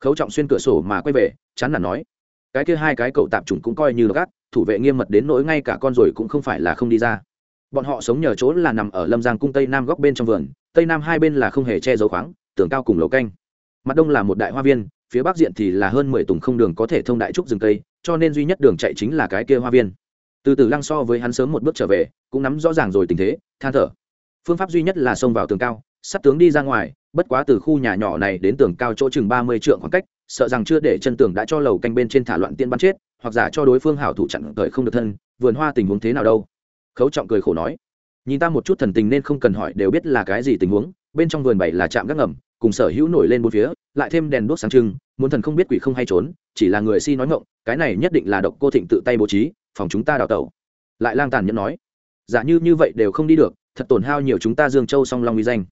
khấu trọng xuyên cửa sổ mà quay về, chán nản nói, cái kia hai cái cậu tạp chủng cũng coi như gác, thủ vệ nghiêm mật đến nỗi ngay cả con rồi cũng không phải là không đi ra. Bọn họ sống nhờ chỗ là nằm ở lâm giang cung tây nam góc bên trong vườn, tây nam hai bên là không hề che giấu khoáng, tường cao cùng lầu canh. Mặt đông là một đại hoa viên, phía bắc diện thì là hơn mười tùng không đường có thể thông đại trúc rừng cây, cho nên duy nhất đường chạy chính là cái kia hoa viên. Từ từ lăng so với hắn sớm một bước trở về, cũng nắm rõ ràng rồi tình thế, than thở. Phương pháp duy nhất là xông vào tường cao, sắt tướng đi ra ngoài bất quá từ khu nhà nhỏ này đến tường cao chỗ chừng ba mươi trượng khoảng cách, sợ rằng chưa để chân tường đã cho lầu canh bên trên thả loạn tiên bắn chết, hoặc giả cho đối phương hảo thủ chặn thời không được thân, vườn hoa tình huống thế nào đâu. Khấu trọng cười khổ nói, nhìn ta một chút thần tình nên không cần hỏi, đều biết là cái gì tình huống, bên trong vườn bảy là trạm gác ngầm, cùng sở hữu nổi lên bốn phía, lại thêm đèn đuốc sáng trưng, muốn thần không biết quỷ không hay trốn, chỉ là người si nói ngộng cái này nhất định là độc cô thịnh tự tay bố trí, phòng chúng ta đào tẩu. Lại lang tàn nhẫn nói, giả như như vậy đều không đi được, thật tổn hao nhiều chúng ta dương châu song long uy danh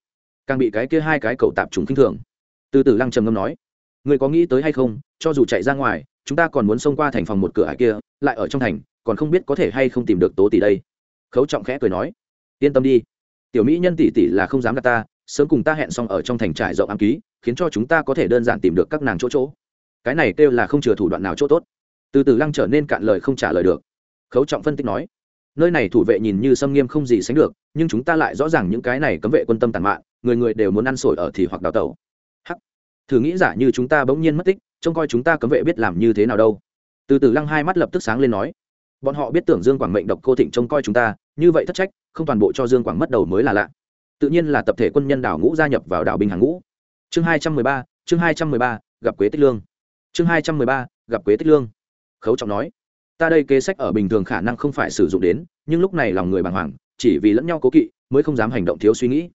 càng bị cái kia hai cái cậu tạp chúng khinh thường. Từ từ lăng trầm ngâm nói người có nghĩ tới hay không, cho dù chạy ra ngoài, chúng ta còn muốn xông qua thành phòng một cửa ải kia, lại ở trong thành, còn không biết có thể hay không tìm được tố tỷ đây. Khấu trọng khẽ cười nói, yên tâm đi, tiểu mỹ nhân tỷ tỷ là không dám gạt ta, sớm cùng ta hẹn xong ở trong thành trải rộng ám ký, khiến cho chúng ta có thể đơn giản tìm được các nàng chỗ chỗ. Cái này kêu là không chừa thủ đoạn nào chỗ tốt. Từ từ lăng trở nên cạn lời không trả lời được. Khấu trọng phân tích nói nơi này thủ vệ nhìn như xâm nghiêm không gì sánh được, nhưng chúng ta lại rõ ràng những cái này cấm vệ quân tâm tàn mạn, người người đều muốn ăn sổi ở thì hoặc đào tẩu. Hắc. Thử nghĩ giả như chúng ta bỗng nhiên mất tích, trông coi chúng ta cấm vệ biết làm như thế nào đâu. Từ từ lăng hai mắt lập tức sáng lên nói. Bọn họ biết tưởng dương quảng mệnh độc cô thịnh trông coi chúng ta, như vậy thất trách, không toàn bộ cho dương quảng mất đầu mới là lạ. Tự nhiên là tập thể quân nhân đảo ngũ gia nhập vào đảo binh hàng ngũ. Chương hai trăm mười ba, chương hai trăm mười ba, gặp quế tích lương. Chương hai trăm mười ba, gặp quế tích lương. Khấu trọng nói ta đây kế sách ở bình thường khả năng không phải sử dụng đến, nhưng lúc này lòng người bàng hoàng, chỉ vì lẫn nhau cố kỵ, mới không dám hành động thiếu suy nghĩ.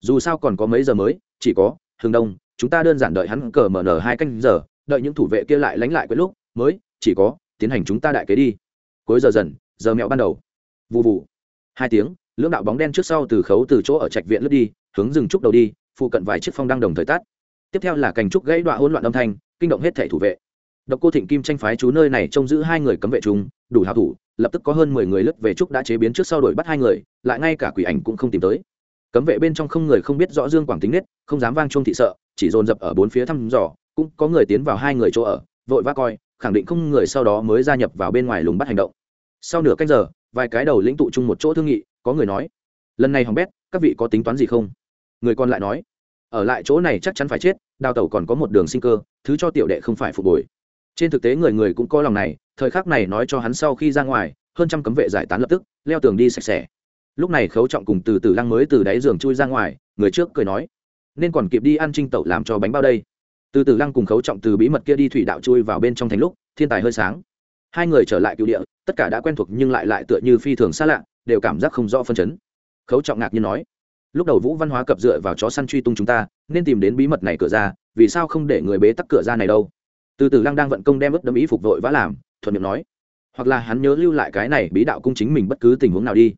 Dù sao còn có mấy giờ mới, chỉ có hướng đông, chúng ta đơn giản đợi hắn cờ mở nở hai canh giờ, đợi những thủ vệ kia lại lánh lại quấy lúc, mới, chỉ có, tiến hành chúng ta đại kế đi. Cuối giờ dần, giờ mẹo ban đầu. Vụ vụ hai tiếng, lưỡng đạo bóng đen trước sau từ khấu từ chỗ ở trạch viện lướt đi, hướng rừng trúc đầu đi, phụ cận vài chiếc phong đang đồng thời tắt. Tiếp theo là cành trúc gãy đoạn hỗn loạn âm thanh, kinh động hết thể thủ vệ độc cô thịnh kim tranh phái chú nơi này trông giữ hai người cấm vệ chung đủ hảo thủ, lập tức có hơn mười người lướt về trúc đã chế biến trước sau đổi bắt hai người, lại ngay cả quỷ ảnh cũng không tìm tới. Cấm vệ bên trong không người không biết rõ dương quảng tính nết, không dám vang chuông thị sợ, chỉ dồn dập ở bốn phía thăm dò, cũng có người tiến vào hai người chỗ ở, vội vã coi, khẳng định không người sau đó mới gia nhập vào bên ngoài lùng bắt hành động. Sau nửa canh giờ, vài cái đầu lĩnh tụ chung một chỗ thương nghị, có người nói, lần này hỏng bét, các vị có tính toán gì không? Người còn lại nói, ở lại chỗ này chắc chắn phải chết, đào tẩu còn có một đường sinh cơ, thứ cho tiểu đệ không phải phục bồi." Trên thực tế người người cũng có lòng này, thời khắc này nói cho hắn sau khi ra ngoài, hơn trăm cấm vệ giải tán lập tức, leo tường đi sạch sẽ. Lúc này khấu trọng cùng từ từ lăng mới từ đáy giường chui ra ngoài, người trước cười nói, nên còn kịp đi ăn trinh tẩu làm cho bánh bao đây. Từ từ lăng cùng khấu trọng từ bí mật kia đi thủy đạo chui vào bên trong thành lúc, thiên tài hơi sáng. Hai người trở lại cựu địa, tất cả đã quen thuộc nhưng lại lại tựa như phi thường xa lạ, đều cảm giác không rõ phân chấn. Khấu trọng ngạc nhiên nói, lúc đầu vũ văn hóa cập dựa vào chó săn truy tung chúng ta, nên tìm đến bí mật này cửa ra, vì sao không để người bế tắc cửa ra này đâu? Từ từ lăng đang vận công đem ướp đấm ý phục vội vã làm, thuận miệng nói, hoặc là hắn nhớ lưu lại cái này bí đạo cung chính mình bất cứ tình huống nào đi.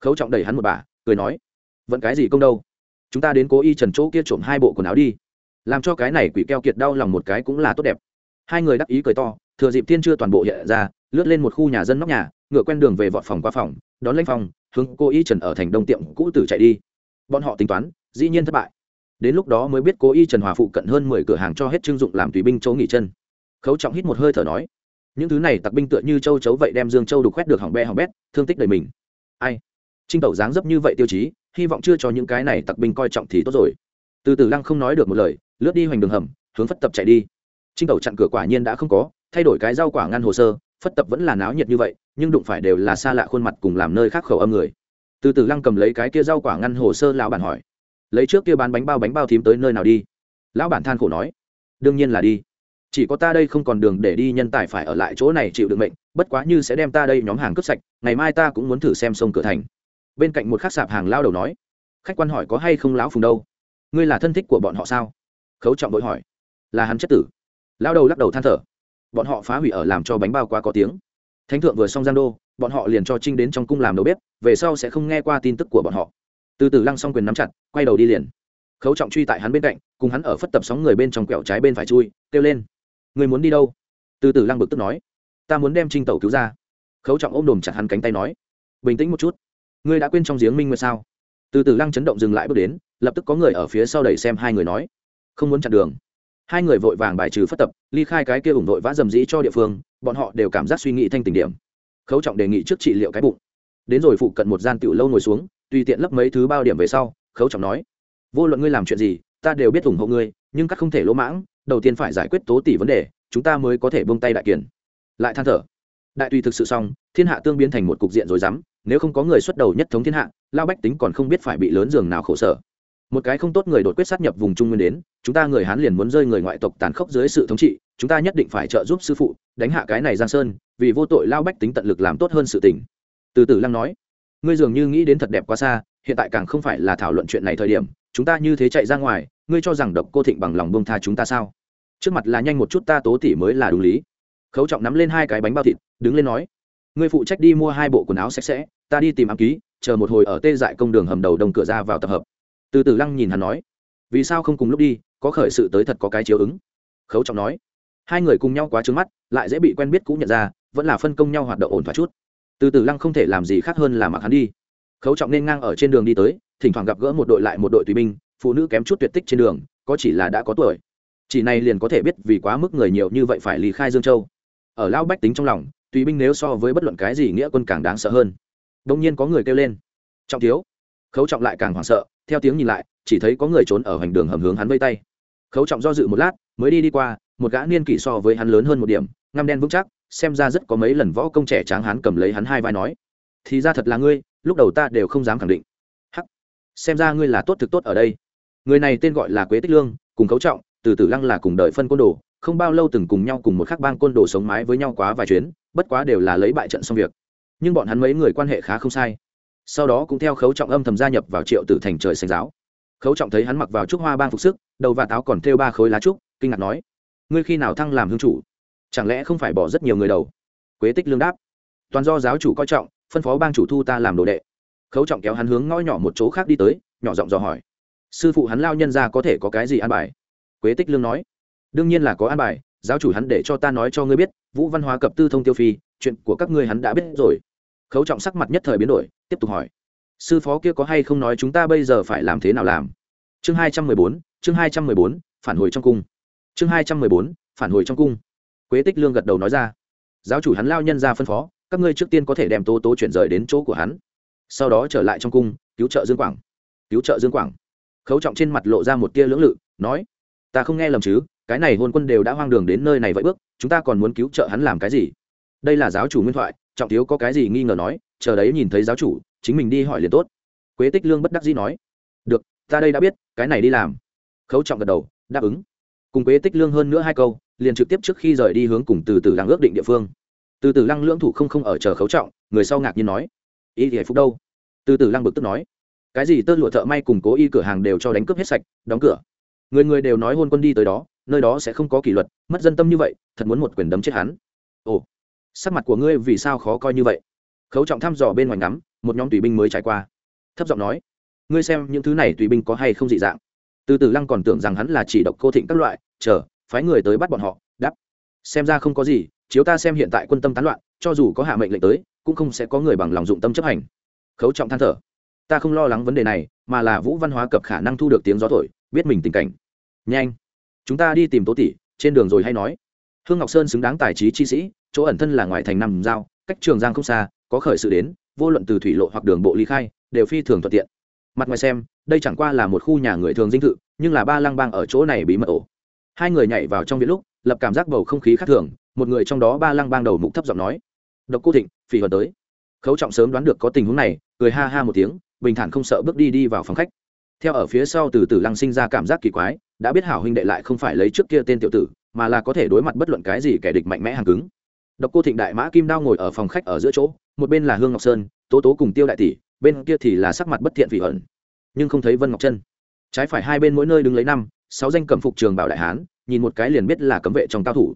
Khấu trọng đẩy hắn một bà, cười nói, vận cái gì công đâu? Chúng ta đến cố y trần chỗ kia trộm hai bộ quần áo đi. Làm cho cái này quỷ keo kiệt đau lòng một cái cũng là tốt đẹp. Hai người đắc ý cười to, thừa dịp tiên chưa toàn bộ hiện ra, lướt lên một khu nhà dân nóc nhà, ngựa quen đường về vọt phòng qua phòng, đón lên phòng, hướng cô y trần ở thành đông tiệm cũ tử chạy đi. Bọn họ tính toán, dĩ nhiên thất bại. Đến lúc đó mới biết cố y trần hòa phụ cận hơn mười cửa hàng cho hết trưng dụng làm tùy binh chỗ nghỉ chân khấu trọng hít một hơi thở nói, những thứ này tặc binh tựa như châu chấu vậy đem dương châu đục khoét được hỏng be hỏng bét, thương tích đầy mình. Ai? Trinh tẩu dáng dấp như vậy tiêu chí, hy vọng chưa cho những cái này tặc binh coi trọng thì tốt rồi. Từ từ lăng không nói được một lời, lướt đi hoành đường hầm, hướng phất tập chạy đi. Trinh tẩu chặn cửa quả nhiên đã không có, thay đổi cái rau quả ngăn hồ sơ, phất tập vẫn là náo nhiệt như vậy, nhưng đụng phải đều là xa lạ khuôn mặt cùng làm nơi khác khẩu âm người. Từ từ lăng cầm lấy cái kia rau quả ngăn hồ sơ lão bản hỏi, lấy trước kia bán bánh bao bánh bao thím tới nơi nào đi? Lão bản than khổ nói, đương nhiên là đi chỉ có ta đây không còn đường để đi nhân tài phải ở lại chỗ này chịu được mệnh, bất quá như sẽ đem ta đây nhóm hàng cướp sạch, ngày mai ta cũng muốn thử xem sông cửa thành. Bên cạnh một khắc sạp hàng lao đầu nói. Khách quan hỏi có hay không lão phùng đâu? Ngươi là thân thích của bọn họ sao? Khấu trọng vội hỏi. Là hắn chất tử. Lao đầu lắc đầu than thở. Bọn họ phá hủy ở làm cho bánh bao quá có tiếng. Thánh thượng vừa xong gian đô, bọn họ liền cho trinh đến trong cung làm đầu bếp, về sau sẽ không nghe qua tin tức của bọn họ. Từ từ lăng xong quyền nắm chặt, quay đầu đi liền. Khấu trọng truy tại hắn bên cạnh, cùng hắn ở phất tập sóng người bên trong quẹo trái bên phải chui, kêu lên người muốn đi đâu? Từ từ lăng bực tức nói. Ta muốn đem trinh tẩu cứu ra. Khấu trọng ôm đồm chặt hắn cánh tay nói. Bình tĩnh một chút. Ngươi đã quên trong giếng minh nguyệt sao? Từ từ lăng chấn động dừng lại bước đến, lập tức có người ở phía sau đẩy xem hai người nói. Không muốn chặn đường. Hai người vội vàng bài trừ phất tập, ly khai cái kia ủng đội vã dầm dĩ cho địa phương, bọn họ đều cảm giác suy nghĩ thanh tình điểm. Khấu trọng đề nghị trước trị liệu cái bụng. Đến rồi phụ cận một gian tiểu lâu ngồi xuống, tùy tiện lấp mấy thứ bao điểm về sau, khấu trọng nói. Vô luận ngươi làm chuyện gì, ta đều biết ủng hộ ngươi, nhưng các không thể lỗ mãng đầu tiên phải giải quyết tố tỷ vấn đề, chúng ta mới có thể buông tay đại kiền lại than thở. Đại tùy thực sự xong, thiên hạ tương biến thành một cục diện rồi dám nếu không có người xuất đầu nhất thống thiên hạ, lao bách tính còn không biết phải bị lớn giường nào khổ sở. Một cái không tốt người đột quyết sát nhập vùng trung nguyên đến, chúng ta người hán liền muốn rơi người ngoại tộc tàn khốc dưới sự thống trị, chúng ta nhất định phải trợ giúp sư phụ, đánh hạ cái này giang sơn, vì vô tội lao bách tính tận lực làm tốt hơn sự tình. Từ từ lăng nói, ngươi dường như nghĩ đến thật đẹp quá xa, hiện tại càng không phải là thảo luận chuyện này thời điểm chúng ta như thế chạy ra ngoài, ngươi cho rằng độc cô thịnh bằng lòng bông tha chúng ta sao? Trước mặt là nhanh một chút ta tố tỉ mới là đúng lý. Khấu trọng nắm lên hai cái bánh bao thịt, đứng lên nói, ngươi phụ trách đi mua hai bộ quần áo sạch sẽ, ta đi tìm ám ký, chờ một hồi ở tê dại công đường hầm đầu đông cửa ra vào tập hợp. Từ từ lăng nhìn hắn nói, vì sao không cùng lúc đi, có khởi sự tới thật có cái chiếu ứng. Khấu trọng nói, hai người cùng nhau quá trứng mắt, lại dễ bị quen biết cũng nhận ra, vẫn là phân công nhau hoạt động ổn thỏa chút. Từ từ lăng không thể làm gì khác hơn là mặc hắn đi khấu trọng nên ngang ở trên đường đi tới, thỉnh thoảng gặp gỡ một đội lại một đội tùy binh, phụ nữ kém chút tuyệt tích trên đường, có chỉ là đã có tuổi. Chỉ này liền có thể biết vì quá mức người nhiều như vậy phải lý khai dương châu. Ở lao bách tính trong lòng, tùy binh nếu so với bất luận cái gì nghĩa quân càng đáng sợ hơn. Đông nhiên có người kêu lên. Trọng thiếu. Khấu trọng lại càng hoảng sợ, theo tiếng nhìn lại, chỉ thấy có người trốn ở hành đường hầm hướng hắn vây tay. Khấu trọng do dự một lát, mới đi đi qua, một gã niên kỷ so với hắn lớn hơn một điểm, ngăm đen vững chắc, xem ra rất có mấy lần võ công trẻ tráng hắn cầm lấy hắn hai vai nói thì ra thật là ngươi, lúc đầu ta đều không dám khẳng định. Hắc. Xem ra ngươi là tốt thực tốt ở đây. Người này tên gọi là quế tích lương, cùng cấu trọng, từ từ lăng là cùng đợi phân côn đồ, không bao lâu từng cùng nhau cùng một khắc bang côn đồ sống mái với nhau quá vài chuyến, bất quá đều là lấy bại trận xong việc. Nhưng bọn hắn mấy người quan hệ khá không sai. Sau đó cũng theo khấu trọng âm thầm gia nhập vào triệu tử thành trời sành giáo. Khấu trọng thấy hắn mặc vào trúc hoa bang phục sức, đầu và táo còn thêu ba khối lá trúc, kinh ngạc nói, ngươi khi nào thăng làm hương chủ? Chẳng lẽ không phải bỏ rất nhiều người đầu? Quế tích lương đáp, toàn do giáo chủ coi trọng phân phó bang chủ thu ta làm đồ đệ. Khấu trọng kéo hắn hướng ngõ nhỏ một chỗ khác đi tới, nhỏ giọng dò hỏi. Sư phụ hắn lao nhân ra có thể có cái gì an bài? Quế tích lương nói. Đương nhiên là có an bài, giáo chủ hắn để cho ta nói cho ngươi biết, vũ văn hóa cập tư thông tiêu phi, chuyện của các ngươi hắn đã biết rồi. Khấu trọng sắc mặt nhất thời biến đổi, tiếp tục hỏi. Sư phó kia có hay không nói chúng ta bây giờ phải làm thế nào làm? Chương hai trăm mười bốn, chương hai trăm mười bốn, phản hồi trong cung. Chương hai trăm mười bốn, phản hồi trong cung. Quế tích lương gật đầu nói ra. Giáo chủ hắn lao nhân ra phân phó các ngươi trước tiên có thể đem tố tố chuyển rời đến chỗ của hắn. Sau đó trở lại trong cung, cứu trợ dương quảng. Cứu trợ dương quảng. Khấu trọng trên mặt lộ ra một tia lưỡng lự, nói, ta không nghe lầm chứ, cái này hôn quân đều đã hoang đường đến nơi này vậy bước, chúng ta còn muốn cứu trợ hắn làm cái gì? Đây là giáo chủ nguyên thoại, trọng thiếu có cái gì nghi ngờ nói, chờ đấy nhìn thấy giáo chủ, chính mình đi hỏi liền tốt. Quế tích lương bất đắc dĩ nói, được, ta đây đã biết, cái này đi làm. Khấu trọng gật đầu, đáp ứng. Cùng quế tích lương hơn nữa hai câu, liền trực tiếp trước khi rời đi hướng cùng từ từ lăng ước định địa phương từ từ lăng lưỡng thủ không không ở chờ khấu trọng, người sau ngạc nhiên nói Y thì hạnh phúc đâu? Từ từ lăng bực tức nói, cái gì tơ lụa thợ may cùng cố y cửa hàng đều cho đánh cướp hết sạch, đóng cửa. Người người đều nói hôn quân đi tới đó, nơi đó sẽ không có kỷ luật, mất dân tâm như vậy, thật muốn một quyền đấm chết hắn. Ồ, sắc mặt của ngươi vì sao khó coi như vậy? Khấu trọng thăm dò bên ngoài ngắm, một nhóm tùy binh mới trải qua. Thấp giọng nói, ngươi xem những thứ này tùy binh có hay không dị dạng? Từ từ lăng còn tưởng rằng hắn là chỉ độc cô thịnh các loại, chờ, phái người tới bắt bọn họ. Đắp xem ra không có gì chiếu ta xem hiện tại quân tâm tán loạn, cho dù có hạ mệnh lệnh tới, cũng không sẽ có người bằng lòng dụng tâm chấp hành. Khấu trọng than thở. Ta không lo lắng vấn đề này, mà là vũ văn hóa cập khả năng thu được tiếng gió thổi, biết mình tình cảnh. Nhanh. Chúng ta đi tìm tố tỷ, trên đường rồi hay nói. Hương ngọc sơn xứng đáng tài trí chi sĩ, chỗ ẩn thân là ngoài thành nằm giao, cách trường giang không xa, có khởi sự đến, vô luận từ thủy lộ hoặc đường bộ ly khai, đều phi thường thuận tiện. Mặt ngoài xem, đây chẳng qua là một khu nhà người thường dinh thự, nhưng là ba lang bang ở chỗ này bí mật ổ. Hai người nhảy vào trong viện lúc, lập cảm giác bầu không khí khác thường một người trong đó ba lăng bang đầu mục thấp giọng nói, độc cô thịnh, phỉ hờn tới. Khấu trọng sớm đoán được có tình huống này, cười ha ha một tiếng, bình thản không sợ bước đi đi vào phòng khách. Theo ở phía sau từ từ lăng sinh ra cảm giác kỳ quái, đã biết hảo huynh đệ lại không phải lấy trước kia tên tiểu tử, mà là có thể đối mặt bất luận cái gì kẻ địch mạnh mẽ hàng cứng. Độc cô thịnh đại mã kim đao ngồi ở phòng khách ở giữa chỗ, một bên là hương ngọc sơn, tố tố cùng tiêu đại tỷ, bên kia thì là sắc mặt bất thiện vị ẩn nhưng không thấy vân ngọc chân trái phải hai bên mỗi nơi đứng lấy năm, sáu danh cẩm phục trường bảo đại hán, nhìn một cái liền biết là cấm vệ trong cao thủ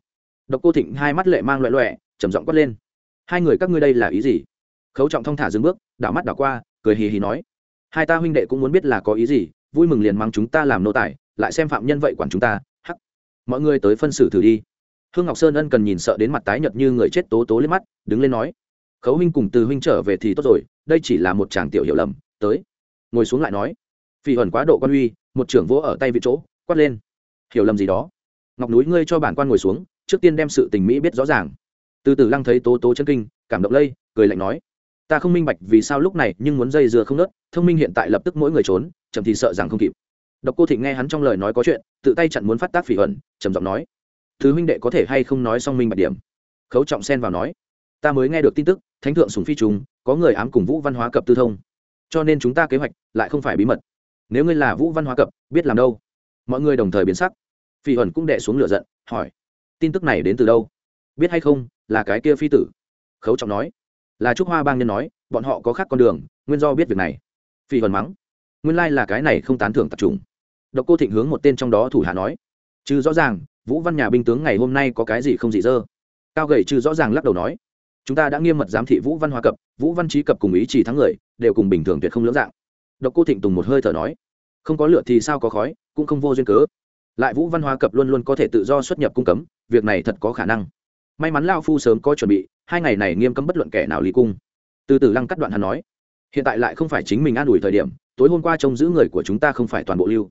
độc cô thịnh hai mắt lệ mang loẹ loẹ, trầm giọng quát lên. Hai người các ngươi đây là ý gì? Khấu trọng thong thả dừng bước, đảo mắt đảo qua, cười hì hì nói. Hai ta huynh đệ cũng muốn biết là có ý gì, vui mừng liền mang chúng ta làm nô tài, lại xem phạm nhân vậy quản chúng ta, hắc. Mọi người tới phân xử thử đi. Hương ngọc sơn ân cần nhìn sợ đến mặt tái nhợt như người chết tố tố lên mắt, đứng lên nói. Khấu huynh cùng từ huynh trở về thì tốt rồi, đây chỉ là một chàng tiểu hiểu lầm, tới. Ngồi xuống lại nói. Phi hẩn quá độ quan uy, một trưởng vỗ ở tay vị chỗ, quát lên. Hiểu lầm gì đó? Ngọc núi ngươi cho bản quan ngồi xuống trước tiên đem sự tình mỹ biết rõ ràng. Từ từ lăng thấy tố tố chân kinh, cảm động lây, cười lạnh nói, ta không minh bạch vì sao lúc này nhưng muốn dây dưa không nớt, thông minh hiện tại lập tức mỗi người trốn, chậm thì sợ rằng không kịp. Độc cô thịnh nghe hắn trong lời nói có chuyện, tự tay chặn muốn phát tác phỉ hận, trầm giọng nói, thứ huynh đệ có thể hay không nói xong minh bạch điểm? Khấu trọng xen vào nói, ta mới nghe được tin tức, thánh thượng sùng phi trùng, có người ám cùng vũ văn hóa cập tư thông. Cho nên chúng ta kế hoạch lại không phải bí mật. Nếu ngươi là vũ văn hóa cập, biết làm đâu? Mọi người đồng thời biến sắc. Phi ẩn cũng đệ xuống lửa giận, hỏi tin tức này đến từ đâu? Biết hay không, là cái kia phi tử? Khấu trọng nói. Là trúc hoa bang nhân nói, bọn họ có khác con đường, nguyên do biết việc này. Phi ẩn mắng. Nguyên lai là cái này không tán thưởng tập trung độc cô thịnh hướng một tên trong đó thủ hạ nói. Chứ rõ ràng, vũ văn nhà binh tướng ngày hôm nay có cái gì không dị dơ? Cao gầy trừ rõ ràng lắc đầu nói. Chúng ta đã nghiêm mật giám thị vũ văn hoa cập, vũ văn trí cập cùng ý chỉ thắng người, đều cùng bình thường tuyệt không lưỡng dạng. Độc cô thịnh tùng một hơi thở nói. Không có lửa thì sao có khói, cũng không vô duyên cớ lại vũ văn hoa cập luôn luôn có thể tự do xuất nhập cung cấm, việc này thật có khả năng. May mắn lao phu sớm có chuẩn bị, hai ngày này nghiêm cấm bất luận kẻ nào lý cung. Từ từ lăng cắt đoạn hắn nói, hiện tại lại không phải chính mình an ủi thời điểm, tối hôm qua trông giữ người của chúng ta không phải toàn bộ lưu.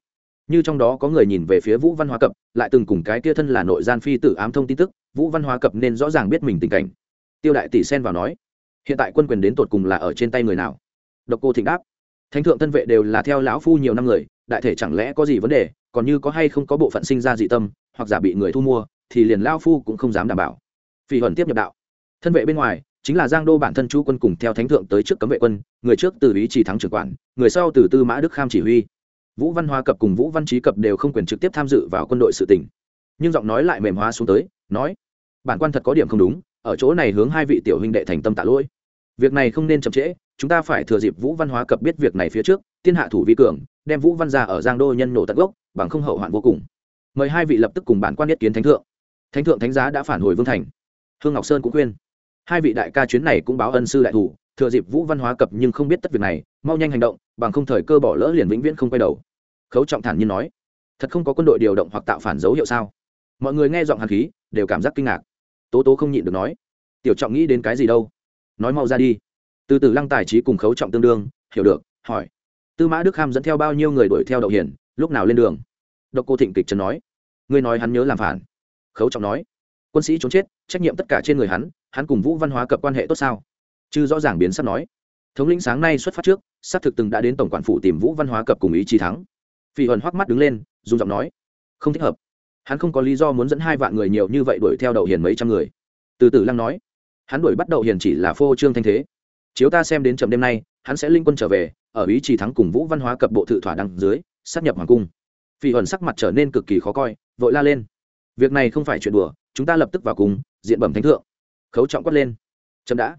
Như trong đó có người nhìn về phía vũ văn hóa cập, lại từng cùng cái kia thân là nội gian phi tử ám thông tin tức, vũ văn hóa cập nên rõ ràng biết mình tình cảnh. Tiêu đại tỷ xen vào nói, hiện tại quân quyền đến tột cùng là ở trên tay người nào? Độc cô thịnh đáp, thánh thượng thân vệ đều là theo lão phu nhiều năm người, đại thể chẳng lẽ có gì vấn đề? Còn như có hay không có bộ phận sinh ra dị tâm, hoặc giả bị người thu mua, thì liền lao phu cũng không dám đảm bảo. Phi huẩn tiếp nhập đạo. Thân vệ bên ngoài, chính là giang đô bản thân chú quân cùng theo thánh thượng tới trước cấm vệ quân, người trước từ ý chỉ thắng trưởng quản, người sau từ tư mã đức kham chỉ huy. Vũ văn hoa cập cùng vũ văn trí cập đều không quyền trực tiếp tham dự vào quân đội sự tỉnh nhưng giọng nói lại mềm hóa xuống tới, nói, bản quan thật có điểm không đúng, ở chỗ này hướng hai vị tiểu huynh đệ thành tâm tạ lỗi. Việc này không nên chậm trễ, chúng ta phải thừa dịp vũ văn hóa cập biết việc này phía trước tiên hạ thủ vi cường, đem vũ văn gia ở giang đô nhân nổ tận gốc, bằng không hậu hoạn vô cùng. Mời hai vị lập tức cùng bản quan nhất kiến thánh thượng. Thánh thượng thánh giá đã phản hồi vương thành. Hương ngọc sơn cũng khuyên. Hai vị đại ca chuyến này cũng báo ân sư đại thủ, thừa dịp vũ văn hóa cập nhưng không biết tất việc này, mau nhanh hành động, bằng không thời cơ bỏ lỡ liền vĩnh viễn không quay đầu. Khấu trọng thản nhiên nói. Thật không có quân đội điều động hoặc tạo phản dấu hiệu sao? Mọi người nghe giọng hàn khí, đều cảm giác kinh ngạc. Tố tố không nhịn được nói. Tiểu trọng nghĩ đến cái gì đâu? Nói mau ra đi. Từ từ lăng tài trí cùng khấu trọng tương đương, hiểu được, hỏi tư mã đức kham dẫn theo bao nhiêu người đuổi theo đậu hiển lúc nào lên đường? Độc cô thịnh kịch trần nói. Ngươi nói hắn nhớ làm phản. Khấu trọng nói. Quân sĩ trốn chết, trách nhiệm tất cả trên người hắn hắn cùng vũ văn hóa cập quan hệ tốt sao? Chứ rõ ràng biến sắp nói. Thống lĩnh sáng nay xuất phát trước, xác thực từng đã đến tổng quản phủ tìm vũ văn hóa cập cùng ý chí thắng. Phi huần hoắc mắt đứng lên dùng giọng nói. Không thích hợp. Hắn không có lý do muốn dẫn hai vạn người nhiều như vậy đuổi theo đậu hiền mấy trăm người. Từ từ lăng nói. Hắn đuổi bắt đậu hiền chỉ là phô trương thanh thế. Chiếu ta xem đến chậm đêm nay hắn sẽ linh quân trở về, ở ý chỉ thắng cùng vũ văn hóa cập bộ thự thỏa đằng dưới, sát nhập hoàng cung. Phi huần sắc mặt trở nên cực kỳ khó coi, vội la lên. Việc này không phải chuyện đùa, chúng ta lập tức vào cùng, diện bẩm thánh thượng. Khấu trọng quát lên. Chậm đã.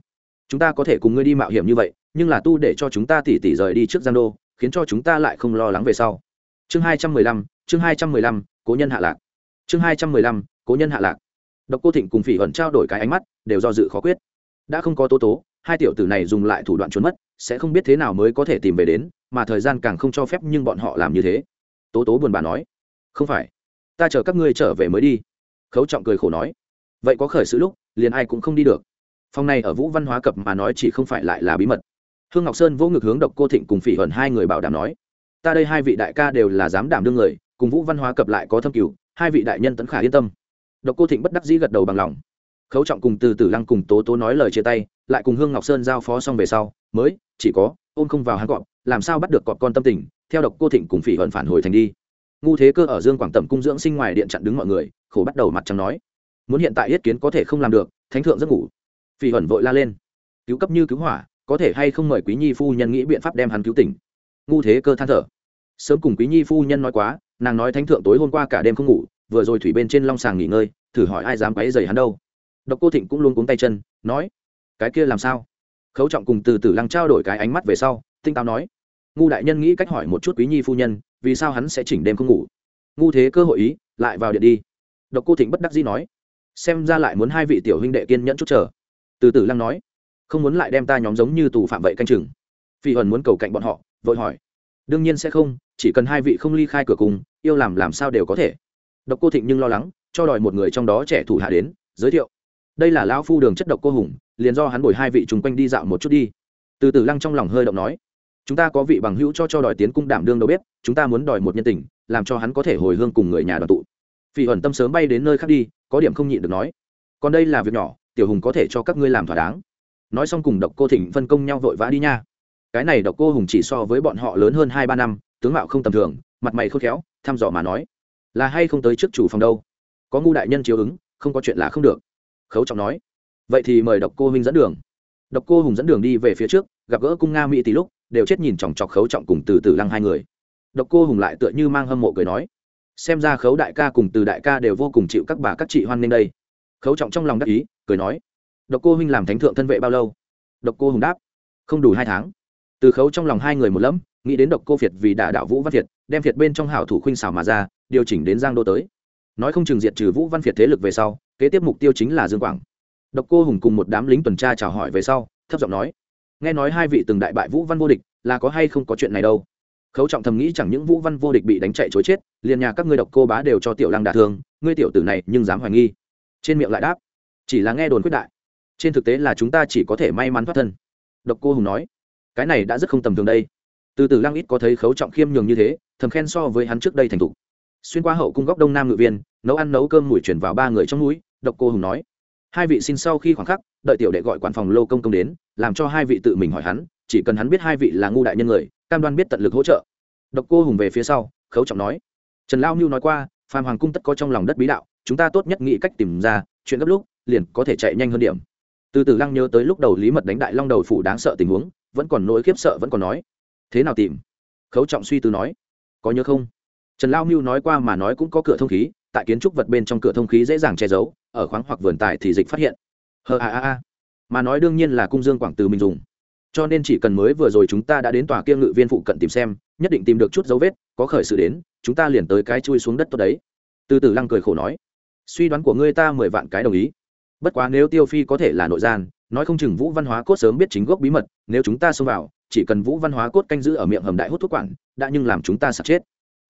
Chúng ta có thể cùng ngươi đi mạo hiểm như vậy, nhưng là tu để cho chúng ta tỉ tỉ rời đi trước gian đô, khiến cho chúng ta lại không lo lắng về sau. Chương hai trăm mười lăm, chương hai trăm mười lăm, cố nhân hạ lạc. Chương hai trăm mười lăm, cố nhân hạ lạc. Độc cô thịnh cùng phỉ ẩn trao đổi cái ánh mắt, đều do dự khó quyết. Đã không có tố tố hai tiểu tử này dùng lại thủ đoạn trốn mất, sẽ không biết thế nào mới có thể tìm về đến, mà thời gian càng không cho phép nhưng bọn họ làm như thế. Tố tố buồn bã nói, không phải, ta chờ các ngươi trở về mới đi. Khấu trọng cười khổ nói, vậy có khởi sự lúc, liền ai cũng không đi được. Phòng này ở vũ văn hóa cập mà nói chỉ không phải lại là bí mật. Hương ngọc sơn vô ngực hướng độc cô thịnh cùng phỉ hận hai người bảo đảm nói, ta đây hai vị đại ca đều là dám đảm đương người, cùng vũ văn hóa cập lại có thâm cửu hai vị đại nhân tấn khả yên tâm. Độc cô thịnh bất đắc dĩ gật đầu bằng lòng. Khấu trọng cùng từ từ lăng cùng tố tố nói lời chia tay lại cùng hương ngọc sơn giao phó xong về sau, mới, chỉ có, ôm không vào hắn gọn làm sao bắt được cọp con tâm tình, theo độc cô thịnh cùng phỉ hận phản hồi thành đi. Ngu thế cơ ở dương quảng tẩm cung dưỡng sinh ngoài điện chặn đứng mọi người, khổ bắt đầu mặt trắng nói. Muốn hiện tại yết kiến có thể không làm được, thánh thượng giấc ngủ. Phỉ hận vội la lên. Cứu cấp như cứu hỏa, có thể hay không mời quý nhi phu nhân nghĩ biện pháp đem hắn cứu tỉnh. Ngu thế cơ than thở. Sớm cùng quý nhi phu nhân nói quá, nàng nói thánh thượng tối hôm qua cả đêm không ngủ, vừa rồi thủy bên trên long sàng nghỉ ngơi, thử hỏi ai dám quấy dày hắn đâu. Độc cô thịnh cũng luôn cuống tay chân, nói cái kia làm sao? Khấu trọng cùng từ từ lăng trao đổi cái ánh mắt về sau, tinh táo nói, ngu đại nhân nghĩ cách hỏi một chút quý nhi phu nhân, vì sao hắn sẽ chỉnh đêm không ngủ? Ngu thế cơ hội ý, lại vào điện đi. Độc cô thịnh bất đắc dĩ nói, xem ra lại muốn hai vị tiểu huynh đệ kiên nhẫn chút chờ. Từ từ lăng nói, không muốn lại đem ta nhóm giống như tù phạm vậy canh chừng. Phi hần muốn cầu cạnh bọn họ, vội hỏi, đương nhiên sẽ không, chỉ cần hai vị không ly khai cửa cùng, yêu làm làm sao đều có thể. Độc cô thịnh nhưng lo lắng, cho đòi một người trong đó trẻ thủ hạ đến, giới thiệu, đây là lão phu đường chất độc cô hùng liền do hắn bồi hai vị chung quanh đi dạo một chút đi. Từ từ lăng trong lòng hơi động nói, chúng ta có vị bằng hữu cho cho đòi tiến cung đảm đương đâu biết chúng ta muốn đòi một nhân tình, làm cho hắn có thể hồi hương cùng người nhà đoàn tụ. Phi ẩn tâm sớm bay đến nơi khác đi, có điểm không nhịn được nói, còn đây là việc nhỏ, tiểu hùng có thể cho các ngươi làm thỏa đáng. Nói xong cùng độc cô thịnh phân công nhau vội vã đi nha. Cái này độc cô hùng chỉ so với bọn họ lớn hơn hai ba năm, tướng mạo không tầm thường, mặt mày khôn khéo, thăm dò mà nói, là hay không tới trước chủ phòng đâu? Có ngu đại nhân chiếu ứng, không có chuyện là không được. Khấu trọng nói vậy thì mời độc cô huynh dẫn đường. Độc cô hùng dẫn đường đi về phía trước, gặp gỡ cung nga mỹ tỷ lúc, đều chết nhìn chòng chọc khấu trọng cùng từ từ lăng hai người. Độc cô hùng lại tựa như mang hâm mộ cười nói, xem ra khấu đại ca cùng từ đại ca đều vô cùng chịu các bà các chị hoan nghênh đây. Khấu trọng trong lòng đắc ý, cười nói, độc cô huynh làm thánh thượng thân vệ bao lâu? Độc cô hùng đáp, không đủ hai tháng. Từ khấu trong lòng hai người một lẫm, nghĩ đến độc cô việt vì đả đạo vũ văn việt, đem việt bên trong hảo thủ khuynh xảo mà ra, điều chỉnh đến giang đô tới. Nói không chừng diệt trừ vũ văn việt thế lực về sau, kế tiếp mục tiêu chính là dương quảng độc cô hùng cùng một đám lính tuần tra chào hỏi về sau, thấp giọng nói, nghe nói hai vị từng đại bại vũ văn vô địch, là có hay không có chuyện này đâu? Khấu trọng thầm nghĩ chẳng những vũ văn vô địch bị đánh chạy chối chết, liền nhà các ngươi độc cô bá đều cho tiểu lăng đả thương, ngươi tiểu tử này nhưng dám hoài nghi. Trên miệng lại đáp, chỉ là nghe đồn quyết đại, trên thực tế là chúng ta chỉ có thể may mắn thoát thân. Độc cô hùng nói, cái này đã rất không tầm thường đây. Từ từ lăng ít có thấy khấu trọng khiêm nhường như thế, thầm khen so với hắn trước đây thành thục. Xuyên qua hậu cung góc đông nam ngự viên, nấu ăn nấu cơm mùi chuyển vào ba người trong núi, độc cô hùng nói hai vị xin sau khi khoảng khắc, đợi tiểu đệ gọi quản phòng lô công công đến, làm cho hai vị tự mình hỏi hắn, chỉ cần hắn biết hai vị là ngu đại nhân người, cam đoan biết tận lực hỗ trợ. Độc cô hùng về phía sau, khấu trọng nói, trần lao mưu nói qua phan hoàng cung tất có trong lòng đất bí đạo, chúng ta tốt nhất nghĩ cách tìm ra, chuyện gấp lúc, liền có thể chạy nhanh hơn điểm. Từ từ lăng nhớ tới lúc đầu lý mật đánh đại long đầu phủ đáng sợ tình huống, vẫn còn nỗi khiếp sợ vẫn còn nói, thế nào tìm? Khấu trọng suy tư nói, có nhớ không? Trần lao mưu nói qua mà nói cũng có cửa thông khí, tại kiến trúc vật bên trong cửa thông khí dễ dàng che giấu ở khoáng hoặc vườn tài thì dịch phát hiện. Hờ, a a a. Mà nói đương nhiên là cung dương quảng từ mình dùng. Cho nên chỉ cần mới vừa rồi chúng ta đã đến tòa kia ngự viên phụ cận tìm xem, nhất định tìm được chút dấu vết, có khởi sự đến, chúng ta liền tới cái chui xuống đất tốt đấy. Từ từ lăng cười khổ nói. Suy đoán của ngươi ta mười vạn cái đồng ý. Bất quá nếu tiêu phi có thể là nội gian, nói không chừng vũ văn hóa cốt sớm biết chính gốc bí mật, nếu chúng ta xông vào, chỉ cần vũ văn hóa cốt canh giữ ở miệng hầm đại hút thuốc quản, đã nhưng làm chúng ta sạch chết.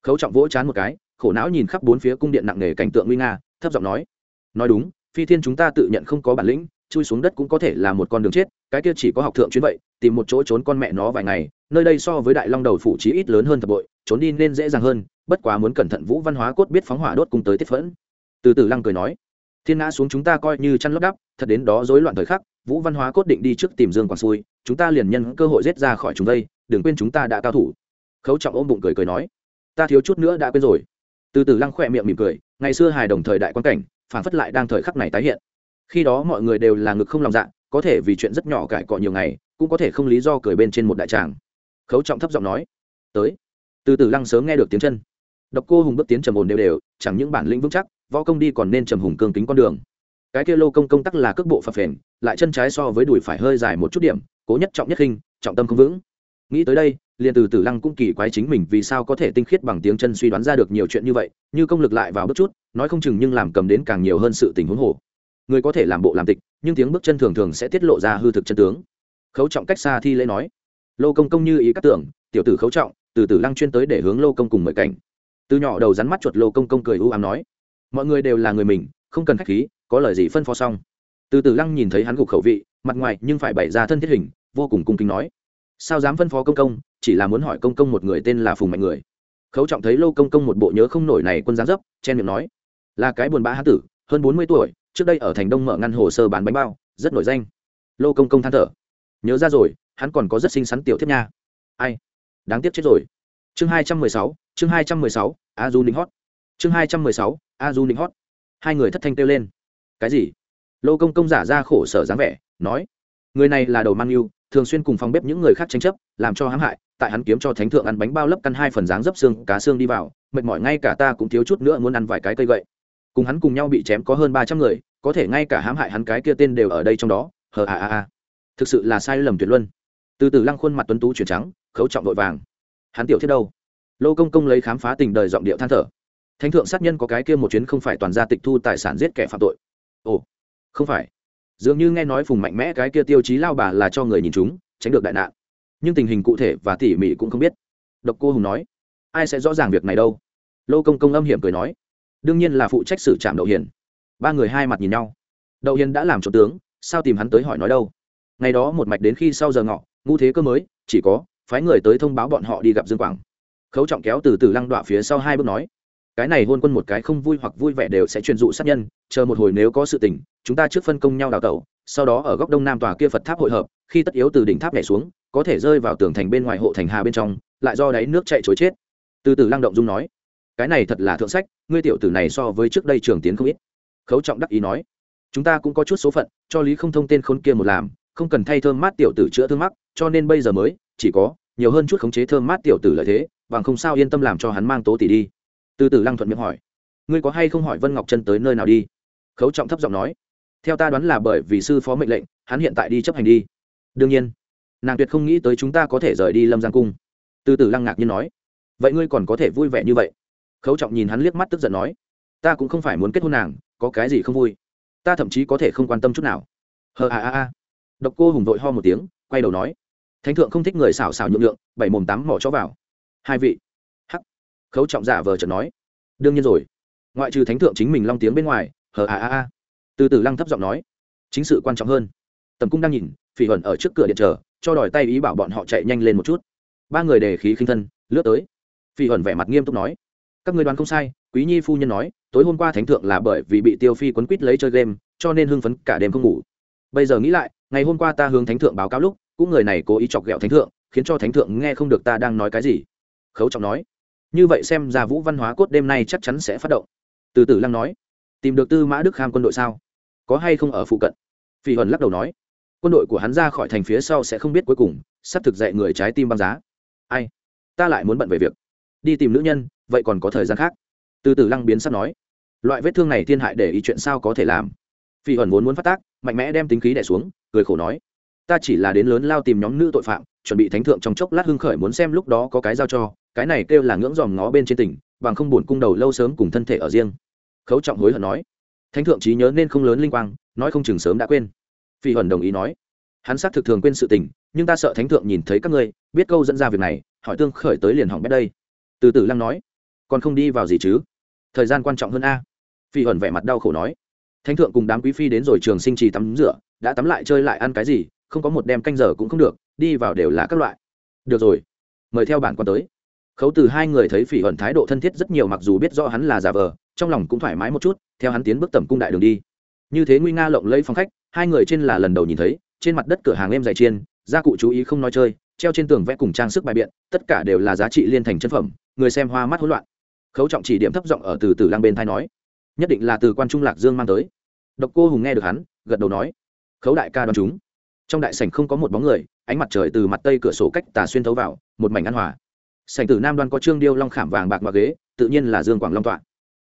Khấu trọng vỗ chán một cái, khổ não nhìn khắp bốn phía cung điện nặng nề cảnh tượng nguy nga, thấp giọng nói nói đúng, phi thiên chúng ta tự nhận không có bản lĩnh, chui xuống đất cũng có thể là một con đường chết, cái kia chỉ có học thượng chuyến vậy, tìm một chỗ trốn con mẹ nó vài ngày, nơi đây so với đại long đầu phủ trí ít lớn hơn thập bội, trốn đi nên dễ dàng hơn, bất quá muốn cẩn thận vũ văn hóa cốt biết phóng hỏa đốt cùng tới tiết phẫn. Từ từ lăng cười nói, thiên ngã xuống chúng ta coi như chăn lấp đắp, thật đến đó rối loạn thời khắc, vũ văn hóa cốt định đi trước tìm dương quảng xui, chúng ta liền nhân cơ hội rết ra khỏi chúng đây, đừng quên chúng ta đã cao thủ. Khấu trọng ôm bụng cười cười nói, ta thiếu chút nữa đã quên rồi. Từ từ lăng khỏe miệng mỉm cười, ngày xưa hài đồng thời đại quan cảnh phản phất lại đang thời khắc này tái hiện. Khi đó mọi người đều là ngực không lòng dạ có thể vì chuyện rất nhỏ cải cọ nhiều ngày, cũng có thể không lý do cười bên trên một đại tràng. Khấu trọng thấp giọng nói, tới. Từ từ lăng sớm nghe được tiếng chân. Độc cô hùng bước tiến trầm ồn đều đều, chẳng những bản lĩnh vững chắc, võ công đi còn nên trầm hùng cương kính con đường. Cái kia lô công công tắc là cước bộ phập phền, lại chân trái so với đùi phải hơi dài một chút điểm, cố nhất trọng nhất khinh, trọng tâm không vững. Nghĩ tới đây, liền từ từ lăng cũng kỳ quái chính mình vì sao có thể tinh khiết bằng tiếng chân suy đoán ra được nhiều chuyện như vậy, như công lực lại vào bước chút nói không chừng nhưng làm cầm đến càng nhiều hơn sự tình huống hồ. Người có thể làm bộ làm tịch, nhưng tiếng bước chân thường thường sẽ tiết lộ ra hư thực chân tướng. Khấu trọng cách xa thi lễ nói, lô công công như ý các tưởng, tiểu tử khấu trọng, từ từ lăng chuyên tới để hướng lô công cùng mời cảnh. Từ nhỏ đầu rắn mắt chuột lô công công cười u ám nói, mọi người đều là người mình, không cần khách khí, có lời gì phân phó xong. Từ từ lăng nhìn thấy hắn gục khẩu vị, mặt ngoài nhưng phải bày ra thân thiết hình, vô cùng cung kính nói, sao dám phân phó công công, chỉ là muốn hỏi công công một người tên là phùng mạnh người. Khấu trọng thấy lô công công một bộ nhớ không nổi này quân gián dấp, chen miệng nói là cái buồn bã hán tử, hơn bốn mươi tuổi, trước đây ở thành đông mở ngăn hồ sơ bán bánh bao, rất nổi danh. Lô công công than thở. Nhớ ra rồi, hắn còn có rất xinh xắn tiểu thiết nha. Ai? Đáng tiếc chết rồi. Chương hai trăm mười sáu, chương hai trăm mười sáu, a du ninh hót. Chương hai trăm mười sáu, a du ninh hót. Hai người thất thanh kêu lên. Cái gì? Lô công công giả ra khổ sở dáng vẻ, nói. Người này là đầu mang yêu, thường xuyên cùng phòng bếp những người khác tranh chấp, làm cho hãm hại, tại hắn kiếm cho thánh thượng ăn bánh bao lấp căn hai phần dáng dấp xương, cá xương đi vào, mệt mỏi ngay cả ta cũng thiếu chút nữa muốn ăn vài cái cây gậy cùng hắn cùng nhau bị chém có hơn ba trăm người, có thể ngay cả hãm hại hắn cái kia tên đều ở đây trong đó, hờ à à à thực sự là sai lầm tuyệt luân. Từ từ lăng khuôn mặt tuấn tú chuyển trắng, khấu trọng vội vàng. Hắn tiểu thiết đâu? Lô công công lấy khám phá tình đời giọng điệu than thở. Thánh thượng sát nhân có cái kia một chuyến không phải toàn gia tịch thu tài sản giết kẻ phạm tội. Ồ, không phải. Dường như nghe nói phùng mạnh mẽ cái kia tiêu chí lao bà là cho người nhìn chúng, tránh được đại nạn. Nhưng tình hình cụ thể và tỉ mỉ cũng không biết. Độc cô hùng nói, ai sẽ rõ ràng việc này đâu? Lô công công âm hiểm cười nói đương nhiên là phụ trách xử trạm đậu hiền. Ba người hai mặt nhìn nhau. Đậu hiền đã làm chỗ tướng, sao tìm hắn tới hỏi nói đâu? Ngày đó một mạch đến khi sau giờ ngọ, ngu thế cơ mới, chỉ có phái người tới thông báo bọn họ đi gặp dương quảng. Khấu trọng kéo từ từ lăng đọa phía sau hai bước nói, cái này hôn quân một cái không vui hoặc vui vẻ đều sẽ truyền dụ sát nhân, chờ một hồi nếu có sự tình, chúng ta trước phân công nhau đào tẩu, sau đó ở góc đông nam tòa kia phật tháp hội hợp, khi tất yếu từ đỉnh tháp nhảy xuống, có thể rơi vào tường thành bên ngoài hộ thành hà bên trong, lại do đáy nước chạy chối chết. Từ từ lăng động dung nói cái này thật là thượng sách, ngươi tiểu tử này so với trước đây trường tiến không ít. Khấu trọng đắc ý nói, chúng ta cũng có chút số phận, cho lý không thông tên khốn kia một làm, không cần thay thơm mát tiểu tử chữa thương mắc, cho nên bây giờ mới, chỉ có, nhiều hơn chút khống chế thơm mát tiểu tử lợi thế, bằng không sao yên tâm làm cho hắn mang tố tỷ đi. Từ từ lăng thuận miệng hỏi, ngươi có hay không hỏi vân ngọc chân tới nơi nào đi? Khấu trọng thấp giọng nói, theo ta đoán là bởi vì sư phó mệnh lệnh, hắn hiện tại đi chấp hành đi. Đương nhiên, nàng tuyệt không nghĩ tới chúng ta có thể rời đi lâm giang cung. Từ từ lăng ngạc nhiên nói, vậy ngươi còn có thể vui vẻ như vậy? Khấu trọng nhìn hắn liếc mắt tức giận nói, ta cũng không phải muốn kết hôn nàng, có cái gì không vui? Ta thậm chí có thể không quan tâm chút nào. Hờ à à à độc cô hùng vội ho một tiếng, quay đầu nói, thánh thượng không thích người xảo xảo nhượng lượng bảy mồm tám mỏ cho vào. Hai vị. Hắc. Khấu trọng giả vờ chợt nói, đương nhiên rồi. Ngoại trừ thánh thượng chính mình long tiếng bên ngoài hờ à à à từ từ lăng thấp giọng nói, chính sự quan trọng hơn. Tầm cung đang nhìn, phỉ huẩn ở trước cửa điện chờ, cho đòi tay ý bảo bọn họ chạy nhanh lên một chút. Ba người đề khí khinh thân, lướt tới. Phỉ huẩn vẻ mặt nghiêm túc nói các người đoán không sai, quý nhi phu nhân nói, tối hôm qua thánh thượng là bởi vì bị tiêu phi quấn quýt lấy chơi game, cho nên hưng phấn cả đêm không ngủ. Bây giờ nghĩ lại, ngày hôm qua ta hướng thánh thượng báo cáo lúc, cũng người này cố ý chọc ghẹo thánh thượng, khiến cho thánh thượng nghe không được ta đang nói cái gì. Khấu trọng nói, như vậy xem ra vũ văn hóa cốt đêm nay chắc chắn sẽ phát động. Từ từ lăng nói, tìm được tư mã đức kham quân đội sao? Có hay không ở phụ cận? Phi huần lắc đầu nói, quân đội của hắn ra khỏi thành phía sau sẽ không biết cuối cùng, sắp thực dạy người trái tim băng giá. Ai? Ta lại muốn bận về việc. Đi tìm nữ nhân vậy còn có thời gian khác. Từ từ lăng biến sắp nói, loại vết thương này thiên hại để ý chuyện sao có thể làm. Phi ẩn vốn muốn phát tác, mạnh mẽ đem tính khí đẻ xuống, cười khổ nói, ta chỉ là đến lớn lao tìm nhóm nữ tội phạm, chuẩn bị thánh thượng trong chốc lát hưng khởi muốn xem lúc đó có cái giao cho, cái này kêu là ngưỡng dòm ngó bên trên tỉnh, bằng không buồn cung đầu lâu sớm cùng thân thể ở riêng. Khấu trọng hối hận nói, thánh thượng trí nhớ nên không lớn linh quang, nói không chừng sớm đã quên. Phi ẩn đồng ý nói, hắn xác thực thường quên sự tình, nhưng ta sợ thánh thượng nhìn thấy các ngươi, biết câu dẫn ra việc này, hỏi tương khởi tới liền hỏng bét đây. Từ từ lăng nói còn không đi vào gì chứ? Thời gian quan trọng hơn a. Phi hẩn vẻ mặt đau khổ nói. Thánh thượng cùng đám quý phi đến rồi trường sinh trì tắm rửa, đã tắm lại chơi lại ăn cái gì, không có một đem canh giờ cũng không được, đi vào đều là các loại. Được rồi, mời theo bản quan tới. Khấu từ hai người thấy phỉ hận thái độ thân thiết rất nhiều mặc dù biết rõ hắn là giả vờ, trong lòng cũng thoải mái một chút, theo hắn tiến bước tầm cung đại đường đi. Như thế nguy nga lộng lấy phòng khách, hai người trên là lần đầu nhìn thấy, trên mặt đất cửa hàng em dạy chiên, gia cụ chú ý không nói chơi, treo trên tường vẽ cùng trang sức bài biện, tất cả đều là giá trị liên thành chân phẩm, người xem hoa mắt hỗn loạn khấu trọng chỉ điểm thấp giọng ở từ từ lang bên thai nói, nhất định là từ quan trung lạc dương mang tới. Độc cô hùng nghe được hắn, gật đầu nói, khấu đại ca đoán chúng. Trong đại sảnh không có một bóng người, ánh mặt trời từ mặt tây cửa sổ cách tà xuyên thấu vào, một mảnh ăn hòa. Sảnh tử nam đoan có trương điêu long khảm vàng bạc và ghế, tự nhiên là dương quảng long tọa.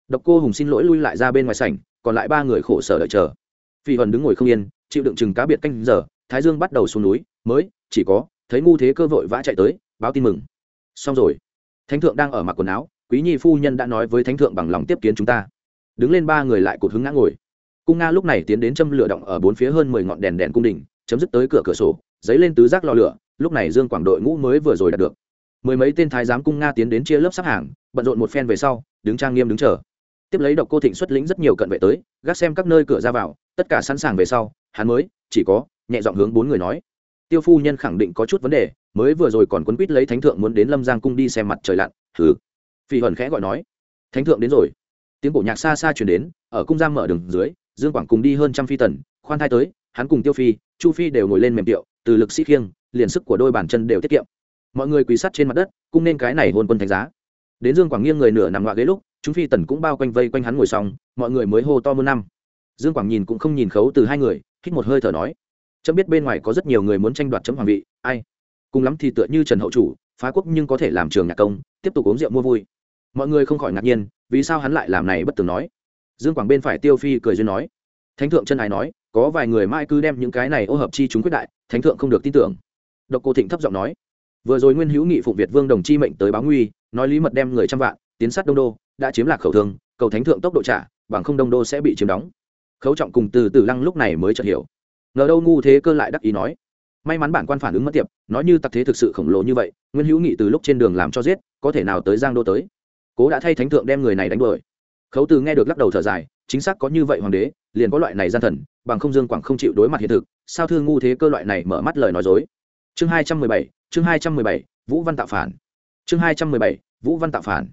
Độc cô hùng xin lỗi lui lại ra bên ngoài sảnh, còn lại ba người khổ sở đợi chờ. Phi hần đứng ngồi không yên, chịu đựng chừng cá biệt canh giờ, thái dương bắt đầu xuống núi, mới, chỉ có, thấy ngu thế cơ vội vã chạy tới, báo tin mừng. Xong rồi. Thánh thượng đang ở mặc quần áo quý nhi phu nhân đã nói với thánh thượng bằng lòng tiếp kiến chúng ta. Đứng lên ba người lại cột hứng ngã ngồi. Cung nga lúc này tiến đến châm lửa động ở bốn phía hơn mười ngọn đèn đèn cung đình, chấm dứt tới cửa cửa sổ dấy lên tứ giác lò lửa, lúc này dương quảng đội ngũ mới vừa rồi đạt được. Mười mấy tên thái giám cung nga tiến đến chia lớp sắp hàng, bận rộn một phen về sau, đứng trang nghiêm đứng chờ. Tiếp lấy độc cô thịnh xuất lĩnh rất nhiều cận vệ tới, gác xem các nơi cửa ra vào, tất cả sẵn sàng về sau, hắn mới, chỉ có, nhẹ giọng hướng bốn người nói. Tiêu phu nhân khẳng định có chút vấn đề, mới vừa rồi còn quấn quýt lấy thánh thượng muốn đến lâm giang cung đi xem mặt trời lặn thử phi hần khẽ gọi nói, thánh thượng đến rồi. Tiếng cổ nhạc xa xa chuyển đến, ở cung giam mở đường dưới, dương quảng cùng đi hơn trăm phi tần, khoan thai tới, hắn cùng tiêu phi, chu phi đều ngồi lên mềm tiệu, từ lực sĩ khiêng, liền sức của đôi bàn chân đều tiết kiệm. Mọi người quỳ sắt trên mặt đất, cung nên cái này hôn quân thánh giá. Đến dương quảng nghiêng người nửa nằm ngoạ ghế lúc, chúng phi tần cũng bao quanh vây quanh hắn ngồi xong, mọi người mới hô to muôn năm. Dương quảng nhìn cũng không nhìn khấu từ hai người, hít một hơi thở nói, chấm biết bên ngoài có rất nhiều người muốn tranh đoạt chấm hoàng vị, ai? Cùng lắm thì tựa như trần hậu chủ, phá quốc nhưng có thể làm trường nhạc công, tiếp tục uống rượu mua vui mọi người không khỏi ngạc nhiên, vì sao hắn lại làm này bất tường nói? Dương quảng bên phải tiêu phi cười duyên nói. Thánh thượng chân ái nói, có vài người mai cứ đem những cái này ô hợp chi chúng quyết đại, thánh thượng không được tin tưởng. Độc cô thịnh thấp giọng nói. Vừa rồi nguyên hữu nghị phụng việt vương đồng chi mệnh tới báo nguy, nói lý mật đem người trăm vạn, tiến sát đông đô, đã chiếm lạc khẩu thương, cầu thánh thượng tốc độ trả, bằng không đông đô sẽ bị chiếm đóng. Khấu trọng cùng từ từ lăng lúc này mới chợt hiểu. Ngờ đâu ngu thế cơ lại đắc ý nói. May mắn bản quan phản ứng mất tiệp, nói như tặc thế thực sự khổng lồ như vậy, nguyên hữu nghị từ lúc trên đường làm cho giết, có thể nào tới giang đô tới? Cố đã thay thánh thượng đem người này đánh đuổi. Khấu từ nghe được lắc đầu thở dài, chính xác có như vậy hoàng đế, liền có loại này gian thần, bằng không dương quảng không chịu đối mặt hiện thực, sao thương ngu thế cơ loại này mở mắt lời nói dối. Chương hai trăm mười bảy, chương hai trăm mười bảy, vũ văn tạo phản. Chương hai trăm mười bảy, vũ văn tạo phản.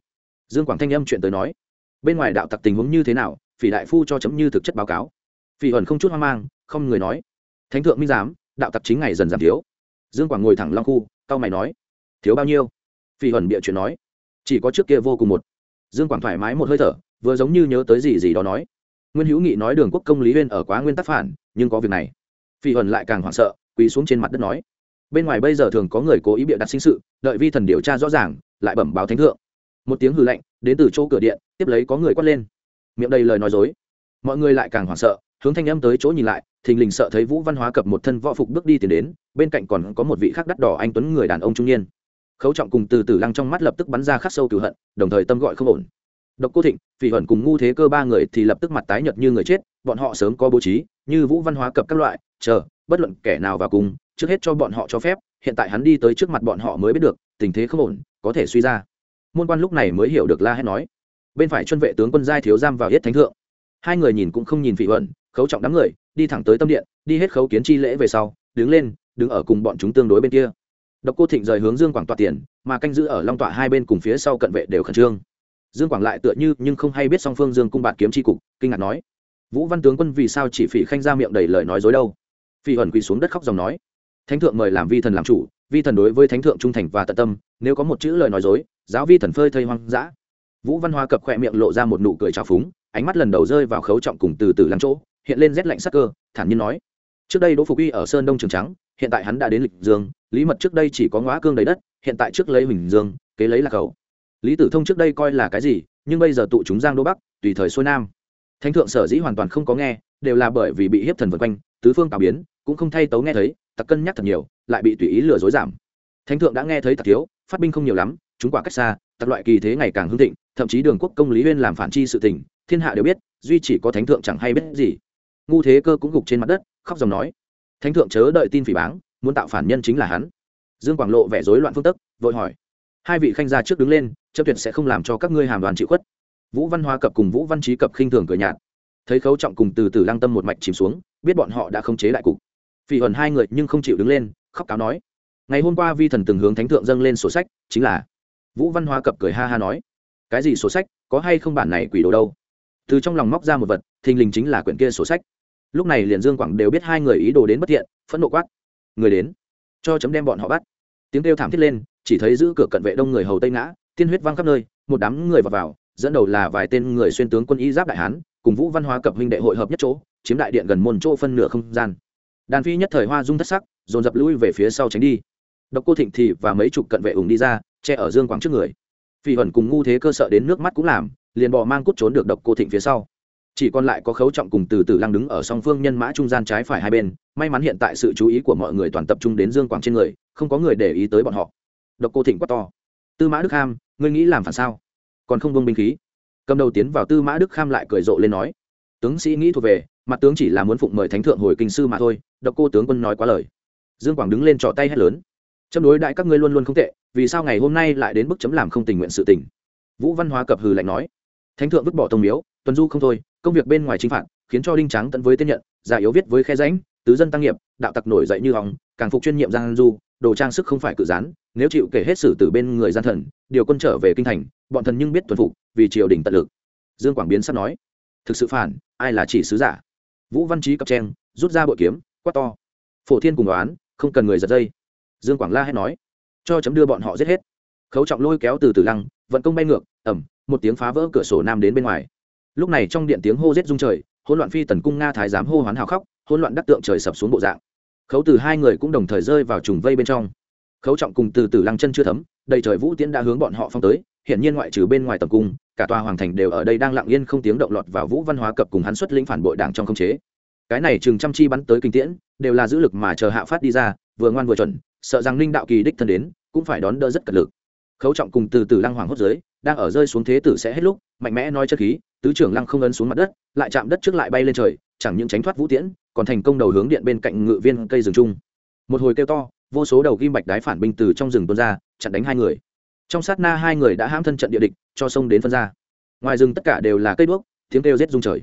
Dương quảng thanh âm chuyện tới nói, bên ngoài đạo tặc tình huống như thế nào, phỉ đại phu cho chấm như thực chất báo cáo. Phỉ ẩn không chút hoang mang, không người nói. Thánh thượng minh giám, đạo tặc chính ngày dần giảm thiếu. Dương quảng ngồi thẳng long khu cao mày nói, thiếu bao nhiêu? Phỉ ẩn bịa chuyện nói chỉ có trước kia vô cùng một. Dương quảng thoải mái một hơi thở, vừa giống như nhớ tới gì gì đó nói. Nguyên hữu nghị nói đường quốc công lý huyên ở quá nguyên tắc phản, nhưng có việc này. Phi ẩn lại càng hoảng sợ, quỳ xuống trên mặt đất nói. Bên ngoài bây giờ thường có người cố ý bịa đặt sinh sự, đợi vi thần điều tra rõ ràng, lại bẩm báo thánh thượng. Một tiếng hư lạnh, đến từ chỗ cửa điện, tiếp lấy có người quát lên. Miệng đầy lời nói dối. Mọi người lại càng hoảng sợ, hướng thanh âm tới chỗ nhìn lại, thình lình sợ thấy vũ văn hóa cập một thân võ phục bước đi tìm đến, bên cạnh còn có một vị khác đắt đỏ anh tuấn người đàn ông trung niên khấu trọng cùng từ từ lăng trong mắt lập tức bắn ra khắc sâu cửu hận, đồng thời tâm gọi không ổn. Độc cô thịnh, phỉ hận cùng ngu thế cơ ba người thì lập tức mặt tái nhợt như người chết, bọn họ sớm có bố trí, như vũ văn hóa cập các loại, chờ, bất luận kẻ nào vào cùng, trước hết cho bọn họ cho phép, hiện tại hắn đi tới trước mặt bọn họ mới biết được, tình thế không ổn, có thể suy ra. Môn quan lúc này mới hiểu được la hét nói. Bên phải chuân vệ tướng quân giai thiếu giam vào hết thánh thượng. Hai người nhìn cũng không nhìn phỉ hận khấu trọng đám người, đi thẳng tới tâm điện, đi hết khấu kiến chi lễ về sau, đứng lên, đứng ở cùng bọn chúng tương đối bên kia độc cô thịnh rời hướng dương quảng tọa tiền, mà canh giữ ở long tọa hai bên cùng phía sau cận vệ đều khẩn trương. Dương quảng lại tựa như nhưng không hay biết song phương dương cung bạn kiếm chi cục, kinh ngạc nói, vũ văn tướng quân vì sao chỉ phỉ khanh ra miệng đầy lời nói dối đâu? Phi ẩn quỳ xuống đất khóc dòng nói, thánh thượng mời làm vi thần làm chủ, vi thần đối với thánh thượng trung thành và tận tâm, nếu có một chữ lời nói dối, giáo vi thần phơi thây hoang dã. Vũ văn hoa cập khỏe miệng lộ ra một nụ cười trào phúng, ánh mắt lần đầu rơi vào khấu trọng cùng từ từ lắng chỗ, hiện lên rét lạnh sắc cơ, thản nhiên nói, trước đây đỗ phục uy ở sơn đông trường trắng hiện tại hắn đã đến lịch dương, lý mật trước đây chỉ có ngõ cương đầy đất, hiện tại trước lấy huỳnh dương, kế lấy là khẩu. Lý tử thông trước đây coi là cái gì, nhưng bây giờ tụ chúng giang đô bắc, tùy thời xuôi nam. Thánh thượng sở dĩ hoàn toàn không có nghe, đều là bởi vì bị hiếp thần vân quanh, tứ phương tạo biến, cũng không thay tấu nghe thấy, tặc cân nhắc thật nhiều, lại bị tùy ý lừa dối giảm. Thánh thượng đã nghe thấy tặc thiếu, phát binh không nhiều lắm, chúng quả cách xa, tặc loại kỳ thế ngày càng hưng thịnh, thậm chí đường quốc công lý huyên làm phản chi sự tình, thiên hạ đều biết, duy chỉ có thánh thượng chẳng hay biết gì. Ngu thế cơ cũng gục trên mặt đất, khóc dòng nói thánh thượng chớ đợi tin phỉ báng, muốn tạo phản nhân chính là hắn. Dương quảng lộ vẻ rối loạn phương tức, vội hỏi. Hai vị khanh gia trước đứng lên chấp tuyệt sẽ không làm cho các ngươi hàm đoàn chịu khuất. Vũ văn hoa cập cùng vũ văn trí cập khinh thường cửa nhạt. Thấy khấu trọng cùng từ từ lăng tâm một mạch chìm xuống, biết bọn họ đã không chế đại cục. Phỉ hờn hai người nhưng không chịu đứng lên, khóc cáo nói. Ngày hôm qua vi thần từng hướng thánh thượng dâng lên sổ sách, chính là. Vũ văn hoa cập cười ha ha nói. Cái gì sổ sách, có hay không bản này quỷ đồ đâu? Từ trong lòng móc ra một vật, thình lình chính là quyển kia sổ sách lúc này liền dương quảng đều biết hai người ý đồ đến bất thiện phẫn nộ quát. Người đến. Cho chấm đem bọn họ bắt. Tiếng kêu thảm thiết lên chỉ thấy giữ cửa cận vệ đông người hầu tây ngã tiên huyết văng khắp nơi một đám người vào, vào dẫn đầu là vài tên người xuyên tướng quân y giáp đại hán cùng vũ văn hóa cập huynh đệ hội hợp nhất chỗ chiếm đại điện gần môn chỗ phân nửa không gian. Đàn phi nhất thời hoa dung thất sắc dồn dập lui về phía sau tránh đi. Độc cô thịnh thị và mấy chục cận vệ ủng đi ra che ở dương quảng trước người. Phi hẩn cùng ngu thế cơ sợ đến nước mắt cũng làm liền bỏ mang cút trốn được độc cô thịnh phía sau chỉ còn lại có khấu trọng cùng từ từ lăng đứng ở song phương nhân mã trung gian trái phải hai bên, may mắn hiện tại sự chú ý của mọi người toàn tập trung đến dương quảng trên người, không có người để ý tới bọn họ. Độc cô thịnh quát to. Tư mã đức ham ngươi nghĩ làm phản sao? Còn không vương binh khí. Cầm đầu tiến vào tư mã đức kham lại cười rộ lên nói. Tướng sĩ nghĩ thuộc về, mặt tướng chỉ là muốn phụng mời thánh thượng hồi kinh sư mà thôi, độc cô tướng quân nói quá lời. Dương quảng đứng lên trỏ tay hét lớn. Chấm đối đại các ngươi luôn luôn không tệ, vì sao ngày hôm nay lại đến bức chấm làm không tình nguyện sự tình? Vũ văn hóa cập hừ lạnh nói. Thánh thượng vứt bỏ tông miếu, tuần du không thôi công việc bên ngoài chính phạt, khiến cho đinh trắng tận với tên nhận giả yếu viết với khe ránh tứ dân tăng nghiệp, đạo tặc nổi dậy như hóng, càng phục chuyên nhiệm giang du, đồ trang sức không phải cự gián, nếu chịu kể hết sử từ bên người gian thần, điều quân trở về kinh thành, bọn thần nhưng biết tuần phục, vì triều đình tận lực. Dương quảng biến sắp nói, thực sự phản, ai là chỉ sứ giả? Vũ văn trí cặp trang rút ra bội kiếm, quát to, phổ thiên cùng đoán, không cần người giật dây. Dương quảng la hét nói, cho chấm đưa bọn họ giết hết. Khấu trọng lôi kéo từ từ lăng, vận công bay ngược ẩm một tiếng phá vỡ cửa sổ nam đến bên ngoài lúc này trong điện tiếng hô rết rung trời, hỗn loạn phi tần cung nga thái giám hô hoán hào khóc, hỗn loạn đắc tượng trời sập xuống bộ dạng. Khấu từ hai người cũng đồng thời rơi vào trùng vây bên trong. Khấu trọng cùng từ từ lăng chân chưa thấm, đầy trời vũ tiễn đã hướng bọn họ phong tới, hiển nhiên ngoại trừ bên ngoài tầm cung, cả tòa hoàng thành đều ở đây đang lặng yên không tiếng động lọt vào vũ văn hóa cập cùng hắn xuất lĩnh phản bội đảng trong không chế. Cái này chừng chăm chi bắn tới kinh tiễn, đều là giữ lực mà chờ hạ phát đi ra, vừa ngoan vừa chuẩn, sợ rằng ninh đạo kỳ đích thân đến, cũng phải đón đỡ rất cật lực. Khấu trọng cùng từ từ lăng hoàng hốt giới đang ở rơi xuống thế tử sẽ hết lúc, mạnh mẽ nói chất khí tứ trưởng lăng không ấn xuống mặt đất, lại chạm đất trước lại bay lên trời, chẳng những tránh thoát vũ tiễn, còn thành công đầu hướng điện bên cạnh ngự viên cây rừng trung. Một hồi kêu to, vô số đầu kim bạch đái phản binh từ trong rừng tuôn ra, chặn đánh hai người. Trong sát na hai người đã hãm thân trận địa địch, cho sông đến phân ra. Ngoài rừng tất cả đều là cây đuốc, tiếng kêu rết rung trời.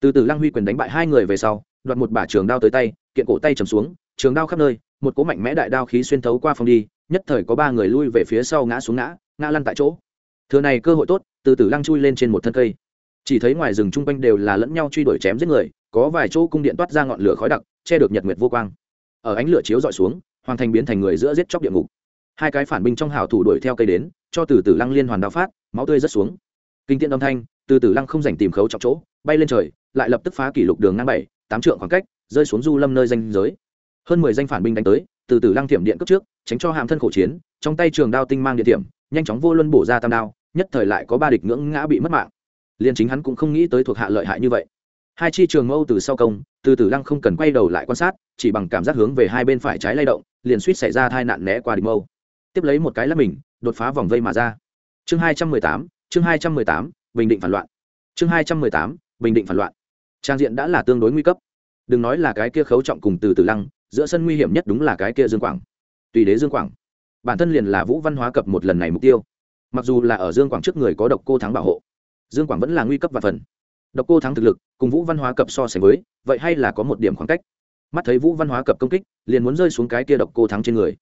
Từ từ lăng huy quyền đánh bại hai người về sau, đoạt một bả trường đao tới tay, kiện cổ tay chầm xuống, trường đao khắp nơi, một cỗ mạnh mẽ đại đao khí xuyên thấu qua phòng đi, nhất thời có ba người lui về phía sau ngã xuống ngã ngã lăn tại chỗ. Thừa này cơ hội tốt, từ từ lăng chui lên trên một thân cây chỉ thấy ngoài rừng chung quanh đều là lẫn nhau truy đuổi chém giết người, có vài chỗ cung điện toát ra ngọn lửa khói đặc, che được nhật nguyệt vô quang. Ở ánh lửa chiếu dọi xuống, hoàng thành biến thành người giữa giết chóc địa ngục. Hai cái phản binh trong hào thủ đuổi theo cây đến, cho từ từ lăng liên hoàn đao phát, máu tươi rớt xuống. Kinh tiện âm thanh, từ từ lăng không dành tìm khấu trọng chỗ, bay lên trời, lại lập tức phá kỷ lục đường ngang bảy, tám trượng khoảng cách, rơi xuống du lâm nơi danh giới. Hơn mười danh phản binh đánh tới, từ từ lăng thiểm điện cướp trước, tránh cho hàm thân khổ chiến, trong tay trường đao tinh mang địa điểm, nhanh chóng vô luân bổ ra tam đao, nhất thời lại có ba địch ngưỡng ngã bị mất mạng liền chính hắn cũng không nghĩ tới thuộc hạ lợi hại như vậy. Hai chi trường mâu từ sau công, từ từ lăng không cần quay đầu lại quan sát, chỉ bằng cảm giác hướng về hai bên phải trái lay động, liền suýt xảy ra tai nạn né qua địch mâu. Tiếp lấy một cái là mình, đột phá vòng vây mà ra. Chương hai trăm mười tám, chương hai trăm mười tám, bình định phản loạn. Chương hai trăm mười tám, bình định phản loạn. Trang diện đã là tương đối nguy cấp. Đừng nói là cái kia khấu trọng cùng từ từ lăng, giữa sân nguy hiểm nhất đúng là cái kia dương quảng. Tùy đế dương quảng. Bản thân liền là vũ văn hóa cập một lần này mục tiêu. Mặc dù là ở dương quảng trước người có độc cô thắng bảo hộ dương quảng vẫn là nguy cấp và phần. Độc cô thắng thực lực, cùng vũ văn hóa cập so sánh với, vậy hay là có một điểm khoảng cách? Mắt thấy vũ văn hóa cập công kích, liền muốn rơi xuống cái kia độc cô thắng trên người.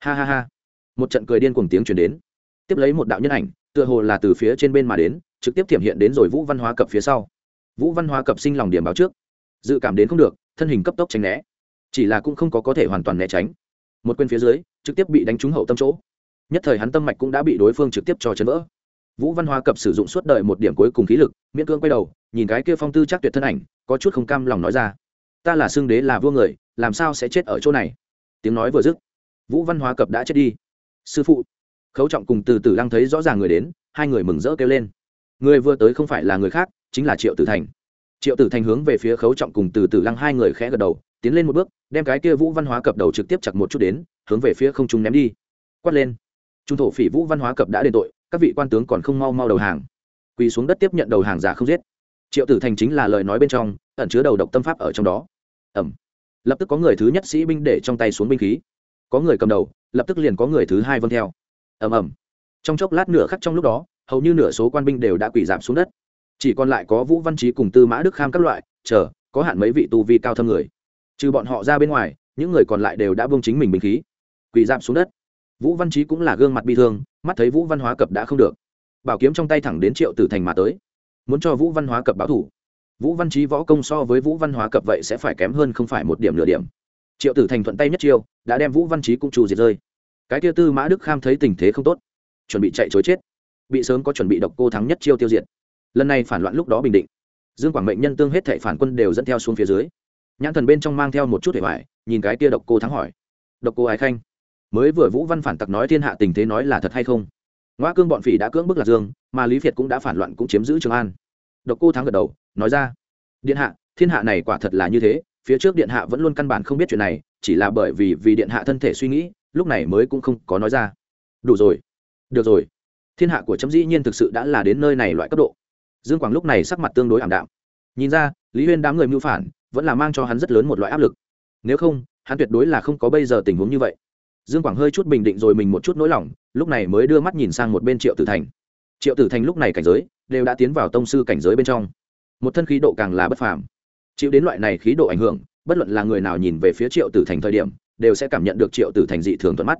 Ha ha ha. Một trận cười điên cùng tiếng chuyển đến. Tiếp lấy một đạo nhân ảnh, tựa hồ là từ phía trên bên mà đến, trực tiếp thiểm hiện đến rồi vũ văn hóa cập phía sau. Vũ văn hóa cập sinh lòng điểm báo trước. Dự cảm đến không được, thân hình cấp tốc tránh né. Chỉ là cũng không có có thể hoàn toàn né tránh. Một quên phía dưới, trực tiếp bị đánh trúng hậu tâm chỗ. Nhất thời hắn tâm mạch cũng đã bị đối phương trực tiếp cho chấn vỡ vũ văn hóa cập sử dụng suốt đời một điểm cuối cùng khí lực, miễn cưỡng quay đầu, nhìn cái kia phong tư chắc tuyệt thân ảnh, có chút không cam lòng nói ra. Ta là xương đế là vua người, làm sao sẽ chết ở chỗ này? Tiếng nói vừa dứt, vũ văn hóa cập đã chết đi. Sư phụ, khấu trọng cùng từ từ lăng thấy rõ ràng người đến, hai người mừng rỡ kêu lên. Người vừa tới không phải là người khác, chính là triệu tử thành. Triệu tử thành hướng về phía khấu trọng cùng từ từ lăng hai người khẽ gật đầu, tiến lên một bước, đem cái kia vũ văn hóa cập đầu trực tiếp chặt một chút đến, hướng về phía không trung ném đi. Quát lên. Trung thổ phỉ vũ văn hóa cập đã đền tội các vị quan tướng còn không mau mau đầu hàng. Quỳ xuống đất tiếp nhận đầu hàng giả không giết. Triệu tử thành chính là lời nói bên trong, ẩn chứa đầu độc tâm pháp ở trong đó. Ẩm. Lập tức có người thứ nhất sĩ binh để trong tay xuống binh khí. Có người cầm đầu, lập tức liền có người thứ hai vâng theo. Ầm ầm trong chốc lát nửa khắc trong lúc đó, hầu như nửa số quan binh đều đã quỳ giảm xuống đất. Chỉ còn lại có vũ văn trí cùng tư mã đức kham các loại, chờ, có hạn mấy vị tu vi cao thâm người. Trừ bọn họ ra bên ngoài, những người còn lại đều đã vương chính mình binh khí. Quỳ giảm xuống đất vũ văn trí cũng là gương mặt bi thương, mắt thấy vũ văn hóa cập đã không được. Bảo kiếm trong tay thẳng đến triệu tử thành mà tới. Muốn cho vũ văn hóa cập báo thủ. Vũ văn trí võ công so với vũ văn hóa cập vậy sẽ phải kém hơn không phải một điểm nửa điểm. Triệu tử thành thuận tay nhất chiêu, đã đem vũ văn trí cũng trù diệt rơi. Cái tia tư mã đức kham thấy tình thế không tốt, chuẩn bị chạy chối chết. Bị sớm có chuẩn bị độc cô thắng nhất chiêu tiêu diệt. Lần này phản loạn lúc đó bình định. Dương quảng mệnh nhân tương hết thệ phản quân đều dẫn theo xuống phía dưới. Nhãn thần bên trong mang theo một chút hệ hoại nhìn cái tia độc cô thắng hỏi. Độc cô ái khanh? Mới vừa vũ văn phản tặc nói thiên hạ tình thế nói là thật hay không? Ngoa cương bọn phỉ đã cưỡng bức lạc dương, mà lý việt cũng đã phản loạn cũng chiếm giữ trường an. Độc cô thắng gật đầu, nói ra, điện hạ, thiên hạ này quả thật là như thế, phía trước điện hạ vẫn luôn căn bản không biết chuyện này, chỉ là bởi vì vì điện hạ thân thể suy nghĩ, lúc này mới cũng không có nói ra. Đủ rồi, được rồi. Thiên hạ của chấm dĩ nhiên thực sự đã là đến nơi này loại cấp độ. Dương quảng lúc này sắc mặt tương đối ảm đạm. Nhìn ra, lý huyên đám người mưu phản, vẫn là mang cho hắn rất lớn một loại áp lực. Nếu không, hắn tuyệt đối là không có bây giờ tình huống như vậy dương quảng hơi chút bình định rồi mình một chút nỗi lòng, lúc này mới đưa mắt nhìn sang một bên triệu tử thành. Triệu tử thành lúc này cảnh giới, đều đã tiến vào tông sư cảnh giới bên trong. Một thân khí độ càng là bất phàm. Chịu đến loại này khí độ ảnh hưởng, bất luận là người nào nhìn về phía triệu tử thành thời điểm, đều sẽ cảm nhận được triệu tử thành dị thường thuận mắt.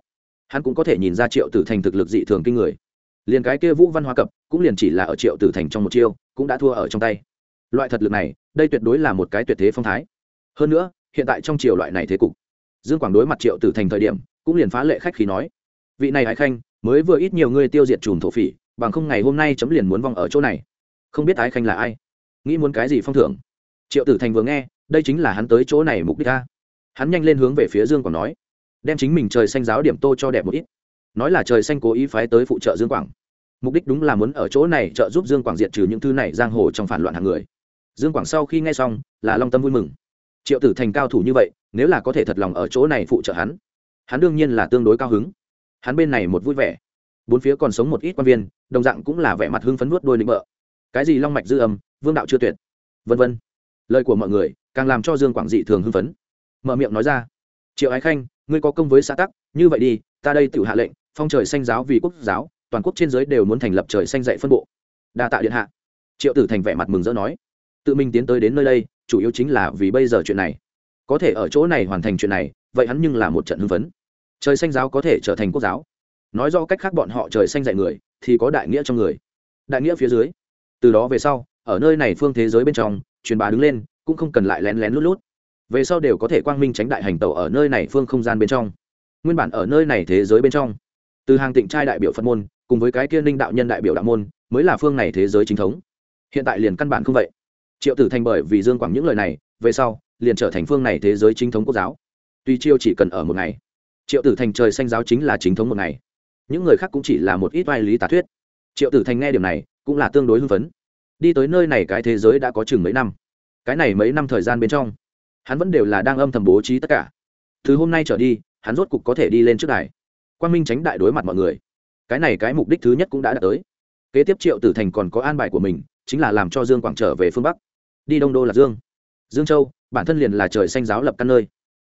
Hắn cũng có thể nhìn ra triệu tử thành thực lực dị thường kinh người. Liền cái kia vũ văn Hoa cập, cũng liền chỉ là ở triệu tử thành trong một chiêu, cũng đã thua ở trong tay. Loại thật lực này, đây tuyệt đối là một cái tuyệt thế phong thái. Hơn nữa, hiện tại trong triều loại này thế cục, dương quảng đối mặt triệu tử thành thời điểm cũng liền phá lệ khách khí nói, vị này ái khanh, mới vừa ít nhiều người tiêu diệt chùm thổ phỉ, bằng không ngày hôm nay chấm liền muốn vong ở chỗ này. Không biết ái khanh là ai, nghĩ muốn cái gì phong thưởng. Triệu tử thành vừa nghe, đây chính là hắn tới chỗ này mục đích ta hắn nhanh lên hướng về phía dương quảng nói, đem chính mình trời xanh giáo điểm tô cho đẹp một ít. Nói là trời xanh cố ý phái tới phụ trợ dương quảng. Mục đích đúng là muốn ở chỗ này trợ giúp dương quảng diệt trừ những thứ này giang hồ trong phản loạn hàng người. Dương quảng sau khi nghe xong, là long tâm vui mừng. Triệu tử thành cao thủ như vậy, nếu là có thể thật lòng ở chỗ này phụ trợ hắn hắn đương nhiên là tương đối cao hứng. Hắn bên này một vui vẻ. Bốn phía còn sống một ít quan viên, đồng dạng cũng là vẻ mặt hưng phấn nuốt đôi định bợ. Cái gì long mạch dư âm, vương đạo chưa tuyệt. Vân vân. Lời của mọi người càng làm cho dương quảng dị thường hưng phấn. Mở miệng nói ra. Triệu ái khanh, ngươi có công với xã tắc, như vậy đi, ta đây tự hạ lệnh, phong trời xanh giáo vì quốc giáo, toàn quốc trên giới đều muốn thành lập trời xanh dạy phân bộ. Đa tạ điện hạ. Triệu tử thành vẻ mặt mừng rỡ nói. Tự mình tiến tới đến nơi đây, chủ yếu chính là vì bây giờ chuyện này có thể ở chỗ này hoàn thành chuyện này, vậy hắn nhưng là một trận hưng phấn. Trời xanh giáo có thể trở thành quốc giáo. Nói do cách khác bọn họ trời xanh dạy người, thì có đại nghĩa trong người. Đại nghĩa phía dưới. Từ đó về sau, ở nơi này phương thế giới bên trong, truyền bá đứng lên, cũng không cần lại lén lén lút lút. Về sau đều có thể quang minh tránh đại hành tẩu ở nơi này phương không gian bên trong. Nguyên bản ở nơi này thế giới bên trong, từ hàng tịnh trai đại biểu phật môn, cùng với cái kia ninh đạo nhân đại biểu đạo môn, mới là phương này thế giới chính thống. Hiện tại liền căn bản không vậy. Triệu tử thành bởi vì dương quảng những lời này, về sau liền trở thành phương này thế giới chính thống quốc giáo. Tuy chiêu chỉ cần ở một ngày, triệu tử thành trời xanh giáo chính là chính thống một ngày. Những người khác cũng chỉ là một ít vai lý tà thuyết. Triệu tử thành nghe điểm này, cũng là tương đối hưng phấn. Đi tới nơi này cái thế giới đã có chừng mấy năm. Cái này mấy năm thời gian bên trong, hắn vẫn đều là đang âm thầm bố trí tất cả. Từ hôm nay trở đi, hắn rốt cục có thể đi lên trước đài. Quan minh tránh đại đối mặt mọi người. Cái này cái mục đích thứ nhất cũng đã đạt tới. Kế tiếp triệu tử thành còn có an bài của mình, chính là làm cho dương quảng trở về phương bắc. Đi đông đô là dương dương châu, bản thân liền là trời xanh giáo lập căn nơi.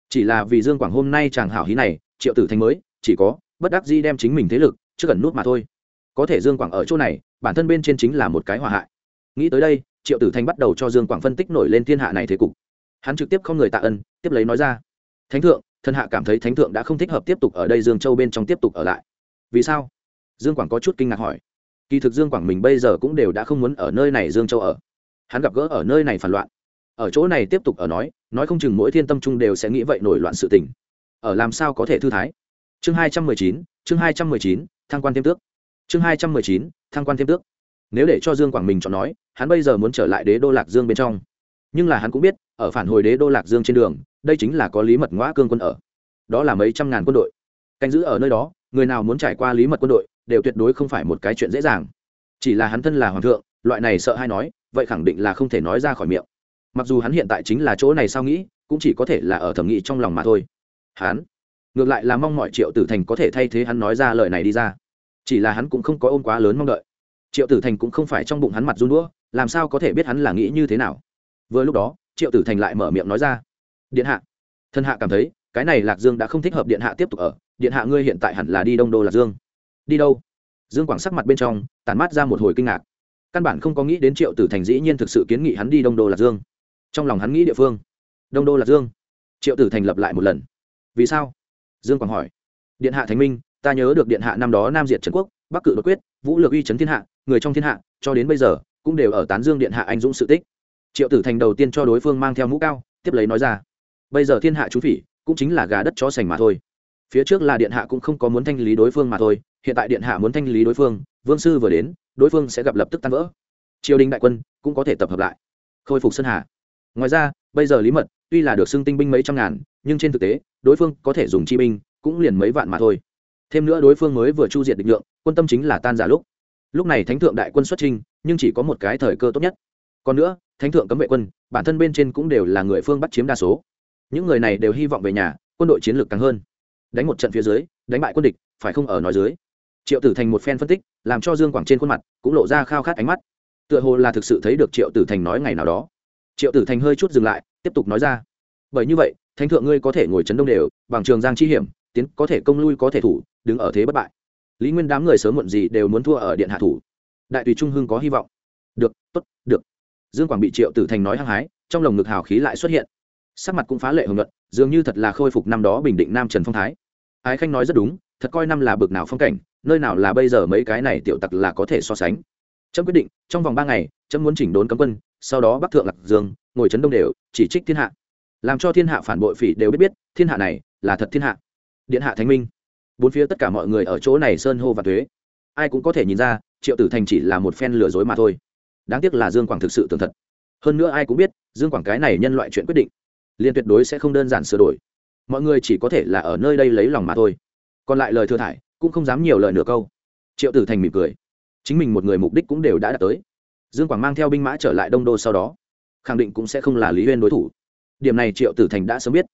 Chỉ là vì dương quảng hôm nay chàng hảo hí này, triệu tử thành mới, chỉ có bất đắc di đem chính mình thế lực chứ cần nút mà thôi. Có thể dương quảng ở chỗ này, bản thân bên trên chính là một cái hòa hại. Nghĩ tới đây, triệu tử thành bắt đầu cho dương quảng phân tích nổi lên thiên hạ này thế cục. Hắn trực tiếp không người tạ ân, tiếp lấy nói ra. Thánh thượng thân hạ cảm thấy thánh thượng đã không thích hợp tiếp tục ở đây dương châu bên trong tiếp tục ở lại. Vì sao? Dương quảng có chút kinh ngạc hỏi. Kỳ thực dương quảng mình bây giờ cũng đều đã không muốn ở nơi này dương châu ở. Hắn gặp gỡ ở nơi này phản loạn ở chỗ này tiếp tục ở nói nói không chừng mỗi thiên tâm trung đều sẽ nghĩ vậy nổi loạn sự tình. Ở làm sao có thể thư thái? Chương hai trăm mười chín, chương hai trăm mười chín, thăng quan thêm tước. Chương hai trăm mười chín, thăng quan thêm tước. Nếu để cho dương quảng mình chọn nói, hắn bây giờ muốn trở lại đế đô lạc dương bên trong. Nhưng là hắn cũng biết, ở phản hồi đế đô lạc dương trên đường, đây chính là có lý mật ngõ cương quân ở. Đó là mấy trăm ngàn quân đội. Canh giữ ở nơi đó, người nào muốn trải qua lý mật quân đội, đều tuyệt đối không phải một cái chuyện dễ dàng. Chỉ là hắn thân là hoàng thượng, loại này sợ hay nói, vậy khẳng định là không thể nói ra khỏi miệng mặc dù hắn hiện tại chính là chỗ này sao nghĩ, cũng chỉ có thể là ở thẩm nghĩ trong lòng mà thôi. Hắn, ngược lại là mong mọi triệu tử thành có thể thay thế hắn nói ra lời này đi ra. Chỉ là hắn cũng không có ôm quá lớn mong đợi. Triệu tử thành cũng không phải trong bụng hắn mặt run đũa, làm sao có thể biết hắn là nghĩ như thế nào? Vừa lúc đó, triệu tử thành lại mở miệng nói ra. Điện hạ. Thân hạ cảm thấy, cái này lạc dương đã không thích hợp điện hạ tiếp tục ở. Điện hạ ngươi hiện tại hẳn là đi đông đô lạc dương. Đi đâu? Dương quảng sắc mặt bên trong tàn mát ra một hồi kinh ngạc. Căn bản không có nghĩ đến triệu tử thành dĩ nhiên thực sự kiến nghị hắn đi đông đô lạc dương trong lòng hắn nghĩ địa phương. Đông đô là dương. Triệu tử thành lập lại một lần. Vì sao? Dương quảng hỏi. Điện hạ thánh minh, ta nhớ được điện hạ năm đó nam diệt trần quốc, bắc cự đột quyết, vũ lược uy trấn thiên hạ, người trong thiên hạ, cho đến bây giờ, cũng đều ở tán dương điện hạ anh dũng sự tích. Triệu tử thành đầu tiên cho đối phương mang theo mũ cao, tiếp lấy nói ra. Bây giờ thiên hạ chú phỉ, cũng chính là gà đất chó sành mà thôi. Phía trước là điện hạ cũng không có muốn thanh lý đối phương mà thôi, hiện tại điện hạ muốn thanh lý đối phương, vương sư vừa đến, đối phương sẽ gặp lập tức tan vỡ. Triều đình đại quân cũng có thể tập hợp lại. Khôi phục sơn hà ngoài ra, bây giờ lý mật tuy là được xưng tinh binh mấy trăm ngàn, nhưng trên thực tế, đối phương có thể dùng chi binh cũng liền mấy vạn mà thôi. Thêm nữa đối phương mới vừa chu diệt định lượng, quân tâm chính là tan giả lúc. Lúc này thánh thượng đại quân xuất trinh nhưng chỉ có một cái thời cơ tốt nhất. Còn nữa, thánh thượng cấm vệ quân, bản thân bên trên cũng đều là người phương bắt chiếm đa số. Những người này đều hy vọng về nhà, quân đội chiến lược càng hơn. Đánh một trận phía dưới, đánh bại quân địch, phải không ở nói dưới? Triệu tử thành một phen phân tích, làm cho dương quảng trên khuôn mặt cũng lộ ra khao khát ánh mắt. Tựa hồ là thực sự thấy được triệu tử thành nói ngày nào đó triệu tử thành hơi chút dừng lại, tiếp tục nói ra. Bởi như vậy, thánh thượng ngươi có thể ngồi chấn đông đều, bằng trường giang chi hiểm, tiến có thể công lui có thể thủ, đứng ở thế bất bại. Lý nguyên đám người sớm muộn gì đều muốn thua ở điện hạ thủ. Đại tùy trung hưng có hy vọng. Được, tốt, được. Dương quảng bị triệu tử thành nói hăng hái, trong lồng ngực hào khí lại xuất hiện. Sắc mặt cũng phá lệ hưởng luận dường như thật là khôi phục năm đó bình định nam trần phong thái. Ái khanh nói rất đúng, thật coi năm là bực nào phong cảnh, nơi nào là bây giờ mấy cái này tiểu tặc là có thể so sánh. Trâm quyết định, trong vòng ba ngày trâm muốn chỉnh đốn cấm quân sau đó bắc thượng lạc dương, ngồi chấn đông đều, chỉ trích thiên hạ. Làm cho thiên hạ phản bội phỉ đều biết biết, thiên hạ này là thật thiên hạ. Điện hạ thánh minh. Bốn phía tất cả mọi người ở chỗ này sơn hô và thuế ai cũng có thể nhìn ra, triệu tử thành chỉ là một phen lừa dối mà thôi. Đáng tiếc là dương quảng thực sự tường thật. Hơn nữa ai cũng biết, dương quảng cái này nhân loại chuyện quyết định liên tuyệt đối sẽ không đơn giản sửa đổi. Mọi người chỉ có thể là ở nơi đây lấy lòng mà thôi. Còn lại lời thừa thải, cũng không dám nhiều lời nửa câu. Triệu tử thành mỉm cười. Chính mình một người mục đích cũng đều đã đạt tới dương quảng mang theo binh mã trở lại đông đô sau đó, khẳng định cũng sẽ không là lý huyên đối thủ. Điểm này triệu tử thành đã sớm biết,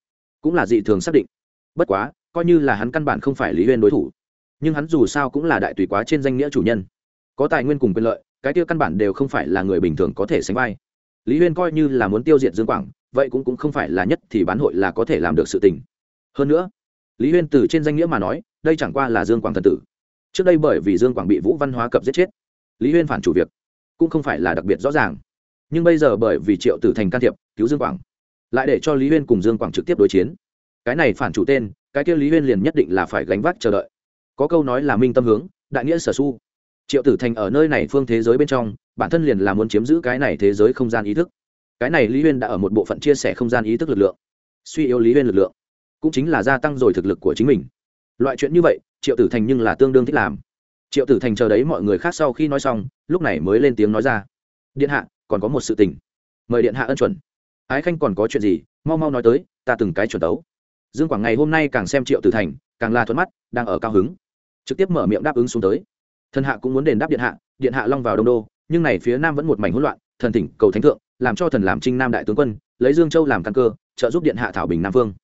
cũng là dị thường xác định. Bất quá, coi như là hắn căn bản không phải lý huyên đối thủ, nhưng hắn dù sao cũng là đại tùy quá trên danh nghĩa chủ nhân. Có tài nguyên cùng quyền lợi, cái tiêu căn bản đều không phải là người bình thường có thể sánh vai. Lý huyên coi như là muốn tiêu diệt dương quảng, vậy cũng cũng không phải là nhất thì bán hội là có thể làm được sự tình. Hơn nữa, lý huyên từ trên danh nghĩa mà nói, đây chẳng qua là dương quảng thần tử. Trước đây bởi vì dương quảng bị vũ văn hóa cập giết chết, lý huyên phản chủ việc cũng không phải là đặc biệt rõ ràng. Nhưng bây giờ bởi vì triệu tử thành can thiệp, cứu dương quảng, lại để cho lý huyên cùng dương quảng trực tiếp đối chiến. Cái này phản chủ tên, cái kia lý huyên liền nhất định là phải gánh vác chờ đợi. Có câu nói là minh tâm hướng, đại nghĩa sở su. Triệu tử thành ở nơi này phương thế giới bên trong, bản thân liền là muốn chiếm giữ cái này thế giới không gian ý thức. Cái này lý huyên đã ở một bộ phận chia sẻ không gian ý thức lực lượng, suy yếu lý huyên lực lượng, cũng chính là gia tăng rồi thực lực của chính mình. Loại chuyện như vậy, triệu tử thành nhưng là tương đương thích làm triệu tử thành chờ đấy mọi người khác sau khi nói xong, lúc này mới lên tiếng nói ra. Điện hạ, còn có một sự tình. Mời điện hạ ân chuẩn. Ái khanh còn có chuyện gì? Mau mau nói tới, ta từng cái chuẩn tấu. Dương quảng ngày hôm nay càng xem triệu tử thành, càng là thuận mắt, đang ở cao hứng. Trực tiếp mở miệng đáp ứng xuống tới. Thần hạ cũng muốn đền đáp điện hạ điện hạ long vào đông đô, nhưng này phía nam vẫn một mảnh hỗn loạn, thần thỉnh cầu thánh thượng, làm cho thần làm trinh nam đại tướng quân, lấy dương châu làm căn cơ, trợ giúp điện hạ thảo bình nam vương.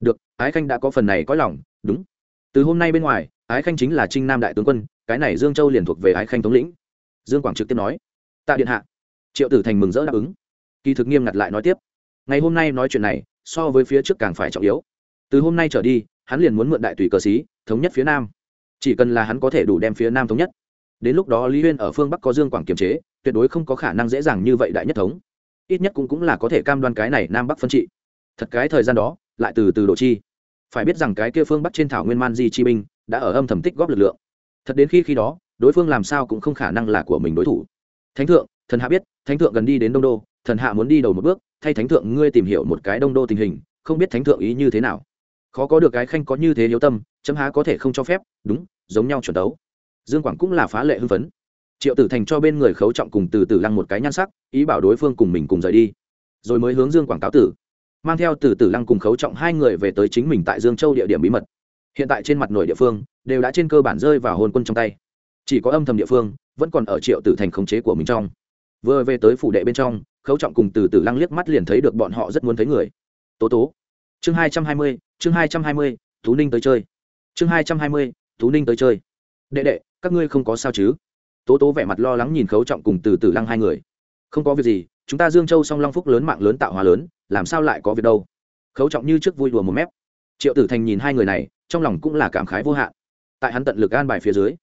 Được, ái khanh đã có phần này có lòng, đúng. Từ hôm nay bên ngoài, ái khanh chính là trinh nam đại tướng quân cái này dương châu liền thuộc về ái khanh thống lĩnh. Dương quảng trực tiếp nói, tạ điện hạ. Triệu tử thành mừng rỡ đáp ứng. Kỳ thực nghiêm ngặt lại nói tiếp, ngày hôm nay nói chuyện này, so với phía trước càng phải trọng yếu. Từ hôm nay trở đi, hắn liền muốn mượn đại tùy cờ xí, thống nhất phía nam. Chỉ cần là hắn có thể đủ đem phía nam thống nhất. Đến lúc đó lý huyên ở phương bắc có dương quảng kiềm chế, tuyệt đối không có khả năng dễ dàng như vậy đại nhất thống. Ít nhất cũng cũng là có thể cam đoan cái này nam bắc phân trị. Thật cái thời gian đó, lại từ từ độ chi. Phải biết rằng cái kia phương bắc trên thảo nguyên man di chi binh đã ở âm thầm tích góp lực lượng thật đến khi khi đó, đối phương làm sao cũng không khả năng là của mình đối thủ. Thánh thượng, thần hạ biết, thánh thượng gần đi đến đông đô, thần hạ muốn đi đầu một bước, thay thánh thượng ngươi tìm hiểu một cái đông đô tình hình, không biết thánh thượng ý như thế nào. Khó có được cái khanh có như thế hiếu tâm, chấm há có thể không cho phép, đúng, giống nhau chuẩn đấu. Dương quảng cũng là phá lệ hưng phấn. Triệu tử thành cho bên người khấu trọng cùng từ từ lăng một cái nhan sắc, ý bảo đối phương cùng mình cùng rời đi. Rồi mới hướng dương quảng cáo tử, mang theo từ từ lăng cùng khấu trọng hai người về tới chính mình tại dương châu địa điểm bí mật. Hiện tại trên mặt nội địa phương đều đã trên cơ bản rơi vào hôn quân trong tay. Chỉ có âm thầm địa phương, vẫn còn ở triệu tử thành khống chế của mình trong. Vừa về tới phủ đệ bên trong, khấu trọng cùng từ từ lăng liếc mắt liền thấy được bọn họ rất muốn thấy người. Tố tố, chương hai trăm hai mươi, chương hai trăm hai mươi, tú ninh tới chơi. Chương hai trăm hai mươi, tú ninh tới chơi. Đệ đệ, các ngươi không có sao chứ? Tố tố vẻ mặt lo lắng nhìn khấu trọng cùng từ từ lăng hai người. Không có việc gì, chúng ta dương châu song long phúc lớn mạng lớn tạo hóa lớn, làm sao lại có việc đâu? Khấu trọng như trước vui đùa một mép. Triệu tử thành nhìn hai người này, trong lòng cũng là cảm khái vô hạn tại hắn tận lực an bài phía dưới.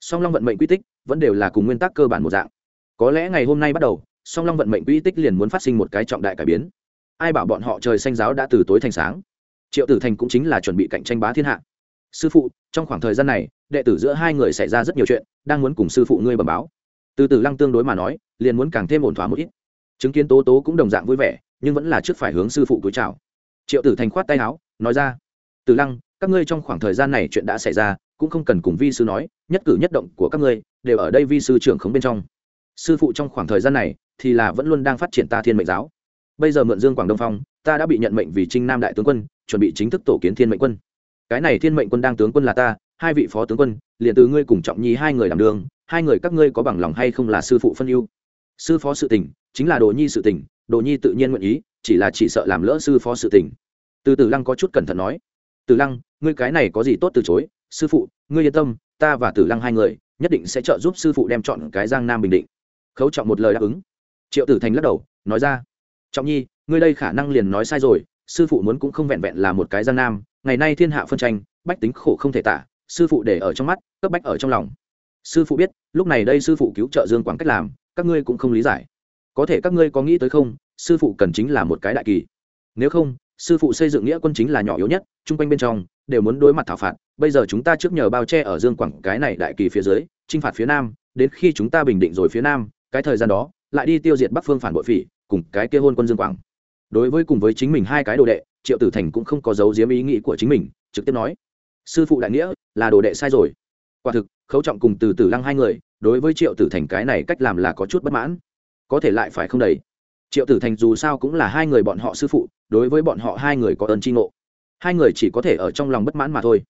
Song long vận mệnh quy tích vẫn đều là cùng nguyên tắc cơ bản một dạng. Có lẽ ngày hôm nay bắt đầu, song long vận mệnh quy tích liền muốn phát sinh một cái trọng đại cải biến. Ai bảo bọn họ trời xanh giáo đã từ tối thành sáng. Triệu tử thành cũng chính là chuẩn bị cạnh tranh bá thiên hạ. Sư phụ, trong khoảng thời gian này, đệ tử giữa hai người xảy ra rất nhiều chuyện, đang muốn cùng sư phụ ngươi bẩm báo. Từ từ lăng tương đối mà nói, liền muốn càng thêm ổn thỏa một ít. Chứng kiến tố tố cũng đồng dạng vui vẻ, nhưng vẫn là trước phải hướng sư phụ cúi chào. Triệu tử thành khoát tay áo, nói ra từ lăng, các ngươi trong khoảng thời gian này chuyện đã xảy ra cũng không cần cùng vi sư nói, nhất cử nhất động của các ngươi đều ở đây vi sư trưởng khống bên trong. Sư phụ trong khoảng thời gian này thì là vẫn luôn đang phát triển ta thiên mệnh giáo. Bây giờ mượn dương quảng đông phong, ta đã bị nhận mệnh vì trinh nam đại tướng quân, chuẩn bị chính thức tổ kiến thiên mệnh quân. Cái này thiên mệnh quân đang tướng quân là ta, hai vị phó tướng quân, liền từ ngươi cùng trọng nhi hai người làm đường, hai người các ngươi có bằng lòng hay không là sư phụ phân ưu. Sư phó sự tình chính là đồ nhi sự tình, đồ nhi tự nhiên nguyện ý, chỉ là chỉ sợ làm lỡ sư phó sự tình. Từ từ lăng có chút cẩn thận nói từ lăng, ngươi cái này có gì tốt từ chối? Sư phụ, ngươi yên tâm, ta và tử lăng hai người nhất định sẽ trợ giúp sư phụ đem chọn cái giang nam bình định. Khấu trọng một lời đáp ứng. Triệu tử thành lắc đầu, nói ra. Trọng nhi, ngươi đây khả năng liền nói sai rồi, sư phụ muốn cũng không vẹn vẹn là một cái giang nam, ngày nay thiên hạ phân tranh, bách tính khổ không thể tả, sư phụ để ở trong mắt, cấp bách ở trong lòng. Sư phụ biết, lúc này đây sư phụ cứu trợ dương quảng cách làm, các ngươi cũng không lý giải. Có thể các ngươi có nghĩ tới không, sư phụ cần chính là một cái đại kỳ. Nếu không sư phụ xây dựng nghĩa quân chính là nhỏ yếu nhất, chung quanh bên trong, đều muốn đối mặt thảo phạt, bây giờ chúng ta trước nhờ bao che ở dương quảng, cái này đại kỳ phía dưới t r i n h phạt phía nam, đến khi chúng ta bình định rồi phía nam, cái thời gian đó, lại đi tiêu diệt bắc phương phản bội phỉ, cùng cái kia hôn quân dương quảng. Đối với cùng với chính mình hai cái đồ đệ, triệu tử thành cũng không có dấu diếm ý nghĩ của chính mình, trực tiếp nói, sư phụ đại nghĩa, là đồ đệ sai rồi. Quả thực, khấu trọng cùng từ từ lăng hai người, đối với triệu tử thành cái này cách làm là có chút bất mãn. Có thể lại phải không đầy? Triệu tử thành dù sao cũng là hai người bọn họ sư phụ, đối với bọn họ hai người có ơn tri ngộ. Hai người chỉ có thể ở trong lòng bất mãn mà thôi.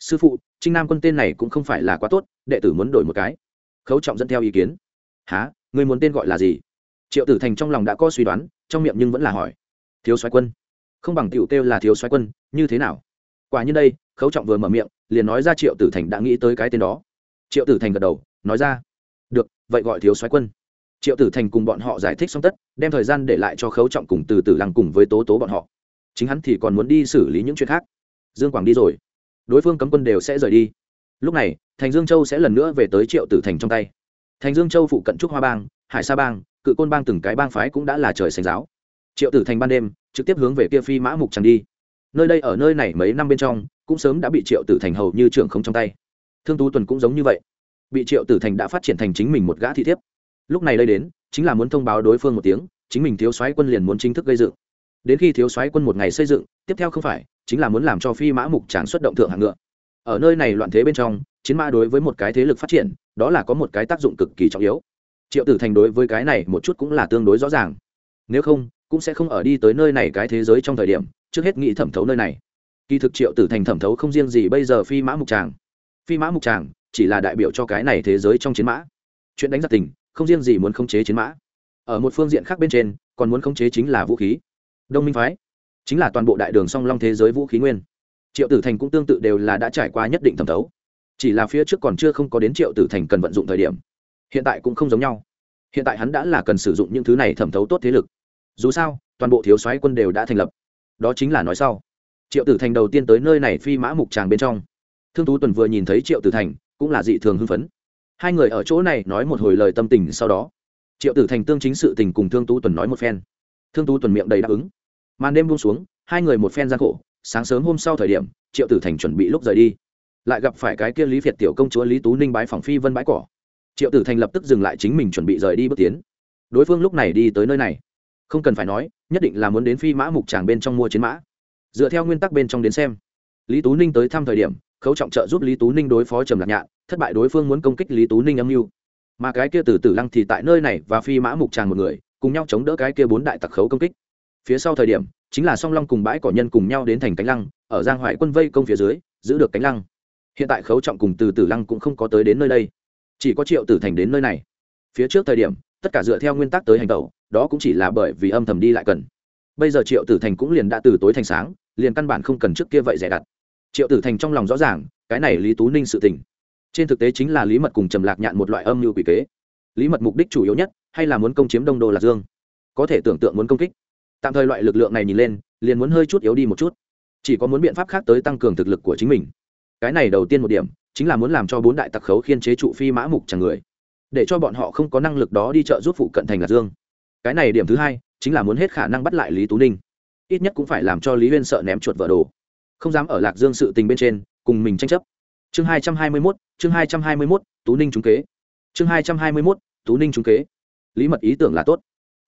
Sư phụ, trinh nam quân tên này cũng không phải là quá tốt, đệ tử muốn đổi một cái. Khấu trọng dẫn theo ý kiến. Há người muốn tên gọi là gì? Triệu tử thành trong lòng đã có suy đoán, trong miệng nhưng vẫn là hỏi. Thiếu soái quân. Không bằng tiểu kêu là thiếu soái quân, như thế nào? Quả như đây, khấu trọng vừa mở miệng, liền nói ra triệu tử thành đã nghĩ tới cái tên đó. Triệu tử thành gật đầu, nói ra. Được, vậy gọi thiếu soái quân triệu tử thành cùng bọn họ giải thích xong tất, đem thời gian để lại cho khấu trọng cùng từ từ lăng cùng với tố tố bọn họ. Chính hắn thì còn muốn đi xử lý những chuyện khác. Dương quảng đi rồi. Đối phương cấm quân đều sẽ rời đi. Lúc này, thành dương châu sẽ lần nữa về tới triệu tử thành trong tay. Thành dương châu phụ cận trúc hoa bang, hải sa bang, cự côn bang từng cái bang phái cũng đã là trời xanh giáo. Triệu tử thành ban đêm, trực tiếp hướng về kia phi mã mục tràng đi. Nơi đây ở nơi này mấy năm bên trong, cũng sớm đã bị triệu tử thành hầu như trưởng không trong tay. Thương tú tuần cũng giống như vậy. Bị triệu tử thành đã phát triển thành chính mình một gã thị thiếp lúc này đây đến, chính là muốn thông báo đối phương một tiếng, chính mình thiếu soái quân liền muốn chính thức gây dựng. Đến khi thiếu soái quân một ngày xây dựng, tiếp theo không phải, chính là muốn làm cho phi mã mục tràng xuất động thượng hạng ngựa. Ở nơi này loạn thế bên trong, chiến mã đối với một cái thế lực phát triển, đó là có một cái tác dụng cực kỳ trọng yếu. Triệu tử thành đối với cái này một chút cũng là tương đối rõ ràng. Nếu không, cũng sẽ không ở đi tới nơi này cái thế giới trong thời điểm, trước hết nghĩ thẩm thấu nơi này. Kỳ thực triệu tử thành thẩm thấu không riêng gì bây giờ phi mã mục tràng. Phi mã mục tràng chỉ là đại biểu cho cái này thế giới trong chiến mã. Chuyện đánh giặc tình không riêng gì muốn khống chế chiến mã. Ở một phương diện khác bên trên, còn muốn khống chế chính là vũ khí. Đông minh phái, chính là toàn bộ đại đường song long thế giới vũ khí nguyên. Triệu tử thành cũng tương tự đều là đã trải qua nhất định thẩm thấu. Chỉ là phía trước còn chưa không có đến triệu tử thành cần vận dụng thời điểm. Hiện tại cũng không giống nhau. Hiện tại hắn đã là cần sử dụng những thứ này thẩm thấu tốt thế lực. Dù sao, toàn bộ thiếu soái quân đều đã thành lập. Đó chính là nói sau. Triệu tử thành đầu tiên tới nơi này phi mã mục tràng bên trong. Thương tú tuần vừa nhìn thấy triệu tử thành, cũng là dị thường hưng phấn hai người ở chỗ này nói một hồi lời tâm tình sau đó, triệu tử thành tương chính sự tình cùng thương tú tuần nói một phen. Thương tú tuần miệng đầy đáp ứng. Màn đêm buông xuống, hai người một phen gian khổ, sáng sớm hôm sau thời điểm, triệu tử thành chuẩn bị lúc rời đi. Lại gặp phải cái kia lý việt tiểu công chúa lý tú ninh bái phòng phi vân bãi cỏ. Triệu tử thành lập tức dừng lại chính mình chuẩn bị rời đi bước tiến. Đối phương lúc này đi tới nơi này. Không cần phải nói, nhất định là muốn đến phi mã mục tràng bên trong mua chiến mã. Dựa theo nguyên tắc bên trong đến xem. Lý tú ninh tới thăm thời điểm khấu trọng trợ giúp lý tú ninh đối phó trầm lạc nhạn, thất bại đối phương muốn công kích lý tú ninh âm mưu. Mà cái kia từ tử lăng thì tại nơi này và phi mã mục tràng một người, cùng nhau chống đỡ cái kia bốn đại tặc khấu công kích. Phía sau thời điểm, chính là song long cùng bãi cỏ nhân cùng nhau đến thành cánh lăng, ở giang hoại quân vây công phía dưới, giữ được cánh lăng. Hiện tại khấu trọng cùng từ tử lăng cũng không có tới đến nơi đây. Chỉ có triệu tử thành đến nơi này. Phía trước thời điểm, tất cả dựa theo nguyên tắc tới hành tẩu, đó cũng chỉ là bởi vì âm thầm đi lại cần. Bây giờ triệu tử thành cũng liền đã từ tối thành sáng, liền căn bản không cần trước kia vậy rẻ đặt triệu tử thành trong lòng rõ ràng, cái này lý tú ninh sự tình. Trên thực tế chính là lý mật cùng trầm lạc nhạn một loại âm mưu quỷ kế. Lý mật mục đích chủ yếu nhất, hay là muốn công chiếm đông đô lạc dương. Có thể tưởng tượng muốn công kích. Tạm thời loại lực lượng này nhìn lên, liền muốn hơi chút yếu đi một chút. Chỉ có muốn biện pháp khác tới tăng cường thực lực của chính mình. Cái này đầu tiên một điểm, chính là muốn làm cho bốn đại tặc khấu khiên chế trụ phi mã mục chẳng người. Để cho bọn họ không có năng lực đó đi chợ giúp phụ cận thành lạc dương. Cái này điểm thứ hai, chính là muốn hết khả năng bắt lại lý tú ninh. Ít nhất cũng phải làm cho lý huyên sợ ném chuột vợ đồ không dám ở lạc dương sự tình bên trên, cùng mình tranh chấp. Chương hai trăm hai mươi mốt, chương hai trăm hai mươi mốt, tú ninh trúng kế. Chương hai trăm hai mươi mốt, tú ninh trúng kế. Lý mật ý tưởng là tốt.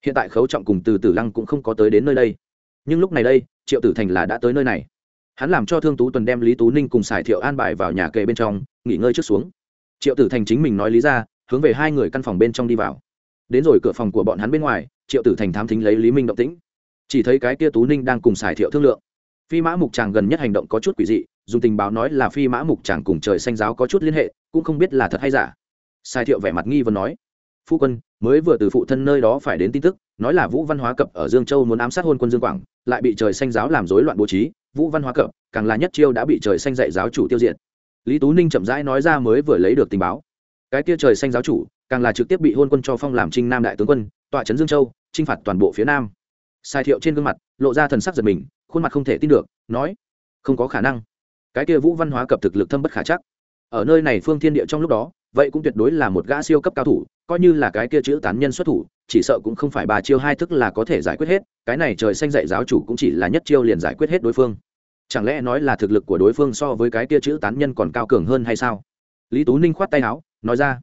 Hiện tại khấu trọng cùng từ tử lăng cũng không có tới đến nơi đây. Nhưng lúc này đây, triệu tử thành là đã tới nơi này. Hắn làm cho thương tú tuần đem lý tú ninh cùng sài thiệu an bài vào nhà kề bên trong, nghỉ ngơi trước xuống. Triệu tử thành chính mình nói lý ra, hướng về hai người căn phòng bên trong đi vào. Đến rồi cửa phòng của bọn hắn bên ngoài, triệu tử thành thám thính lấy lý minh động tĩnh. Chỉ thấy cái kia tú ninh đang cùng sài thiệu thương lượng phi mã mục tràng gần nhất hành động có chút quỷ dị, dùng tình báo nói là phi mã mục tràng cùng trời xanh giáo có chút liên hệ, cũng không biết là thật hay giả. Sai thiệu vẻ mặt nghi vấn nói, phu quân, mới vừa từ phụ thân nơi đó phải đến tin tức, nói là vũ văn hóa cập ở dương châu muốn ám sát hôn quân dương quảng, lại bị trời xanh giáo làm rối loạn bố trí, vũ văn hóa cập, càng là nhất chiêu đã bị trời xanh dạy giáo chủ tiêu diệt. Lý tú ninh chậm rãi nói ra mới vừa lấy được tình báo. Cái kia trời xanh giáo chủ, càng là trực tiếp bị hôn quân cho phong làm trinh nam đại tướng quân, tọa trấn dương châu, chinh phạt toàn bộ phía nam. Sai thiệu trên gương mặt, lộ ra thần sắc giật mình khuôn mặt không thể tin được, nói, không có khả năng. Cái kia vũ văn hóa cập thực lực thâm bất khả chắc. Ở nơi này phương thiên địa trong lúc đó, vậy cũng tuyệt đối là một gã siêu cấp cao thủ, coi như là cái kia chữ tán nhân xuất thủ, chỉ sợ cũng không phải ba chiêu hai thức là có thể giải quyết hết, cái này trời xanh dạy giáo chủ cũng chỉ là nhất chiêu liền giải quyết hết đối phương. Chẳng lẽ nói là thực lực của đối phương so với cái kia chữ tán nhân còn cao cường hơn hay sao? Lý tú ninh khoát tay áo, nói ra,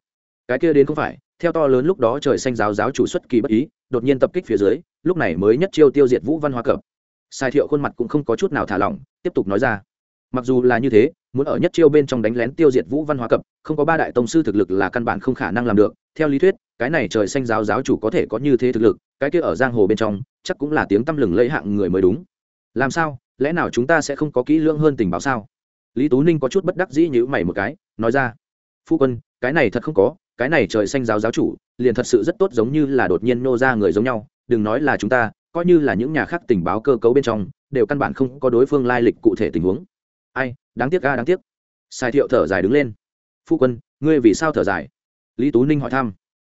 cái kia đến không phải, theo to lớn lúc đó trời xanh giáo giáo chủ xuất kỳ bất ý, đột nhiên tập kích phía dưới, lúc này mới nhất chiêu tiêu diệt vũ văn Hóa cập sai thiệu khuôn mặt cũng không có chút nào thả lỏng, tiếp tục nói ra. Mặc dù là như thế, muốn ở nhất chiêu bên trong đánh lén tiêu diệt vũ văn hóa cập, không có ba đại tông sư thực lực là căn bản không khả năng làm được. Theo lý thuyết, cái này trời xanh giáo giáo chủ có thể có như thế thực lực, cái kia ở giang hồ bên trong, chắc cũng là tiếng tăm lừng lẫy hạng người mới đúng. Làm sao? Lẽ nào chúng ta sẽ không có kỹ lưỡng hơn tình báo sao? Lý tú ninh có chút bất đắc dĩ nhữ mày một cái, nói ra. Phu quân, cái này thật không có, cái này trời xanh giáo giáo chủ, liền thật sự rất tốt giống như là đột nhiên nô ra người giống nhau. Đừng nói là chúng ta coi như là những nhà khác tình báo cơ cấu bên trong, đều căn bản không có đối phương lai lịch cụ thể tình huống. Ai, đáng tiếc ga đáng tiếc. Sai thiệu thở dài đứng lên. Phu quân, ngươi vì sao thở dài? Lý tú ninh hỏi thăm.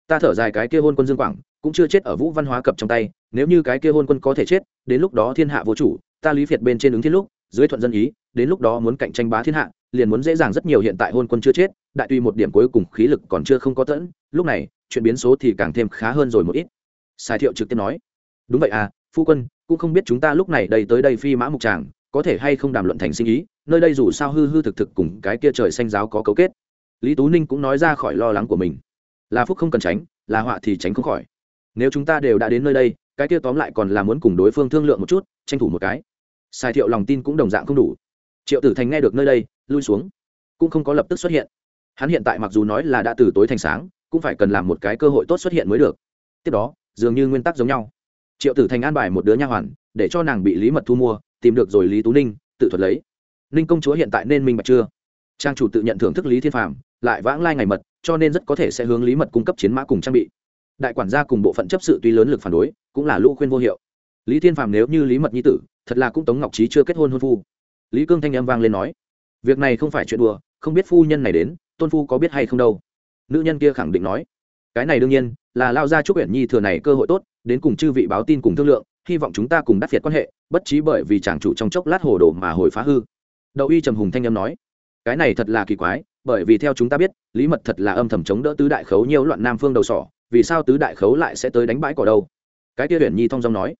Ta thở dài cái kia hôn quân dương quảng, cũng chưa chết ở vũ văn hóa cập trong tay, nếu như cái kia hôn quân có thể chết, đến lúc đó thiên hạ vô chủ, ta lý việt bên trên ứng thiên lúc, dưới thuận dân ý, đến lúc đó muốn cạnh tranh bá thiên hạ, liền muốn dễ dàng rất nhiều hiện tại hôn quân chưa chết, đại tuy một điểm cuối cùng khí lực còn chưa không có tẫn, lúc này, chuyện biến số thì càng thêm khá hơn rồi một ít. Sai thiệu trực tiếp nói đúng vậy à phu quân, cũng không biết chúng ta lúc này đây tới đây phi mã mục tràng, có thể hay không đàm luận thành sinh ý, nơi đây dù sao hư hư thực thực cùng cái kia trời xanh giáo có cấu kết. Lý tú ninh cũng nói ra khỏi lo lắng của mình. Là phúc không cần tránh, là họa thì tránh không khỏi. Nếu chúng ta đều đã đến nơi đây, cái kia tóm lại còn là muốn cùng đối phương thương lượng một chút, tranh thủ một cái. Sai thiệu lòng tin cũng đồng dạng không đủ. Triệu tử thành nghe được nơi đây, lui xuống. Cũng không có lập tức xuất hiện. Hắn hiện tại mặc dù nói là đã từ tối thành sáng, cũng phải cần làm một cái cơ hội tốt xuất hiện mới được. Tiếp đó, dường như nguyên tắc giống nhau triệu tử thành an bài một đứa nha hoàn, để cho nàng bị lý mật thu mua, tìm được rồi lý tú ninh, tự thuật lấy. Ninh công chúa hiện tại nên minh bạch chưa? Trang chủ tự nhận thưởng thức lý thiên phàm, lại vãng lai ngày mật, cho nên rất có thể sẽ hướng lý mật cung cấp chiến mã cùng trang bị. Đại quản gia cùng bộ phận chấp sự tuy lớn lực phản đối, cũng là lũ khuyên vô hiệu. Lý thiên phàm nếu như lý mật nhi tử, thật là cũng tống ngọc trí chưa kết hôn hôn phu. Lý cương thanh âm vang lên nói, việc này không phải chuyện đùa, không biết phu nhân này đến, tôn phu có biết hay không đâu. Nữ nhân kia khẳng định nói cái này đương nhiên, là lao ra chúc huyện nhi thừa này cơ hội tốt, đến cùng chư vị báo tin cùng thương lượng, hy vọng chúng ta cùng đắc việt quan hệ, bất trí bởi vì chàng chủ trong chốc lát hồ đồ mà hồi phá hư. Đậu y trầm hùng thanh âm nói, cái này thật là kỳ quái, bởi vì theo chúng ta biết, lý mật thật là âm thầm chống đỡ tứ đại khấu nhiều loạn nam phương đầu sỏ, vì sao tứ đại khấu lại sẽ tới đánh bãi cỏ đâu? Cái kia huyện nhi thong dong nói,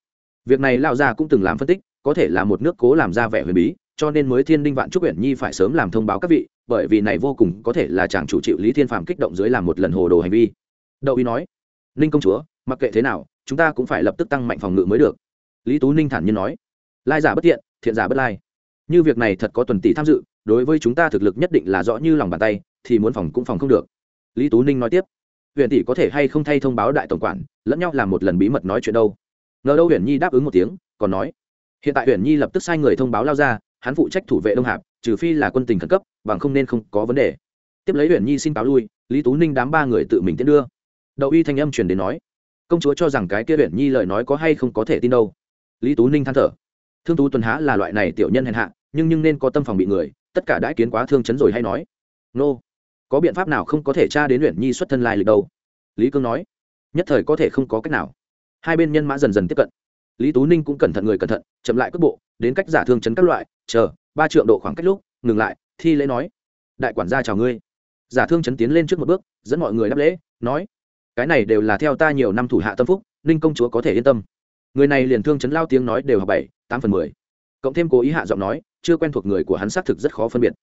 việc này lao ra cũng từng làm phân tích, có thể là một nước cố làm ra vẻ huyền bí, cho nên mới thiên đinh vạn trúc huyện nhi phải sớm làm thông báo các vị, bởi vì này vô cùng có thể là chàng chủ chịu lý thiên phàm kích động dưới làm một lần hồ đồ hành vi đậu y nói, ninh công chúa, mặc kệ thế nào, chúng ta cũng phải lập tức tăng mạnh phòng ngự mới được. Lý tú ninh thản nhiên nói, lai giả bất thiện thiện giả bất lai. Như việc này thật có tuần tỷ tham dự, đối với chúng ta thực lực nhất định là rõ như lòng bàn tay, thì muốn phòng cũng phòng không được. Lý tú ninh nói tiếp huyện tỷ có thể hay không thay thông báo đại tổng quản, lẫn nhau làm một lần bí mật nói chuyện đâu. Ngờ đâu huyện nhi đáp ứng một tiếng, còn nói, hiện tại huyện nhi lập tức sai người thông báo lao ra, hắn phụ trách thủ vệ đông hạp, trừ phi là quân tình khẩn cấp, bằng không nên không có vấn đề. Tiếp lấy huyện nhi xin báo lui, lý tú ninh đám ba người tự mình tiến đưa đậu y thanh âm truyền đến nói, công chúa cho rằng cái kia huyện nhi lời nói có hay không có thể tin đâu. Lý tú ninh than thở, thương tú tuần há là loại này tiểu nhân hèn hạ, nhưng nhưng nên có tâm phòng bị người, tất cả đã kiến quá thương chấn rồi hay nói. Nô, có biện pháp nào không có thể tra đến huyện nhi xuất thân lai lịch đâu? Lý cương nói, nhất thời có thể không có cách nào. Hai bên nhân mã dần dần tiếp cận. Lý tú ninh cũng cẩn thận người cẩn thận, chậm lại cước bộ, đến cách giả thương chấn các loại, chờ, ba triệu độ khoảng cách lúc, ngừng lại, thi lễ nói, đại quản gia chào ngươi. Giả thương chấn tiến lên trước một bước, dẫn mọi người đáp lễ, nói cái này đều là theo ta nhiều năm thủ hạ tâm phúc, ninh công chúa có thể yên tâm. Người này liền thương chấn lao tiếng nói đều học bảy, tám phần mười. Cộng thêm cố ý hạ giọng nói, chưa quen thuộc người của hắn xác thực rất khó phân biệt.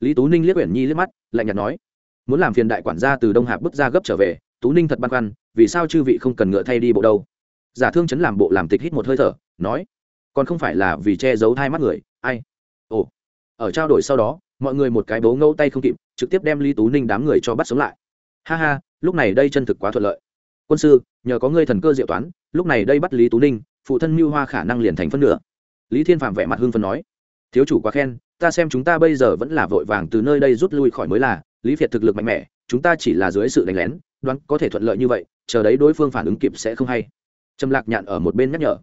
Lý tú ninh liếc uyển nhi liếc mắt, lạnh nhạt nói, muốn làm phiền đại quản gia từ đông hạp bước ra gấp trở về, tú ninh thật băn khoăn, vì sao chư vị không cần ngựa thay đi bộ đâu? Giả thương chấn làm bộ làm tịch hít một hơi thở, nói, còn không phải là vì che giấu hai mắt người, ai? Ồ, ở trao đổi sau đó, mọi người một cái bố ngẫu tay không kịp, trực tiếp đem lý tú ninh đám người cho bắt sống lại. Ha ha lúc này đây chân thực quá thuận lợi. Quân sư, nhờ có ngươi thần cơ diệu toán, lúc này đây bắt lý tú ninh, phụ thân mưu hoa khả năng liền thành phân nửa. Lý thiên phạm vẻ mặt hưng phân nói, thiếu chủ quá khen, ta xem chúng ta bây giờ vẫn là vội vàng từ nơi đây rút lui khỏi mới là, lý việt thực lực mạnh mẽ, chúng ta chỉ là dưới sự đánh lén, đoán có thể thuận lợi như vậy, chờ đấy đối phương phản ứng kịp sẽ không hay. Trầm lạc nhạn ở một bên nhắc nhở.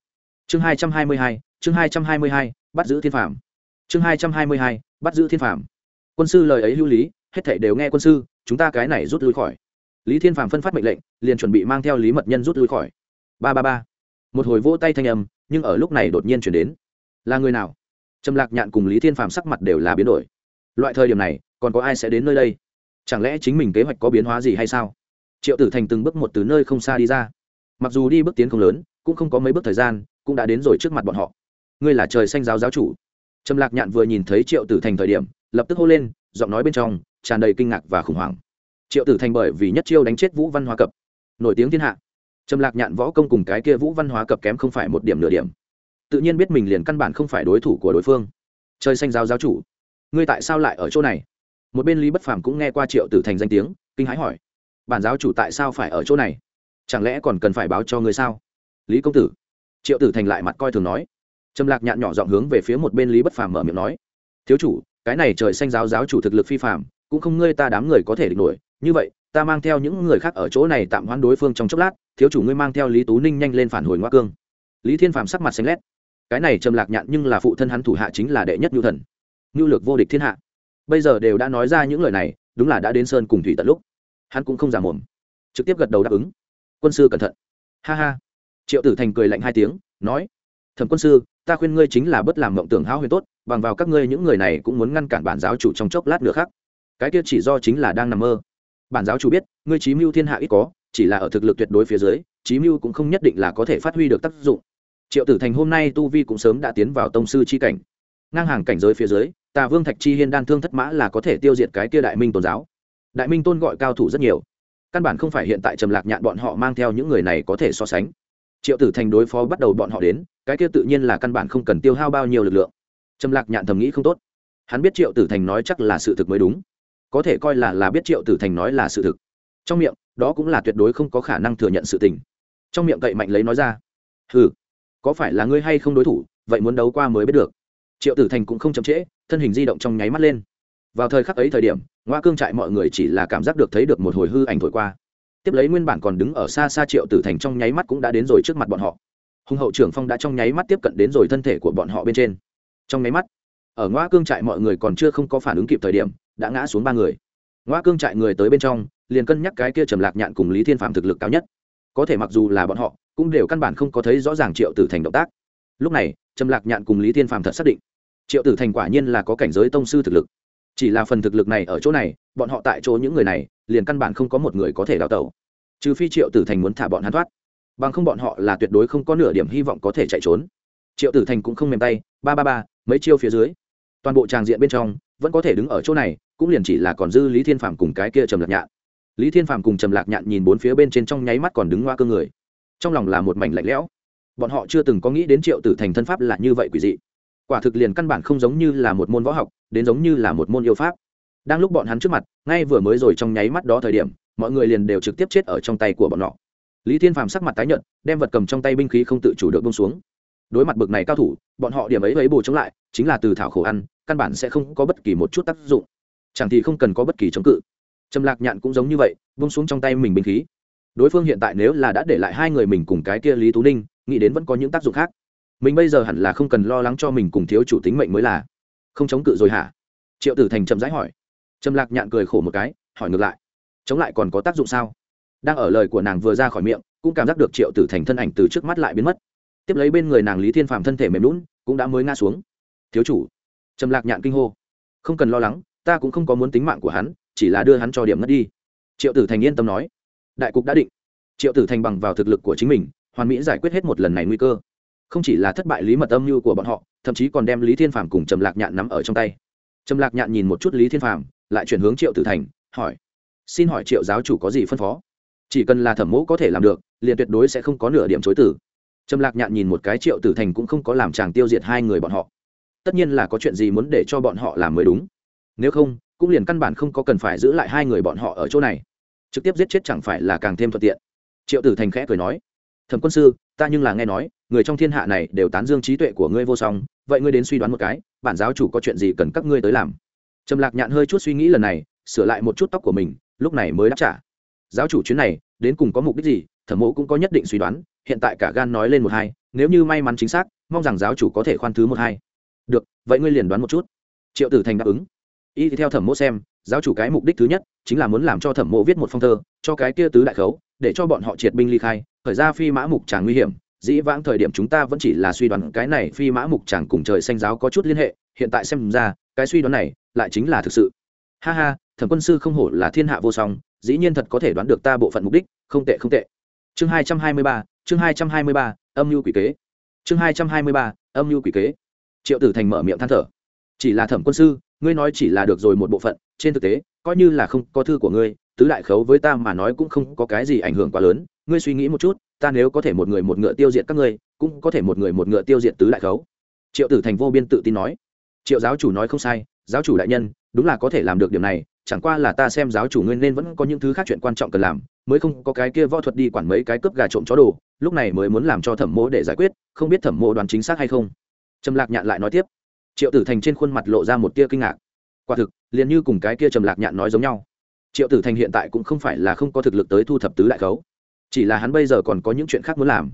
Chương hai trăm hai mươi hai, chương hai trăm hai mươi hai, bắt giữ thiên phạm chương hai trăm hai mươi hai, bắt giữ thiên phạm quân sư lời ấy lưu lý, hết thảy đều nghe quân sư, chúng ta cái này rút lui khỏi lý thiên phạm phân phát mệnh lệnh, liền chuẩn bị mang theo lý mật nhân rút lui khỏi. Ba ba ba. Một hồi vỗ tay thanh âm, nhưng ở lúc này đột nhiên chuyển đến. Là người nào? Trầm lạc nhạn cùng lý thiên phạm sắc mặt đều là biến đổi. Loại thời điểm này, còn có ai sẽ đến nơi đây? Chẳng lẽ chính mình kế hoạch có biến hóa gì hay sao? Triệu tử thành từng bước một từ nơi không xa đi ra. Mặc dù đi bước tiến không lớn, cũng không có mấy bước thời gian, cũng đã đến rồi trước mặt bọn họ. Ngươi là trời xanh giáo giáo chủ. Trầm lạc nhạn vừa nhìn thấy triệu tử thành thời điểm, lập tức hô lên, giọng nói bên trong tràn đầy kinh ngạc và khủng hoảng triệu tử thành bởi vì nhất chiêu đánh chết vũ văn hóa cập, nổi tiếng thiên hạ. Trầm lạc nhạn võ công cùng cái kia vũ văn hóa cập kém không phải một điểm nửa điểm. Tự nhiên biết mình liền căn bản không phải đối thủ của đối phương. Chơi xanh giáo giáo chủ, ngươi tại sao lại ở chỗ này? Một bên lý bất phàm cũng nghe qua triệu tử thành danh tiếng, kinh hãi hỏi, bản giáo chủ tại sao phải ở chỗ này? Chẳng lẽ còn cần phải báo cho ngươi sao? Lý công tử, triệu tử thành lại mặt coi thường nói. Trầm lạc nhạn nhỏ giọng hướng về phía một bên lý bất phàm mở miệng nói, thiếu chủ, cái này trời xanh giáo giáo chủ thực lực phi phàm, cũng không ngươi ta đám người có thể địch nổi như vậy, ta mang theo những người khác ở chỗ này tạm hoãn đối phương trong chốc lát, thiếu chủ ngươi mang theo lý tú ninh nhanh lên phản hồi ngoa cương. Lý thiên phàm sắc mặt xanh lét. Cái này trầm lạc nhạn nhưng là phụ thân hắn thủ hạ chính là đệ nhất nhu thần. Nhu lược vô địch thiên hạ. Bây giờ đều đã nói ra những lời này, đúng là đã đến sơn cùng thủy tận lúc. Hắn cũng không giả mồm. Trực tiếp gật đầu đáp ứng. Quân sư cẩn thận. Ha ha. Triệu tử thành cười lạnh hai tiếng, nói, thẩm quân sư, ta khuyên ngươi chính là bất làm mộng tưởng háo huyền tốt, bằng vào các ngươi những người này cũng muốn ngăn cản bản giáo chủ trong chốc lát nữa khác. Cái kia chỉ do chính là đang nằm mơ bản giáo chủ biết, ngươi trí mưu thiên hạ ít có, chỉ là ở thực lực tuyệt đối phía dưới trí mưu cũng không nhất định là có thể phát huy được tác dụng. Triệu tử thành hôm nay tu vi cũng sớm đã tiến vào tông sư c h i cảnh. Ngang hàng cảnh giới phía dưới, tà vương thạch chi hiên đan thương thất mã là có thể tiêu diệt cái kia đại minh tôn giáo. Đại minh tôn gọi cao thủ rất nhiều. Căn bản không phải hiện tại trầm lạc nhạn bọn họ mang theo những người này có thể so sánh. Triệu tử thành đối phó bắt đầu bọn họ đến, cái kia tự nhiên là căn bản không cần tiêu hao bao nhiêu lực lượng. Trầm lạc nhạn thầm nghĩ không tốt. Hắn biết triệu tử thành nói chắc là sự thực mới đúng có thể coi là là biết triệu tử thành nói là sự thực. Trong miệng, đó cũng là tuyệt đối không có khả năng thừa nhận sự tình. Trong miệng cậy mạnh lấy nói ra ừ có phải là ngươi hay không đối thủ, vậy muốn đấu qua mới biết được. Triệu tử thành cũng không chậm trễ, thân hình di động trong nháy mắt lên. Vào thời khắc ấy thời điểm, ngoa cương trại mọi người chỉ là cảm giác được thấy được một hồi hư ảnh thổi qua. Tiếp lấy nguyên bản còn đứng ở xa xa triệu tử thành trong nháy mắt cũng đã đến rồi trước mặt bọn họ. Hùng hậu trưởng phong đã trong nháy mắt tiếp cận đến rồi thân thể của bọn họ bên trên. Trong nháy mắt, ở ngoa cương trại mọi người còn chưa không có phản ứng kịp thời điểm đã ngã xuống ba người. Ngoa cương trại người tới bên trong, liền cân nhắc cái kia trầm lạc nhạn cùng lý thiên phạm thực lực cao nhất. Có thể mặc dù là bọn họ, cũng đều căn bản không có thấy rõ ràng triệu tử thành động tác. Lúc này, trầm lạc nhạn cùng lý thiên phạm thật xác định, triệu tử thành quả nhiên là có cảnh giới tông sư thực lực. Chỉ là phần thực lực này ở chỗ này, bọn họ tại chỗ những người này, liền căn bản không có một người có thể đào tẩu. Trừ phi triệu tử thành muốn thả bọn hắn thoát. Bằng không bọn họ là tuyệt đối không có nửa điểm hy vọng có thể chạy trốn. Triệu tử thành cũng không mềm tay, ba ba ba, mấy chiêu phía dưới, toàn bộ tràng diện bên trong, vẫn có thể đứng ở chỗ này cũng liền chỉ là còn dư lý thiên phạm cùng cái kia trầm lạc nhạn. Lý thiên phạm cùng trầm lạc nhạn nhìn bốn phía bên trên trong nháy mắt còn đứng ngoa cơ người. Trong lòng là một mảnh lạnh lẽo. Bọn họ chưa từng có nghĩ đến triệu tử thành thân pháp là như vậy quỷ dị. Quả thực liền căn bản không giống như là một môn võ học, đến giống như là một môn yêu pháp. Đang lúc bọn hắn trước mặt, ngay vừa mới rồi trong nháy mắt đó thời điểm, mọi người liền đều trực tiếp chết ở trong tay của bọn họ. Lý thiên phàm sắc mặt tái nhợt, đem vật cầm trong tay binh khí không tự chủ được bông xuống. Đối mặt bực này cao thủ, bọn họ điểm ấy ấy bù chống lại, chính là từ thảo khổ ăn, căn bản sẽ không có bất kỳ một chút tác dụng chẳng thì không cần có bất kỳ chống cự. Trầm lạc nhạn cũng giống như vậy vung xuống trong tay mình binh khí. Đối phương hiện tại nếu là đã để lại hai người mình cùng cái kia lý tú ninh, nghĩ đến vẫn có những tác dụng khác. Mình bây giờ hẳn là không cần lo lắng cho mình cùng thiếu chủ tính mệnh mới là. Không chống cự rồi hả? Triệu tử thành chậm rãi hỏi. Trầm lạc nhạn cười khổ một cái, hỏi ngược lại. Chống lại còn có tác dụng sao? Đang ở lời của nàng vừa ra khỏi miệng, cũng cảm giác được triệu tử thành thân ảnh từ trước mắt lại biến mất. Tiếp lấy bên người nàng lý thiên phàm thân thể mềm lún cũng đã mới ngã xuống. Thiếu chủ. Trầm lạc nhạn kinh hô. Không cần lo lắng ta cũng không có muốn tính mạng của hắn, chỉ là đưa hắn cho điểm mất đi. Triệu tử thành yên tâm nói. Đại cục đã định. Triệu tử thành bằng vào thực lực của chính mình, hoàn mỹ giải quyết hết một lần này nguy cơ. Không chỉ là thất bại lý mật âm mưu của bọn họ, thậm chí còn đem lý thiên phàm cùng trầm lạc nhạn nắm ở trong tay. Trầm lạc nhạn nhìn một chút lý thiên phàm, lại chuyển hướng triệu tử thành, hỏi. Xin hỏi triệu giáo chủ có gì phân phó? Chỉ cần là thẩm mẫu có thể làm được, liền tuyệt đối sẽ không có nửa điểm chối tử trầm lạc nhạn nhìn một cái triệu tử thành cũng không có làm chàng tiêu diệt hai người bọn họ. Tất nhiên là có chuyện gì muốn để cho bọn họ làm mới đúng nếu không, cũng liền căn bản không có cần phải giữ lại hai người bọn họ ở chỗ này. Trực tiếp giết chết chẳng phải là càng thêm thuận tiện. Triệu tử thành khẽ cười nói, thẩm quân sư, ta nhưng là nghe nói, người trong thiên hạ này đều tán dương trí tuệ của ngươi vô song, vậy ngươi đến suy đoán một cái, bản giáo chủ có chuyện gì cần các ngươi tới làm? Trầm lạc nhạn hơi chút suy nghĩ lần này, sửa lại một chút tóc của mình, lúc này mới đáp trả. Giáo chủ chuyến này, đến cùng có mục đích gì, thẩm mộ cũng có nhất định suy đoán, hiện tại cả gan nói lên một hai, nếu như may mắn chính xác, mong rằng giáo chủ có thể khoan thứ một hai. Được, vậy ngươi liền đoán một chút. Triệu tử thành đáp ứng y thì theo thẩm mộ xem, giáo chủ cái mục đích thứ nhất chính là muốn làm cho thẩm mộ viết một phong thơ, cho cái kia tứ đại khấu, để cho bọn họ triệt binh ly khai, khởi ra phi mã mục tràng nguy hiểm. Dĩ vãng thời điểm chúng ta vẫn chỉ là suy đoán cái này phi mã mục tràng cùng trời xanh giáo có chút liên hệ, hiện tại xem ra, cái suy đoán này lại chính là thực sự. Ha ha, thẩm quân sư không hổ là thiên hạ vô song, dĩ nhiên thật có thể đoán được ta bộ phận mục đích, không tệ không tệ. Chương hai trăm hai mươi ba, chương hai trăm hai mươi ba, âm mưu quỷ kế. Chương hai trăm hai mươi ba, âm mưu quỷ kế. Triệu tử thành mở miệng than thở. Chỉ là thẩm quân sư ngươi nói chỉ là được rồi một bộ phận, trên thực tế, coi như là không có thư của ngươi, tứ đại khấu với ta mà nói cũng không có cái gì ảnh hưởng quá lớn. Ngươi suy nghĩ một chút, ta nếu có thể một người một ngựa tiêu diệt các ngươi, cũng có thể một người một ngựa tiêu diệt tứ đại khấu. Triệu tử thành vô biên tự tin nói. Triệu giáo chủ nói không sai, giáo chủ đại nhân, đúng là có thể làm được điểm này, chẳng qua là ta xem giáo chủ ngươi nên vẫn có những thứ khác chuyện quan trọng cần làm, mới không có cái kia võ thuật đi quản mấy cái cướp gà trộm chó đồ, lúc này mới muốn làm cho thẩm mỗ để giải quyết, không biết thẩm mỗ đoán chính xác hay không. Trầm lạc nhạn lại nói tiếp triệu tử thành trên khuôn mặt lộ ra một tia kinh ngạc. Quả thực, liền như cùng cái kia trầm lạc nhạn nói giống nhau. Triệu tử thành hiện tại cũng không phải là không có thực lực tới thu thập tứ đại khấu. Chỉ là hắn bây giờ còn có những chuyện khác muốn làm.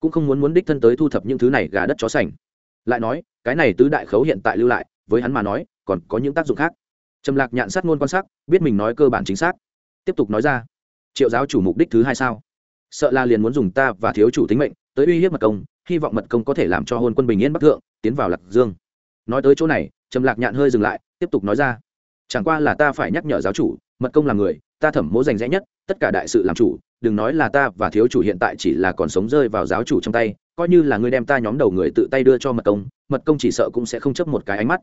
Cũng không muốn muốn đích thân tới thu thập những thứ này gà đất chó sành. Lại nói, cái này tứ đại khấu hiện tại lưu lại, với hắn mà nói, còn có những tác dụng khác. Trầm lạc nhạn sát ngôn quan sát, biết mình nói cơ bản chính xác. Tiếp tục nói ra, triệu giáo chủ mục đích thứ hai sao? Sợ là liền muốn dùng ta và thiếu chủ tính mệnh, tới uy hiếp mật công, hy vọng mật công có thể làm cho hôn quân bình yên bắc thượng, tiến vào lạc dương nói tới chỗ này, trầm lạc nhạn hơi dừng lại, tiếp tục nói ra. Chẳng qua là ta phải nhắc nhở giáo chủ, mật công là người, ta thẩm mỗ rành rẽ nhất, tất cả đại sự làm chủ, đừng nói là ta và thiếu chủ hiện tại chỉ là còn sống rơi vào giáo chủ trong tay, coi như là ngươi đem ta nhóm đầu người tự tay đưa cho mật công mật công chỉ sợ cũng sẽ không chấp một cái ánh mắt.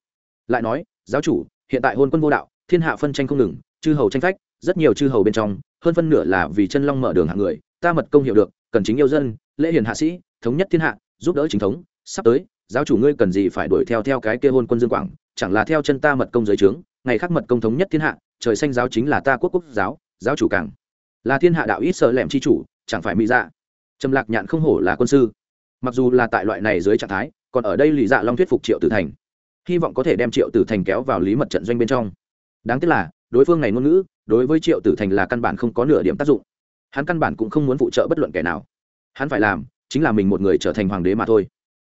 Lại nói, giáo chủ, hiện tại hôn quân vô đạo, thiên hạ phân tranh không ngừng, chư hầu tranh phách, rất nhiều chư hầu bên trong, hơn phân nửa là vì chân long mở đường hạng người, ta mật công hiểu được, cần chính yêu dân, lễ hiền hạ sĩ, thống nhất thiên hạ, giúp đỡ chính thống, sắp tới giáo chủ ngươi cần gì phải đuổi theo theo cái kia hôn quân dương quảng, chẳng là theo chân ta mật công giới trướng, ngày khác mật công thống nhất thiên hạ, trời xanh giáo chính là ta quốc quốc giáo giáo chủ càng là thiên hạ đạo ít sợ lẻm chi chủ, chẳng phải mỹ dạ. Trầm lạc nhạn không hổ là quân sư. Mặc dù là tại loại này dưới trạng thái, còn ở đây lì dạ long thuyết phục triệu tử thành. Hy vọng có thể đem triệu tử thành kéo vào lý mật trận doanh bên trong. Đáng tiếc là, đối phương này ngôn ngữ, đối với triệu tử thành là căn bản không có nửa điểm tác dụng. Hắn căn bản cũng không muốn phụ trợ bất luận kẻ nào. Hắn phải làm, chính là mình một người trở thành hoàng đế mà thôi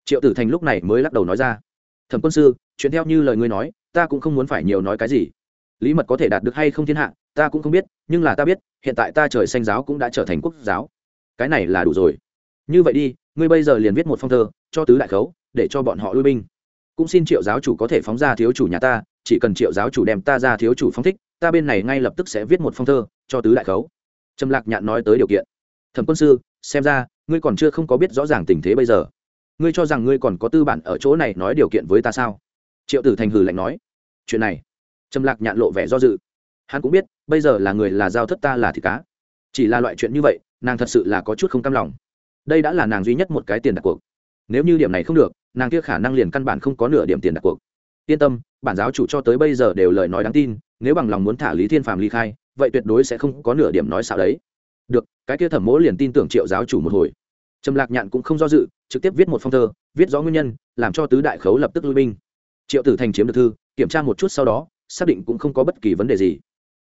triệu tử thành lúc này mới lắc đầu nói ra. Thẩm quân sư, chuyện theo như lời ngươi nói, ta cũng không muốn phải nhiều nói cái gì. Lý mật có thể đạt được hay không thiên hạ, ta cũng không biết, nhưng là ta biết, hiện tại ta trời xanh giáo cũng đã trở thành quốc giáo. Cái này là đủ rồi. Như vậy đi, ngươi bây giờ liền viết một phong thơ, cho tứ đại khấu, để cho bọn họ lui binh. Cũng xin triệu giáo chủ có thể phóng ra thiếu chủ nhà ta, chỉ cần triệu giáo chủ đem ta ra thiếu chủ phóng thích, ta bên này ngay lập tức sẽ viết một phong thơ, cho tứ đại khấu. Trầm lạc nhạn nói tới điều kiện. Thẩm quân sư, xem ra, ngươi còn chưa không có biết rõ ràng tình thế bây giờ ngươi cho rằng ngươi còn có tư bản ở chỗ này nói điều kiện với ta sao? Triệu tử thành hừ lạnh nói. Chuyện này, trầm lạc nhạn lộ vẻ do dự. Hắn cũng biết, bây giờ là người là giao thất ta là thịt cá. Chỉ là loại chuyện như vậy, nàng thật sự là có chút không cam lòng. Đây đã là nàng duy nhất một cái tiền đặt cuộc. Nếu như điểm này không được, nàng kia khả năng liền căn bản không có nửa điểm tiền đặt cuộc. Yên tâm, bản giáo chủ cho tới bây giờ đều lời nói đáng tin, nếu bằng lòng muốn thả lý thiên phàm ly khai, vậy tuyệt đối sẽ không có nửa điểm nói xạo đấy. Được, cái kia thẩm mỗ liền tin tưởng triệu giáo chủ một hồi trầm lạc nhạn cũng không do dự, trực tiếp viết một phong thơ, viết rõ nguyên nhân, làm cho tứ đại khấu lập tức lui binh. Triệu tử thành chiếm được thư, kiểm tra một chút sau đó, xác định cũng không có bất kỳ vấn đề gì.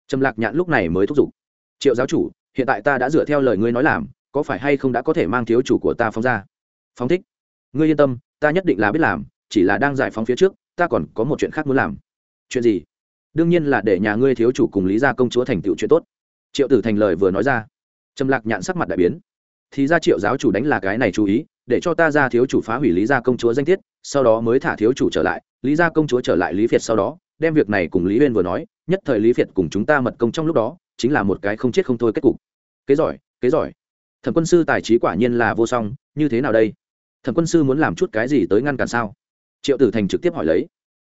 Trầm lạc nhạn lúc này mới thúc giục. Triệu giáo chủ, hiện tại ta đã dựa theo lời ngươi nói làm, có phải hay không đã có thể mang thiếu chủ của ta phóng ra? Phóng thích? Ngươi yên tâm, ta nhất định là biết làm, chỉ là đang giải phóng phía trước, ta còn có một chuyện khác muốn làm. Chuyện gì? Đương nhiên là để nhà ngươi thiếu chủ cùng lý gia công chúa thành tựu chuyện tốt. Triệu tử thành lời vừa nói ra, trầm lạc nhạn sắc mặt đại biến thì ra triệu giáo chủ đánh là cái này chú ý, để cho ta ra thiếu chủ phá hủy lý gia công chúa danh tiết, sau đó mới thả thiếu chủ trở lại. Lý gia công chúa trở lại lý việt sau đó, đem việc này cùng lý uyên vừa nói, nhất thời lý việt cùng chúng ta mật công trong lúc đó, chính là một cái không chết không thôi kết cục. Kế giỏi kế giỏi. Thẩm quân sư tài trí quả nhiên là vô song, như thế nào đây? Thẩm quân sư muốn làm chút cái gì tới ngăn cản sao? Triệu tử thành trực tiếp hỏi lấy.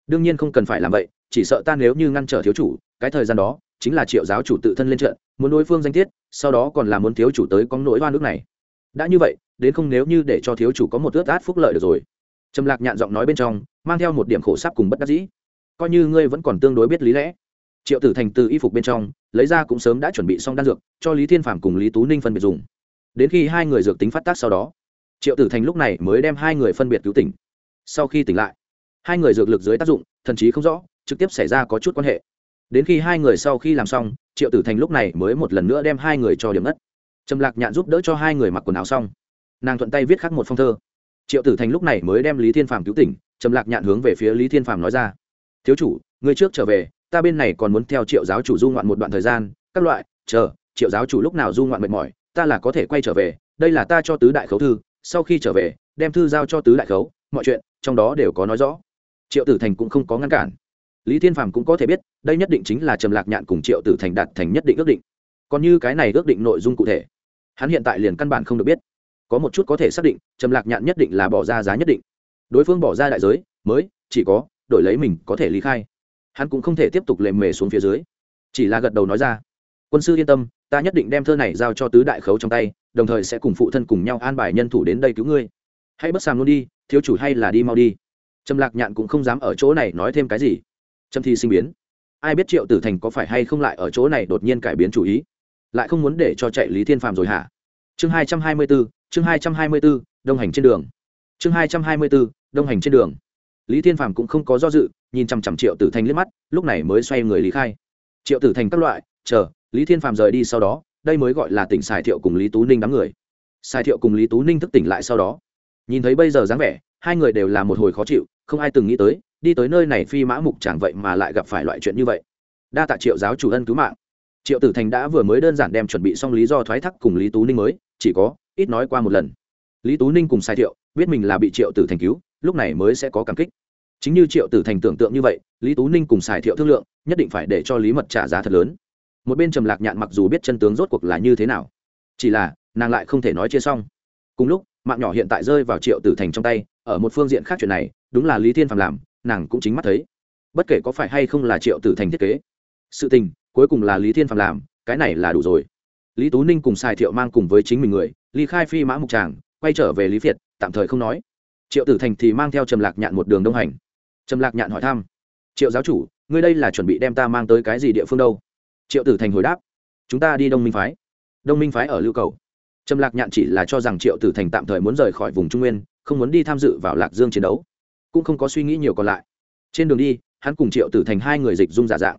Đương nhiên không cần phải làm vậy, chỉ sợ ta nếu như ngăn trở thiếu chủ, cái thời gian đó, chính là triệu giáo chủ tự thân lên trận muốn đối phương danh tiết, sau đó còn là muốn thiếu chủ tới có nỗi oan nước này. Đã như vậy, đến không nếu như để cho thiếu chủ có một ướt át phúc lợi được rồi. Trầm lạc nhạn giọng nói bên trong, mang theo một điểm khổ sắp cùng bất đắc dĩ. Coi như ngươi vẫn còn tương đối biết lý lẽ. Triệu tử thành từ y phục bên trong, lấy ra cũng sớm đã chuẩn bị xong đan dược, cho lý thiên phạm cùng lý tú ninh phân biệt dùng. Đến khi hai người dược tính phát tác sau đó, triệu tử thành lúc này mới đem hai người phân biệt cứu tỉnh. Sau khi tỉnh lại, hai người dược lực dưới tác dụng, thần chí không rõ, trực tiếp xảy ra có chút quan hệ. Đến khi hai người sau khi làm xong triệu tử thành lúc này mới một lần nữa đem hai người cho điểm ngất. Trầm lạc nhạn giúp đỡ cho hai người mặc quần áo xong. Nàng thuận tay viết khắc một phong thơ. Triệu tử thành lúc này mới đem lý thiên phàm cứu tỉnh, trầm lạc nhạn hướng về phía lý thiên phàm nói ra, thiếu chủ, người trước trở về, ta bên này còn muốn theo triệu giáo chủ du ngoạn một đoạn thời gian, các loại, chờ, triệu giáo chủ lúc nào du ngoạn mệt mỏi, ta là có thể quay trở về, đây là ta cho tứ đại khấu thư, sau khi trở về, đem thư giao cho tứ đại khấu, mọi chuyện, trong đó đều có nói rõ. Triệu tử thành cũng không có ngăn cản lý thiên phàm cũng có thể biết, đây nhất định chính là trầm lạc nhạn cùng triệu tử thành đạt thành nhất định ước định. Còn như cái này ước định nội dung cụ thể, hắn hiện tại liền căn bản không được biết. Có một chút có thể xác định, trầm lạc nhạn nhất định là bỏ ra giá nhất định. Đối phương bỏ ra đại giới, mới, chỉ có, đổi lấy mình có thể lý khai. Hắn cũng không thể tiếp tục lề mề xuống phía dưới. Chỉ là gật đầu nói ra, quân sư yên tâm, ta nhất định đem thơ này giao cho tứ đại khấu trong tay, đồng thời sẽ cùng phụ thân cùng nhau an bài nhân thủ đến đây cứu ngươi. Hãy bất sàm luôn đi, thiếu chủ hay là đi mau đi. Trầm lạc nhạn cũng không dám ở chỗ này nói thêm cái gì châm thi sinh biến. Ai biết triệu tử thành có phải hay không lại ở chỗ này đột nhiên cải biến chủ ý? Lại không muốn để cho chạy lý thiên phàm rồi hả? Chương hai trăm hai mươi bốn chương hai trăm hai mươi bốn đông hành trên đường. Chương hai trăm hai mươi bốn đông hành trên đường. Lý thiên phàm cũng không có do dự, nhìn chằm chằm triệu tử thành liếc mắt, lúc này mới xoay người lý khai. Triệu tử thành các loại, chờ, lý thiên phàm rời đi sau đó, đây mới gọi là tỉnh xài thiệu cùng lý tú ninh đám người. Xài thiệu cùng lý tú ninh thức tỉnh lại sau đó. Nhìn thấy bây giờ dáng vẻ, hai người đều là một hồi khó chịu, không ai từng nghĩ tới đi tới nơi này phi mã mục chẳng vậy mà lại gặp phải loại chuyện như vậy. Đa tạ triệu giáo chủ ân cứu mạng. Triệu tử thành đã vừa mới đơn giản đem chuẩn bị xong lý do thoái thác cùng lý tú ninh mới, chỉ có ít nói qua một lần. Lý tú ninh cùng sai thiệu biết mình là bị triệu tử thành cứu, lúc này mới sẽ có cảm kích. Chính như triệu tử thành tưởng tượng như vậy, lý tú ninh cùng xài thiệu thương lượng, nhất định phải để cho lý mật trả giá thật lớn. Một bên trầm lạc nhạn mặc dù biết chân tướng rốt cuộc là như thế nào, chỉ là nàng lại không thể nói chia xong. Cùng lúc, mạng nhỏ hiện tại rơi vào triệu tử thành trong tay, ở một phương diện khác chuyện này, đúng là lý thiên phạm làm nàng cũng chính mắt thấy. Bất kể có phải hay không là triệu tử thành thiết kế, sự tình, cuối cùng là lý thiên phạm làm, cái này là đủ rồi. Lý tú ninh cùng xài thiệu mang cùng với chính mình người ly khai phi, mã mục tràng, quay trở về lý việt, tạm thời không nói. Triệu tử thành thì mang theo trầm lạc nhạn một đường đông hành. Trầm lạc nhạn hỏi thăm, triệu giáo chủ, ngươi đây là chuẩn bị đem ta mang tới cái gì địa phương đâu? Triệu tử thành hồi đáp, chúng ta đi đông minh phái. Đông minh phái ở lưu cầu. Trầm lạc nhạn chỉ là cho rằng triệu tử thành tạm thời muốn rời khỏi vùng trung nguyên, không muốn đi tham dự vào lạc dương chiến đấu cũng không có suy nghĩ nhiều còn lại. Trên đường đi, hắn cùng triệu tử thành hai người dịch dung giả dạng.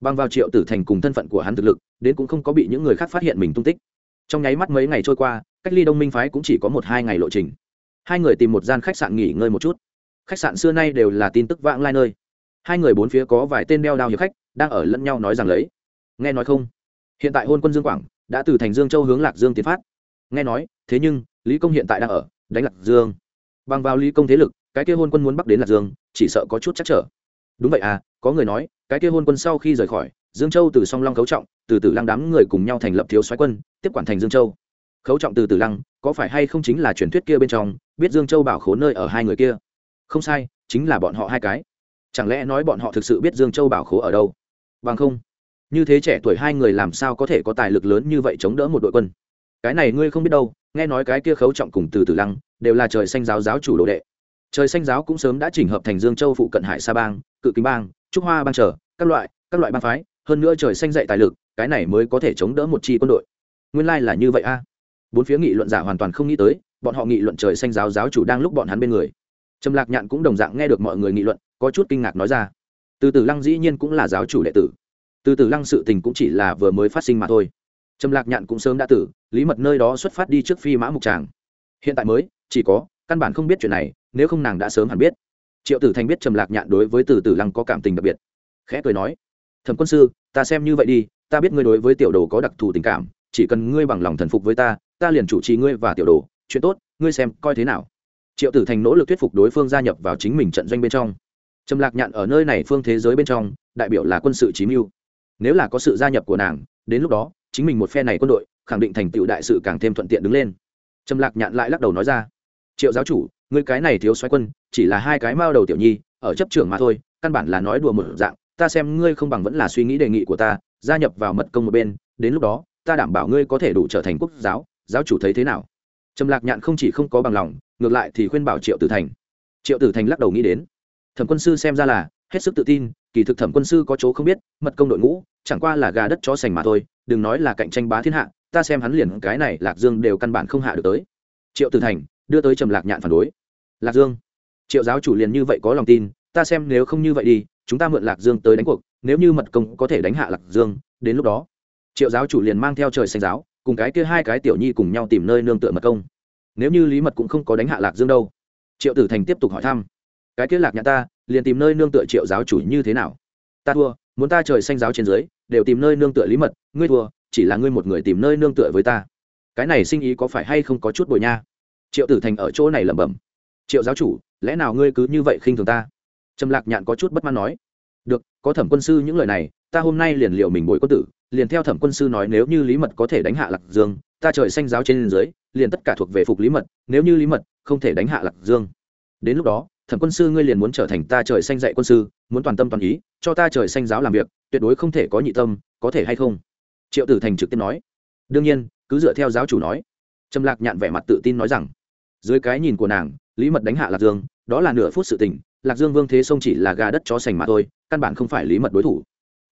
Băng vào triệu tử thành cùng thân phận của hắn thực lực, đến cũng không có bị những người khác phát hiện mình tung tích. Trong nháy mắt mấy ngày trôi qua, cách ly đông minh phái cũng chỉ có một hai ngày lộ trình. Hai người tìm một gian khách sạn nghỉ ngơi một chút. Khách sạn xưa nay đều là tin tức vãng lai nơi. Hai người bốn phía có vài tên đeo đao hiệp khách, đang ở lẫn nhau nói rằng lấy. Nghe nói không? Hiện tại hôn quân dương quảng, đã từ thành dương châu hướng lạc dương tiến phát. Nghe nói, thế nhưng, lý công hiện tại đang ở, đánh lạc dương. Bằng vào lý công thế lực cái kia hôn quân muốn bắc đến lạc dương, chỉ sợ có chút chắc trở. Đúng vậy à có người nói, cái kia hôn quân sau khi rời khỏi, dương châu từ song long khấu trọng, từ từ lăng đám người cùng nhau thành lập thiếu soái quân, tiếp quản thành dương châu. Khấu trọng từ từ lăng, có phải hay không chính là truyền thuyết kia bên trong, biết dương châu bảo khố nơi ở hai người kia? Không sai, chính là bọn họ hai cái. Chẳng lẽ nói bọn họ thực sự biết dương châu bảo khố ở đâu? Bằng không, như thế trẻ tuổi hai người làm sao có thể có tài lực lớn như vậy chống đỡ một đội quân? Cái này ngươi không biết đâu, nghe nói cái kia khấu trọng cùng từ từ lăng, đều là trời xanh giáo giáo chủ đồ đệ trời xanh giáo cũng sớm đã chỉnh hợp thành dương châu phụ cận hải sa bang, cự kính bang, trúc hoa bang trở, các loại các loại bang phái, hơn nữa trời xanh dạy tài lực, cái này mới có thể chống đỡ một chi quân đội. Nguyên lai là như vậy a. Bốn phía nghị luận giả hoàn toàn không nghĩ tới, bọn họ nghị luận trời xanh giáo giáo chủ đang lúc bọn hắn bên người. Trầm lạc nhạn cũng đồng dạng nghe được mọi người nghị luận, có chút kinh ngạc nói ra. Từ từ lăng dĩ nhiên cũng là giáo chủ đệ tử. Từ từ lăng sự tình cũng chỉ là vừa mới phát sinh mà thôi. Trầm lạc nhạn cũng sớm đã tử, lý mật nơi đó xuất phát đi trước phi mã mục tràng. Hiện tại mới, chỉ có, căn bản không biết chuyện này nếu không nàng đã sớm hẳn biết. Triệu tử thành biết trầm lạc nhạn đối với từ tử lăng có cảm tình đặc biệt. Khẽ cười nói, thẩm quân sư, ta xem như vậy đi, ta biết ngươi đối với tiểu đồ có đặc thù tình cảm, chỉ cần ngươi bằng lòng thần phục với ta ta liền chủ trì ngươi và tiểu đồ, chuyện tốt, ngươi xem coi thế nào. Triệu tử thành nỗ lực thuyết phục đối phương gia nhập vào chính mình trận doanh bên trong. Trầm lạc nhạn ở nơi này phương thế giới bên trong, đại biểu là quân sự chí mưu. Nếu là có sự gia nhập của nàng, đến lúc đó, chính mình một phe này quân đội, khẳng định thành tựu đại sự càng thêm thuận tiện đứng lên. Trầm lạc nhạn lại lắc đầu nói ra, triệu giáo chủ ngươi cái này thiếu xoáy quân, chỉ là hai cái mao đầu tiểu nhi, ở chấp trưởng mà thôi, căn bản là nói đùa một dạng. Ta xem ngươi không bằng vẫn là suy nghĩ đề nghị của ta, gia nhập vào mật công một bên, đến lúc đó, ta đảm bảo ngươi có thể đủ trở thành quốc giáo. Giáo chủ thấy thế nào? Trầm lạc nhạn không chỉ không có bằng lòng, ngược lại thì khuyên bảo triệu tử thành. Triệu tử thành lắc đầu nghĩ đến. Thẩm quân sư xem ra là hết sức tự tin, kỳ thực thẩm quân sư có chỗ không biết, mật công đội ngũ, chẳng qua là gà đất chó sành mà thôi, đừng nói là cạnh tranh bá thiên hạ, ta xem hắn liền cái này lạc dương đều căn bản không hạ được tới. Triệu tử thành đưa tới trầm lạc nhạn phản đối lạc dương. Triệu giáo chủ liền như vậy có lòng tin, ta xem nếu không như vậy đi, chúng ta mượn lạc dương tới đánh cuộc, nếu như mật công có thể đánh hạ lạc dương, đến lúc đó, triệu giáo chủ liền mang theo trời xanh giáo, cùng cái kia hai cái tiểu nhi cùng nhau tìm nơi nương tựa mật công. Nếu như lý mật cũng không có đánh hạ lạc dương đâu. Triệu tử thành tiếp tục hỏi thăm. Cái kia lạc nhã ta, liền tìm nơi nương tựa triệu giáo chủ như thế nào? Ta thua, muốn ta trời xanh giáo trên dưới, đều tìm nơi nương tựa lý mật, ngươi thua, chỉ là ngươi một người tìm nơi nương tựa với ta. Cái này sinh ý có phải hay không có chút bồi nha? Triệu tử thành ở chỗ này lẩm bẩm triệu giáo chủ, lẽ nào ngươi cứ như vậy khinh thường ta? Trầm lạc nhạn có chút bất mãn nói. Được, có thẩm quân sư những lời này, ta hôm nay liền liệu mình bồi quân tử, liền theo thẩm quân sư nói nếu như lý mật có thể đánh hạ lạc dương, ta trời xanh giáo trên dưới, liền tất cả thuộc về phục lý mật, nếu như lý mật không thể đánh hạ lạc dương. Đến lúc đó, thẩm quân sư ngươi liền muốn trở thành ta trời xanh dạy quân sư, muốn toàn tâm toàn ý, cho ta trời xanh giáo làm việc, tuyệt đối không thể có nhị tâm, có thể hay không? Triệu tử thành trực tiếp nói. Đương nhiên, cứ dựa theo giáo chủ nói. Trầm lạc nhạn vẻ mặt tự tin nói rằng. Dưới cái nhìn của nàng lý mật đánh hạ lạc dương, đó là nửa phút sự tình, lạc dương vương thế sông chỉ là gà đất chó sành mà thôi, căn bản không phải lý mật đối thủ.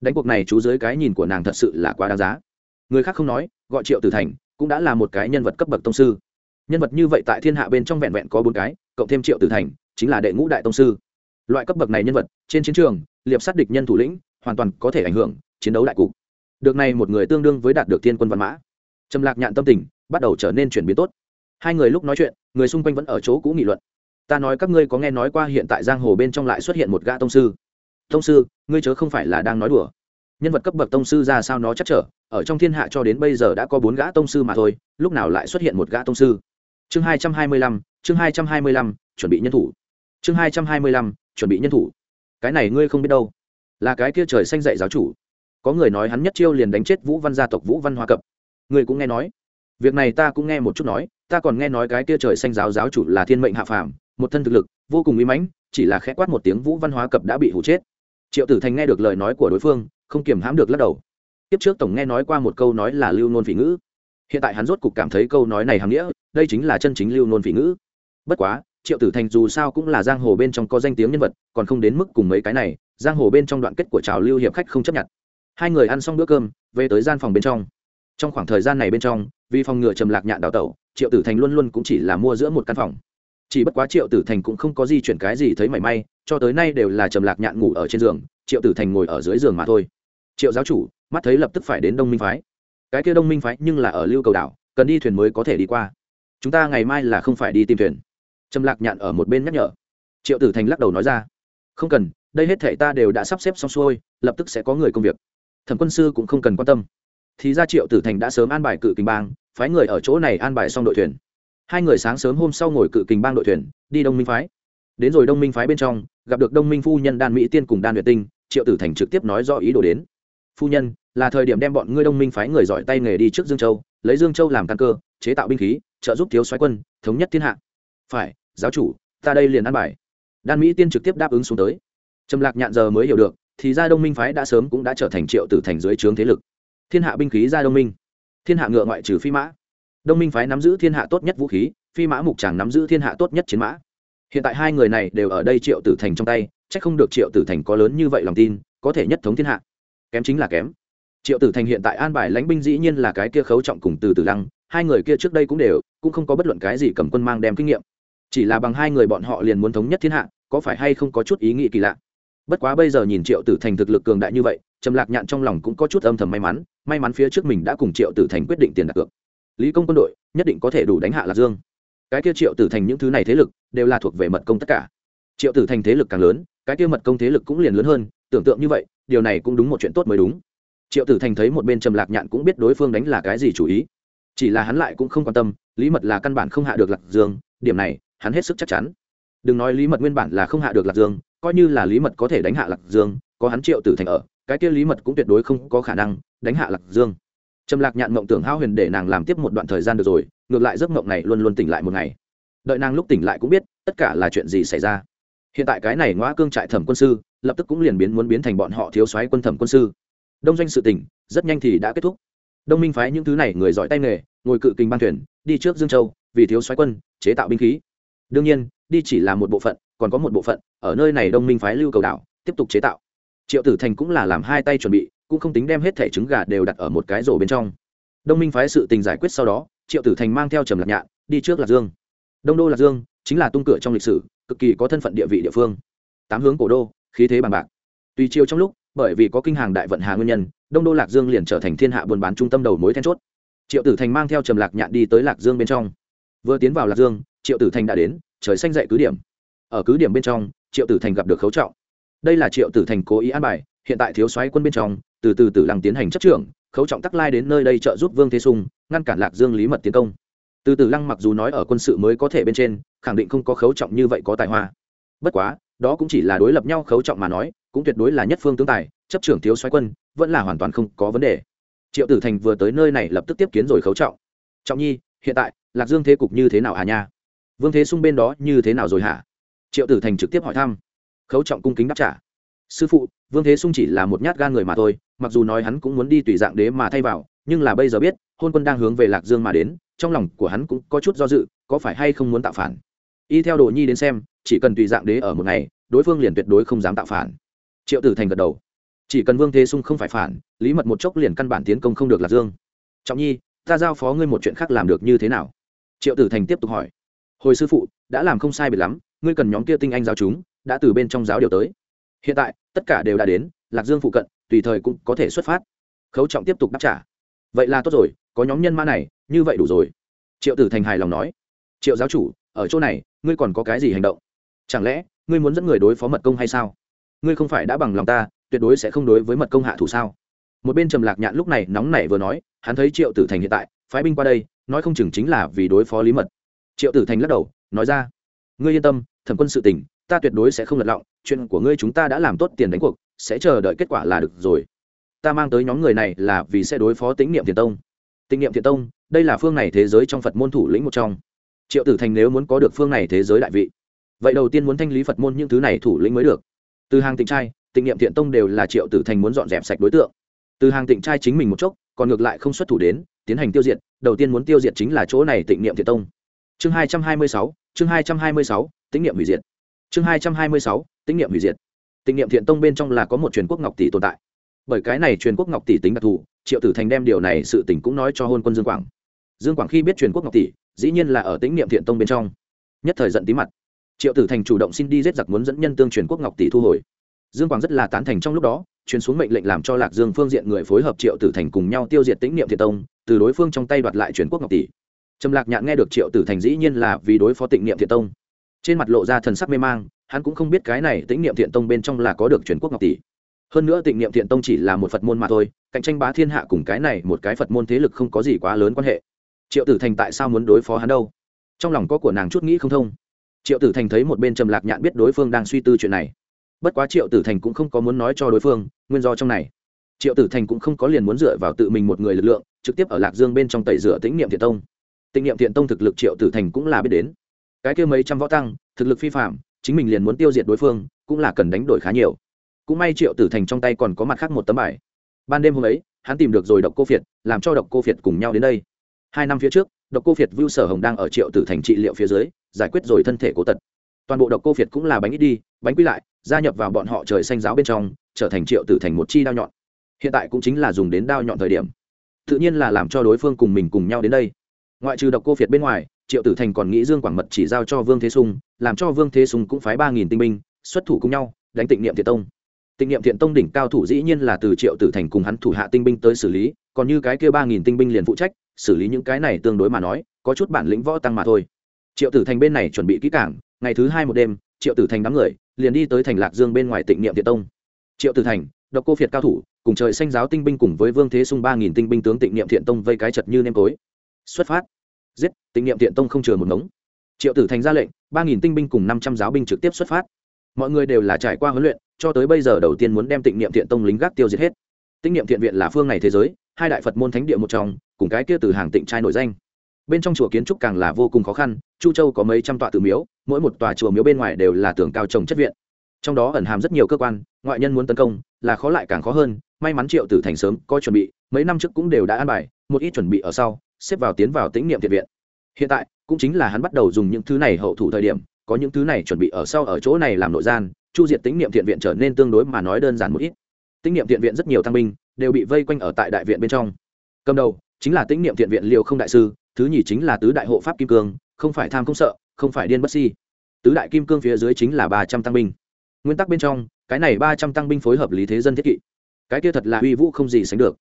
Đánh cuộc này chú dưới cái nhìn của nàng thật sự là quá đáng giá. Người khác không nói, gọi triệu tử thành, cũng đã là một cái nhân vật cấp bậc tông sư. Nhân vật như vậy tại thiên hạ bên trong vẹn vẹn có bốn cái, cộng thêm triệu tử thành, chính là đệ ngũ đại tông sư. Loại cấp bậc này nhân vật, trên chiến trường, liệp sát địch nhân thủ lĩnh, hoàn toàn có thể ảnh hưởng, chiến đấu đại cục. Được này một người tương đương với đạt được thiên quân văn mã. Trầm lạc nhạn tâm tình, bắt đầu trở nên chuyển biến tốt. Hai người lúc nói chuyện người xung quanh vẫn ở chỗ cũ nghị luận. Ta nói các ngươi có nghe nói qua hiện tại giang hồ bên trong lại xuất hiện một gã tông sư. Tông sư, ngươi chớ không phải là đang nói đùa. Nhân vật cấp bậc tông sư ra sao nó chắc trở, ở trong thiên hạ cho đến bây giờ đã có bốn gã tông sư mà thôi, lúc nào lại xuất hiện một gã tông sư? Chương hai trăm hai mươi lăm, chương hai trăm hai mươi lăm, chuẩn bị nhân thủ. Chương hai trăm hai mươi lăm, chuẩn bị nhân thủ. Cái này ngươi không biết đâu. Là cái kia trời xanh dạy giáo chủ. Có người nói hắn nhất chiêu liền đánh chết vũ văn gia tộc vũ văn hoa cập. Ngươi cũng nghe nói việc này ta cũng nghe một chút nói, ta còn nghe nói cái kia trời xanh giáo giáo chủ là thiên mệnh hạ phàm, một thân thực lực, vô cùng uy mãnh, chỉ là khẽ quát một tiếng vũ văn hóa cập đã bị hủ chết. Triệu tử thành nghe được lời nói của đối phương, không kiềm hãm được lắc đầu. Tiếp trước tổng nghe nói qua một câu nói là lưu nôn phỉ ngữ. Hiện tại hắn rốt cục cảm thấy câu nói này hàm nghĩa, đây chính là chân chính lưu nôn phỉ ngữ. Bất quá, triệu tử thành dù sao cũng là giang hồ bên trong có danh tiếng nhân vật, còn không đến mức cùng mấy cái này, giang hồ bên trong đoạn kết của trào lưu hiệp khách không chấp nhận. Hai người ăn xong bữa cơm, về tới gian phòng bên trong. Trong khoảng thời gian này bên trong vì phòng ngừa trầm lạc nhạn đào tẩu, triệu tử thành luôn luôn cũng chỉ là mua giữa một căn phòng. Chỉ bất quá triệu tử thành cũng không có di chuyển cái gì thấy mảy may, cho tới nay đều là trầm lạc nhạn ngủ ở trên giường, triệu tử thành ngồi ở dưới giường mà thôi. Triệu giáo chủ, mắt thấy lập tức phải đến đông minh phái. Cái kia đông minh phái nhưng là ở lưu cầu đảo, cần đi thuyền mới có thể đi qua. Chúng ta ngày mai là không phải đi tìm thuyền. Trầm lạc nhạn ở một bên nhắc nhở. Triệu tử thành lắc đầu nói ra. Không cần, đây hết thể ta đều đã sắp xếp xong xuôi, lập tức sẽ có người công việc. Thẩm quân sư cũng không cần quan tâm thì ra triệu tử thành đã sớm an bài cự kình bang, phái người ở chỗ này an bài xong đội thuyền. Hai người sáng sớm hôm sau ngồi cự kình bang đội thuyền, đi đông minh phái. Đến rồi đông minh phái bên trong, gặp được đông minh phu nhân đan mỹ tiên cùng đan việt tinh, triệu tử thành trực tiếp nói do ý đồ đến. Phu nhân, là thời điểm đem bọn ngươi đông minh phái người giỏi tay nghề đi trước dương châu, lấy dương châu làm căn cơ, chế tạo binh khí, trợ giúp thiếu soái quân, thống nhất thiên hạ. Phải, giáo chủ, ta đây liền ăn bài. Đan mỹ tiên trực tiếp đáp ứng xuống tới. Trầm lạc nhạn giờ mới hiểu được, thì ra đông minh phái đã sớm cũng đã trở thành triệu tử thành dưới trướng thế lực thiên hạ binh khí ra đông minh. Thiên hạ ngựa ngoại trừ phi mã. Đông minh phái nắm giữ thiên hạ tốt nhất vũ khí, phi mã mục chàng nắm giữ thiên hạ tốt nhất chiến mã. Hiện tại hai người này đều ở đây triệu tử thành trong tay c h ắ c không được triệu tử thành có lớn như vậy lòng tin, có thể nhất thống thiên hạ. Kém chính là kém. Triệu tử thành hiện tại an bài lãnh binh dĩ nhiên là cái kia khấu trọng cùng từ từ lăng, hai người kia trước đây cũng đều, cũng không có bất luận cái gì cầm quân mang đem kinh nghiệm. Chỉ là bằng hai người bọn họ liền muốn thống nhất thiên hạ, có phải hay không có chút ý nghĩ kỳ lạ? Bất quá bây giờ nhìn triệu tử thành thực lực cường đại như vậy, trầm lạc nhạn trong lòng cũng có chút âm thầm may mắn may mắn phía trước mình đã cùng triệu tử thành quyết định tiền đặt cược. Lý công quân đội nhất định có thể đủ đánh hạ lạc dương. Cái kia triệu tử thành những thứ này thế lực đều là thuộc về mật công tất cả. Triệu tử thành thế lực càng lớn, cái kia mật công thế lực cũng liền lớn hơn, tưởng tượng như vậy, điều này cũng đúng một chuyện tốt mới đúng. Triệu tử thành thấy một bên trầm lạc nhạn cũng biết đối phương đánh là cái gì chủ ý. Chỉ là hắn lại cũng không quan tâm, lý mật là căn bản không hạ được lạc dương, điểm này, hắn hết sức chắc chắn. Đừng nói lý mật nguyên bản là không hạ được lạc dương, coi như là lý mật có thể đánh hạ lạc dương, có hắn triệu tử thành ở cái kia lý mật cũng tuyệt đối không có khả năng đánh hạ lạc dương trầm lạc nhạn mộng tưởng hao huyền để nàng làm tiếp một đoạn thời gian được rồi ngược lại giấc mộng này luôn luôn tỉnh lại một ngày đợi nàng lúc tỉnh lại cũng biết tất cả là chuyện gì xảy ra hiện tại cái này ngoa cương trại thẩm quân sư lập tức cũng liền biến muốn biến thành bọn họ thiếu soái quân thẩm quân sư đông doanh sự tỉnh rất nhanh thì đã kết thúc đông minh phái những thứ này người giỏi tay nghề ngồi cự kinh ban thuyền đi trước dương châu vì thiếu soái quân chế tạo binh khí đương nhiên đi chỉ là một bộ phận còn có một bộ phận ở nơi này đông minh phái lưu cầu đảo tiếp tục chế tạo triệu tử thành cũng là làm hai tay chuẩn bị, cũng không tính đem hết thẻ trứng gà đều đặt ở một cái rổ bên trong. Đông minh phái sự tình giải quyết sau đó, triệu tử thành mang theo trầm lạc nhạn đi trước lạc dương. Đông đô lạc dương chính là tung cửa trong lịch sử, cực kỳ có thân phận địa vị địa phương. Tám hướng cổ đô, khí thế bằng bạc. Tùy chiều trong lúc, bởi vì có kinh hàng đại vận hà nguyên nhân, đông đô lạc dương liền trở thành thiên hạ buôn bán trung tâm đầu mối then chốt. Triệu tử thành mang theo trầm lạc nhạn đi tới lạc dương bên trong. Vừa tiến vào lạc dương, triệu tử thành đã đến, trời xanh dậy cứ điểm. Ở cứ điểm bên trong, triệu tử thành gặp được khấu trọng đây là triệu tử thành cố ý an bài, hiện tại thiếu soái quân bên trong, từ từ tử lăng tiến hành chấp trưởng, khấu trọng tắc lai đến nơi đây trợ giúp vương thế sung, ngăn cản lạc dương lý mật tiến công. Từ từ lăng mặc dù nói ở quân sự mới có thể bên trên, khẳng định không có khấu trọng như vậy có tài hoa. Bất quá, đó cũng chỉ là đối lập nhau khấu trọng mà nói, cũng tuyệt đối là nhất phương tướng tài, chấp trưởng thiếu soái quân, vẫn là hoàn toàn không có vấn đề. Triệu tử thành vừa tới nơi này lập tức tiếp kiến rồi khấu trọng. Trọng nhi, hiện tại, lạc dương thế cục như thế nào hà nha? Vương thế sung bên đó như thế nào rồi hả? Triệu tử thành trực tiếp hỏi thăm khấu trọng cung kính đáp trả. Sư phụ, vương thế sung chỉ là một nhát gan người mà thôi, mặc dù nói hắn cũng muốn đi tùy dạng đế mà thay vào, nhưng là bây giờ biết, hôn quân đang hướng về lạc dương mà đến, trong lòng của hắn cũng có chút do dự, có phải hay không muốn tạo phản. Y theo đồ nhi đến xem, chỉ cần tùy dạng đế ở một ngày, đối phương liền tuyệt đối không dám tạo phản. Triệu tử thành gật đầu. Chỉ cần vương thế sung không phải phản, lý mật một chốc liền căn bản tiến công không được lạc dương. Trọng nhi, ta giao phó ngươi một chuyện khác làm được như thế nào? Triệu tử thành tiếp tục hỏi. Hồi sư phụ, đã làm không sai biệt lắm, ngươi cần nhóm kia tinh anh giáo chúng đã từ bên trong giáo điều tới. Hiện tại, tất cả đều đã đến, lạc dương phụ cận, tùy thời cũng có thể xuất phát. Khấu trọng tiếp tục đáp trả. Vậy là tốt rồi, có nhóm nhân mã này, như vậy đủ rồi. Triệu tử thành hài lòng nói. Triệu giáo chủ, ở chỗ này, ngươi còn có cái gì hành động? Chẳng lẽ, ngươi muốn dẫn người đối phó mật công hay sao? Ngươi không phải đã bằng lòng ta, tuyệt đối sẽ không đối với mật công hạ thủ sao? Một bên trầm lạc nhạn lúc này nóng nảy vừa nói, hắn thấy triệu tử thành hiện tại, phái binh qua đây, nói không chừng chính là vì đối phó lý mật. Triệu tử thành lắc đầu, nói ra. Ngươi yên tâm, thẩm quân sự tình ta tuyệt đối sẽ không lật lọng, chuyện của ngươi chúng ta đã làm tốt tiền đánh cuộc, sẽ chờ đợi kết quả là được rồi. Ta mang tới nhóm người này là vì sẽ đối phó tín niệm thiền tông. Tín niệm thiền tông, đây là phương này thế giới trong phật môn thủ lĩnh một trong. Triệu tử thành nếu muốn có được phương này thế giới đại vị, vậy đầu tiên muốn thanh lý phật môn những thứ này thủ lĩnh mới được. Từ hàng tịnh trai tịnh niệm thiện tông đều là triệu tử thành muốn dọn dẹp sạch đối tượng. Từ hàng tịnh trai chính mình một chốc, còn ngược lại không xuất thủ đến, tiến hành tiêu diệt, đầu tiên muốn tiêu diệt chính là chỗ này tịnh niệm thiện tông. Chương hai trăm hai mươi sáu, chương hai trăm hai mươi sáu, tĩnh niệm hủy diệt chương hai trăm hai mươi sáu, tĩnh niệm hủy diệt. Tịnh niệm thiện tông bên trong là có một truyền quốc ngọc tỷ tồn tại. Bởi cái này truyền quốc ngọc tỷ tính đặc thù, triệu tử thành đem điều này sự tỉnh cũng nói cho hôn quân dương quảng. Dương quảng khi biết truyền quốc ngọc tỷ, dĩ nhiên là ở tĩnh niệm thiện tông bên trong. Nhất thời giận tí mặt. Triệu tử thành chủ động xin đi giết giặc muốn dẫn nhân tương truyền quốc ngọc tỷ thu hồi. Dương quảng rất là tán thành trong lúc đó, truyền xuống mệnh lệnh làm cho lạc dương phương diện người phối hợp triệu tử thành cùng nhau tiêu diệt tĩnh niệm thiện tông, từ đối phương trong tay đoạt lại truyền quốc ngọc tỷ. Trầm lạc nhạn nghe được triệu tử thành dĩ nhiên là vì đối phó tịnh niệm thiện tông trên mặt lộ ra thần sắc mê mang, hắn cũng không biết cái này tĩnh niệm thiện tông bên trong là có được truyền quốc ngọc tỷ. Hơn nữa tịnh niệm thiện tông chỉ là một phật môn mà thôi, cạnh tranh bá thiên hạ cùng cái này một cái phật môn thế lực không có gì quá lớn quan hệ. Triệu tử thành tại sao muốn đối phó hắn đâu? Trong lòng có của nàng chút nghĩ không thông. Triệu tử thành thấy một bên trầm lạc nhạn biết đối phương đang suy tư chuyện này. Bất quá triệu tử thành cũng không có muốn nói cho đối phương, nguyên do trong này. Triệu tử thành cũng không có liền muốn dựa vào tự mình một người lực lượng, trực tiếp ở lạc dương bên trong tẩy rửa tĩnh niệm thiện tông. Tĩnh niệm thiện tông thực lực triệu tử thành cũng là biết đến cái kia mấy trăm võ tăng, thực lực phi phạm chính mình liền muốn tiêu diệt đối phương, cũng là cần đánh đổi khá nhiều. Cũng may triệu tử thành trong tay còn có mặt khác một tấm bài. Ban đêm hôm ấy, hắn tìm được rồi độc cô phiệt, làm cho độc cô phiệt cùng nhau đến đây. Hai năm phía trước, độc cô phiệt vưu sở hồng đang ở triệu tử thành trị liệu phía dưới, giải quyết rồi thân thể cố tật. Toàn bộ độc cô phiệt cũng là bánh ít đi, bánh quy lại, gia nhập vào bọn họ trời xanh giáo bên trong, trở thành triệu tử thành một chi đao nhọn. Hiện tại cũng chính là dùng đến đao nhọn thời điểm. Tự nhiên là làm cho đối phương cùng mình cùng nhau đến đây. Ngoại trừ độc cô phiệt bên ngoài triệu tử thành còn nghĩ dương quảng mật chỉ giao cho vương thế sung, làm cho vương thế sung cũng phái ba nghìn tinh binh, xuất thủ cùng nhau, đánh tịnh niệm thiện tông. Tịnh niệm thiện tông đỉnh cao thủ dĩ nhiên là từ triệu tử thành cùng hắn thủ hạ tinh binh tới xử lý, còn như cái kia ba nghìn tinh binh liền phụ trách, xử lý những cái này tương đối mà nói, có chút bản lĩnh võ tăng mà thôi. Triệu tử thành bên này chuẩn bị kỹ cảng, ngày thứ hai một đêm, triệu tử thành đám người liền đi tới thành lạc dương bên ngoài tịnh niệm thiện tông. Triệu tử thành, độc cô phiệt cao thủ, cùng trời xanh giáo tinh binh cùng với vương thế sung ba nghìn tinh binh tướng tịnh niệm thiện tông vây cái chật như nêm tối. Xuất phát tình niệm tiện tông không chừa một ngống. Triệu tử thành ra lệnh, ba nghìn tinh binh cùng năm trăm giáo binh trực tiếp xuất phát. Mọi người đều là trải qua huấn luyện, cho tới bây giờ đầu tiên muốn đem tịnh niệm thiện tông lính gác tiêu diệt hết. Tịnh niệm thiện viện là phương này thế giới, hai đại phật môn thánh địa một trong, cùng cái kia từ hàng tịnh trai nổi danh. Bên trong chùa kiến trúc càng là vô cùng khó khăn, chu châu có mấy trăm tọa tự miếu, mỗi một tòa chùa miếu bên ngoài đều là tường cao trồng chất viện. Trong đó ẩn hàm rất nhiều cơ quan, ngoại nhân muốn tấn công, là khó lại càng khó hơn. May mắn triệu tử thành sớm có chuẩn bị, mấy năm trước cũng đều đã an bài, một ít chuẩn bị ở sau, xếp vào tiến vào tĩnh niệm thiện viện hiện tại, cũng chính là hắn bắt đầu dùng những thứ này hậu thủ thời điểm, có những thứ này chuẩn bị ở sau ở chỗ này làm nội gian, chu diệt tính niệm thiện viện trở nên tương đối mà nói đơn giản một ít. Tính niệm thiện viện rất nhiều tăng binh, đều bị vây quanh ở tại đại viện bên trong. Cầm đầu, chính là tính niệm thiện viện liều không đại sư, thứ nhì chính là tứ đại hộ pháp kim cương, không phải tham không sợ, không phải điên bất si. Tứ đại kim cương phía dưới chính là ba trăm tăng binh. Nguyên tắc bên trong, cái này ba trăm tăng binh phối hợp lý thế dân thiết kỵ. Cái kia thật là uy vũ không gì sánh được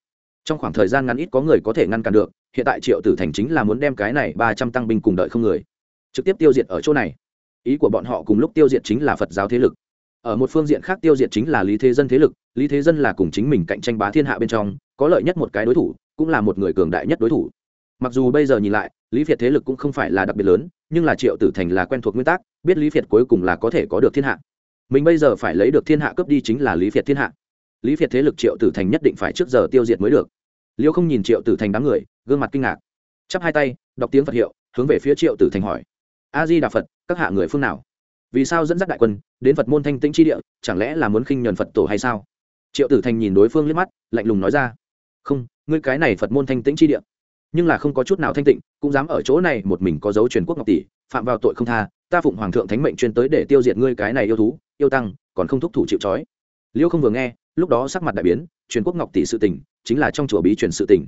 trong khoảng thời gian ngắn ít có người có thể ngăn cản được, hiện tại triệu tử thành chính là muốn đem cái này ba trăm tăng binh cùng đợi không người. Trực tiếp tiêu diệt ở chỗ này. Ý của bọn họ cùng lúc tiêu diệt chính là phật giáo thế lực. Ở một phương diện khác tiêu diệt chính là lý thế dân thế lực, lý thế dân là cùng chính mình cạnh tranh bá thiên hạ bên trong, có lợi nhất một cái đối thủ, cũng là một người cường đại nhất đối thủ. Mặc dù bây giờ nhìn lại, lý việt thế lực cũng không phải là đặc biệt lớn, nhưng là triệu tử thành là quen thuộc nguyên tắc, biết lý việt cuối cùng là có thể có được thiên hạ. Mình bây giờ phải lấy được thiên hạ cướp đi chính là lý việt thiên hạ. Lý việt thế lực triệu tử thành nhất định phải trước giờ tiêu diệt mới được liêu không nhìn triệu tử thành đám người, gương mặt kinh ngạc. Chắp hai tay, đọc tiếng phật hiệu, hướng về phía triệu tử thành hỏi. A di đà phật, các hạ người phương nào? Vì sao dẫn dắt đại quân, đến phật môn thanh tĩnh tri địa, chẳng lẽ là muốn khinh nhuần phật tổ hay sao? Triệu tử thành nhìn đối phương liếc mắt, lạnh lùng nói ra. Không, ngươi cái này phật môn thanh tĩnh tri địa. Nhưng là không có chút nào thanh tịnh, cũng dám ở chỗ này một mình có dấu truyền quốc ngọc tỷ, phạm vào tội không tha, ta phụng hoàng thượng thánh mệnh chuyên tới để tiêu diệt ngươi cái này yêu thú, yêu tăng, còn không thúc thủ chịu trói. Liêu không vừa nghe lúc đó sắc mặt đại biến, truyền quốc ngọc tỷ sự tình, chính là trong chùa bí truyền sự tình.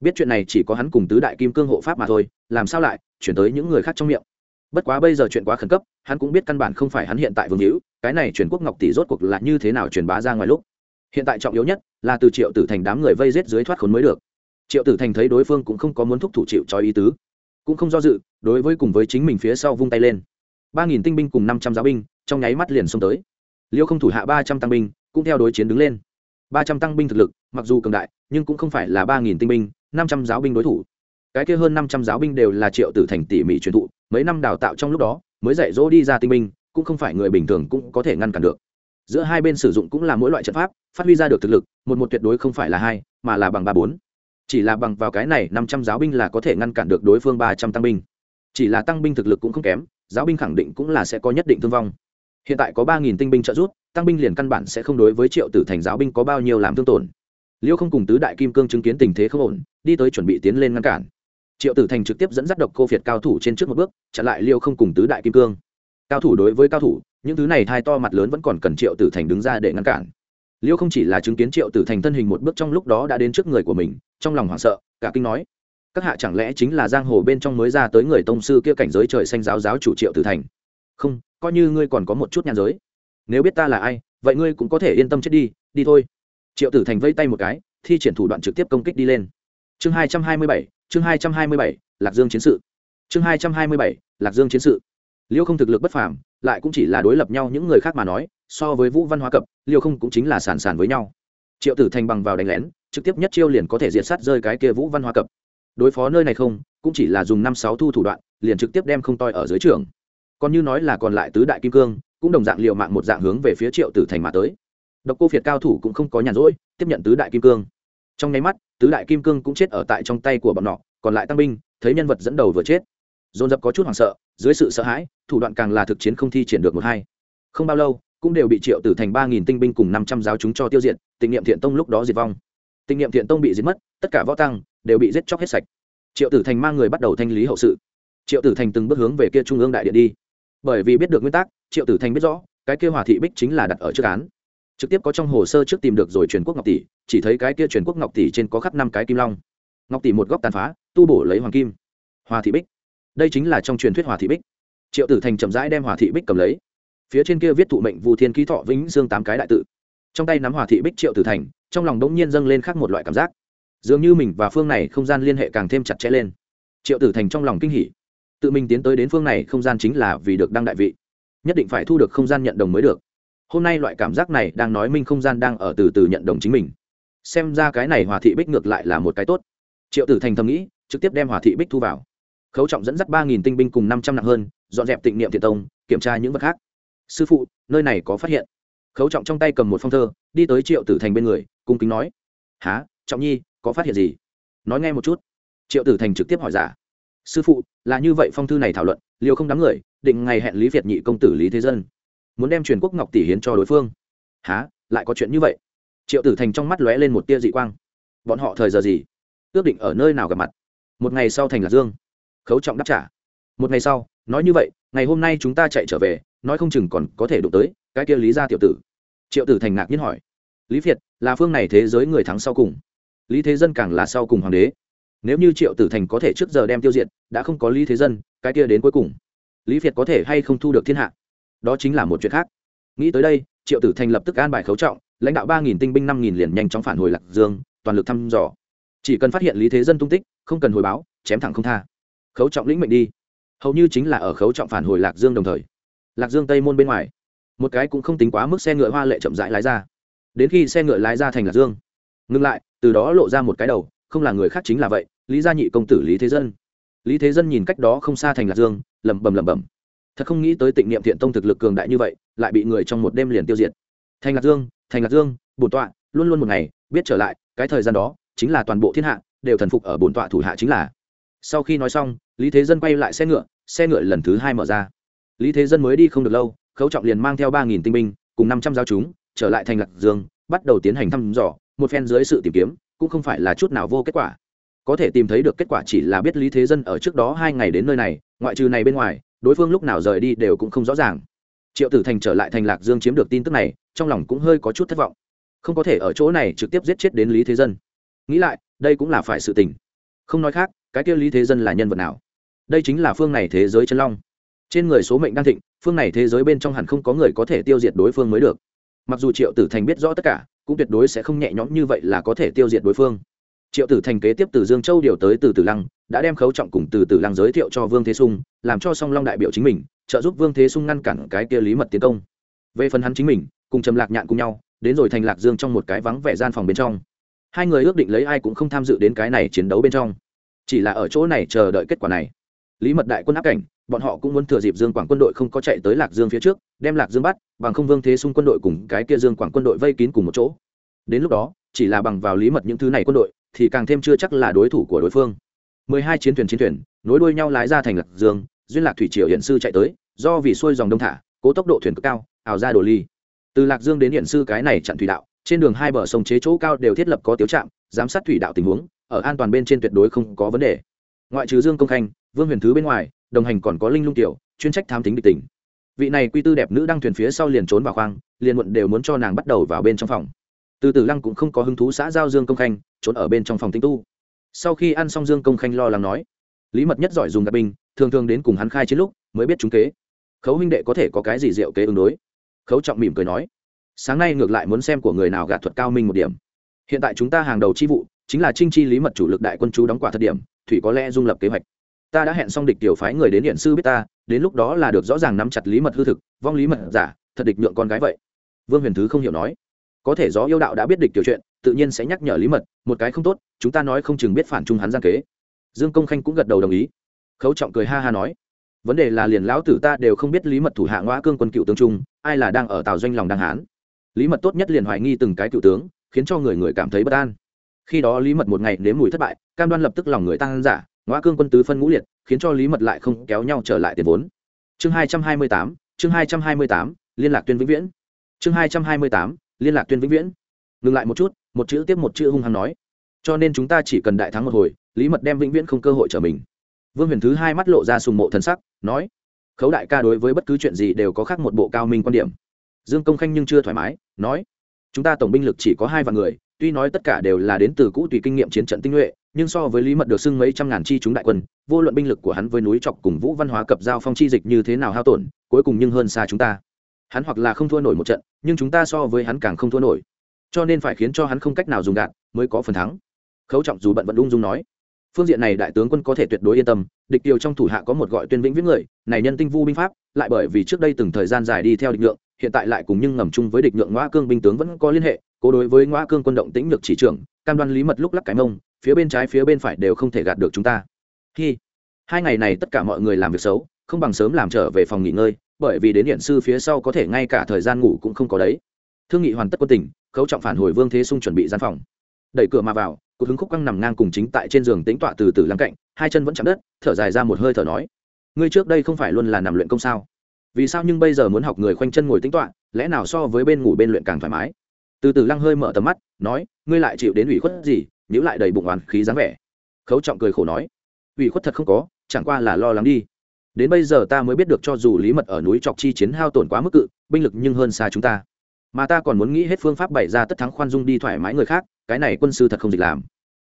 Biết chuyện này chỉ có hắn cùng tứ đại kim cương hộ pháp mà thôi, làm sao lại chuyển tới những người khác trong miệng? Bất quá bây giờ chuyện quá khẩn cấp, hắn cũng biết căn bản không phải hắn hiện tại vương hữu, cái này truyền quốc ngọc tỷ rốt cuộc là như thế nào truyền bá ra ngoài lúc? Hiện tại trọng yếu nhất là từ triệu tử thành đám người vây rết dưới thoát khốn mới được. Triệu tử thành thấy đối phương cũng không có muốn thúc thủ chịu cho ý tứ, cũng không do dự, đối với cùng với chính mình phía sau vung tay lên. Ba nghìn tinh binh cùng năm trăm giáo binh, trong nháy mắt liền xông tới. Liêu không thủ hạ ba trăm tăng binh cũng theo đối chiến đứng lên. Ba trăm tăng binh thực lực, mặc dù cường đại, nhưng cũng không phải là ba nghìn tinh binh, năm trăm giáo binh đối thủ. Cái kia hơn năm trăm giáo binh đều là triệu tử thành tỉ mỉ truyền thụ, mấy năm đào tạo trong lúc đó, mới dạy dỗ đi ra tinh binh, cũng không phải người bình thường cũng có thể ngăn cản được. Giữa hai bên sử dụng cũng là mỗi loại trận pháp, phát huy ra được thực lực, một một tuyệt đối không phải là hai, mà là bằng ba bốn. Chỉ là bằng vào cái này, năm trăm giáo binh là có thể ngăn cản được đối phương ba trăm tăng binh. Chỉ là tăng binh thực lực cũng không kém, giáo binh khẳng định cũng là sẽ có nhất định thương vong. Hiện tại có ba nghìn tinh binh trợ giúp tăng binh liền căn bản sẽ không đối với triệu tử thành giáo binh có bao nhiêu làm thương tổn. Liêu không cùng tứ đại kim cương chứng kiến tình thế không ổn, đi tới chuẩn bị tiến lên ngăn cản. Triệu tử thành trực tiếp dẫn dắt độc cô việt cao thủ trên trước một bước, chặn lại liêu không cùng tứ đại kim cương. Cao thủ đối với cao thủ, những thứ này thai to mặt lớn vẫn còn cần triệu tử thành đứng ra để ngăn cản. Liêu không chỉ là chứng kiến triệu tử thành thân hình một bước trong lúc đó đã đến trước người của mình, trong lòng hoảng sợ, cả kinh nói, các hạ chẳng lẽ chính là giang hồ bên trong mới ra tới người tông sư kia cảnh giới trời xanh giáo giáo chủ triệu tử thành? Không, coi như ngươi còn có một chút nhàn giới nếu biết ta là ai, vậy ngươi cũng có thể yên tâm chết đi đi thôi. Triệu tử thành vây tay một cái, thi triển thủ đoạn trực tiếp công kích đi lên. Chương hai trăm hai mươi bảy, chương hai trăm hai mươi bảy, lạc dương chiến sự. Chương hai trăm hai mươi bảy, lạc dương chiến sự. Liêu không thực lực bất phàm, lại cũng chỉ là đối lập nhau những người khác mà nói, so với vũ văn hóa cập, liêu không cũng chính là sàn sàn với nhau. Triệu tử thành bằng vào đánh lén, trực tiếp nhất chiêu liền có thể diệt sát rơi cái kia vũ văn hóa cập. Đối phó nơi này không, cũng chỉ là dùng năm sáu thu thủ đoạn, liền trực tiếp đem không toi ở dưới trường. Còn như nói là còn lại tứ đại kim cương cũng đồng dạng liều mạng một dạng hướng về phía triệu tử thành mà tới. Độc cô việt cao thủ cũng không có nhàn rỗi, tiếp nhận tứ đại kim cương. Trong nháy mắt, tứ đại kim cương cũng chết ở tại trong tay của bọn nọ, còn lại tăng binh, thấy nhân vật dẫn đầu vừa chết. Dồn dập có chút hoảng sợ, dưới sự sợ hãi, thủ đoạn càng là thực chiến không thi triển được một hai. Không bao lâu, cũng đều bị triệu tử thành ba nghìn tinh binh cùng năm trăm giáo chúng cho tiêu diệt tình niệm thiện tông lúc đó diệt vong. Tình niệm thiện tông bị diệt mất, tất cả võ tăng đều bị giết chóc hết sạch. Triệu tử thành mang người bắt đầu thanh lý hậu sự. Triệu tử thành từng bước hướng về kia trung ương đại điện đi bởi vì biết được nguyên tắc, triệu tử thành biết rõ, cái kia hòa thị bích chính là đặt ở trước án. Trực tiếp có trong hồ sơ trước tìm được rồi truyền quốc ngọc tỷ, chỉ thấy cái kia truyền quốc ngọc tỷ trên có khắc năm cái kim long. Ngọc tỷ một góc tàn phá, tu bổ lấy hoàng kim. Hòa thị bích. Đây chính là trong truyền thuyết hòa thị bích. Triệu tử thành chậm rãi đem hòa thị bích cầm lấy. Phía trên kia viết thụ mệnh vu thiên ký thọ vĩnh dương tám cái đại tự. Trong tay nắm hòa thị bích triệu tử thành, trong lòng đống nhiên dâng lên khác một loại cảm giác. Dường như mình và phương này không gian liên hệ càng thêm chặt chẽ lên. Triệu tử thành trong lòng kinh hỉ tự mình tiến tới đến phương này không gian chính là vì được đăng đại vị. Nhất định phải thu được không gian nhận đồng mới được. Hôm nay loại cảm giác này đang nói minh không gian đang ở từ từ nhận đồng chính mình. Xem ra cái này hòa thị bích ngược lại là một cái tốt. Triệu tử thành thầm nghĩ, trực tiếp đem hòa thị bích thu vào. Khấu trọng dẫn dắt ba nghìn tinh binh cùng năm trăm nặng hơn, dọn dẹp tịnh niệm thiện tông, kiểm tra những vật khác. Sư phụ, nơi này có phát hiện. Khấu trọng trong tay cầm một phong thơ, đi tới triệu tử thành bên người, cung kính nói. Há trọng nhi, có phát hiện gì? Nói nghe một chút. Triệu tử thành trực tiếp hỏi giả sư phụ, là như vậy phong thư này thảo luận liều không đám người, định ngày hẹn lý việt nhị công tử lý thế dân. Muốn đem truyền quốc ngọc tỷ hiến cho đối phương. Há lại có chuyện như vậy? Triệu tử thành trong mắt lóe lên một tia dị quang. Bọn họ thời giờ gì? Ước định ở nơi nào gặp mặt? Một ngày sau thành lạc dương. Khấu trọng đáp trả. Một ngày sau, nói như vậy, ngày hôm nay chúng ta chạy trở về, nói không chừng còn có thể đụng tới cái kia lý gia tiểu tử. Triệu tử thành ngạc nhiên hỏi. Lý việt, là phương này thế giới người thắng sau cùng. Lý thế dân càng là sau cùng hoàng đế. Nếu như triệu tử thành có thể trước giờ đem tiêu diệt đã không có lý thế dân, cái kia đến cuối cùng. Lý việt có thể hay không thu được thiên hạ? Đó chính là một chuyện khác. Nghĩ tới đây, triệu tử thành lập tức an bài khấu trọng, lãnh đạo ba nghìn tinh binh năm nghìn liền nhanh chóng phản hồi lạc dương, toàn lực thăm dò. Chỉ cần phát hiện lý thế dân tung tích, không cần hồi báo, chém thẳng không tha. Khấu trọng lĩnh mệnh đi. Hầu như chính là ở khấu trọng phản hồi lạc dương đồng thời. Lạc dương tây môn bên ngoài. Một cái cũng không tính quá mức xe ngựa hoa lệ chậm rãi lái ra. Đến khi xe ngựa lái ra thành lạc dương. Ngừng lại, từ đó lộ ra một cái đầu, không là người khác chính là vậy, lý gia nhị công tử lý thế dân lý thế dân nhìn cách đó không xa thành lạc dương, lẩm bẩm lẩm bẩm. Thật không nghĩ tới tịnh niệm thiện tông thực lực cường đại như vậy, lại bị người trong một đêm liền tiêu diệt. Thành lạc dương, thành lạc dương, bổn tọa, luôn luôn một ngày, biết trở lại, cái thời gian đó, chính là toàn bộ thiên hạ, đều thần phục ở bổn tọa thủ hạ chính là. Sau khi nói xong, lý thế dân quay lại xe ngựa xe ngựa lần thứ hai mở ra. Lý thế dân mới đi không được lâu, khấu trọng liền mang theo ba nghìn tinh binh, cùng năm trăm giáo chúng, trở lại thành lạc dương, bắt đầu tiến hành thăm dò, một phen dưới sự tìm kiếm, cũng không phải là chút nào vô kết quả có thể tìm thấy được kết quả chỉ là biết lý thế dân ở trước đó hai ngày đến nơi này, ngoại trừ này bên ngoài, đối phương lúc nào rời đi đều cũng không rõ ràng. Triệu tử thành trở lại thành lạc dương chiếm được tin tức này, trong lòng cũng hơi có chút thất vọng. Không có thể ở chỗ này trực tiếp giết chết đến lý thế dân. Nghĩ lại, đây cũng là phải sự tình. Không nói khác, cái kia lý thế dân là nhân vật nào? Đây chính là phương này thế giới chân long. Trên người số mệnh đang thịnh, phương này thế giới bên trong hẳn không có người có thể tiêu diệt đối phương mới được. Mặc dù triệu tử thành biết rõ tất cả, cũng tuyệt đối sẽ không nhẹ nhõm như vậy là có thể tiêu diệt đối phương triệu tử thành kế tiếp từ dương châu điều tới từ tử lăng, đã đem khấu trọng cùng từ tử lăng giới thiệu cho vương thế sung, làm cho song long đại biểu chính mình, trợ giúp vương thế sung ngăn cản cái kia lý mật tiến công. Về phần hắn chính mình, cùng trầm lạc nhạn cùng nhau, đến rồi thành lạc dương trong một cái vắng vẻ gian phòng bên trong. Hai người ước định lấy ai cũng không tham dự đến cái này chiến đấu bên trong. Chỉ là ở chỗ này chờ đợi kết quả này. Lý mật đại quân áp cảnh, bọn họ cũng muốn thừa dịp dương quảng quân đội không có chạy tới lạc dương phía trước, đem lạc dương bắt, bằng không vương thế xung quân đội cùng cái kia dương quảng quân đội vây kín cùng một chỗ. Đến lúc đó, chỉ là bằng vào lý mật những thứ này quân đội thì càng thêm chưa chắc là đối thủ của đối phương. Mười hai chiến thuyền chiến thuyền, nối đuôi nhau lái ra thành lạc dương, duyên lạc thủy triều hiện sư chạy tới, do vì xuôi dòng đông thả, cố tốc độ thuyền cực cao ảo ra đồ ly. Từ lạc dương đến hiện sư cái này chặn thủy đạo, trên đường hai bờ sông chế chỗ cao đều thiết lập có tiếu trạm, giám sát thủy đạo tình huống, ở an toàn bên trên tuyệt đối không có vấn đề. Ngoại trừ dương công khanh, vương huyền thứ bên ngoài, đồng hành còn có linh lung tiểu, chuyên trách tham tính địch tình. vị này quy tư đẹp nữ đang thuyền phía sau liền trốn vào khoang, liền muộn đều muốn cho nàng bắt đầu vào bên trong phòng từ từ lăng cũng không có hứng thú xã giao dương công khanh, trốn ở bên trong phòng tinh tu. Sau khi ăn xong dương công khanh lo lắng nói, lý mật nhất giỏi dùng gạt binh, thường thường đến cùng hắn khai chiến lúc mới biết chúng kế. Khấu huynh đệ có thể có cái gì diệu kế ứng đối? Khấu trọng mỉm cười nói, sáng nay ngược lại muốn xem của người nào gạt thuật cao minh một điểm. Hiện tại chúng ta hàng đầu chi vụ chính là trinh chi lý mật chủ lực đại quân chú đóng quả thật điểm, thủy có lẽ dung lập kế hoạch. Ta đã hẹn xong địch tiểu phái người đến điện sư biết ta, đến lúc đó là được rõ ràng nắm chặt lý mật hư thực, vong lý mật giả, thật địch nhượng con gái vậy. Vương huyền thứ không hiểu nói có thể gió yêu đạo đã biết địch tiểu chuyện, tự nhiên sẽ nhắc nhở lý mật, một cái không tốt, chúng ta nói không chừng biết phản trung hắn gian kế. Dương công khanh cũng gật đầu đồng ý. Khấu trọng cười ha ha nói, vấn đề là liền lão tử ta đều không biết lý mật thủ hạ ngoa cương quân cựu tướng trung, ai là đang ở tàu doanh lòng đăng hán. Lý mật tốt nhất liền hoài nghi từng cái cựu tướng, khiến cho người người cảm thấy bất an. Khi đó lý mật một ngày nếm mùi thất bại, cam đoan lập tức lòng người tăng giả ngoa cương quân tứ phân ngũ liệt, khiến cho lý mật lại không kéo nhau trở lại tiền vốn. Chương hai trăm hai mươi tám, chương hai trăm hai mươi tám, liên lạc tuyên vĩnh viễn. Chương hai trăm hai mươi tám liên lạc tuyên vĩnh viễn. Ngừng lại một chút, một chữ tiếp một chữ hung hăng nói. Cho nên chúng ta chỉ cần đại thắng một hồi, lý mật đem vĩnh viễn không cơ hội trở mình. Vương huyền thứ hai mắt lộ ra sùng mộ thần sắc, nói, khấu đại ca đối với bất cứ chuyện gì đều có khác một bộ cao minh quan điểm. Dương công khanh nhưng chưa thoải mái, nói, chúng ta tổng binh lực chỉ có hai vạn người, tuy nói tất cả đều là đến từ cũ tùy kinh nghiệm chiến trận tinh nhuệ, nhưng so với lý mật được xưng mấy trăm ngàn chi chúng đại quân, vô luận binh lực của hắn với núi trọc cùng vũ văn hóa cập giao phong chi dịch như thế nào hao tổn, cuối cùng nhưng hơn xa chúng ta hắn hoặc là không thua nổi một trận, nhưng chúng ta so với hắn càng không thua nổi. Cho nên phải khiến cho hắn không cách nào dùng gạt, mới có phần thắng. Khấu trọng dù bận vẫn ung dung nói. Phương diện này đại tướng quân có thể tuyệt đối yên tâm, địch điều trong thủ hạ có một gọi tuyên vĩnh viễn người, này nhân tinh vu binh pháp, lại bởi vì trước đây từng thời gian dài đi theo địch lượng hiện tại lại cùng nhưng ngầm chung với địch lượng ngoa cương binh tướng vẫn có liên hệ, cố đối với ngoa cương quân động tĩnh lực chỉ trưởng, cam đoan lý mật lúc lắc cái mông, phía bên trái phía bên phải đều không thể gạt được chúng ta. Khi hai ngày này tất cả mọi người làm việc xấu, không bằng sớm làm trở về phòng nghỉ ngơi bởi vì đến hiện sư phía sau có thể ngay cả thời gian ngủ cũng không có đấy. Thương nghị hoàn tất quân tình, khấu trọng phản hồi vương thế sung chuẩn bị gian phòng. Đẩy cửa mà vào cục hứng khúc căng nằm ngang cùng chính tại trên giường tính tọa từ từ lăng cạnh, hai chân vẫn chạm đất, thở dài ra một hơi thở nói, ngươi trước đây không phải luôn là nằm luyện công sao? Vì sao nhưng bây giờ muốn học người khoanh chân ngồi tính tọa, lẽ nào so với bên ngủ bên luyện càng thoải mái? Từ từ lăng hơi mở tầm mắt, nói, ngươi lại chịu đến ủy khuất gì nhữ lại đầy bụng oán khí dáng vẻ. Khấu trọng cười khổ nói, ủy khuất thật không có, chẳng qua là lo lắng đi đến bây giờ ta mới biết được cho dù lý mật ở núi trọc chi chiến hao tổn quá mức cự, binh lực nhưng hơn xa chúng ta. Mà ta còn muốn nghĩ hết phương pháp bày ra tất thắng khoan dung đi thoải mái người khác, cái này quân sư thật không dịch làm.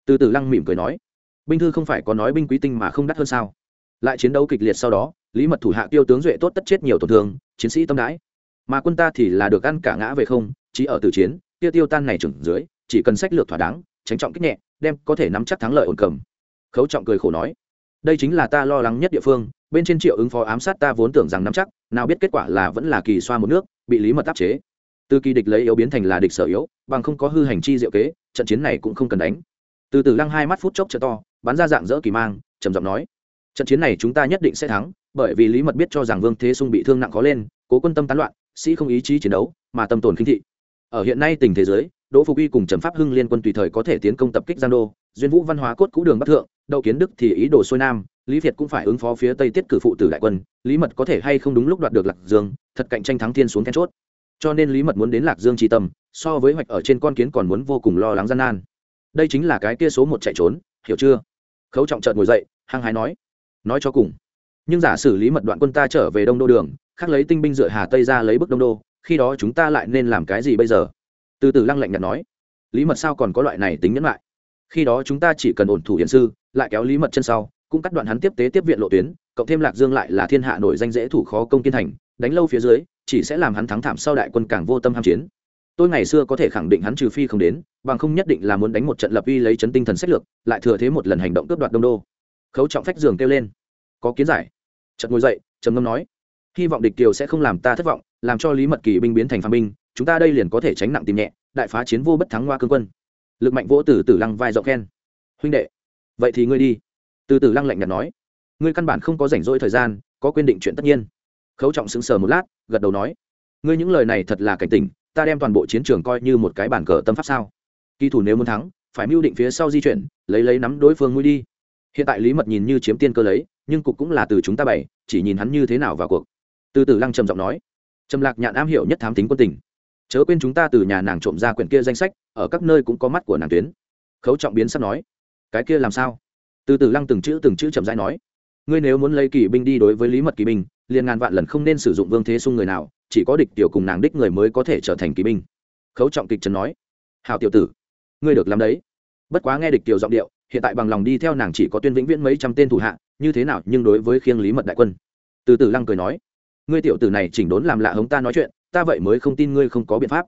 Từ từ lăng mỉm cười nói, binh thư không phải có nói binh quý tinh mà không đắt hơn sao? Lại chiến đấu kịch liệt sau đó, lý mật thủ hạ tiêu tướng duệ tốt tất chết nhiều tổn thương, chiến sĩ tâm đãi. Mà quân ta thì là được ăn cả ngã về không, chỉ ở từ chiến, tiêu tiêu tan này trưởng dưới, chỉ cần sách lược thỏa đáng, tránh trọng kích nhẹ, đem có thể nắm chắc thắng lợi ổn cầm. Khấu trọng cười khổ nói, đây chính là ta lo lắng nhất địa phương bên trên triệu ứng phó ám sát ta vốn tưởng rằng nắm chắc, nào biết kết quả là vẫn là kỳ xoa một nước, bị lý mật áp chế. Từ kỳ địch lấy yếu biến thành là địch sở yếu, bằng không có hư hành chi diệu kế, trận chiến này cũng không cần đánh. Từ từ lăng hai mắt phút chốc chợ to, bắn ra dạng dỡ kỳ mang, trầm giọng nói, trận chiến này chúng ta nhất định sẽ thắng, bởi vì lý mật biết cho rằng vương thế sung bị thương nặng khó lên, cố quân tâm tán loạn, sĩ không ý chí chiến đấu, mà tâm tồn khinh thị. Ở hiện nay tình thế giới đỗ phục uy cùng trầm pháp hưng liên quân tùy thời có thể tiến công tập kích giang đô, duyên vũ văn hóa cốt cũ đường bắc thượng, đậu kiến đức thì ý đồ xuôi nam lý việt cũng phải ứng phó phía tây tiết cử phụ tử đại quân, lý mật có thể hay không đúng lúc đoạt được lạc dương, thật cạnh tranh thắng thiên xuống then chốt. Cho nên lý mật muốn đến lạc dương tri tâm, so với hoạch ở trên con kiến còn muốn vô cùng lo lắng gian nan. Đây chính là cái kia số một chạy trốn, hiểu chưa? Khấu trọng trợn ngồi dậy, hăng hái nói nói cho cùng, nhưng giả sử lý mật đoạn quân ta trở về đông đô đường, khác lấy tinh binh dựa hà tây ra lấy bức đông đô, khi đó chúng ta lại nên làm cái gì bây giờ? Từ từ lăng lạnh nhạt nói, lý mật sao còn có loại này tính nhẫn lại? Khi đó chúng ta chỉ cần ổn thủ hiển sư, lại kéo lý mật chân sau cũng cắt đoạn hắn tiếp tế tiếp viện lộ tuyến, cộng thêm lạc dương lại là thiên hạ nổi danh dễ thủ khó công kiên thành, đánh lâu phía dưới, chỉ sẽ làm hắn thắng thảm sau đại quân càng vô tâm ham chiến. Tôi ngày xưa có thể khẳng định hắn trừ phi không đến, bằng không nhất định là muốn đánh một trận lập uy lấy chấn tinh thần sách lược, lại thừa thế một lần hành động cướp đoạt đông đô. Khấu trọng phách giường kêu lên. Có kiến giải. Chợt ngồi dậy, trầm ngâm nói, hy vọng địch kiều sẽ không làm ta thất vọng, làm cho lý mật kỳ binh biến thành phàm binh, chúng ta đây liền có thể tránh nặng tìm nhẹ, đại phá chiến vô bất thắng hoa cương quân. Lực mạnh vỗ từ từ lăng vai rộng khen. Huynh đệ, vậy thì ngươi đi từ từ lăng lạnh nhạt nói, ngươi căn bản không có rảnh rỗi thời gian, có quyết định chuyện tất nhiên. Khấu trọng sững sờ một lát, gật đầu nói, ngươi những lời này thật là cảnh tỉnh, ta đem toàn bộ chiến trường coi như một cái bản cờ tâm pháp sao? Kỳ thủ nếu muốn thắng, phải mưu định phía sau di chuyển, lấy lấy nắm đối phương nguy đi. Hiện tại lý mật nhìn như chiếm tiên cơ lấy, nhưng cục cũng là từ chúng ta bày, chỉ nhìn hắn như thế nào vào cuộc. Từ từ lăng trầm giọng nói, trầm lạc nhạn am hiểu nhất thám tính quân tình. Chớ quên chúng ta từ nhà nàng trộm ra quyển kia danh sách, ở các nơi cũng có mắt của nàng tuyến. Khấu trọng biến sắp nói, cái kia làm sao? Từ từ lăng từng chữ từng chữ chậm rãi nói. Ngươi nếu muốn lấy kỳ binh đi đối với lý mật kỳ binh, liền ngàn vạn lần không nên sử dụng vương thế sung người nào, chỉ có địch tiểu cùng nàng đích người mới có thể trở thành kỳ binh. Khấu trọng kịch trần nói. Hào tiểu tử, ngươi được làm đấy. Bất quá nghe địch tiểu giọng điệu, hiện tại bằng lòng đi theo nàng chỉ có tuyên vĩnh viễn mấy trăm tên thủ hạ, như thế nào nhưng đối với khiêng lý mật đại quân. Từ từ lăng cười nói. Ngươi tiểu tử này chỉnh đốn làm lạ hống ta nói chuyện, ta vậy mới không tin ngươi không có biện pháp.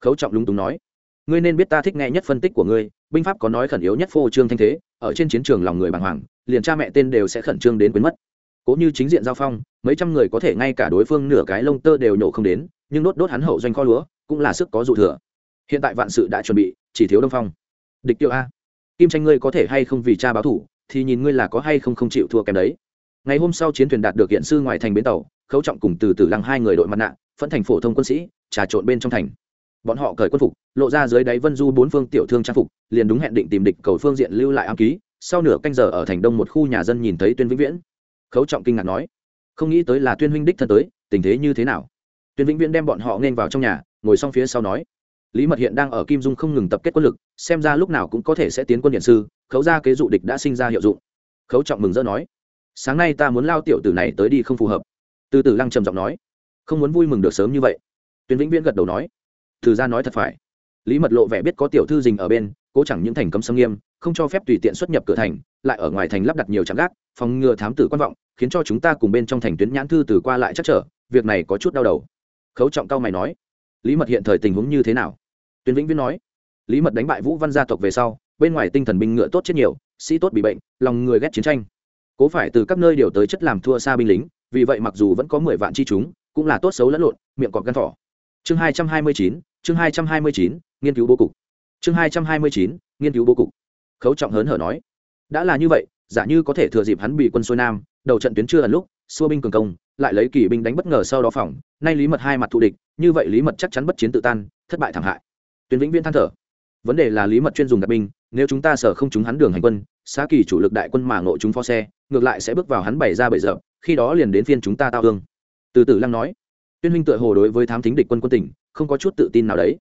Khấu trọng lúng túng nói. Ngươi nên biết ta thích nghe nhất phân tích của ngươi binh pháp có nói khẩn yếu nhất phô trương thanh thế, ở trên chiến trường lòng người bàng hoàng, liền cha mẹ tên đều sẽ khẩn trương đến quên mất. Cố như chính diện giao phong, mấy trăm người có thể ngay cả đối phương nửa cái lông tơ đều nhổ không đến, nhưng đốt đốt hắn hậu doanh kho lúa, cũng là sức có dụ thừa. Hiện tại vạn sự đã chuẩn bị, chỉ thiếu đông phong. Địch tiêu a. Kim tranh ngươi có thể hay không vì cha báo thủ, thì nhìn ngươi là có hay không không chịu thua kém đấy. Ngày hôm sau chiến thuyền đạt được hiện sư ngoài thành bến tàu, khấu trọng cùng từ từ lăng hai người đội mặt nạ, phẫn thành phổ thông quân sĩ, trà trộn bên trong thành bọn họ cởi quân phục, lộ ra dưới đáy vân du bốn phương tiểu thương trang phục, liền đúng hẹn định tìm địch cầu phương diện lưu lại ám ký, sau nửa canh giờ ở thành đông một khu nhà dân nhìn thấy tuyên vĩnh viễn. Khấu trọng kinh ngạc nói, không nghĩ tới là tuyên huynh đích thân tới, tình thế như thế nào? Tuyên vĩnh viễn đem bọn họ nên vào trong nhà, ngồi xong phía sau nói, lý mật hiện đang ở kim dung không ngừng tập kết quân lực, xem ra lúc nào cũng có thể sẽ tiến quân điện sư, khấu ra kế dụ địch đã sinh ra hiệu dụng. Khấu trọng mừng rỡ nói, sáng nay ta muốn lao tiểu tử này tới đi không phù hợp. Từ từ lăng trầm giọng nói, không muốn vui mừng được sớm như vậy. Tuyên vĩnh viễn gật đầu nói từ ra nói thật phải. Lý mật lộ vẻ biết có tiểu thư dình ở bên, cố chẳng những thành cấm xâm nghiêm, không cho phép tùy tiện xuất nhập cửa thành, lại ở ngoài thành lắp đặt nhiều trạm gác, phòng ngừa thám tử quan vọng, khiến cho chúng ta cùng bên trong thành tuyến nhãn thư từ qua lại chắc trở, việc này có chút đau đầu. Khấu trọng cao mày nói, lý mật hiện thời tình huống như thế nào? Tuyến vĩnh viễn nói, lý mật đánh bại vũ văn gia tộc về sau, bên ngoài tinh thần binh ngựa tốt chết nhiều, sĩ tốt bị bệnh, lòng người ghét chiến tranh. Cố phải từ các nơi điều tới chất làm thua xa binh lính, vì vậy mặc dù vẫn có mười vạn chi chúng, cũng là tốt xấu lẫn lộn, miệng cọp gan thỏ. Chương hai trăm hai mươi chín chương hai trăm hai mươi chín, nghiên cứu bố cục. Chương hai trăm hai mươi chín, nghiên cứu bố cục. Khấu trọng hớn hở nói. Đã là như vậy, giả như có thể thừa dịp hắn bị quân xuôi nam, đầu trận tuyến chưa ẩn lúc, xua binh cường công, lại lấy kỳ binh đánh bất ngờ sau đó phòng nay lý mật hai mặt thù địch, như vậy lý mật chắc chắn bất chiến tự tan, thất bại thảm hại. Tuyến vĩnh viên than thở. Vấn đề là lý mật chuyên dùng đặc binh, nếu chúng ta sở không chúng hắn đường hành quân, xá kỳ chủ lực đại quân mà ngộ chúng phó xe, ngược lại sẽ bước vào hắn bày ra bảy giờ khi đó liền đến phiên chúng ta tao hương từ từ lăng nói. Tuyên huynh tựa hồ đối với thám thính địch quân quân tỉnh không có chút tự tin nào đấy.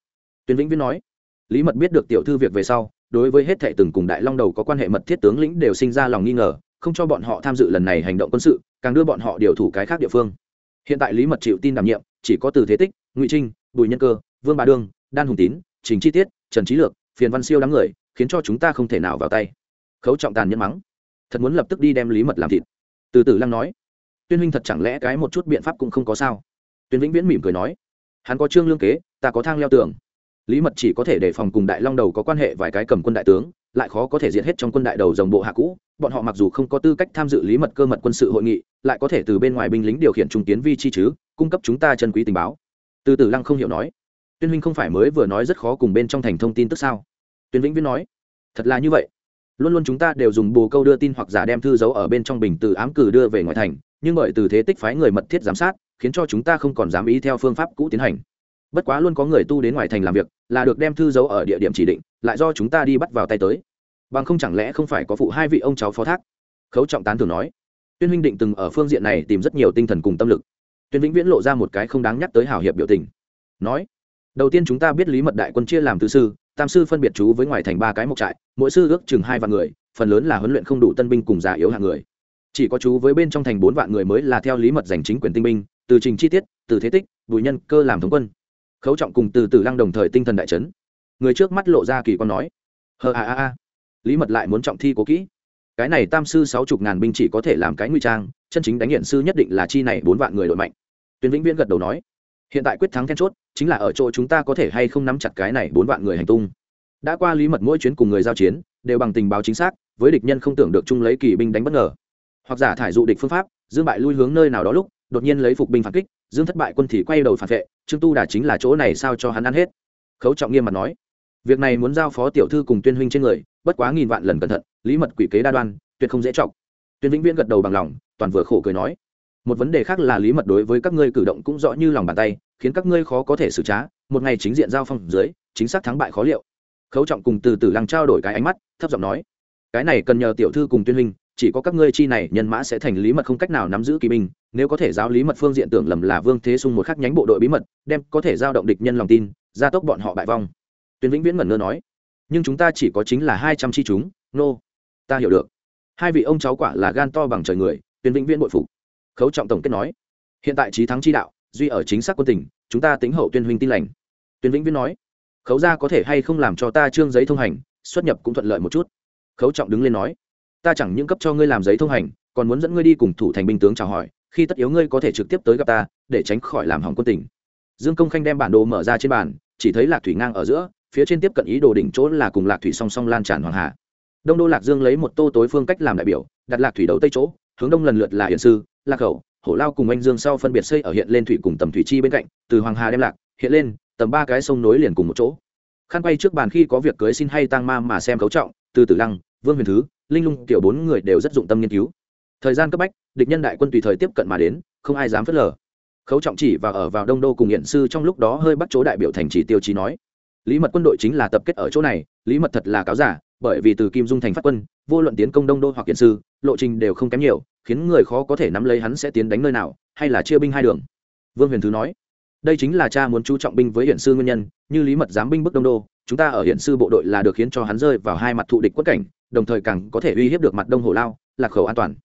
Tuyên vĩnh viễn nói, lý mật biết được tiểu thư việc về sau, đối với hết thệ từng cùng đại long đầu có quan hệ mật thiết tướng lĩnh đều sinh ra lòng nghi ngờ, không cho bọn họ tham dự lần này hành động quân sự, càng đưa bọn họ điều thủ cái khác địa phương. Hiện tại lý mật chịu tin đảm nhiệm, chỉ có từ thế tích, ngụy trinh, bùi nhân cơ, vương bà đương đan hùng tín, trình chi tiết, trần trí lược, phiền văn siêu đám người, khiến cho chúng ta không thể nào vào tay. Khấu trọng tàn nhẫn mắng. Thật muốn lập tức đi đem lý mật làm thịt. Từ từ lăng nói, tuyên huynh thật chẳng lẽ cái một chút biện pháp cũng không có sao? Tuyên vĩnh viễn mỉm cười nói hắn có trương lương kế, ta có thang leo tường. Lý mật chỉ có thể đề phòng cùng đại long đầu có quan hệ vài cái cầm quân đại tướng, lại khó có thể diệt hết trong quân đại đầu dòng bộ hạ cũ. Bọn họ mặc dù không có tư cách tham dự lý mật cơ mật quân sự hội nghị, lại có thể từ bên ngoài binh lính điều khiển trung tiến vi chi chứ, cung cấp chúng ta chân quý tình báo. Từ từ lăng không hiểu nói, tuyên huynh không phải mới vừa nói rất khó cùng bên trong thành thông tin tức sao? Tuyên vĩnh viễn nói, thật là như vậy. Luôn luôn chúng ta đều dùng bồ câu đưa tin hoặc giả đem thư giấu ở bên trong bình từ ám cử đưa về ngoài thành nhưng bởi từ thế tích phái người mật thiết giám sát, khiến cho chúng ta không còn dám ý theo phương pháp cũ tiến hành. Bất quá luôn có người tu đến ngoài thành làm việc, là được đem thư giấu ở địa điểm chỉ định, lại do chúng ta đi bắt vào tay tới. Bằng không chẳng lẽ không phải có phụ hai vị ông cháu phó thác? Khấu trọng tán thường nói. Tuyên huynh định từng ở phương diện này tìm rất nhiều tinh thần cùng tâm lực. Tuyên vĩnh viễn lộ ra một cái không đáng nhắc tới hảo hiệp biểu tình. Nói, đầu tiên chúng ta biết lý mật đại quân chia làm tứ sư, tam sư phân biệt chú với ngoài thành ba cái mộc trại, mỗi sư ước chừng hai vạn người, phần lớn là huấn luyện không đủ tân binh cùng già yếu hạng người chỉ có chú với bên trong thành bốn vạn người mới là theo lý mật giành chính quyền tinh binh, từ trình chi tiết, từ thế tích, bùi nhân, cơ làm thống quân. Khấu trọng cùng từ từ lăng đồng thời tinh thần đại trấn người trước mắt lộ ra kỳ con nói hờ a a a. Lý mật lại muốn trọng thi cố kỹ. Cái này tam sư sáu chục ngàn binh chỉ có thể làm cái nguy trang, chân chính đánh hiện sư nhất định là chi này bốn vạn người đội mạnh. Tuyên vĩnh viễn gật đầu nói, hiện tại quyết thắng then chốt, chính là ở chỗ chúng ta có thể hay không nắm chặt cái này bốn vạn người hành tung. Đã qua lý mật mỗi chuyến cùng người giao chiến, đều bằng tình báo chính xác, với địch nhân không tưởng được chung lấy kỳ binh đánh bất ngờ hoặc giả thải dụ địch phương pháp, dương bại lui hướng nơi nào đó lúc, đột nhiên lấy phục binh phản kích, dương thất bại quân thì quay đầu phản vệ, trương tu đà chính là chỗ này sao cho hắn ăn hết. Khấu trọng nghiêm mặt nói, việc này muốn giao phó tiểu thư cùng tuyên huynh trên người, bất quá nghìn vạn lần cẩn thận, lý mật quỷ kế đa đoan, tuyệt không dễ trọng. Tuyên vĩnh viễn gật đầu bằng lòng, toàn vừa khổ cười nói, một vấn đề khác là lý mật đối với các ngươi cử động cũng rõ như lòng bàn tay, khiến các ngươi khó có thể xử trá, một ngày chính diện giao phong dưới, chính xác thắng bại khó liệu. Khấu trọng cùng từ từ lăng trao đổi cái ánh mắt, thấp giọng nói, cái này cần nhờ tiểu thư cùng tuyên huynh chỉ có các ngươi chi này nhân mã sẽ thành lý mật không cách nào nắm giữ kỳ binh, nếu có thể giáo lý mật phương diện tưởng lầm là vương thế sung một khắc nhánh bộ đội bí mật, đem có thể giao động địch nhân lòng tin, gia tốc bọn họ bại vong. Tuyên vĩnh viễn ngẩn ngơ nói. Nhưng chúng ta chỉ có chính là hai trăm chi chúng, nô、no. ta hiểu được. Hai vị ông cháu quả là gan to bằng trời người, tuyên vĩnh viễn bội phục. Khấu trọng tổng kết nói. Hiện tại trí thắng chi đạo, duy ở chính xác quân tình, chúng ta tính hậu tuyên huynh tin lành. Tuyên vĩnh viễn nói. Khấu ra có thể hay không làm cho ta trương giấy thông hành, xuất nhập cũng thuận lợi một chút. Khấu trọng đứng lên nói ta chẳng những cấp cho ngươi làm giấy thông hành, còn muốn dẫn ngươi đi cùng thủ thành binh tướng chào hỏi, khi tất yếu ngươi có thể trực tiếp tới gặp ta, để tránh khỏi làm hỏng quân tình. Dương công khanh đem bản đồ mở ra trên bàn, chỉ thấy lạc thủy ngang ở giữa, phía trên tiếp cận ý đồ đỉnh chỗ là cùng lạc thủy song song lan tràn hoàng hà. Đông đô lạc dương lấy một tô tối phương cách làm đại biểu, đặt lạc thủy đầu tây chỗ, hướng đông lần lượt là hiển sư, lạc khẩu hổ lao cùng anh dương sau phân biệt xây ở hiện lên thủy cùng tầm thủy chi bên cạnh, từ hoàng hà đem lạc, hiện lên, tầm ba cái sông nối liền cùng một chỗ. Khăn quay trước bàn khi có việc cưới xin hay tang ma mà xem cấu trọng, từ tử lăng, vương huyền thứ linh lung tiểu bốn người đều rất dụng tâm nghiên cứu. Thời gian cấp bách, địch nhân đại quân tùy thời tiếp cận mà đến, không ai dám phớt lờ. Khấu trọng chỉ và ở vào đông đô cùng hiện sư trong lúc đó hơi bắt chỗ đại biểu thành chỉ tiêu chí nói, lý mật quân đội chính là tập kết ở chỗ này, lý mật thật là cáo giả, bởi vì từ kim dung thành phát quân, vô luận tiến công đông đô hoặc hiện sư, lộ trình đều không kém nhiều, khiến người khó có thể nắm lấy hắn sẽ tiến đánh nơi nào, hay là chia binh hai đường. Vương huyền thứ nói, đây chính là cha muốn chú trọng binh với hiện sư nguyên nhân, như lý mật dám binh bức đông đô, chúng ta ở hiện sư bộ đội là được khiến cho hắn rơi vào hai mặt thụ địch quất cảnh đồng thời càng có thể uy hiếp được mặt đông hồ lao, lạc khẩu an toàn.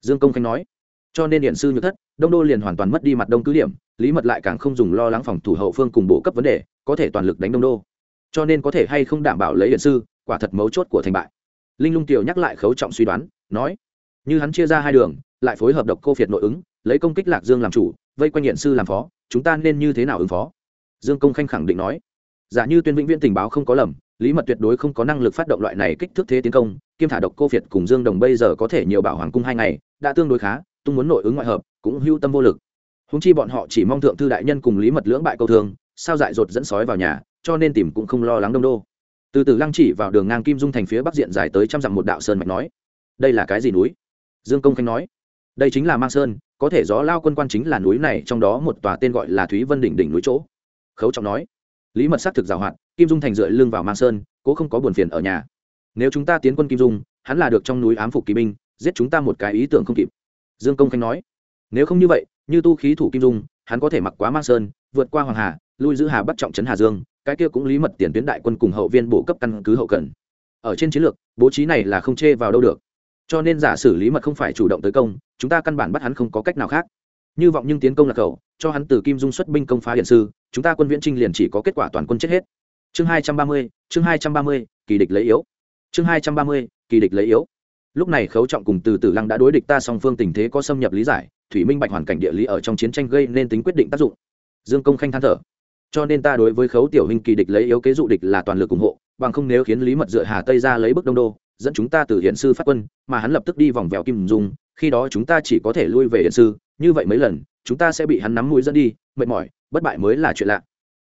Dương công khanh nói. Cho nên điện sư nhược thất, đông đô liền hoàn toàn mất đi mặt đông cứ điểm, lý mật lại càng không dùng lo lắng phòng thủ hậu phương cùng bộ cấp vấn đề, có thể toàn lực đánh đông đô. Cho nên có thể hay không đảm bảo lấy điện sư, quả thật mấu chốt của thành bại. Linh lung tiểu nhắc lại khấu trọng suy đoán, nói. Như hắn chia ra hai đường, lại phối hợp độc cô phiệt nội ứng, lấy công kích lạc dương làm chủ, vây quanh hiện sư làm phó, chúng ta nên như thế nào ứng phó? Dương công khanh khẳng định nói. Giả như tuyên vĩnh viễn tình báo không có lầm lý mật tuyệt đối không có năng lực phát động loại này kích thước thế tiến công, kim thả độc cô việt cùng dương đồng bây giờ có thể nhiều bảo hoàng cung hai ngày, đã tương đối khá, tung muốn nội ứng ngoại hợp, cũng hưu tâm vô lực. Húng chi bọn họ chỉ mong thượng thư đại nhân cùng lý mật lưỡng bại câu thương, sao dại dột dẫn sói vào nhà, cho nên tìm cũng không lo lắng đông đô. Từ từ lăng chỉ vào đường ngang kim dung thành phía bắc diện dài tới trăm dặm một đạo sơn mạch nói, đây là cái gì núi? Dương công khanh nói, đây chính là mang sơn, có thể gió lao quân quan chính là núi này, trong đó một tòa tên gọi là thúy vân đỉnh đỉnh núi chỗ. Khấu trọng nói, lý mật xác thực giảo hoạt kim dung thành dựa lưng vào mang sơn, cố không có buồn phiền ở nhà. Nếu chúng ta tiến quân kim dung, hắn là được trong núi ám phục kỳ binh, giết chúng ta một cái ý tưởng không kịp. Dương công khanh nói. Nếu không như vậy, như tu khí thủ kim dung, hắn có thể mặc quá mang sơn, vượt qua hoàng hà, lui giữ hà bắt trọng trấn hà dương, cái kia cũng lý mật tiền tuyến đại quân cùng hậu viên bổ cấp căn cứ hậu cần. Ở trên chiến lược, bố trí này là không chê vào đâu được. Cho nên giả sử lý mật không phải chủ động tới công, chúng ta căn bản bắt hắn không có cách nào khác. Như vọng nhưng tiến công là khẩu, cho hắn từ kim dung xuất binh công phá điện sư, chúng ta quân viễn trinh liền chỉ có kết quả toàn quân chết hết chương hai trăm ba mươi, chương hai trăm ba mươi, kỳ địch lấy yếu. Chương hai trăm ba mươi, kỳ địch lấy yếu. Lúc này khấu trọng cùng từ tử lăng đã đối địch ta song phương tình thế có xâm nhập lý giải, thủy minh bạch hoàn cảnh địa lý ở trong chiến tranh gây nên tính quyết định tác dụng. Dương công khanh than thở. Cho nên ta đối với khấu tiểu hình kỳ địch lấy yếu kế dụ địch là toàn lực ủng hộ, bằng không nếu khiến lý mật dựa hà tây ra lấy bức đông đô, dẫn chúng ta từ hiện sư phát quân, mà hắn lập tức đi vòng vèo kim dung, khi đó chúng ta chỉ có thể lui về hiện sư. Như vậy mấy lần, chúng ta sẽ bị hắn nắm mũi dẫn đi, mệt mỏi, bất bại mới là chuyện lạ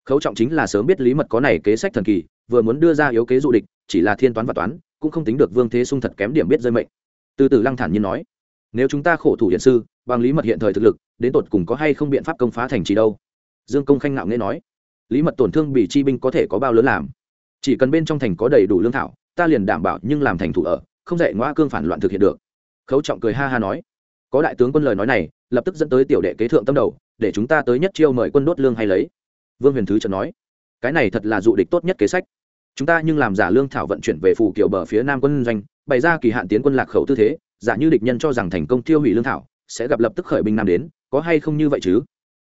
khấu trọng chính là sớm biết lý mật có này kế sách thần kỳ, vừa muốn đưa ra yếu kế dụ địch, chỉ là thiên toán và toán, cũng không tính được vương thế sung thật kém điểm biết rơi mệnh. Từ từ lăng thản nhiên nói, nếu chúng ta khổ thủ hiện sư, bằng lý mật hiện thời thực lực, đến tột cùng có hay không biện pháp công phá thành trì đâu? Dương công khanh ngạo nghễ nói, lý mật tổn thương bị chi binh có thể có bao lớn làm? Chỉ cần bên trong thành có đầy đủ lương thảo, ta liền đảm bảo nhưng làm thành thủ ở, không dạy ngoa cương phản loạn thực hiện được. Khấu trọng cười ha ha nói, có đại tướng quân lời nói này, lập tức dẫn tới tiểu đệ kế thượng tâm đầu, để chúng ta tới nhất chiêu mời quân đốt lương hay lấy vương huyền thứ chợt nói, cái này thật là dụ địch tốt nhất kế sách. Chúng ta nhưng làm giả lương thảo vận chuyển về phủ kiểu bờ phía nam quân doanh, bày ra kỳ hạn tiến quân lạc khẩu tư thế, giả như địch nhân cho rằng thành công tiêu hủy lương thảo, sẽ gặp lập tức khởi binh nam đến, có hay không như vậy chứ?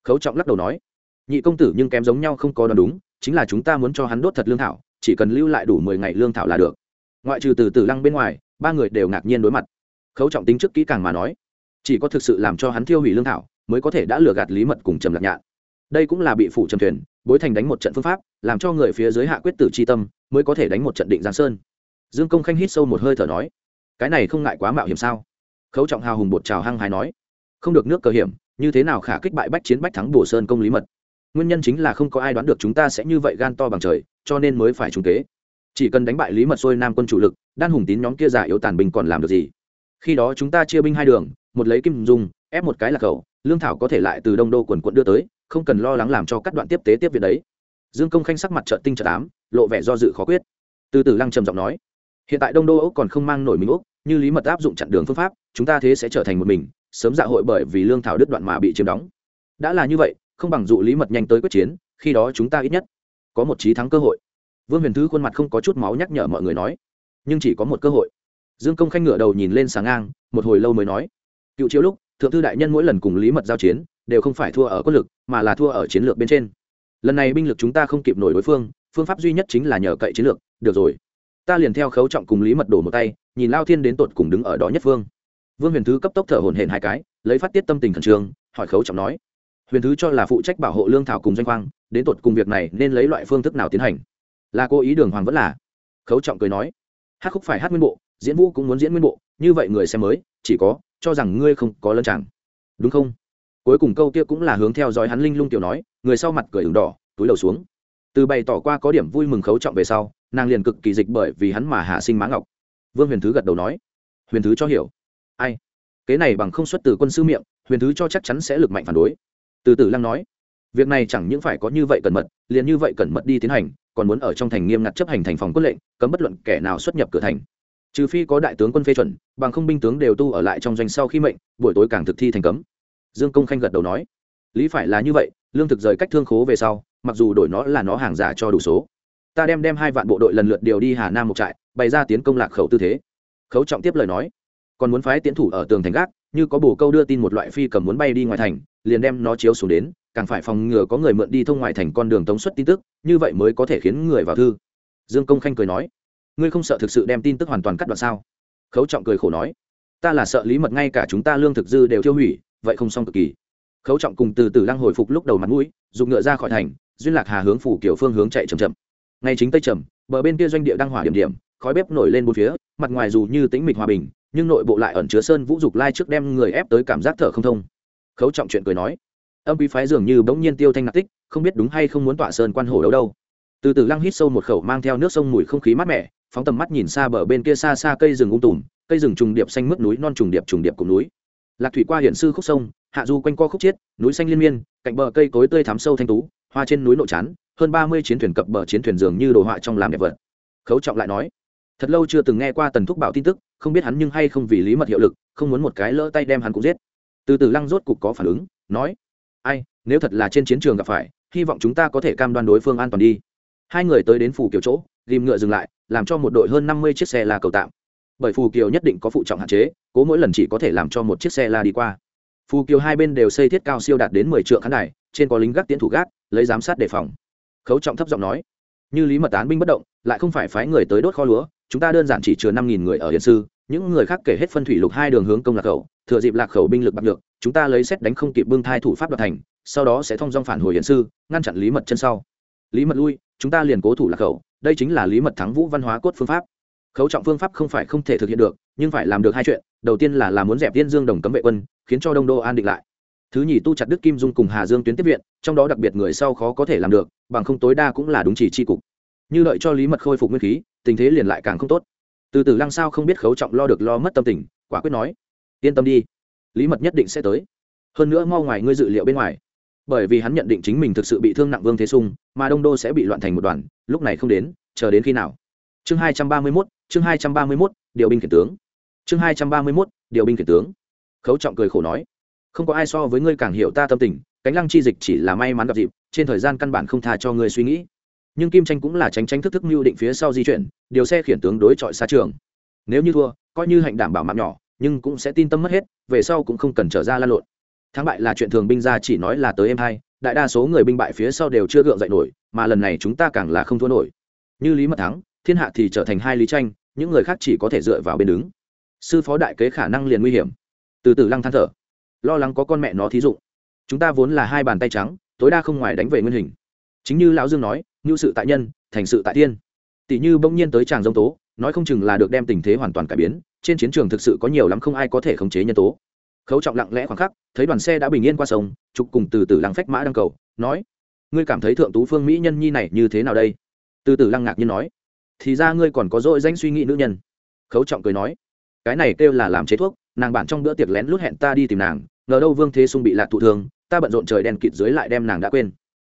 Khấu trọng lắc đầu nói, nhị công tử nhưng kém giống nhau không có đoán đúng, chính là chúng ta muốn cho hắn đốt thật lương thảo, chỉ cần lưu lại đủ mười ngày lương thảo là được. Ngoại trừ từ từ lăng bên ngoài, ba người đều ngạc nhiên đối mặt. Khấu trọng tính trước kỹ càng mà nói, chỉ có thực sự làm cho hắn tiêu hủy lương thảo, mới có thể đã lừa gạt lý mật cùng trầm lạc nhạn đây cũng là bị phủ trầm thuyền, bối thành đánh một trận phương pháp, làm cho người phía dưới hạ quyết tử c h i tâm, mới có thể đánh một trận định giang sơn. Dương công khanh hít sâu một hơi thở nói, cái này không ngại quá mạo hiểm sao? Khấu trọng hào hùng bột trào hăng hái nói, không được nước cờ hiểm, như thế nào khả kích bại bách chiến bách thắng bổ sơn công lý mật? Nguyên nhân chính là không có ai đoán được chúng ta sẽ như vậy gan to bằng trời, cho nên mới phải trúng kế. Chỉ cần đánh bại lý mật xuôi nam quân chủ lực, đan hùng tín nhóm kia giả yếu tàn binh còn làm được gì? Khi đó chúng ta chia binh hai đường, một lấy kim dung, ép một cái là khẩu, lương thảo có thể lại từ đông đô quần quận đưa tới không cần lo lắng làm cho các đoạn tiếp tế tiếp viện đấy. Dương công khanh sắc mặt trợ tinh trợ ám, lộ vẻ do dự khó quyết. Từ từ lăng trầm giọng nói, hiện tại đông đô ốc còn không mang nổi mình ốc như lý mật áp dụng chặn đường phương pháp, chúng ta thế sẽ trở thành một mình, sớm dạ hội bởi vì lương thảo đứt đoạn mà bị chiếm đóng. Đã là như vậy, không bằng dụ lý mật nhanh tới quyết chiến, khi đó chúng ta ít nhất có một trí thắng cơ hội. Vương huyền thứ khuôn mặt không có chút máu nhắc nhở mọi người nói, nhưng chỉ có một cơ hội. Dương công khanh ngửa đầu nhìn lên sáng ngang, một hồi lâu mới nói, cựu chiếu lúc, thượng thư đại nhân mỗi lần cùng lý mật giao chiến đều không phải thua ở quân lực, mà là thua ở chiến lược bên trên. Lần này binh lực chúng ta không kịp nổi đối phương phương pháp duy nhất chính là nhờ cậy chiến lược, được rồi. Ta liền theo khấu trọng cùng lý mật đổ một tay, nhìn lao thiên đến tột cùng đứng ở đó nhất phương vương huyền thứ cấp tốc thở hổn hển hai cái, lấy phát tiết tâm tình khẩn trương, hỏi khấu trọng nói, huyền thứ cho là phụ trách bảo hộ lương thảo cùng doanh khoang, đến tột cùng việc này nên lấy loại phương thức nào tiến hành? Là cô ý đường hoàng vẫn là. Khấu trọng cười nói, hát khúc phải hát nguyên bộ, diễn vũ cũng muốn diễn nguyên bộ, như vậy người xem mới, chỉ có, cho rằng ngươi không có lân chẳng đúng không? Cuối cùng câu kia cũng là hướng theo dõi hắn linh lung tiểu nói, người sau mặt cười ửng đỏ, túi đầu xuống. Từ bày tỏ qua có điểm vui mừng khấu trọng về sau, nàng liền cực kỳ dịch bởi vì hắn mà hạ sinh má ngọc. Vương huyền thứ gật đầu nói, huyền thứ cho hiểu. Ai? Kế này bằng không xuất từ quân sư miệng, huyền thứ cho chắc chắn sẽ lực mạnh phản đối. Từ từ lăng nói, việc này chẳng những phải có như vậy cẩn mật, liền như vậy cẩn mật đi tiến hành, còn muốn ở trong thành nghiêm ngặt chấp hành thành phòng quân lệnh, cấm bất luận kẻ nào xuất nhập cửa thành. Trừ phi có đại tướng quân phê chuẩn, bằng không binh tướng đều tu ở lại trong doanh sau khi mệnh, buổi tối càng thực thi thành cấm dương công khanh gật đầu nói, lý phải là như vậy, lương thực rời cách thương khố về sau, mặc dù đổi nó là nó hàng giả cho đủ số, ta đem đem hai vạn bộ đội lần lượt điều đi hà nam một trại, bày ra tiến công lạc khẩu tư thế. Khấu trọng tiếp lời nói, còn muốn phái tiến thủ ở tường thành gác, như có bồ câu đưa tin một loại phi cầm muốn bay đi ngoài thành, liền đem nó chiếu xuống đến, càng phải phòng ngừa có người mượn đi thông ngoài thành con đường tống xuất tin tức, như vậy mới có thể khiến người vào thư. Dương công khanh cười nói, ngươi không sợ thực sự đem tin tức hoàn toàn cắt đoạn sao? Khấu trọng cười khổ nói, ta là sợ lý mật ngay cả chúng ta lương thực dư đều tiêu hủy vậy không xong cực kỳ. Khấu trọng cùng từ từ lăng hồi phục lúc đầu mặt mũi, dùng ngựa ra khỏi thành, duyên lạc hà hướng phủ kiểu phương hướng chạy chậm chậm. Ngay chính tây trầm, bờ bên kia doanh địa đang hỏa điểm điểm, khói bếp nổi lên bốn phía, mặt ngoài dù như tĩnh mịch hòa bình, nhưng nội bộ lại ẩn chứa sơn vũ dục lai trước đem người ép tới cảm giác thở không thông. Khấu trọng chuyện cười nói, âm quý phái dường như bỗng nhiên tiêu thanh nạp tích, không biết đúng hay không muốn tọa sơn quan hổ đâu đâu. Từ từ lăng hít sâu một khẩu mang theo nước sông mùi không khí mát mẻ, phóng tầm mắt nhìn xa bờ bên kia xa xa cây rừng ung tùm, cây rừng trùng điệp xanh mướt núi, non trùng điệp trùng điệp cùng núi lạc thủy qua hiện sư khúc sông, hạ du quanh co khúc chiết, núi xanh liên miên, cạnh bờ cây cối tươi thắm sâu thanh tú, hoa trên núi nội chán, hơn ba mươi chiến thuyền cập bờ chiến thuyền dường như đồ họa trong làm đẹp vật. Khấu trọng lại nói, thật lâu chưa từng nghe qua tần thúc bảo tin tức, không biết hắn nhưng hay không vì lý mật hiệu lực, không muốn một cái lỡ tay đem hắn cũng giết. Từ từ lăng rốt cục có phản ứng, nói, ai, nếu thật là trên chiến trường gặp phải, hy vọng chúng ta có thể cam đoan đối phương an toàn đi. Hai người tới đến phủ kiểu chỗ ghìm ngựa dừng lại, làm cho một đội hơn năm mươi chiếc xe là cầu tạm bởi phù kiều nhất định có phụ trọng hạn chế, cố mỗi lần chỉ có thể làm cho một chiếc xe la đi qua. Phù kiều hai bên đều xây thiết cao siêu đạt đến mười triệu khán đài, trên có lính gác tiến thủ gác, lấy giám sát đề phòng. Khấu trọng thấp giọng nói, như lý mật tán binh bất động, lại không phải phái người tới đốt kho lúa, chúng ta đơn giản chỉ chứa năm nghìn người ở hiền sư, những người khác kể hết phân thủy lục hai đường hướng công lạc khẩu, thừa dịp lạc khẩu binh lực bạc được chúng ta lấy xét đánh không kịp bưng thai thủ pháp đoạt thành, sau đó sẽ thông dong phản hồi hiền sư, ngăn chặn lý mật chân sau. Lý mật lui, chúng ta liền cố thủ lạc khẩu, đây chính là lý mật thắng vũ văn hóa cốt phương pháp khấu trọng phương pháp không phải không thể thực hiện được, nhưng phải làm được hai chuyện. Đầu tiên là làm muốn dẹp tiên dương đồng cấm vệ quân, khiến cho đông đô an định lại. Thứ nhì tu chặt đức kim dung cùng hà dương tuyến tiếp viện, trong đó đặc biệt người sau khó có thể làm được, bằng không tối đa cũng là đúng chỉ tri cục. Như lợi cho lý mật khôi phục nguyên khí, tình thế liền lại càng không tốt. Từ từ lăng sao không biết khấu trọng lo được lo mất tâm tình, quả quyết nói, yên tâm đi, lý mật nhất định sẽ tới. Hơn nữa mau ngoài ngươi dự liệu bên ngoài. Bởi vì hắn nhận định chính mình thực sự bị thương nặng vương thế sung, mà đông đô sẽ bị loạn thành một đoàn, lúc này không đến, chờ đến khi nào? Chương hai trăm ba mươi mốt, chương hai trăm ba mươi mốt, điều binh khiển tướng. Chương hai trăm ba mươi mốt, điều binh khiển tướng. Khấu trọng cười khổ nói, không có ai so với ngươi càng hiểu ta tâm tình, cánh lăng chi dịch chỉ là may mắn gặp dịp, trên thời gian căn bản không tha cho ngươi suy nghĩ. Nhưng kim tranh cũng là tránh tránh thức thức mưu định phía sau di chuyển, điều xe khiển tướng đối chọi xa trường. Nếu như thua, coi như hạnh đảm bảo mạng nhỏ, nhưng cũng sẽ tin tâm mất hết, về sau cũng không cần trở ra lan lộn. Thắng bại là chuyện thường binh ra chỉ nói là tới em hai, đại đa số người binh bại phía sau đều chưa gượng dậy nổi, mà lần này chúng ta càng là không thua nổi. Như lý mật thắng thiên hạ thì trở thành hai lý tranh, những người khác chỉ có thể dựa vào bên đứng. Sư phó đại kế khả năng liền nguy hiểm. Từ từ lăng than thở. Lo lắng có con mẹ nó thí dụ. Chúng ta vốn là hai bàn tay trắng, tối đa không ngoài đánh về nguyên hình. Chính như lão dương nói ngưu sự tại nhân, thành sự tại tiên. Tỷ như bỗng nhiên tới tràng dông tố, nói không chừng là được đem tình thế hoàn toàn cải biến, trên chiến trường thực sự có nhiều lắm không ai có thể khống chế nhân tố. Khấu trọng lặng lẽ khoảng khắc, thấy đoàn xe đã bình yên qua sông, trục cùng từ từ lăng phách mã đăng cầu, nói, ngươi cảm thấy thượng tú phương mỹ nhân nhi này như thế nào đây? Từ từ lăng ngạc nhiên nói thì ra ngươi còn có dội danh suy nghĩ nữ nhân. Khấu trọng cười nói, cái này kêu là làm chế thuốc, nàng bản trong bữa tiệc lén lút hẹn ta đi tìm nàng, ngờ đâu vương thế sung bị lạc thụ thương, ta bận rộn trời đen kịt dưới lại đem nàng đã quên.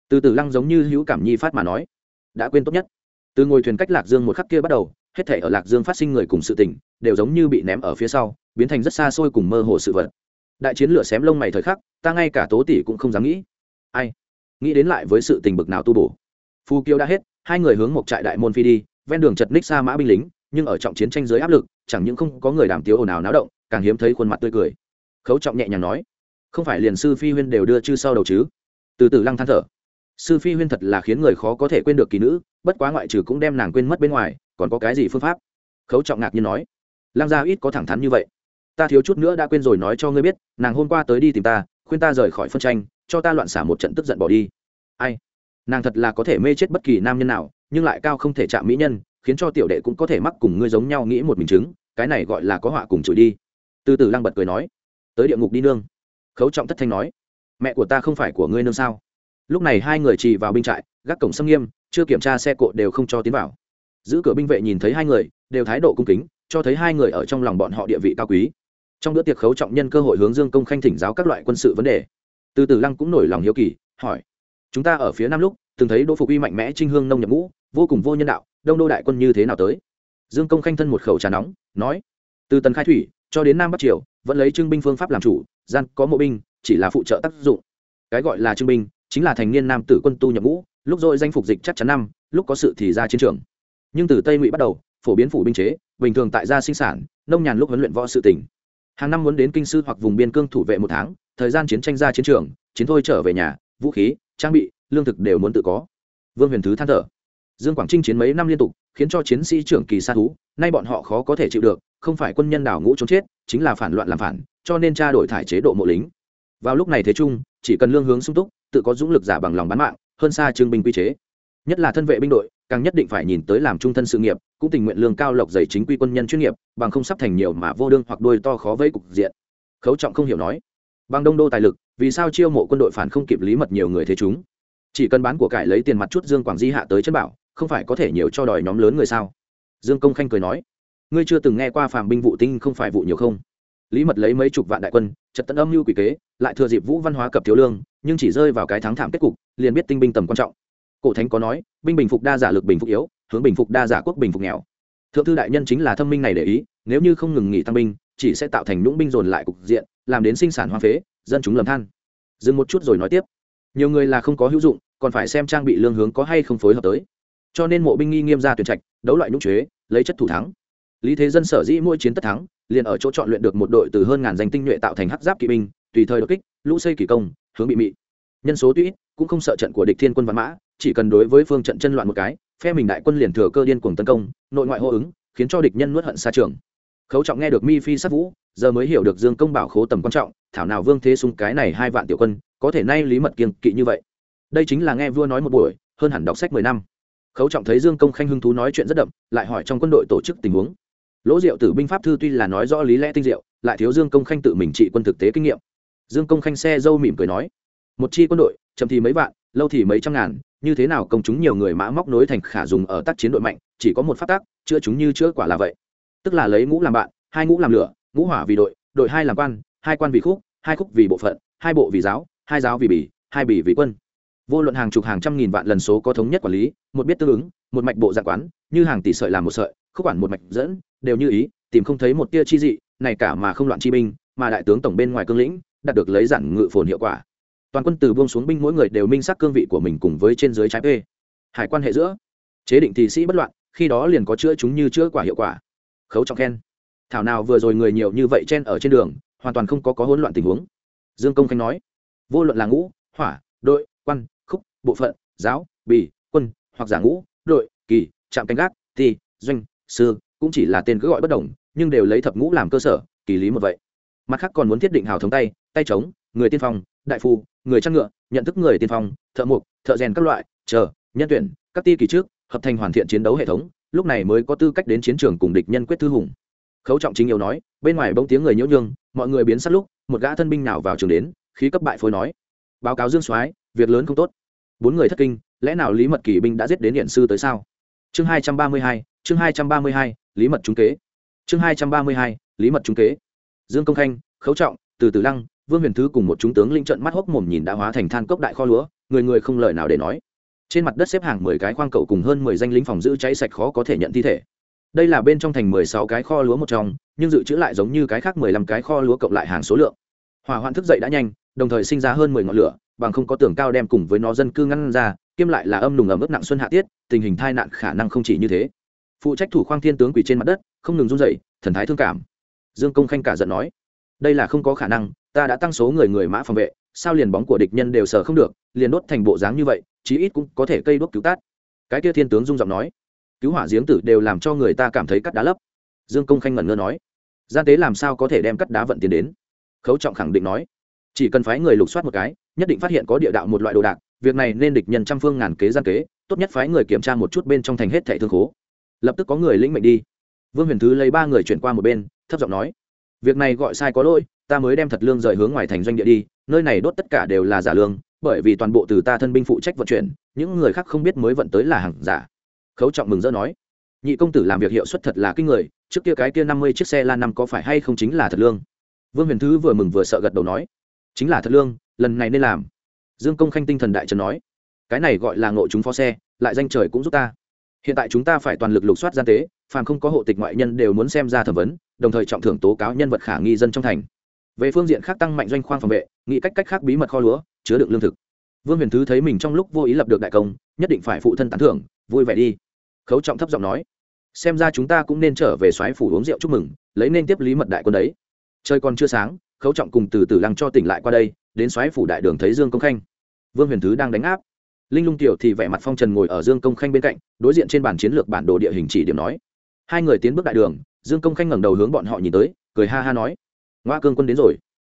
Từ từ lăng giống như hữu cảm nhi phát mà nói, đã quên tốt nhất. Từ ngồi thuyền cách lạc dương một khắc kia bắt đầu, hết thể ở lạc dương phát sinh người cùng sự tình, đều giống như bị ném ở phía sau, biến thành rất xa xôi cùng mơ hồ sự vật. Đại chiến lửa xém lông mày thời khắc, ta ngay cả tố tỷ cũng không dám nghĩ. Ai? Nghĩ đến lại với sự tình bực nào tu bổ. Phu kiêu đã hết, hai người hướng một trại đại môn phi đi ven đường chật ních xa mã binh lính, nhưng ở trọng chiến tranh giới áp lực, chẳng những không có người đàm tiếu ồn ào náo động, càng hiếm thấy khuôn mặt tươi cười. Khấu trọng nhẹ nhàng nói, không phải liền sư phi huyên đều đưa chư sau đầu chứ? Từ từ lăng than thở, sư phi huyên thật là khiến người khó có thể quên được kỳ nữ, bất quá ngoại trừ cũng đem nàng quên mất bên ngoài, còn có cái gì phương pháp? Khấu trọng ngạc nhiên nói, lăng gia ít có thẳng thắn như vậy. Ta thiếu chút nữa đã quên rồi nói cho ngươi biết, nàng hôm qua tới đi tìm ta, khuyên ta rời khỏi phân tranh, cho ta loạn xả một trận tức giận bỏ đi. Ai? Nàng thật là có thể mê chết bất kỳ nam nhân nào, nhưng lại cao không thể chạm mỹ nhân, khiến cho tiểu đệ cũng có thể mắc cùng ngươi giống nhau nghĩ một mình chứng, cái này gọi là có họa cùng chửi đi. Từ từ lăng bật cười nói, tới địa ngục đi nương. Khấu trọng thất thanh nói, mẹ của ta không phải của ngươi nương sao? Lúc này hai người trì vào binh trại, gác cổng xâm nghiêm, chưa kiểm tra xe cộ đều không cho tiến vào. Giữ cửa binh vệ nhìn thấy hai người, đều thái độ cung kính, cho thấy hai người ở trong lòng bọn họ địa vị cao quý. Trong bữa tiệc khấu trọng nhân cơ hội hướng dương công khanh thỉnh giáo các loại quân sự vấn đề. Từ từ lăng cũng nổi lòng hiếu kỳ, hỏi chúng ta ở phía nam lúc, từng thấy đỗ phục uy mạnh mẽ trinh hương nông nhập ngũ, vô cùng vô nhân đạo, đông đô đại quân như thế nào tới? Dương công khanh thân một khẩu trà nóng, nói, từ tần khai thủy cho đến nam bắc triều, vẫn lấy trưng binh phương pháp làm chủ, gian có mộ binh, chỉ là phụ trợ tác dụng. Cái gọi là trưng binh, chính là thành niên nam tử quân tu nhập ngũ, lúc rồi danh phục dịch chắc chắn năm, lúc có sự thì ra chiến trường. Nhưng từ tây ngụy bắt đầu, phổ biến phủ binh chế, bình thường tại gia sinh sản, nông nhàn lúc huấn luyện võ sự tỉnh. Hàng năm muốn đến kinh sư hoặc vùng biên cương thủ vệ một tháng, thời gian chiến tranh ra chiến trường, chiến thôi trở về nhà, vũ khí trang bị, lương thực đều muốn tự có. Vương huyền thứ than thở. Dương quảng trinh chiến mấy năm liên tục, khiến cho chiến sĩ trưởng kỳ xa thú, nay bọn họ khó có thể chịu được, không phải quân nhân đảo ngũ trốn chết, chính là phản loạn làm phản, cho nên tra đổi thải chế độ mộ lính. Vào lúc này thế chung, chỉ cần lương hướng sung túc, tự có dũng lực giả bằng lòng bán mạng, hơn xa trương binh quy chế. Nhất là thân vệ binh đội, càng nhất định phải nhìn tới làm trung thân sự nghiệp, cũng tình nguyện lương cao lộc dày chính quy quân nhân chuyên nghiệp, bằng không sắp thành nhiều mà vô đương hoặc đôi to khó vây cục diện. Khấu trọng không hiểu nói. Bằng đông đô tài lực vì sao chiêu mộ quân đội phản không kịp lý mật nhiều người thế chúng? Chỉ cần bán của cải lấy tiền mặt chút dương quảng di hạ tới chân bảo, không phải có thể nhiều cho đòi nhóm lớn người sao? Dương công khanh cười nói, ngươi chưa từng nghe qua phàm binh vụ tinh không phải vụ nhiều không? Lý mật lấy mấy chục vạn đại quân, trật tận âm mưu quỷ kế, lại thừa dịp vũ văn hóa cập thiếu lương, nhưng chỉ rơi vào cái thắng thảm kết cục, liền biết tinh binh tầm quan trọng. Cổ thánh có nói, binh bình phục đa giả lực bình phục yếu, hướng bình phục đa giả quốc bình phục nghèo. Thượng thư đại nhân chính là thâm minh này để ý, nếu như không ngừng nghỉ tăng binh, chỉ sẽ tạo thành nhũng binh dồn lại cục diện, làm đến sinh sản hoa phế dân chúng lầm than. Dừng một chút rồi nói tiếp. Nhiều người là không có hữu dụng, còn phải xem trang bị lương hướng có hay không phối hợp tới. Cho nên mộ binh nghi nghiêm ra tuyển trạch, đấu loại nhũng chế, lấy chất thủ thắng. Lý thế dân sở dĩ mỗi chiến tất thắng, liền ở chỗ chọn luyện được một đội từ hơn ngàn danh tinh nhuệ tạo thành hắc giáp kỵ binh, tùy thời đột kích, lũ xây kỳ công, hướng bị mị. Nhân số tuy ít, cũng không sợ trận của địch thiên quân văn mã, chỉ cần đối với phương trận chân loạn một cái, phe mình đại quân liền thừa cơ điên cuồng tấn công, nội ngoại hô ứng, khiến cho địch nhân nuốt hận xa trường khấu trọng nghe được mi phi sát vũ, giờ mới hiểu được dương công bảo khố tầm quan trọng, thảo nào vương thế sung cái này hai vạn tiểu quân, có thể nay lý mật kiên kỵ như vậy. Đây chính là nghe vua nói một buổi, hơn hẳn đọc sách mười năm. Khấu trọng thấy dương công khanh Hưng thú nói chuyện rất đậm, lại hỏi trong quân đội tổ chức tình huống. Lỗ diệu tử binh pháp thư tuy là nói rõ lý lẽ tinh diệu, lại thiếu dương công khanh tự mình trị quân thực tế kinh nghiệm. Dương công khanh xe dâu mỉm cười nói, một chi quân đội, chậm thì mấy vạn, lâu thì mấy trăm ngàn, như thế nào công chúng nhiều người mã móc nối thành khả dùng ở tác chiến đội mạnh, chỉ có một phát tác chữa chúng như chữa quả là vậy tức là lấy ngũ làm bạn, hai ngũ làm lửa, ngũ hỏa vì đội đội hai làm quan, hai quan vì khúc, hai khúc vì bộ phận, hai bộ vì giáo, hai giáo vì bỉ, hai bỉ vì quân. Vô luận hàng chục hàng trăm nghìn vạn lần số có thống nhất quản lý, một biết tương ứng, một mạch bộ dạng quán, như hàng tỷ sợi làm một sợi, khúc quản một mạch dẫn, đều như ý, tìm không thấy một tia chi dị, này cả mà không loạn chi binh, mà đại tướng tổng bên ngoài cương lĩnh, đạt được lấy giản ngự phồn hiệu quả. Toàn quân từ buông xuống binh mỗi người đều minh xác cương vị của mình cùng với trên dưới trái p hải quan hệ giữa. Chế định thì sĩ bất loạn, khi đó liền có chữa chúng như chữa quả hiệu quả khấu trọng khen. Thảo nào vừa rồi người nhiều như vậy chen ở trên đường, hoàn toàn không có có hỗn loạn tình huống. Dương công khanh nói, vô luận là ngũ, hỏa, đội, quan, khúc, bộ phận, giáo, bì, quân, hoặc giả ngũ, đội, kỳ, trạm canh gác, thi, doanh, sư, cũng chỉ là tên cứ gọi bất đồng, nhưng đều lấy thập ngũ làm cơ sở, kỳ lý một vậy. Mặt khác còn muốn thiết định hào thống tay tay trống người tiên phong, đại phu, người chăn ngựa, nhận thức người tiên phong, thợ mộc, thợ rèn các loại, chờ, nhân tuyển, các ti kỳ trước, hợp thành hoàn thiện chiến đấu hệ thống lúc này mới có tư cách đến chiến trường cùng địch nhân quyết thư hùng. Khấu trọng chính yêu nói, bên ngoài bông tiếng người nhiễu nhương mọi người biến sát lúc, một gã thân binh nào vào trường đến, khí cấp bại phối nói. Báo cáo dương soái, việc lớn không tốt. Bốn người thất kinh, lẽ nào lý mật kỳ binh đã giết đến điện sư tới sao? Chương hai trăm ba mươi hai, chương hai trăm ba mươi hai, lý mật trung kế. Chương hai trăm ba mươi hai, lý mật trung kế. Dương công khanh, khấu trọng, từ từ lăng, vương huyền thứ cùng một chúng tướng linh trận mắt hốc mồm nhìn đã hóa thành than cốc đại kho lúa, người người không lời nào để nói trên mặt đất xếp hàng mười cái khoang cậu cùng hơn mười danh lính phòng giữ cháy sạch khó có thể nhận thi thể. Đây là bên trong thành mười sáu cái kho lúa một trong, nhưng dự trữ lại giống như cái khác mười lăm cái kho lúa cộng lại hàng số lượng. Hỏa hoạn thức dậy đã nhanh, đồng thời sinh ra hơn mười ngọn lửa, bằng không có tường cao đem cùng với nó dân cư ngăn ra, kiêm lại là âm nùng ẩm ướt nặng xuân hạ tiết, tình hình tai nạn khả năng không chỉ như thế. Phụ trách thủ khoang thiên tướng quỳ trên mặt đất, không ngừng run dậy thần thái thương cảm. Dương công khanh cả giận nói, đây là không có khả năng, ta đã tăng số người người mã phòng vệ sao liền bóng của địch nhân đều sờ không được, liền đốt thành bộ dáng như vậy, chí ít cũng có thể cây đốt cứu tát. Cái kia thiên tướng dung giọng nói, cứu hỏa giếng tử đều làm cho người ta cảm thấy cắt đá lấp. Dương công khanh ngẩn ngơ nói, gian tế làm sao có thể đem cắt đá vận tiền đến? Khấu trọng khẳng định nói, chỉ cần phái người lục soát một cái, nhất định phát hiện có địa đạo một loại đồ đạc, việc này nên địch nhân trăm phương ngàn kế gian kế, tốt nhất phái người kiểm tra một chút bên trong thành hết thẻ thương khố. Lập tức có người lĩnh mệnh đi. Vương huyền thứ lấy ba người chuyển qua một bên, thấp giọng nói, việc này gọi sai có lỗi ta mới đem thật lương rời hướng ngoài thành doanh địa đi, nơi này đốt tất cả đều là giả lương, bởi vì toàn bộ từ ta thân binh phụ trách vận chuyển, những người khác không biết mới vận tới là hàng giả. Khấu trọng mừng rỡ nói. Nhị công tử làm việc hiệu suất thật là kinh người, trước kia cái kia năm mươi chiếc xe lan năm có phải hay không chính là thật lương? Vương huyền thứ vừa mừng vừa sợ gật đầu nói. Chính là thật lương, lần này nên làm. Dương công khanh tinh thần đại trần nói. Cái này gọi là ngộ chúng phó xe, lại danh trời cũng giúp ta. Hiện tại chúng ta phải toàn lực lục soát gian tế, phàm không có hộ tịch ngoại nhân đều muốn xem ra thẩm vấn, đồng thời trọng thưởng tố cáo nhân vật khả nghi dân trong thành về phương diện khác tăng mạnh doanh khoang phòng vệ, nghĩ cách cách khác bí mật kho lúa, chứa đựng lương thực. Vương huyền thứ thấy mình trong lúc vô ý lập được đại công, nhất định phải phụ thân tán thưởng, vui vẻ đi. Khấu trọng thấp giọng nói, xem ra chúng ta cũng nên trở về xoáy phủ uống rượu chúc mừng, lấy nên tiếp lý mật đại quân đấy. Trời còn chưa sáng, khấu trọng cùng từ từ lăng cho tỉnh lại qua đây, đến xoáy phủ đại đường thấy dương công khanh. Vương huyền thứ đang đánh áp. Linh lung tiểu thì vẻ mặt phong trần ngồi ở dương công khanh bên cạnh, đối diện trên bản chiến lược bản đồ địa hình chỉ điểm nói. Hai người tiến bước đại đường, dương công khanh ngẩng đầu hướng bọn họ nhìn tới, cười ha ha nói ngoa cương quân đến rồi.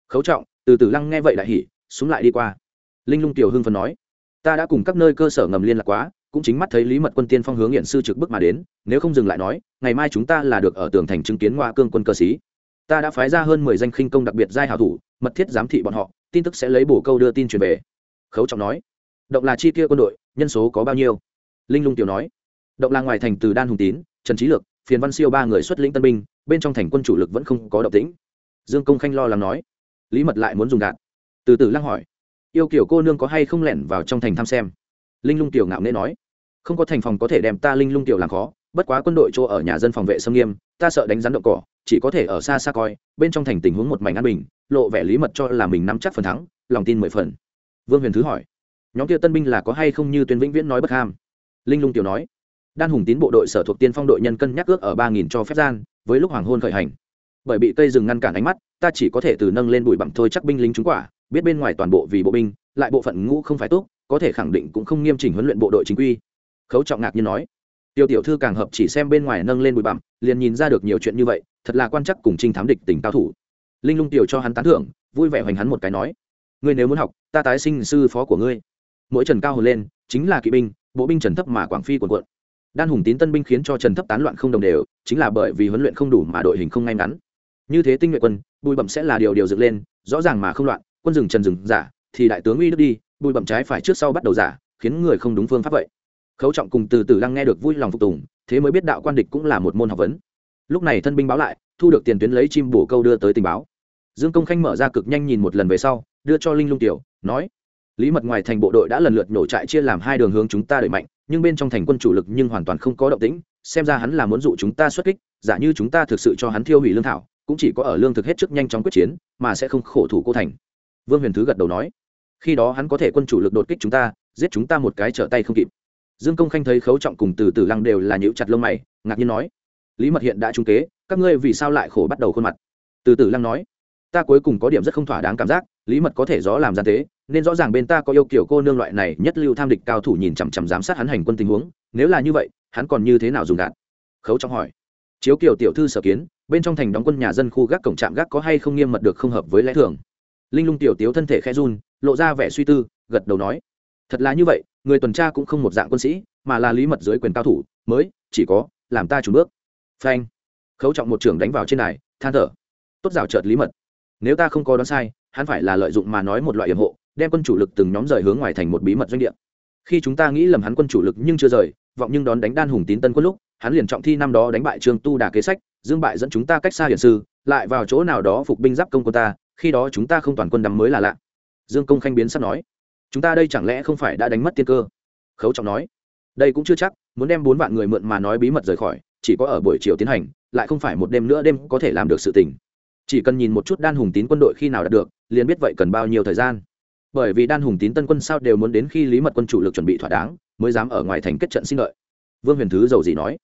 Khấu trọng, từ từ lăng nghe vậy đại hỉ xuống lại đi qua. Linh lung tiểu hưng phần nói, ta đã cùng các nơi cơ sở ngầm liên lạc quá, cũng chính mắt thấy lý mật quân tiên phong hướng hiện sư trực bức mà đến, nếu không dừng lại nói, ngày mai chúng ta là được ở tường thành chứng kiến ngoa cương quân cơ sĩ. Ta đã phái ra hơn mười danh khinh công đặc biệt giai hảo thủ, mật thiết giám thị bọn họ, tin tức sẽ lấy bổ câu đưa tin truyền về. Khấu trọng nói, động là chi kia quân đội, nhân số có bao nhiêu? Linh lung tiểu nói, động là ngoài thành từ đan hùng tín, trần trí lược, phiền văn siêu ba người xuất lĩnh tân binh, bên trong thành quân chủ lực vẫn không có động tĩnh dương công khanh lo lắng nói. Lý mật lại muốn dùng đạn từ từ lăng hỏi. Yêu kiểu cô nương có hay không lẻn vào trong thành thăm xem? Linh lung tiểu ngạo nghễ nói. Không có thành phòng có thể đem ta linh lung tiểu làm khó, bất quá quân đội chỗ ở nhà dân phòng vệ xâm nghiêm, ta sợ đánh rắn động cỏ, chỉ có thể ở xa xa coi, bên trong thành tình huống một mảnh an bình, lộ vẻ lý mật cho là mình nắm chắc phần thắng, lòng tin mười phần. Vương huyền thứ hỏi. Nhóm kia tân binh là có hay không như tuyên vĩnh viễn nói bất ham? Linh lung tiểu nói. Đan hùng tín bộ đội sở thuộc tiên phong đội nhân cân nhắc ước ở ba nghìn cho phép gian, với lúc hoàng hôn khởi hành bởi bị cây rừng ngăn cản ánh mắt, ta chỉ có thể từ nâng lên bụi bặm thôi chắc binh lính chúng quả, biết bên ngoài toàn bộ vì bộ binh, lại bộ phận ngũ không phải tốt, có thể khẳng định cũng không nghiêm chỉnh huấn luyện bộ đội chính quy. Khấu trọng ngạc như nói. Tiêu tiểu thư càng hợp chỉ xem bên ngoài nâng lên bụi bặm, liền nhìn ra được nhiều chuyện như vậy, thật là quan chắc cùng trinh thám địch tỉnh cao thủ. Linh lung tiểu cho hắn tán thưởng, vui vẻ hoành hắn một cái nói. Ngươi nếu muốn học, ta tái sinh sư phó của ngươi. Mỗi trần cao hồn lên, chính là kỵ binh, bộ binh trần thấp mà quảng phi quần quận đan hùng tín tân binh khiến cho trần thấp tán loạn không đồng đều, chính là bởi vì huấn luyện không đủ mà đội hình không ngay ngắn như thế tinh nhuệ quân bùi bẩm sẽ là điều điều dựng lên, rõ ràng mà không loạn, quân rừng trần rừng giả, thì đại tướng uy đức đi bùi bẩm trái phải trước sau bắt đầu giả, khiến người không đúng phương pháp vậy. Khấu trọng cùng từ từ lăng nghe được vui lòng phục tùng, thế mới biết đạo quan địch cũng là một môn học vấn. Lúc này thân binh báo lại, thu được tiền tuyến lấy chim bổ câu đưa tới tình báo. Dương công khanh mở ra cực nhanh nhìn một lần về sau, đưa cho linh lung tiểu, nói, lý mật ngoài thành bộ đội đã lần lượt nổ trại chia làm hai đường hướng chúng ta đẩy mạnh, nhưng bên trong thành quân chủ lực nhưng hoàn toàn không có động tĩnh, xem ra hắn là muốn dụ chúng ta xuất kích, giả như chúng ta thực sự cho hắn thiêu hủy lương thảo cũng chỉ có ở lương thực hết trước nhanh chóng quyết chiến, mà sẽ không khổ thủ cô thành. Vương huyền thứ gật đầu nói. Khi đó hắn có thể quân chủ lực đột kích chúng ta, giết chúng ta một cái trở tay không kịp. Dương công khanh thấy khấu trọng cùng từ từ lăng đều là nhữ chặt lông mày, ngạc nhiên nói. Lý mật hiện đã trung kế, các ngươi vì sao lại khổ bắt đầu khuôn mặt? Từ từ lăng nói. Ta cuối cùng có điểm rất không thỏa đáng cảm giác, lý mật có thể rõ làm gian tế, nên rõ ràng bên ta có yêu kiểu cô nương loại này nhất lưu tham địch cao thủ nhìn chằm chằm giám sát hắn hành quân tình huống, nếu là như vậy, hắn còn như thế nào dùng đạn khấu trọng hỏi. Chiếu kiểu tiểu thư sở kiến bên trong thành đóng quân nhà dân khu gác cổng trạm gác có hay không nghiêm mật được không hợp với lẽ thường. Linh lung tiểu tiếu thân thể khẽ run, lộ ra vẻ suy tư, gật đầu nói, thật là như vậy, người tuần tra cũng không một dạng quân sĩ, mà là lý mật dưới quyền cao thủ, mới, chỉ có, làm ta chủ bước. Phanh. Khấu trọng một trưởng đánh vào trên này than thở, tốt rào trợt lý mật. Nếu ta không có đoán sai, hắn phải là lợi dụng mà nói một loại yểm hộ, đem quân chủ lực từng nhóm rời hướng ngoài thành một bí mật doanh địa. Khi chúng ta nghĩ lầm hắn quân chủ lực nhưng chưa rời, vọng nhưng đón đánh đan hùng tín tân quân lúc, hắn liền trọng thi năm đó đánh bại trường tu đà kế sách dương bại dẫn chúng ta cách xa hiển sư, lại vào chỗ nào đó phục binh giáp công quân ta, khi đó chúng ta không toàn quân đắm mới là lạ. Dương công khanh biến sắp nói, chúng ta đây chẳng lẽ không phải đã đánh mất tiên cơ? Khấu trọng nói, đây cũng chưa chắc, muốn đem bốn vạn người mượn mà nói bí mật rời khỏi, chỉ có ở buổi chiều tiến hành, lại không phải một đêm nữa đêm có thể làm được sự tình. Chỉ cần nhìn một chút đan hùng tín quân đội khi nào đạt được, liền biết vậy cần bao nhiêu thời gian. Bởi vì đan hùng tín tân quân sao đều muốn đến khi lý mật quân chủ lực chuẩn bị thỏa đáng, mới dám ở ngoài thành kết trận xin lợi. Vương huyền thứ giàu gì nói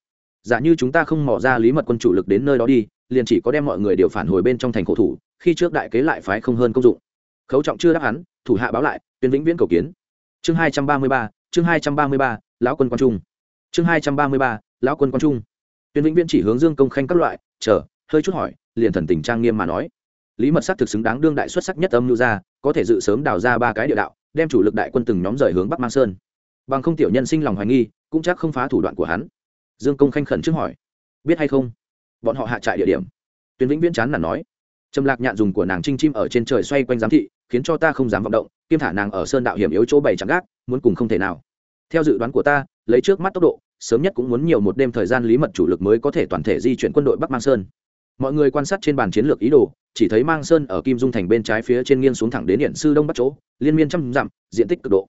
giả như chúng ta không mò ra lý mật quân chủ lực đến nơi đó đi, liền chỉ có đem mọi người đều phản hồi bên trong thành khổ thủ, khi trước đại kế lại phái không hơn công dụng. Khấu trọng chưa đáp hắn, thủ hạ báo lại, tuyên vĩnh viễn cầu kiến. Chương hai trăm ba mươi ba, chương hai trăm ba mươi ba, lão quân quan trung. Chương hai trăm ba mươi ba, lão quân quan trung. Tuyên vĩnh viễn chỉ hướng dương công khanh các loại, chờ, hơi chút hỏi, liền thần tình trang nghiêm mà nói. Lý mật sắc thực xứng đáng đương đại xuất sắc nhất âm lưu ra có thể dự sớm đào ra ba cái địa đạo, đem chủ lực đại quân từng nhóm rời hướng bắc mang sơn. Bằng không tiểu nhân sinh lòng hoài nghi, cũng chắc không phá thủ đoạn của hắn dương công khanh khẩn trước hỏi, biết hay không? Bọn họ hạ trại địa điểm. Tuyến vĩnh viễn chán là nói, trầm lạc nhạn dùng của nàng trinh chim ở trên trời xoay quanh giám thị, khiến cho ta không dám vọng động, kiêm thả nàng ở sơn đạo hiểm yếu chỗ bảy chẳng gác, muốn cùng không thể nào. Theo dự đoán của ta, lấy trước mắt tốc độ, sớm nhất cũng muốn nhiều một đêm thời gian lý mật chủ lực mới có thể toàn thể di chuyển quân đội bắc mang sơn. Mọi người quan sát trên bàn chiến lược ý đồ, chỉ thấy mang sơn ở kim dung thành bên trái phía trên nghiêng xuống thẳng đến điện sư đông bắc chỗ, liên miên trăm dặm, diện tích cực độ.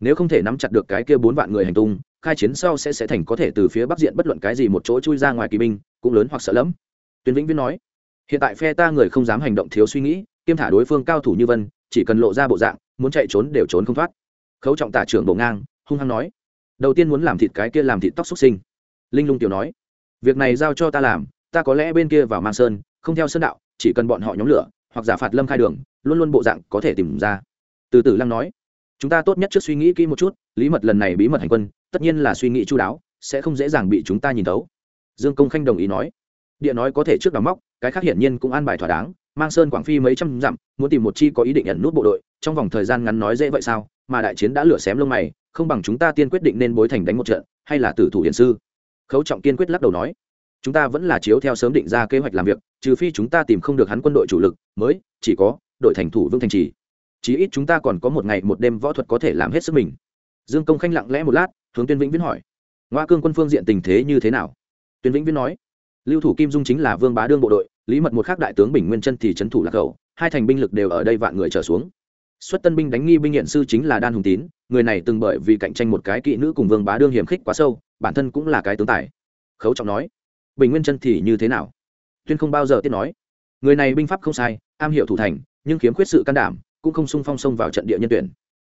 Nếu không thể nắm chặt được cái kia bốn vạn người hành tung khai chiến sau sẽ sẽ thành có thể từ phía bắc diện bất luận cái gì một chỗ chui ra ngoài kỳ binh, cũng lớn hoặc sợ lắm tuyến vĩnh viễn nói, hiện tại phe ta người không dám hành động thiếu suy nghĩ, kiêm thả đối phương cao thủ như vân, chỉ cần lộ ra bộ dạng, muốn chạy trốn đều trốn không thoát. Khấu trọng tả trưởng bộ ngang, hung hăng nói, đầu tiên muốn làm thịt cái kia làm thịt tóc xuất sinh. Linh lung tiểu nói, việc này giao cho ta làm, ta có lẽ bên kia vào mang sơn, không theo sơn đạo, chỉ cần bọn họ nhóm lửa, hoặc giả phạt lâm khai đường, luôn luôn bộ dạng có thể tìm ra. Từ từ lăng nói, chúng ta tốt nhất trước suy nghĩ kỹ một chút, lý mật lần này bí mật hành quân tất nhiên là suy nghĩ chú đáo, sẽ không dễ dàng bị chúng ta nhìn thấu. Dương công khanh đồng ý nói. Địa nói có thể trước đóng móc, cái khác hiển nhiên cũng an bài thỏa đáng, mang sơn quảng phi mấy trăm dặm, muốn tìm một chi có ý định nhận nút bộ đội, trong vòng thời gian ngắn nói dễ vậy sao, mà đại chiến đã lửa xém lông mày, không bằng chúng ta tiên quyết định nên bối thành đánh một trận, hay là tử thủ hiển sư? Khấu trọng kiên quyết lắc đầu nói. Chúng ta vẫn là chiếu theo sớm định ra kế hoạch làm việc, trừ phi chúng ta tìm không được hắn quân đội chủ lực, mới, chỉ có, đội thành thủ vương thành trì. Chí ít chúng ta còn có một ngày một đêm võ thuật có thể làm hết sức mình. Dương công khanh lặng lẽ một lát hướng tuyên vĩnh viễn hỏi, ngoa cương quân phương diện tình thế như thế nào? Tuyên vĩnh viễn nói, lưu thủ kim dung chính là vương bá đương bộ đội, lý mật một khác đại tướng bình nguyên chân thì trấn thủ lạc khẩu hai thành binh lực đều ở đây vạn người trở xuống. Xuất tân binh đánh nghi binh hiện sư chính là đan hùng tín, người này từng bởi vì cạnh tranh một cái kỵ nữ cùng vương bá đương hiểm khích quá sâu, bản thân cũng là cái tướng tài. Khấu trọng nói, bình nguyên chân thì như thế nào? Tuyên không bao giờ tiết nói, người này binh pháp không sai, am hiểu thủ thành, nhưng khiếm khuyết sự can đảm, cũng không sung phong sông vào trận địa nhân tuyển.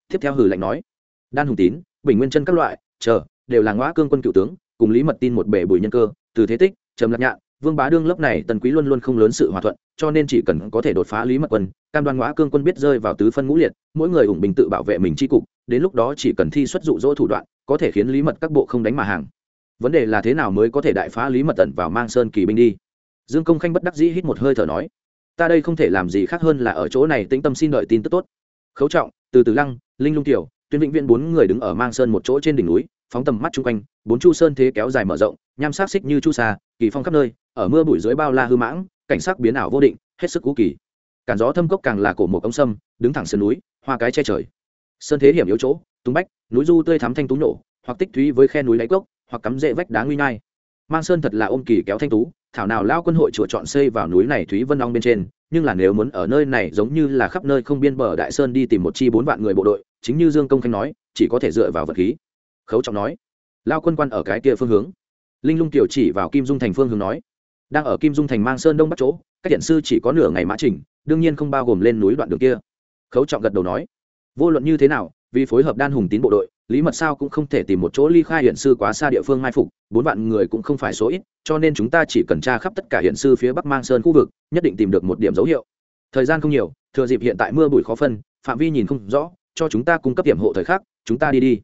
Tiếp theo hử lạnh nói, đan hùng tín bình nguyên chân các loại, chờ, đều là ngõ cương quân cựu tướng, cùng lý mật tin một bể bùi nhân cơ, từ thế tích, trầm lạc nhạn, vương bá đương lớp này tần quý luôn luôn không lớn sự hòa thuận, cho nên chỉ cần có thể đột phá lý mật quân, cam đoan ngõ cương quân biết rơi vào tứ phân ngũ liệt, mỗi người ủng bình tự bảo vệ mình chi cục, đến lúc đó chỉ cần thi xuất dụ dỗ thủ đoạn, có thể khiến lý mật các bộ không đánh mà hàng. Vấn đề là thế nào mới có thể đại phá lý mật tần vào mang sơn kỳ binh đi? Dương công khanh bất đắc dĩ hít một hơi thở nói, ta đây không thể làm gì khác hơn là ở chỗ này tĩnh tâm xin đợi tin tức tốt. Khấu trọng, từ từ lăng, linh lung tiểu tuyên vĩnh viễn bốn người đứng ở mang sơn một chỗ trên đỉnh núi, phóng tầm mắt chung quanh, bốn chu sơn thế kéo dài mở rộng, nham sát xích như chu xa kỳ phong khắp nơi, ở mưa bụi dưới bao la hư mãng, cảnh sắc biến ảo vô định, hết sức cú kỳ cản gió thâm cốc càng là cổ một ống sâm, đứng thẳng sườn núi, hoa cái che trời. Sơn thế hiểm yếu chỗ, tung bách, núi du tươi thắm thanh tú nổ, hoặc tích thúy với khe núi đáy cốc, hoặc cắm rễ vách đá nguy nhai mang sơn thật là ôm kỳ kéo thanh tú, thảo nào lao quân hội chùa chọn xây vào núi này thúy vân long bên trên nhưng là nếu muốn ở nơi này giống như là khắp nơi không biên bờ đại sơn đi tìm một chi bốn vạn người bộ đội, chính như dương công khanh nói, chỉ có thể dựa vào vật khí. Khấu trọng nói, lao quân quan ở cái kia phương hướng. Linh lung kiều chỉ vào kim dung thành phương hướng nói, đang ở kim dung thành mang sơn đông bắc chỗ, các điện sư chỉ có nửa ngày mã trình đương nhiên không bao gồm lên núi đoạn đường kia. Khấu trọng gật đầu nói, vô luận như thế nào, vì phối hợp đan hùng tín bộ đội lý mật sao cũng không thể tìm một chỗ ly khai hiện sư quá xa địa phương mai phục, bốn vạn người cũng không phải số ít, cho nên chúng ta chỉ cần tra khắp tất cả hiện sư phía bắc mang sơn khu vực, nhất định tìm được một điểm dấu hiệu. Thời gian không nhiều, thừa dịp hiện tại mưa bụi khó phân, phạm vi nhìn không rõ, cho chúng ta cung cấp điểm hộ thời khắc, chúng ta đi đi.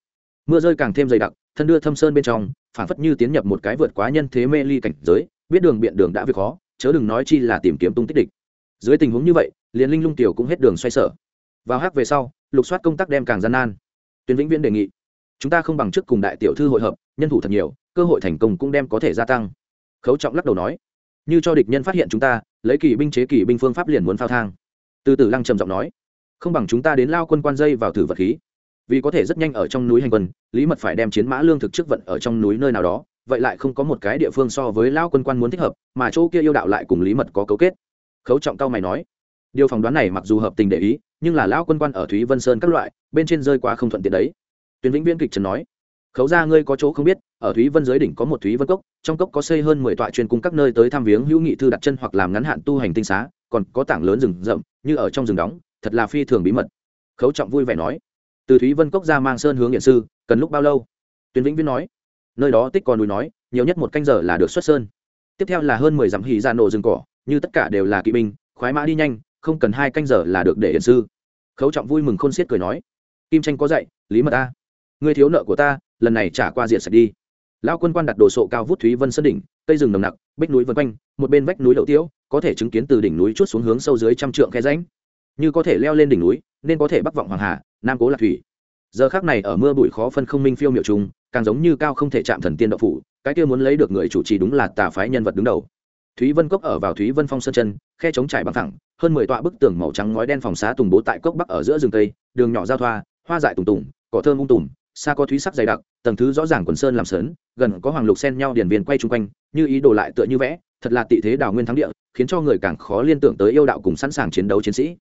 Mưa rơi càng thêm dày đặc, thân đưa thâm sơn bên trong phản phất như tiến nhập một cái vượt quá nhân thế mê ly cảnh giới, biết đường biện đường đã việc khó, chớ đừng nói chi là tìm kiếm tung tích địch. Dưới tình huống như vậy, liền linh lung tiểu cũng hết đường xoay sở. Vào hát về sau, lục soát công tác đem càng gian nan. Tuyến vĩnh viễn đề nghị chúng ta không bằng trước cùng đại tiểu thư hội hợp, nhân thủ thật nhiều, cơ hội thành công cũng đem có thể gia tăng. Khấu trọng lắc đầu nói. Như cho địch nhân phát hiện chúng ta, lấy kỳ binh chế kỳ binh phương pháp liền muốn phao thang. Từ từ lăng trầm giọng nói. Không bằng chúng ta đến lao quân quan dây vào thử vật khí. Vì có thể rất nhanh ở trong núi hành quân, lý mật phải đem chiến mã lương thực trước vận ở trong núi nơi nào đó, vậy lại không có một cái địa phương so với lao quân quan muốn thích hợp, mà chỗ kia yêu đạo lại cùng lý mật có cấu kết. Khấu trọng cao mày nói. Điều phỏng đoán này mặc dù hợp tình để ý, nhưng là lão quân quan ở thúy vân sơn các loại, bên trên rơi qua không thuận tiện đấy tuyến vĩnh viễn kịch trần nói, khấu ra ngươi có chỗ không biết, ở thúy vân dưới đỉnh có một thúy vân cốc, trong cốc có xây hơn mười tọa chuyên cung các nơi tới thăm viếng hữu nghị thư đặt chân hoặc làm ngắn hạn tu hành tinh xá, còn có tảng lớn rừng rậm, như ở trong rừng đóng, thật là phi thường bí mật. Khấu trọng vui vẻ nói, từ thúy vân cốc ra mang sơn hướng hiện sư, cần lúc bao lâu? Tuyến vĩnh viễn nói, nơi đó tích còn núi nói, nhiều nhất một canh giờ là được xuất sơn. Tiếp theo là hơn mười dặm hì ra nổ rừng cỏ, như tất cả đều là kỵ binh, khoái mã đi nhanh, không cần hai canh giờ là được để hiện sư. Khấu trọng vui mừng khôn xiết cười nói, kim tranh có dạy, lý mật ta người thiếu nợ của ta, lần này trả qua diện sạch đi. Lão quân quan đặt đồ sộ cao vút thúy vân sơn đỉnh, cây rừng nồng nặc, bích núi vân quanh, một bên vách núi đậu tiếu, có thể chứng kiến từ đỉnh núi chút xuống hướng sâu dưới trăm trượng khe ránh như có thể leo lên đỉnh núi, nên có thể bắc vọng hoàng hà, nam cố lạc thủy. Giờ khác này ở mưa bụi khó phân không minh phiêu miệu trùng, càng giống như cao không thể chạm thần tiên đậu phủ, cái kia muốn lấy được người chủ trì đúng là tà phái nhân vật đứng đầu. Thúy vân cốc ở vào thúy vân phong sơn chân, khe chống trải bằng thẳng, hơn mười tọa bức tường màu trắng ngói đen phòng xá tùng bố tại cốc bắc ở giữa rừng tây, đường nhỏ giao thoa, hoa dại tùng tùng, cỏ thơm ung tùm xa có thúy sắc dày đặc tầng thứ rõ ràng quần sơn làm sớn gần có hoàng lục sen nhau điển viên quay chung quanh như ý đồ lại tựa như vẽ thật là tị thế đào nguyên thắng địa khiến cho người càng khó liên tưởng tới yêu đạo cùng sẵn sàng chiến đấu chiến sĩ.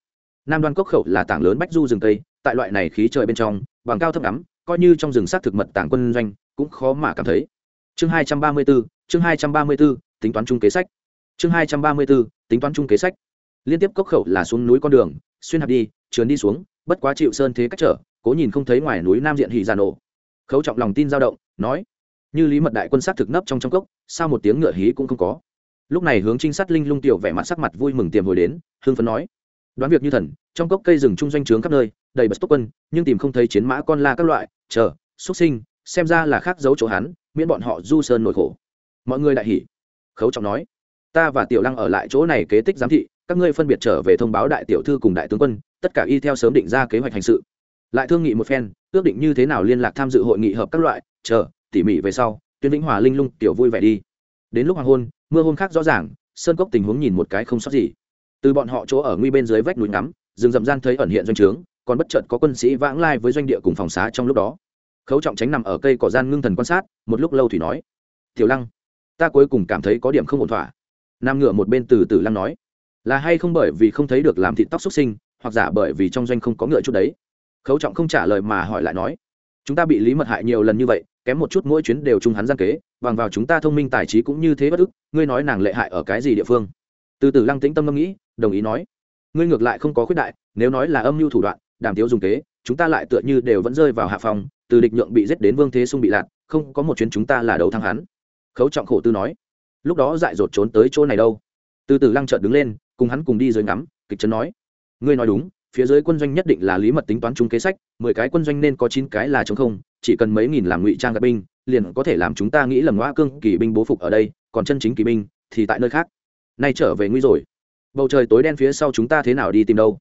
Nam đoan cốc khẩu là tảng lớn bách du rừng tây tại loại này khí trời bên trong bằng cao thấp đắm coi như trong rừng xác thực mật tảng quân doanh cũng khó mà cảm thấy. Chương hai trăm ba mươi 234, chương hai trăm ba mươi 234, tính toán chung kế sách. Chương hai trăm ba mươi 234, tính toán chung kế sách. Liên tiếp cốc khẩu là xuống núi con đường xuyên hạt đi trườn đi xuống bất quá chịu sơn thế cách trở cố nhìn không thấy ngoài núi nam diện hì già nổ. Khấu trọng lòng tin dao động, nói, như lý mật đại quân sát thực nấp trong trong cốc, sao một tiếng ngựa hí cũng không có? Lúc này hướng trinh sát linh lung tiểu vẻ mặt sắc mặt vui mừng tiềm hồi đến hương phấn nói, đoán việc như thần, trong cốc cây rừng trung doanh trướng khắp nơi, đầy bật tốc quân, nhưng tìm không thấy chiến mã con la các loại, chờ, xuất sinh, xem ra là khác giấu chỗ hắn, miễn bọn họ du sơn nổi khổ. Mọi người đại hỉ. Khấu trọng nói, ta và tiểu lăng ở lại chỗ này kế tích giám thị, các ngươi phân biệt trở về thông báo đại tiểu thư cùng đại tướng quân, tất cả y theo sớm định ra kế hoạch hành sự lại thương nghị một phen, ước định như thế nào liên lạc tham dự hội nghị hợp các loại, chờ, tỉ mỉ về sau, tuyên vĩnh hòa linh lung tiểu vui vẻ đi. Đến lúc hoàng hôn, mưa hôm khác rõ ràng, sơn cốc tình huống nhìn một cái không sót gì. Từ bọn họ chỗ ở nguy bên dưới vách núi ngắm, rừng rậm gian thấy ẩn hiện doanh trướng, còn bất chợt có quân sĩ vãng lai với doanh địa cùng phòng xá trong lúc đó. Khấu trọng tránh nằm ở cây cỏ gian ngưng thần quan sát, một lúc lâu thủy nói, tiểu lăng, ta cuối cùng cảm thấy có điểm không ổn thỏa. Nam ngựa một bên từ từ lăng nói, là hay không bởi vì không thấy được làm thịt tóc xuất sinh, hoặc giả bởi vì trong doanh không có ngựa chút đấy? Khấu trọng không trả lời mà hỏi lại nói, chúng ta bị lý mật hại nhiều lần như vậy, kém một chút mỗi chuyến đều chung hắn gian kế, bằng vào chúng ta thông minh tài trí cũng như thế bất ức, ngươi nói nàng lệ hại ở cái gì địa phương? Từ từ lăng tĩnh tâm ngẫm nghĩ, đồng ý nói, ngươi ngược lại không có khuyết đại, nếu nói là âm mưu thủ đoạn, đàm thiếu dùng kế, chúng ta lại tựa như đều vẫn rơi vào hạ phòng từ địch nhượng bị giết đến vương thế sung bị lạc không có một chuyến chúng ta là đầu thăng hắn. Khấu trọng khổ tư nói, lúc đó dại dột trốn tới chỗ này đâu? Từ từ lăng trợn đứng lên, cùng hắn cùng đi dưới ngắm, kịch trấn nói, ngươi nói đúng phía dưới quân doanh nhất định là lý mật tính toán chung kế sách, mười cái quân doanh nên có chín cái là chống không, chỉ cần mấy nghìn làm ngụy trang gạt binh, liền có thể làm chúng ta nghĩ lầm ngoa cương kỳ binh bố phục ở đây, còn chân chính kỳ binh, thì tại nơi khác. Nay trở về nguy rồi. Bầu trời tối đen phía sau chúng ta thế nào đi tìm đâu?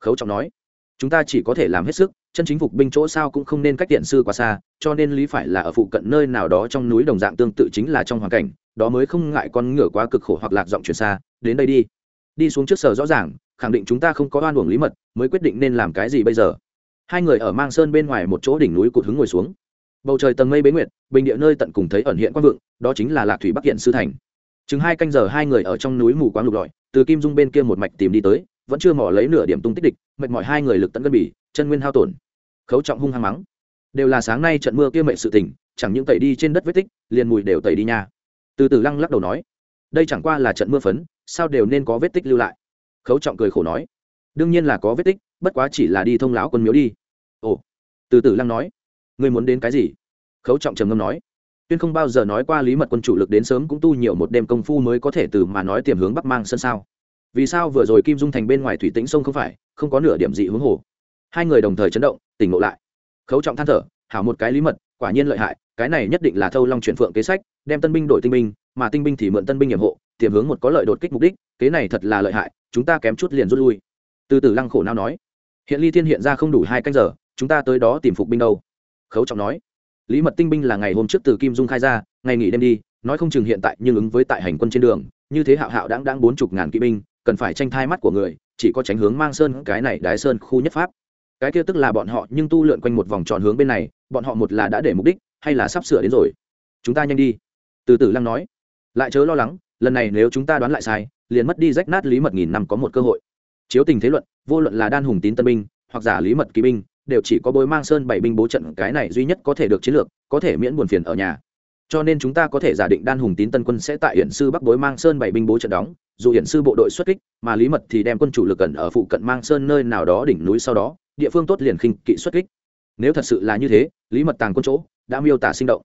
Khấu trọng nói. Chúng ta chỉ có thể làm hết sức, chân chính phục binh chỗ sao cũng không nên cách điện sư quá xa, cho nên lý phải là ở phụ cận nơi nào đó trong núi đồng dạng tương tự chính là trong hoàn cảnh, đó mới không ngại con ngựa quá cực khổ hoặc lạc giọng chuyển xa, đến đây đi. Đi xuống trước sở rõ ràng khẳng định chúng ta không có oan uổng lý mật, mới quyết định nên làm cái gì bây giờ. Hai người ở mang sơn bên ngoài một chỗ đỉnh núi cụt hứng ngồi xuống. Bầu trời tầng mây bế nguyệt, bình địa nơi tận cùng thấy ẩn hiện quang vượng, đó chính là lạc thủy bắc hiện sư thành. Chừng hai canh giờ, hai người ở trong núi mù quáng lục lọi, từ kim dung bên kia một mạch tìm đi tới, vẫn chưa mỏ lấy nửa điểm tung tích địch, mệt mỏi hai người lực tận gân bỉ chân nguyên hao tổn. Khấu trọng hung hăng mắng. Đều là sáng nay trận mưa kia mệnh sự tỉnh chẳng những tẩy đi trên đất vết tích, liền mùi đều tẩy đi nha. Từ từ lăng lắc đầu nói, đây chẳng qua là trận mưa phấn, sao đều nên có vết tích lưu lại? Khấu trọng cười khổ nói, đương nhiên là có vết tích, bất quá chỉ là đi thông lão quân miếu đi. Ồ. Từ từ lăng nói, ngươi muốn đến cái gì? Khấu trọng trầm ngâm nói, tuyên không bao giờ nói qua lý mật quân chủ lực đến sớm cũng tu nhiều một đêm công phu mới có thể từ mà nói tiềm hướng bắc mang sân sao? Vì sao vừa rồi kim dung thành bên ngoài thủy tĩnh sông không phải, không có nửa điểm dị hướng hồ? Hai người đồng thời chấn động, tỉnh ngộ lại. Khấu trọng than thở, hảo một cái lý mật quả nhiên lợi hại, cái này nhất định là thâu long chuyển phượng kế sách, đem tân binh đổi tinh binh, mà tinh binh thì mượn tân binh nhiệm hộ, tiềm hướng một có lợi đột kích mục đích, kế này thật là lợi hại, chúng ta kém chút liền rút lui. Từ từ lăng khổ nào nói. Hiện ly thiên hiện ra không đủ hai canh giờ, chúng ta tới đó tìm phục binh đâu. Khấu trọng nói. Lý mật tinh binh là ngày hôm trước từ kim dung khai ra, ngày nghỉ đêm đi, nói không chừng hiện tại nhưng ứng với tại hành quân trên đường, như thế hạo hạo đáng đáng bốn chục ngàn kỵ binh, cần phải tranh thai mắt của người, chỉ có tránh hướng mang sơn, cái này đái sơn khu nhất pháp. Cái kia tức là bọn họ nhưng tu lượn quanh một vòng tròn hướng bên này bọn họ một là đã để mục đích, hay là sắp sửa đến rồi? Chúng ta nhanh đi. Từ từ lăng nói. Lại chớ lo lắng, lần này nếu chúng ta đoán lại sai, liền mất đi rách nát lý mật nghìn năm có một cơ hội. Chiếu tình thế luận, vô luận là đan hùng tín tân binh, hoặc giả lý mật kỵ binh, đều chỉ có bối mang sơn bảy binh bố trận cái này duy nhất có thể được chiến lược, có thể miễn buồn phiền ở nhà. Cho nên chúng ta có thể giả định đan hùng tín tân quân sẽ tại hiển sư bắc bối mang sơn bảy binh bố trận đóng, dù hiển sư bộ đội xuất kích, mà lý mật thì đem quân chủ lực cẩn ở phụ cận mang sơn nơi nào đó đỉnh núi sau đó, địa phương tốt liền khinh kỵ xuất kích nếu thật sự là như thế, lý mật tàng quân chỗ đã miêu tả sinh động.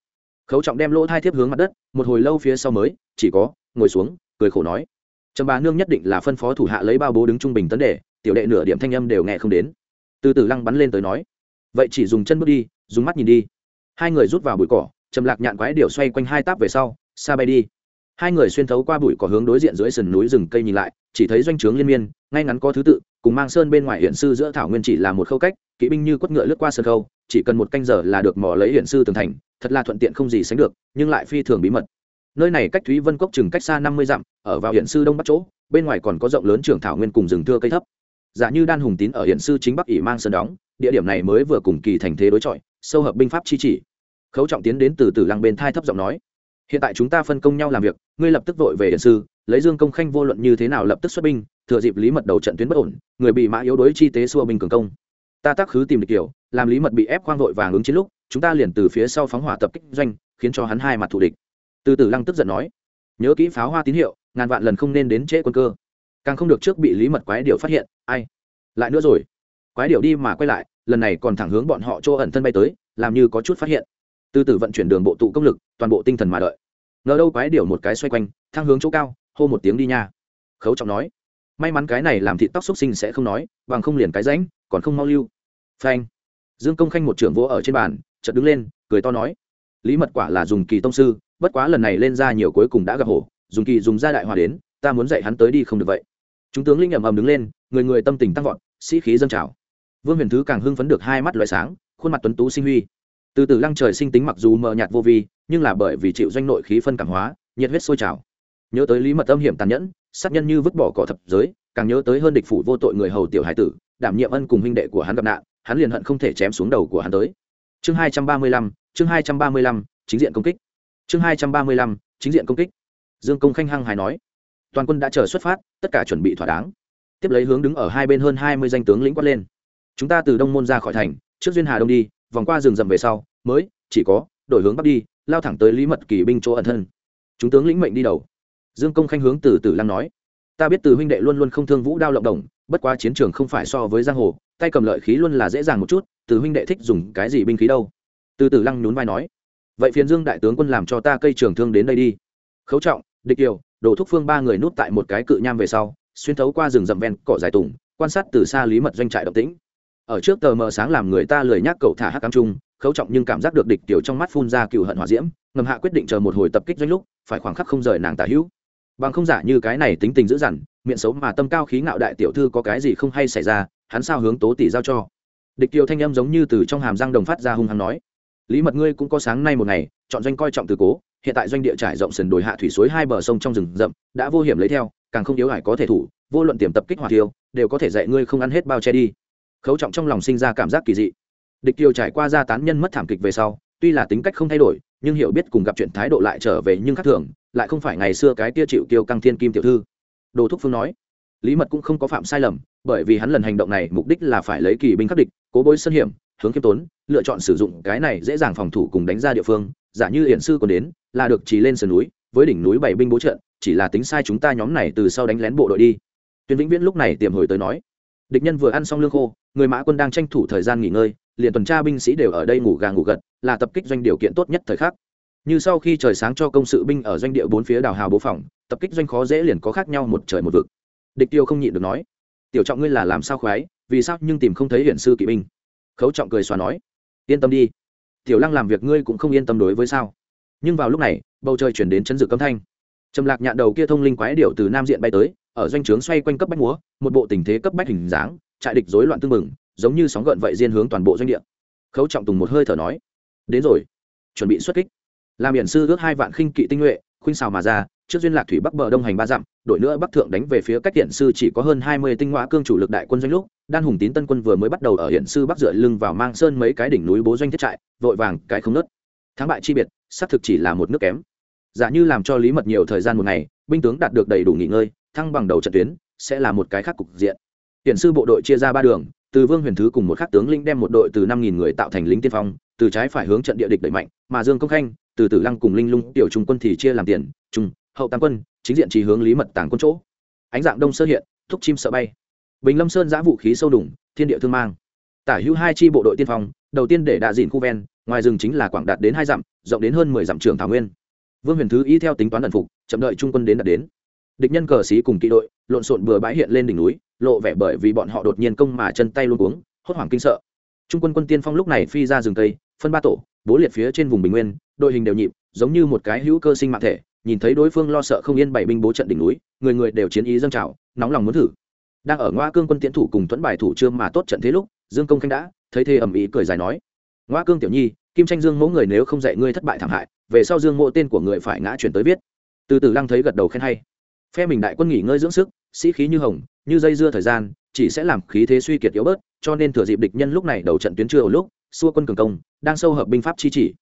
Khấu trọng đem lỗ thai thiếp hướng mặt đất, một hồi lâu phía sau mới, chỉ có, ngồi xuống, cười khổ nói. Trầm bà nương nhất định là phân phó thủ hạ lấy bao bố đứng trung bình tấn đề, tiểu đệ nửa điểm thanh âm đều nghe không đến. Từ từ lăng bắn lên tới nói. Vậy chỉ dùng chân bước đi, dùng mắt nhìn đi. Hai người rút vào bụi cỏ, trầm lạc nhạn quái điệu xoay quanh hai táp về sau, xa bay đi. Hai người xuyên thấu qua bụi cỏ hướng đối diện dưới sườn núi rừng cây nhìn lại, chỉ thấy doanh trướng liên miên, ngay ngắn có thứ tự cùng mang sơn bên ngoài hiện sư giữa thảo nguyên chỉ là một khâu cách, kỵ binh như quất ngựa lướt qua sân khâu, chỉ cần một canh giờ là được mỏ lấy hiện sư tường thành, thật là thuận tiện không gì sánh được, nhưng lại phi thường bí mật. Nơi này cách thúy vân cốc chừng cách xa năm mươi dặm, ở vào hiện sư đông bắc chỗ, bên ngoài còn có rộng lớn trường thảo nguyên cùng rừng thưa cây thấp. Giả như đan hùng tín ở hiện sư chính bắc ỷ mang sơn đóng, địa điểm này mới vừa cùng kỳ thành thế đối chọi, sâu hợp binh pháp chi chỉ. Khấu trọng tiến đến từ từ lăng bên thai thấp giọng nói hiện tại chúng ta phân công nhau làm việc, ngươi lập tức vội về hiện sư, lấy dương công khanh vô luận như thế nào lập tức xuất binh, thừa dịp lý mật đầu trận tuyến bất ổn, người bị mã yếu đối chi tế xua binh cường công. Ta tác khứ tìm được kiểu, làm lý mật bị ép khoang vội vàng ứng chiến lúc, chúng ta liền từ phía sau phóng hỏa tập kích doanh, khiến cho hắn hai mặt thù địch. Từ từ lăng tức giận nói, nhớ kỹ pháo hoa tín hiệu, ngàn vạn lần không nên đến trễ quân cơ. Càng không được trước bị lý mật quái điệu phát hiện, ai? Lại nữa rồi, quái điệu đi mà quay lại, lần này còn thẳng hướng bọn họ chỗ ẩn thân bay tới, làm như có chút phát hiện từ từ vận chuyển đường bộ tụ công lực, toàn bộ tinh thần mà đợi. Ngờ đâu quái điều một cái xoay quanh thang hướng chỗ cao, hô một tiếng đi nha. Khấu trọng nói. May mắn cái này làm thịt tóc xúc sinh sẽ không nói, bằng không liền cái ránh còn không mau lưu. Phanh. Dương công khanh một trưởng vỗ ở trên bàn, chợt đứng lên, cười to nói. Lý mật quả là dùng kỳ tông sư, bất quá lần này lên ra nhiều cuối cùng đã gặp hổ, dùng kỳ dùng ra đại hòa đến, ta muốn dạy hắn tới đi không được vậy. Chúng tướng linh ẩm ầm đứng lên, người người tâm tình tăng vọt, sĩ khí dâng trào. Vương huyền thứ càng hưng phấn được hai mắt loại sáng, khuôn mặt tuấn tú sinh huy từ từ lăng trời sinh tính mặc dù mờ nhạt vô vi, nhưng là bởi vì chịu doanh nội khí phân cảm hóa, nhiệt huyết sôi trào. Nhớ tới lý mật âm hiểm tàn nhẫn, sát nhân như vứt bỏ cỏ thập giới, càng nhớ tới hơn địch phủ vô tội người hầu tiểu hải tử, đảm nhiệm ân cùng huynh đệ của hắn gặp nạn, hắn liền hận không thể chém xuống đầu của hắn tới. Chương hai trăm ba mươi lăm, chương hai trăm ba mươi lăm, chính diện công kích. Chương hai trăm ba mươi lăm, chính diện công kích. Dương công khanh hăng hài nói. Toàn quân đã chờ xuất phát, tất cả chuẩn bị thỏa đáng. Tiếp lấy hướng đứng ở hai bên hơn hai mươi danh tướng lĩnh quát lên. Chúng ta từ đông môn ra khỏi thành, trước duyên hà đông đi vòng qua rừng rậm về sau, mới, chỉ có, đổi hướng bắc đi, lao thẳng tới lý mật kỳ binh chỗ ẩn thân. Chúng tướng lĩnh mệnh đi đầu. Dương công khanh hướng từ từ lăng nói, ta biết từ huynh đệ luôn luôn không thương vũ đao lộng đồng, bất quá chiến trường không phải so với giang hồ, tay cầm lợi khí luôn là dễ dàng một chút, từ huynh đệ thích dùng cái gì binh khí đâu? Từ từ lăng nhún vai nói, vậy phiền dương đại tướng quân làm cho ta cây trường thương đến đây đi. Khấu trọng, địch kiều đổ thúc phương ba người núp tại một cái cự nham về sau, xuyên thấu qua rừng rậm ven cỏ dài tùng, quan sát từ xa lý mật doanh trại động tĩnh ở trước tờ mờ sáng làm người ta lười nhác cậu thả hắc cam trung khấu trọng nhưng cảm giác được địch tiểu trong mắt phun ra cựu hận hỏa diễm, ngầm hạ quyết định chờ một hồi tập kích doanh lúc, phải khoảng khắc không rời nàng tả hữu. Bằng không giả như cái này tính tình dữ dằn, miệng xấu mà tâm cao khí ngạo đại tiểu thư có cái gì không hay xảy ra, hắn sao hướng tố tỷ giao cho. Địch tiểu thanh âm giống như từ trong hàm răng đồng phát ra hung hăng nói. Lý mật ngươi cũng có sáng nay một ngày, chọn doanh coi trọng từ cố, hiện tại doanh địa trải rộng sườn đồi hạ thủy suối hai bờ sông trong rừng rậm, đã vô hiểm lấy theo, càng không yếu hải có thể thủ, vô luận tiềm tập kích hỏa tiêu đều có thể dạy ngươi không ăn hết bao che đi khấu trọng trong lòng sinh ra cảm giác kỳ dị. Địch tiêu trải qua gia tán nhân mất thảm kịch về sau, tuy là tính cách không thay đổi, nhưng hiểu biết cùng gặp chuyện thái độ lại trở về nhưng khác thường, lại không phải ngày xưa cái tia chịu tiêu căng thiên kim tiểu thư. Đồ thúc phương nói, lý mật cũng không có phạm sai lầm, bởi vì hắn lần hành động này mục đích là phải lấy kỳ binh khắc địch, cố bối sân hiểm, hướng kiêm tốn, lựa chọn sử dụng cái này dễ dàng phòng thủ cùng đánh ra địa phương, giả như hiển sư còn đến, là được chỉ lên sườn núi, với đỉnh núi bảy binh bố trận, chỉ là tính sai chúng ta nhóm này từ sau đánh lén bộ đội đi. Tuyên vĩnh viễn lúc này tiềm hồi tới nói địch nhân vừa ăn xong lương khô, người mã quân đang tranh thủ thời gian nghỉ ngơi, liền tuần tra binh sĩ đều ở đây ngủ gà ngủ gật, là tập kích doanh điều kiện tốt nhất thời khắc. Như sau khi trời sáng cho công sự binh ở doanh địa bốn phía đào hào bố phòng, tập kích doanh khó dễ liền có khác nhau một trời một vực. Địch tiêu không nhịn được nói, tiểu trọng ngươi là làm sao khoái, vì sao nhưng tìm không thấy hiển sư kỵ binh? Khấu trọng cười xòa nói, yên tâm đi, tiểu lăng làm việc ngươi cũng không yên tâm đối với sao. Nhưng vào lúc này, bầu trời chuyển đến chấn dự cấm thanh. Trầm lạc nhạn đầu kia thông linh quái điệu từ nam diện bay tới ở doanh trướng xoay quanh cấp bách múa, một bộ tình thế cấp bách hình dáng, trại địch rối loạn tương mừng giống như sóng gợn vậy diên hướng toàn bộ doanh địa. Khấu trọng tùng một hơi thở nói, đến rồi, chuẩn bị xuất kích. Làm hiển sư ước hai vạn khinh kỵ tinh nhuệ, khuynh xào mà ra, trước duyên lạc thủy bắc bờ đông hành ba dặm, đội nữa bắc thượng đánh về phía cách hiển sư chỉ có hơn hai mươi tinh ngoã cương chủ lực đại quân doanh lúc, đan hùng tín tân quân vừa mới bắt đầu ở hiển sư bắc dựa lưng vào mang sơn mấy cái đỉnh núi bố doanh thiết trại, vội vàng cái không nớt. Thắng bại chi biệt, xác thực chỉ là một nước kém. Giả như làm cho lý mật nhiều thời gian một ngày, binh tướng đạt được đầy đủ nghỉ ngơi thăng bằng đầu trận tuyến, sẽ là một cái khác cục diện. Hiển sư bộ đội chia ra ba đường, từ vương huyền thứ cùng một khắc tướng linh đem một đội từ năm nghìn người tạo thành lính tiên phong, từ trái phải hướng trận địa địch đẩy mạnh, mà dương công khanh, từ tử lăng cùng linh lung, tiểu trung quân thì chia làm tiền, trung, hậu tam quân, chính diện chỉ hướng lý mật tàng quân chỗ. Ánh dạng đông sơ hiện, thúc chim sợ bay. Bình lâm sơn giã vũ khí sâu đủng thiên địa thương mang. Tả hữu hai chi bộ đội tiên phong, đầu tiên để đạ dìn khu ven, ngoài rừng chính là quảng đạt đến hai dặm, rộng đến hơn mười dặm trường thảo nguyên. Vương huyền thứ y theo tính toán ẩn phục, chậm đợi trung quân đến đạt đến địch nhân cờ xí cùng kỵ đội, lộn xộn bừa bãi hiện lên đỉnh núi, lộ vẻ bởi vì bọn họ đột nhiên công mà chân tay luôn cuống, hốt hoảng kinh sợ. Trung quân quân tiên phong lúc này phi ra rừng tây phân ba tổ, bố liệt phía trên vùng bình nguyên, đội hình đều nhịp, giống như một cái hữu cơ sinh mạng thể, nhìn thấy đối phương lo sợ không yên bảy binh bố trận đỉnh núi, người người đều chiến ý dâng trào, nóng lòng muốn thử. Đang ở ngoa cương quân tiến thủ cùng tuấn bài thủ trương mà tốt trận thế lúc, dương công khanh đã, thấy thê ầm ĩ cười dài nói, ngoa cương tiểu nhi, kim tranh dương mẫu người nếu không dạy ngươi thất bại thảm hại, về sau dương mộ tên của người phải ngã chuyển tới viết. Từ từ lăng thấy gật đầu khen hay phe mình đại quân nghỉ ngơi dưỡng sức, sĩ khí như hồng, như dây dưa thời gian, chỉ sẽ làm khí thế suy kiệt yếu bớt, cho nên thừa dịp địch nhân lúc này đầu trận tuyến chưa ở lúc, xua quân cường công, đang sâu hợp binh pháp chi chỉ.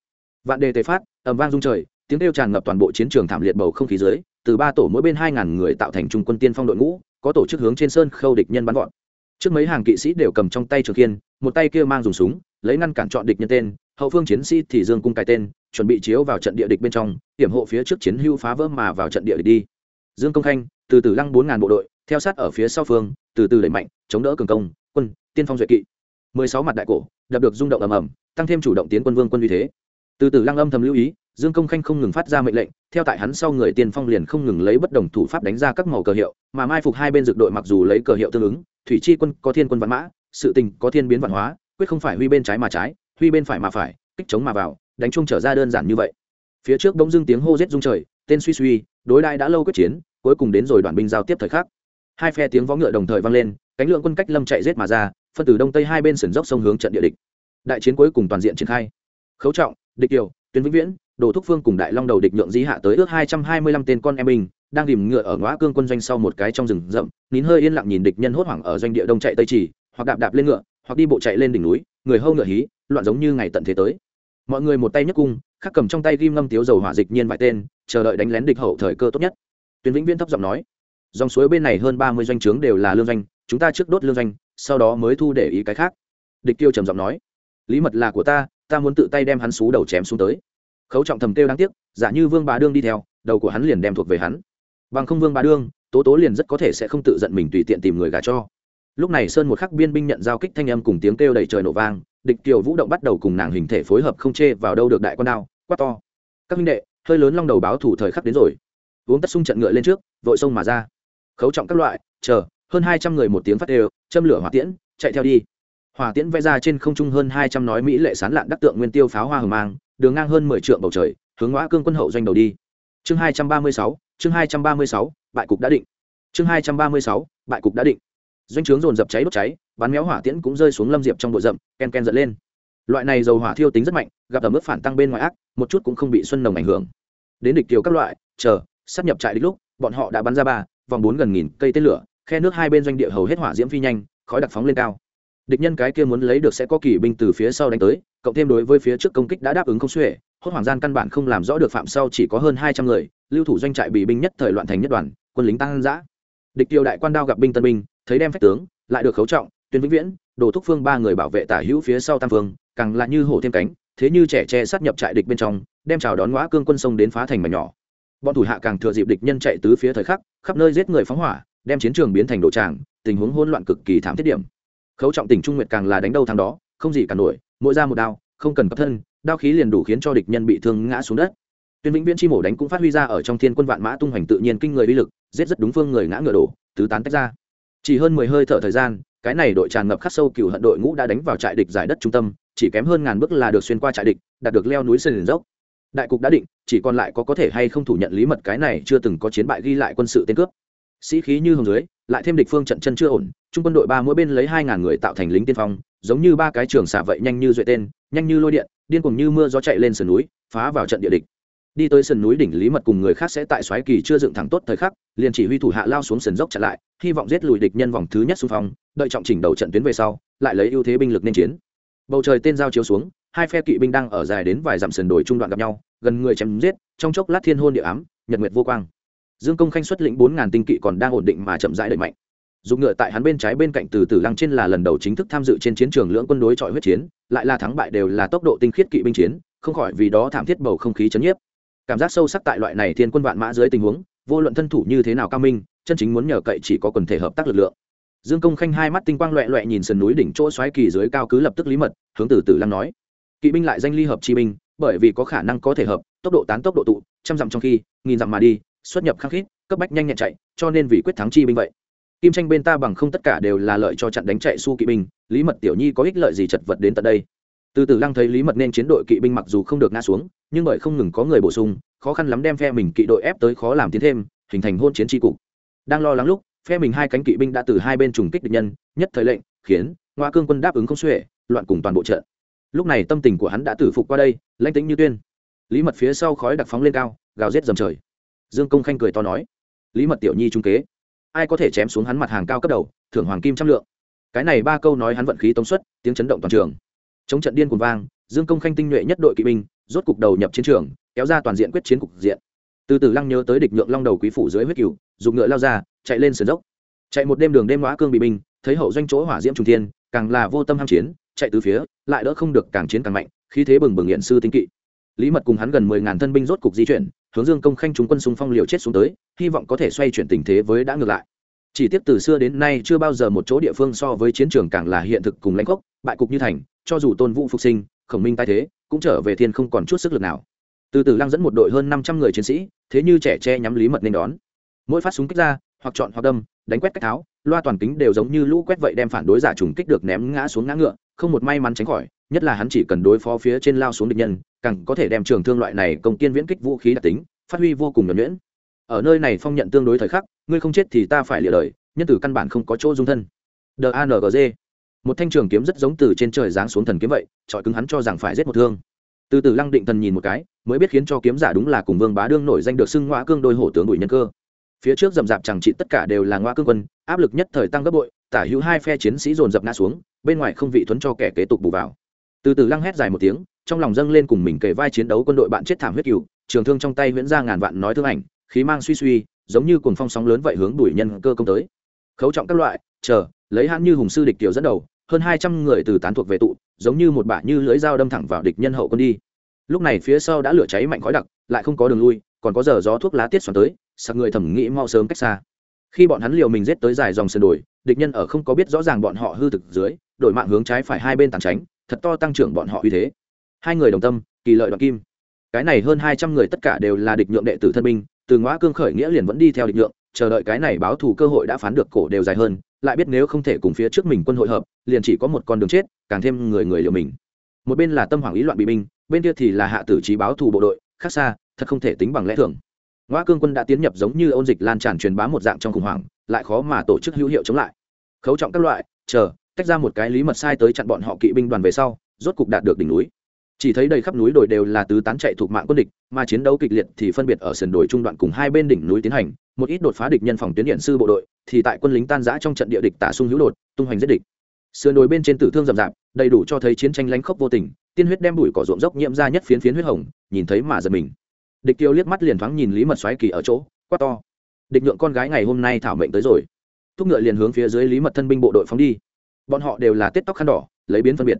Vạn đề tề phát, ầm vang dung trời, tiếng kêu tràn ngập toàn bộ chiến trường thảm liệt bầu không khí dưới, từ ba tổ mỗi bên hai ngàn người tạo thành trung quân tiên phong đội ngũ, có tổ chức hướng trên sơn khâu địch nhân bắn gọn. Trước mấy hàng kỵ sĩ đều cầm trong tay trường kiên một tay kia mang dùng súng, lấy ngăn cản chọn địch nhân tên, hậu phương chiến sĩ thì dương cung cài tên, chuẩn bị chiếu vào trận địa địch bên trong, hiểm hộ phía trước chiến hưu phá vỡ mà vào trận địa địch đi dương công khanh, từ từ lăng bốn ngàn bộ đội, theo sát ở phía sau phương, từ từ đẩy mạnh, chống đỡ cường công, quân, tiên phong duệ kỵ. Mười sáu mặt đại cổ, đập được rung động ầm ầm, tăng thêm chủ động tiến quân vương quân uy thế. Từ từ lăng âm thầm lưu ý, dương công khanh không ngừng phát ra mệnh lệnh, theo tại hắn sau người tiên phong liền không ngừng lấy bất đồng thủ pháp đánh ra các màu cờ hiệu, mà mai phục hai bên dược đội mặc dù lấy cờ hiệu tương ứng, thủy chi quân có thiên quân văn mã, sự tình có thiên biến văn hóa, quyết không phải huy bên trái mà trái, huy bên phải mà phải, kích chống mà vào, đánh chung trở ra đơn giản như vậy. Phía trước bỗng dưng tiếng hô rết rung trời, tên suy suy đối đại đã lâu quyết chiến, cuối cùng đến rồi đoàn binh giao tiếp thời khắc. Hai phe tiếng vó ngựa đồng thời vang lên, cánh lượng quân cách lâm chạy rết mà ra, phân từ đông tây hai bên sườn dốc sông hướng trận địa địch. Đại chiến cuối cùng toàn diện triển khai. Khấu trọng, địch kiều tuyến vĩnh viễn, đồ thúc phương cùng đại long đầu địch nhượng dí hạ tới ước hai trăm hai mươi lăm tên con em mình, đang tìm ngựa ở ngõ cương quân doanh sau một cái trong rừng rậm, nín hơi yên lặng nhìn địch nhân hốt hoảng ở doanh địa đông chạy tây chỉ hoặc đạp đạp lên ngựa, hoặc đi bộ chạy lên đỉnh núi, người hâu ngựa hí, loạn giống như ngày tận thế tới. Mọi người một tay nhấc cung khắc cầm trong tay ghim ngâm tiếu dầu hỏa dịch nhiên vài tên, chờ đợi đánh lén địch hậu thời cơ tốt nhất. Tuyến vĩnh viễn thấp giọng nói, dòng suối bên này hơn ba mươi doanh trướng đều là lương doanh, chúng ta trước đốt lương doanh, sau đó mới thu để ý cái khác. Địch tiêu trầm giọng nói, lý mật là của ta ta muốn tự tay đem hắn xú đầu chém xuống tới. Khấu trọng thầm kêu đáng tiếc giả như vương bá đương đi theo, đầu của hắn liền đem thuộc về hắn. Bằng không vương bá đương, tố tố liền rất có thể sẽ không tự giận mình tùy tiện tìm người gà cho. Lúc này sơn một khắc biên binh nhận giao kích thanh âm cùng tiếng kêu đầy trời nổ vang, địch kiều vũ động bắt đầu cùng nàng hình thể phối hợp không chê vào đâu được đại con đao quát to. Các minh đệ, hơi lớn long đầu báo thủ thời khắc đến rồi. Uống tất sung trận ngựa lên trước, vội sông mà ra. Khấu trọng các loại, chờ, hơn hai trăm người một tiếng phát đều, châm lửa hỏa tiễn, chạy theo đi. Hỏa tiễn vẽ ra trên không trung hơn hai trăm nói mỹ lệ sán lạn đắc tượng nguyên tiêu pháo hoa hờ mang, đường ngang hơn mười trượng bầu trời, hướng ngõ cương quân hậu doanh đầu đi. Chương hai trăm ba mươi sáu, chương hai trăm ba mươi sáu, bại cục đã định. Chương hai trăm ba mươi sáu, bại cục đã định. Doanh trướng dồn dập cháy đốt cháy, bắn méo hỏa tiễn cũng rơi xuống lâm diệp trong bụi rậm, ken ken giật lên loại này dầu hỏa thiêu tính rất mạnh, gặp ở mức phản tăng bên ngoài ác, một chút cũng không bị xuân nồng ảnh hưởng. Đến địch kiều các loại, chờ, sắp nhập trại địch lúc, bọn họ đã bắn ra ba, vòng bốn gần nghìn cây tên lửa, khe nước hai bên doanh địa hầu hết hỏa diễm phi nhanh, khói đặc phóng lên cao. Địch nhân cái kia muốn lấy được sẽ có kỳ binh từ phía sau đánh tới, cộng thêm đối với phía trước công kích đã đáp ứng không xuể, hốt hoàng gian căn bản không làm rõ được phạm sau chỉ có hơn hai trăm người, lưu thủ doanh trại bị binh nhất thời loạn thành nhất đoàn, quân lính tăng giã địch tiêu đại quan đao gặp binh tân binh, thấy đem phách tướng, lại được khấu trọng, tuyên vĩnh viễn, đồ thúc phương ba người bảo vệ tả hữu phía sau tam phương càng là như hổ thêm cánh, thế như trẻ tre sát nhập trại địch bên trong, đem chào đón ngõ cương quân sông đến phá thành mảnh nhỏ. Bọn thủ hạ càng thừa dịp địch nhân chạy tứ phía thời khắc, khắp nơi giết người phóng hỏa, đem chiến trường biến thành đồ tràng, tình huống hỗn loạn cực kỳ thảm thiết điểm. Khấu trọng tỉnh trung nguyệt càng là đánh đâu thằng đó, không gì cả nổi, mỗi ra một đao, không cần cấp thân, đao khí liền đủ khiến cho địch nhân bị thương ngã xuống đất. Tuyên vĩnh viễn chi mổ đánh cũng phát huy ra ở trong thiên quân vạn mã tung hoành tự nhiên kinh người uy lực, giết rất đúng phương người ngã ngựa đổ, tứ tán tách ra. Chỉ hơn mười hơi thở thời gian, cái này đội tràn ngập khắc sâu cựu hận đội ngũ đã đánh vào trại địch giải đất trung tâm chỉ kém hơn ngàn bước là được xuyên qua trại địch, đạt được leo núi sườn dốc. Đại cục đã định, chỉ còn lại có có thể hay không thủ nhận lý mật cái này chưa từng có chiến bại ghi lại quân sự tên cướp. Sĩ khí như hồng dưới, lại thêm địch phương trận chân chưa ổn, trung quân đội ba mỗi bên lấy hai ngàn người tạo thành lính tiên phong, giống như ba cái trường xả vậy nhanh như duệ tên, nhanh như lôi điện, điên cùng như mưa gió chạy lên sườn núi, phá vào trận địa địch. Đi tới sườn núi đỉnh lý mật cùng người khác sẽ tại xoáy kỳ chưa dựng thẳng tốt thời khắc, liền chỉ huy thủ hạ lao xuống sườn dốc chặn lại, hy vọng giết lùi địch nhân vòng thứ nhất xung phong, đợi trọng chỉnh đầu trận tuyến về sau, lại lấy ưu thế binh lực nên chiến bầu trời tên giao chiếu xuống, hai phe kỵ binh đang ở dài đến vài dặm sườn đồi trung đoạn gặp nhau, gần người chém giết, trong chốc lát thiên hôn địa ám, nhật nguyệt vô quang. Dương công khanh xuất lĩnh bốn ngàn tinh kỵ còn đang ổn định mà chậm rãi đẩy mạnh. Dùng ngựa tại hắn bên trái bên cạnh từ từ lăng trên là lần đầu chính thức tham dự trên chiến trường lưỡng quân đối chọi huyết chiến, lại là thắng bại đều là tốc độ tinh khiết kỵ binh chiến, không khỏi vì đó thảm thiết bầu không khí chấn nhiếp. Cảm giác sâu sắc tại loại này thiên quân vạn mã dưới tình huống, vô luận thân thủ như thế nào cao minh, chân chính muốn nhờ cậy chỉ có quần thể hợp tác lực lượng dương công khanh hai mắt tinh quang loẹ loẹ nhìn sườn núi đỉnh chỗ xoáy kỳ dưới cao cứ lập tức lý mật, hướng từ từ lăng nói. Kỵ binh lại danh ly hợp chi binh, bởi vì có khả năng có thể hợp, tốc độ tán tốc độ tụ, trăm dặm trong khi, nghìn dặm mà đi, xuất nhập khắc khít, cấp bách nhanh nhẹn chạy, cho nên vì quyết thắng chi binh vậy. Kim tranh bên ta bằng không tất cả đều là lợi cho trận đánh chạy su kỵ binh, lý mật tiểu nhi có ích lợi gì chật vật đến tận đây? Từ từ lăng thấy lý mật nên chiến đội kỵ binh mặc dù không được ngã xuống, nhưng bởi không ngừng có người bổ sung, khó khăn lắm đem phe mình kỵ đội ép tới khó làm tiến thêm, hình thành hôn chiến tri cục. Đang lo lắng lúc phe mình hai cánh kỵ binh đã từ hai bên trùng kích địch nhân, nhất thời lệnh, khiến ngoa cương quân đáp ứng không xuể, loạn cùng toàn bộ trận. Lúc này tâm tình của hắn đã tử phục qua đây, lãnh tĩnh như tuyên. Lý mật phía sau khói đặc phóng lên cao, gào rết dầm trời. Dương công khanh cười to nói, lý mật tiểu nhi trung kế, ai có thể chém xuống hắn mặt hàng cao cấp đầu, thưởng hoàng kim trăm lượng? Cái này ba câu nói hắn vận khí tống suất, tiếng chấn động toàn trường. Chống trận điên cuồng vang, dương công khanh tinh nhuệ nhất đội kỵ binh, rốt cục đầu nhập chiến trường, kéo ra toàn diện quyết chiến cục diện. Từ từ lăng nhớ tới địch nhượng long đầu quý phủ dưới huyết cửu, dùng ngựa lao ra chạy lên sườn dốc. Chạy một đêm đường đêm ngõ cương bị binh, thấy hậu doanh chỗ hỏa diễm trung thiên, càng là vô tâm ham chiến, chạy từ phía, lại đỡ không được càng chiến càng mạnh, khí thế bừng bừng hiện sư tinh kỵ. Lý mật cùng hắn gần mười ngàn thân binh rốt cục di chuyển, hướng dương công khanh chúng quân xung phong liều chết xuống tới, hy vọng có thể xoay chuyển tình thế với đã ngược lại. Chỉ tiếc từ xưa đến nay chưa bao giờ một chỗ địa phương so với chiến trường càng là hiện thực cùng lãnh gốc, bại cục như thành, cho dù tôn vũ phục sinh, khổng minh tái thế, cũng trở về thiên không còn chút sức lực nào. Từ từ lăng dẫn một đội hơn năm trăm người chiến sĩ, thế như trẻ tre nhắm lý mật nên đón. Mỗi phát súng kích ra hoặc chọn hoặc đâm, đánh quét cách tháo loa toàn kính đều giống như lũ quét vậy đem phản đối giả trùng kích được ném ngã xuống ngã ngựa, không một may mắn tránh khỏi, nhất là hắn chỉ cần đối phó phía trên lao xuống địch nhân, càng có thể đem trường thương loại này công tiên viễn kích vũ khí đặc tính, phát huy vô cùng nhuẩn nhuyễn. Ở nơi này phong nhận tương đối thời khắc, ngươi không chết thì ta phải lịa đời, nhân tử căn bản không có chỗ dung thân. Dangg một thanh trường kiếm rất giống từ trên trời giáng xuống thần kiếm vậy trọi cứng hắn cho rằng phải giết một thương. Từ từ lăng định thần nhìn một cái, mới biết khiến cho kiếm giả đúng là cùng vương bá đương nổi danh được xưng ngoã cương đôi hổ tướng bùi nhân cơ phía trước rầm rạp chẳng trị tất cả đều là ngoa cương quân, áp lực nhất thời tăng gấp bội, tả hữu hai phe chiến sĩ dồn dập ngã xuống, bên ngoài không vị thuấn cho kẻ kế tục bù vào. Từ từ lăng hét dài một tiếng, trong lòng dâng lên cùng mình kề vai chiến đấu quân đội bạn chết thảm huyết cựu trường thương trong tay huyễn ra ngàn vạn nói thương ảnh, khí mang suy suy, giống như cuồng phong sóng lớn vậy hướng đuổi nhân cơ công tới. Khấu trọng các loại, chờ, lấy hãn như hùng sư địch tiểu dẫn đầu, hơn hai trăm người từ tán thuộc về tụ, giống như một bả như lưỡi dao đâm thẳng vào địch nhân hậu quân đi. Lúc này phía sau đã lửa cháy mạnh khói đặc, lại không có đường lui, còn có giờ gió thuốc lá tiết xoắn tới sặc người thẩm nghĩ mau sớm cách xa. Khi bọn hắn liều mình giết tới dài dòng sườn đồi, địch nhân ở không có biết rõ ràng bọn họ hư thực dưới, đổi mạng hướng trái phải hai bên tàn tránh, thật to tăng trưởng bọn họ uy thế. Hai người đồng tâm, kỳ lợi đoạn kim. Cái này hơn hai trăm người tất cả đều là địch nhượng đệ tử thân binh, từ ngõ cương khởi nghĩa liền vẫn đi theo địch nhượng, chờ đợi cái này báo thù cơ hội đã phán được cổ đều dài hơn, lại biết nếu không thể cùng phía trước mình quân hội hợp, liền chỉ có một con đường chết, càng thêm người người liều mình. Một bên là tâm hoàng ý loạn bị binh, bên kia thì là hạ tử trí báo thù bộ đội, khác xa, thật không thể tính bằng lẽ thường ngoa cương quân đã tiến nhập giống như ôn dịch lan tràn truyền bá một dạng trong khủng hoảng, lại khó mà tổ chức hữu hiệu chống lại. Khấu trọng các loại, chờ, tách ra một cái lý mật sai tới chặn bọn họ kỵ binh đoàn về sau, rốt cục đạt được đỉnh núi. Chỉ thấy đầy khắp núi đồi đều là tứ tán chạy thuộc mạng quân địch, mà chiến đấu kịch liệt thì phân biệt ở sườn đồi trung đoạn cùng hai bên đỉnh núi tiến hành, một ít đột phá địch nhân phòng tuyến điện sư bộ đội, thì tại quân lính tan giã trong trận địa địch tả sung hữu đột, tung hoành giết địch. Sườn đồi bên trên tử thương rậm rạp, đầy đủ cho thấy chiến tranh lánh khốc vô tình, tiên huyết đem bụi cỏ ruộng dốc nhiễm ra nhất phiến phiến huyết hồng, nhìn thấy mà giật mình địch tiêu liếc mắt liền thoáng nhìn lý mật xoáy kỳ ở chỗ quát to. Địch nhượng con gái ngày hôm nay thảo mệnh tới rồi. Thúc ngựa liền hướng phía dưới lý mật thân binh bộ đội phóng đi. Bọn họ đều là tết tóc khăn đỏ lấy biến phân biệt.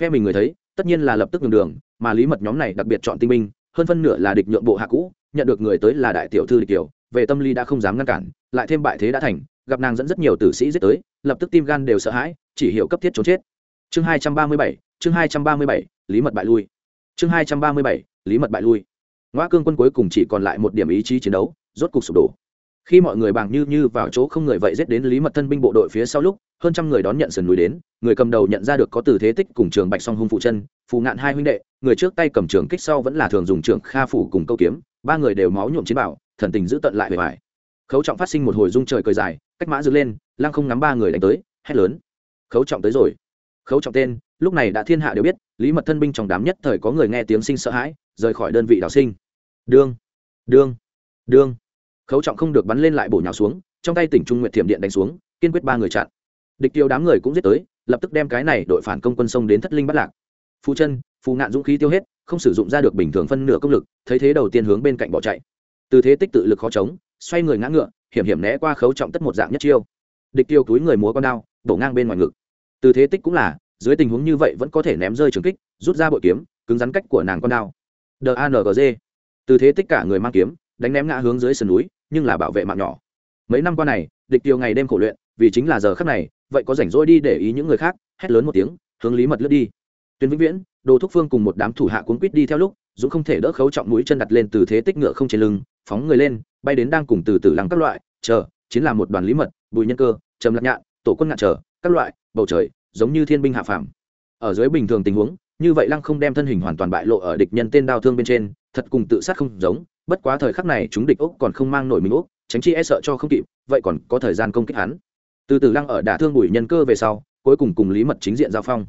Phe mình người thấy tất nhiên là lập tức nhường đường mà lý mật nhóm này đặc biệt chọn tinh binh hơn phân nửa là địch nhượng bộ hạ cũ nhận được người tới là đại tiểu thư địch Kiều, về tâm lý đã không dám ngăn cản lại thêm bại thế đã thành gặp nàng dẫn rất nhiều tử sĩ giết tới lập tức tim gan đều sợ hãi chỉ hiểu cấp thiết trốn chết. Chương hai trăm ba mươi bảy chương hai trăm ba mươi bảy lý mật bại lui. Chương hai trăm ba mươi bảy lý mật bại lui ngoa cương quân cuối cùng chỉ còn lại một điểm ý chí chiến đấu, rốt cục sụp đổ. Khi mọi người bàng như như vào chỗ không người vậy giết đến lý mật thân binh bộ đội phía sau lúc, hơn trăm người đón nhận sườn núi đến, người cầm đầu nhận ra được có từ thế tích cùng trường bạch song hung phụ chân, phù ngạn hai huynh đệ, người trước tay cầm trường kích sau vẫn là thường dùng trường kha phủ cùng câu kiếm, ba người đều máu nhuộm chiến bảo, thần tình giữ tận lại bề bài khấu trọng phát sinh một hồi rung trời cười dài, cách mã dựng lên, lăng không ngắm ba người đánh tới, hét lớn. Khấu trọng tới rồi. Khấu trọng tên, lúc này đã thiên hạ đều biết, lý mật thân binh trong đám nhất thời có người nghe tiếng sinh sợ hãi rời khỏi đơn vị đào sinh. Đương đương đương. Khấu trọng không được bắn lên lại bổ nhào xuống, trong tay tỉnh trung nguyện thiểm điện đánh xuống, kiên quyết ba người chặn. Địch tiêu đám người cũng giết tới, lập tức đem cái này đội phản công quân sông đến thất linh bắt lạc. Phú chân, phù ngạn dũng khí tiêu hết, không sử dụng ra được bình thường phân nửa công lực, thấy thế đầu tiên hướng bên cạnh bỏ chạy. Từ thế tích tự lực khó chống, xoay người ngã ngựa, hiểm hiểm né qua khấu trọng tất một dạng nhất chiêu. Địch tiêu túi người múa con đao, đổ ngang bên ngoài ngực. Từ thế tích cũng là, dưới tình huống như vậy vẫn có thể ném rơi trường kích, rút ra bội kiếm, cứng rắn cách của nàng con đao dangg từ thế tích cả người mang kiếm, đánh ném ngã hướng dưới sườn núi, nhưng là bảo vệ mạng nhỏ. Mấy năm qua này, địch tiêu ngày đêm khổ luyện, vì chính là giờ khắc này, vậy có rảnh rỗi đi để ý những người khác, hét lớn một tiếng, hướng lý mật lướt đi. Tuyên vĩnh viễn, đồ thúc phương cùng một đám thủ hạ cuốn quýt đi theo lúc, dũng không thể đỡ khấu trọng mũi chân đặt lên từ thế tích ngựa không trên lưng, phóng người lên, bay đến đang cùng từ từ lắng các loại, chờ, chính là một đoàn lý mật, bùi nhân cơ, trầm lạc nhạn, tổ quân ngạn chờ, các loại, bầu trời, giống như thiên binh hạ phàm. Ở dưới bình thường tình huống như vậy lăng không đem thân hình hoàn toàn bại lộ ở địch nhân tên đao thương bên trên, thật cùng tự sát không giống, bất quá thời khắc này chúng địch úc còn không mang nổi mình úc tránh chi e sợ cho không kịp, vậy còn có thời gian công kích hắn. Từ từ lăng ở đả thương bùi nhân cơ về sau, cuối cùng cùng lý mật chính diện giao phong.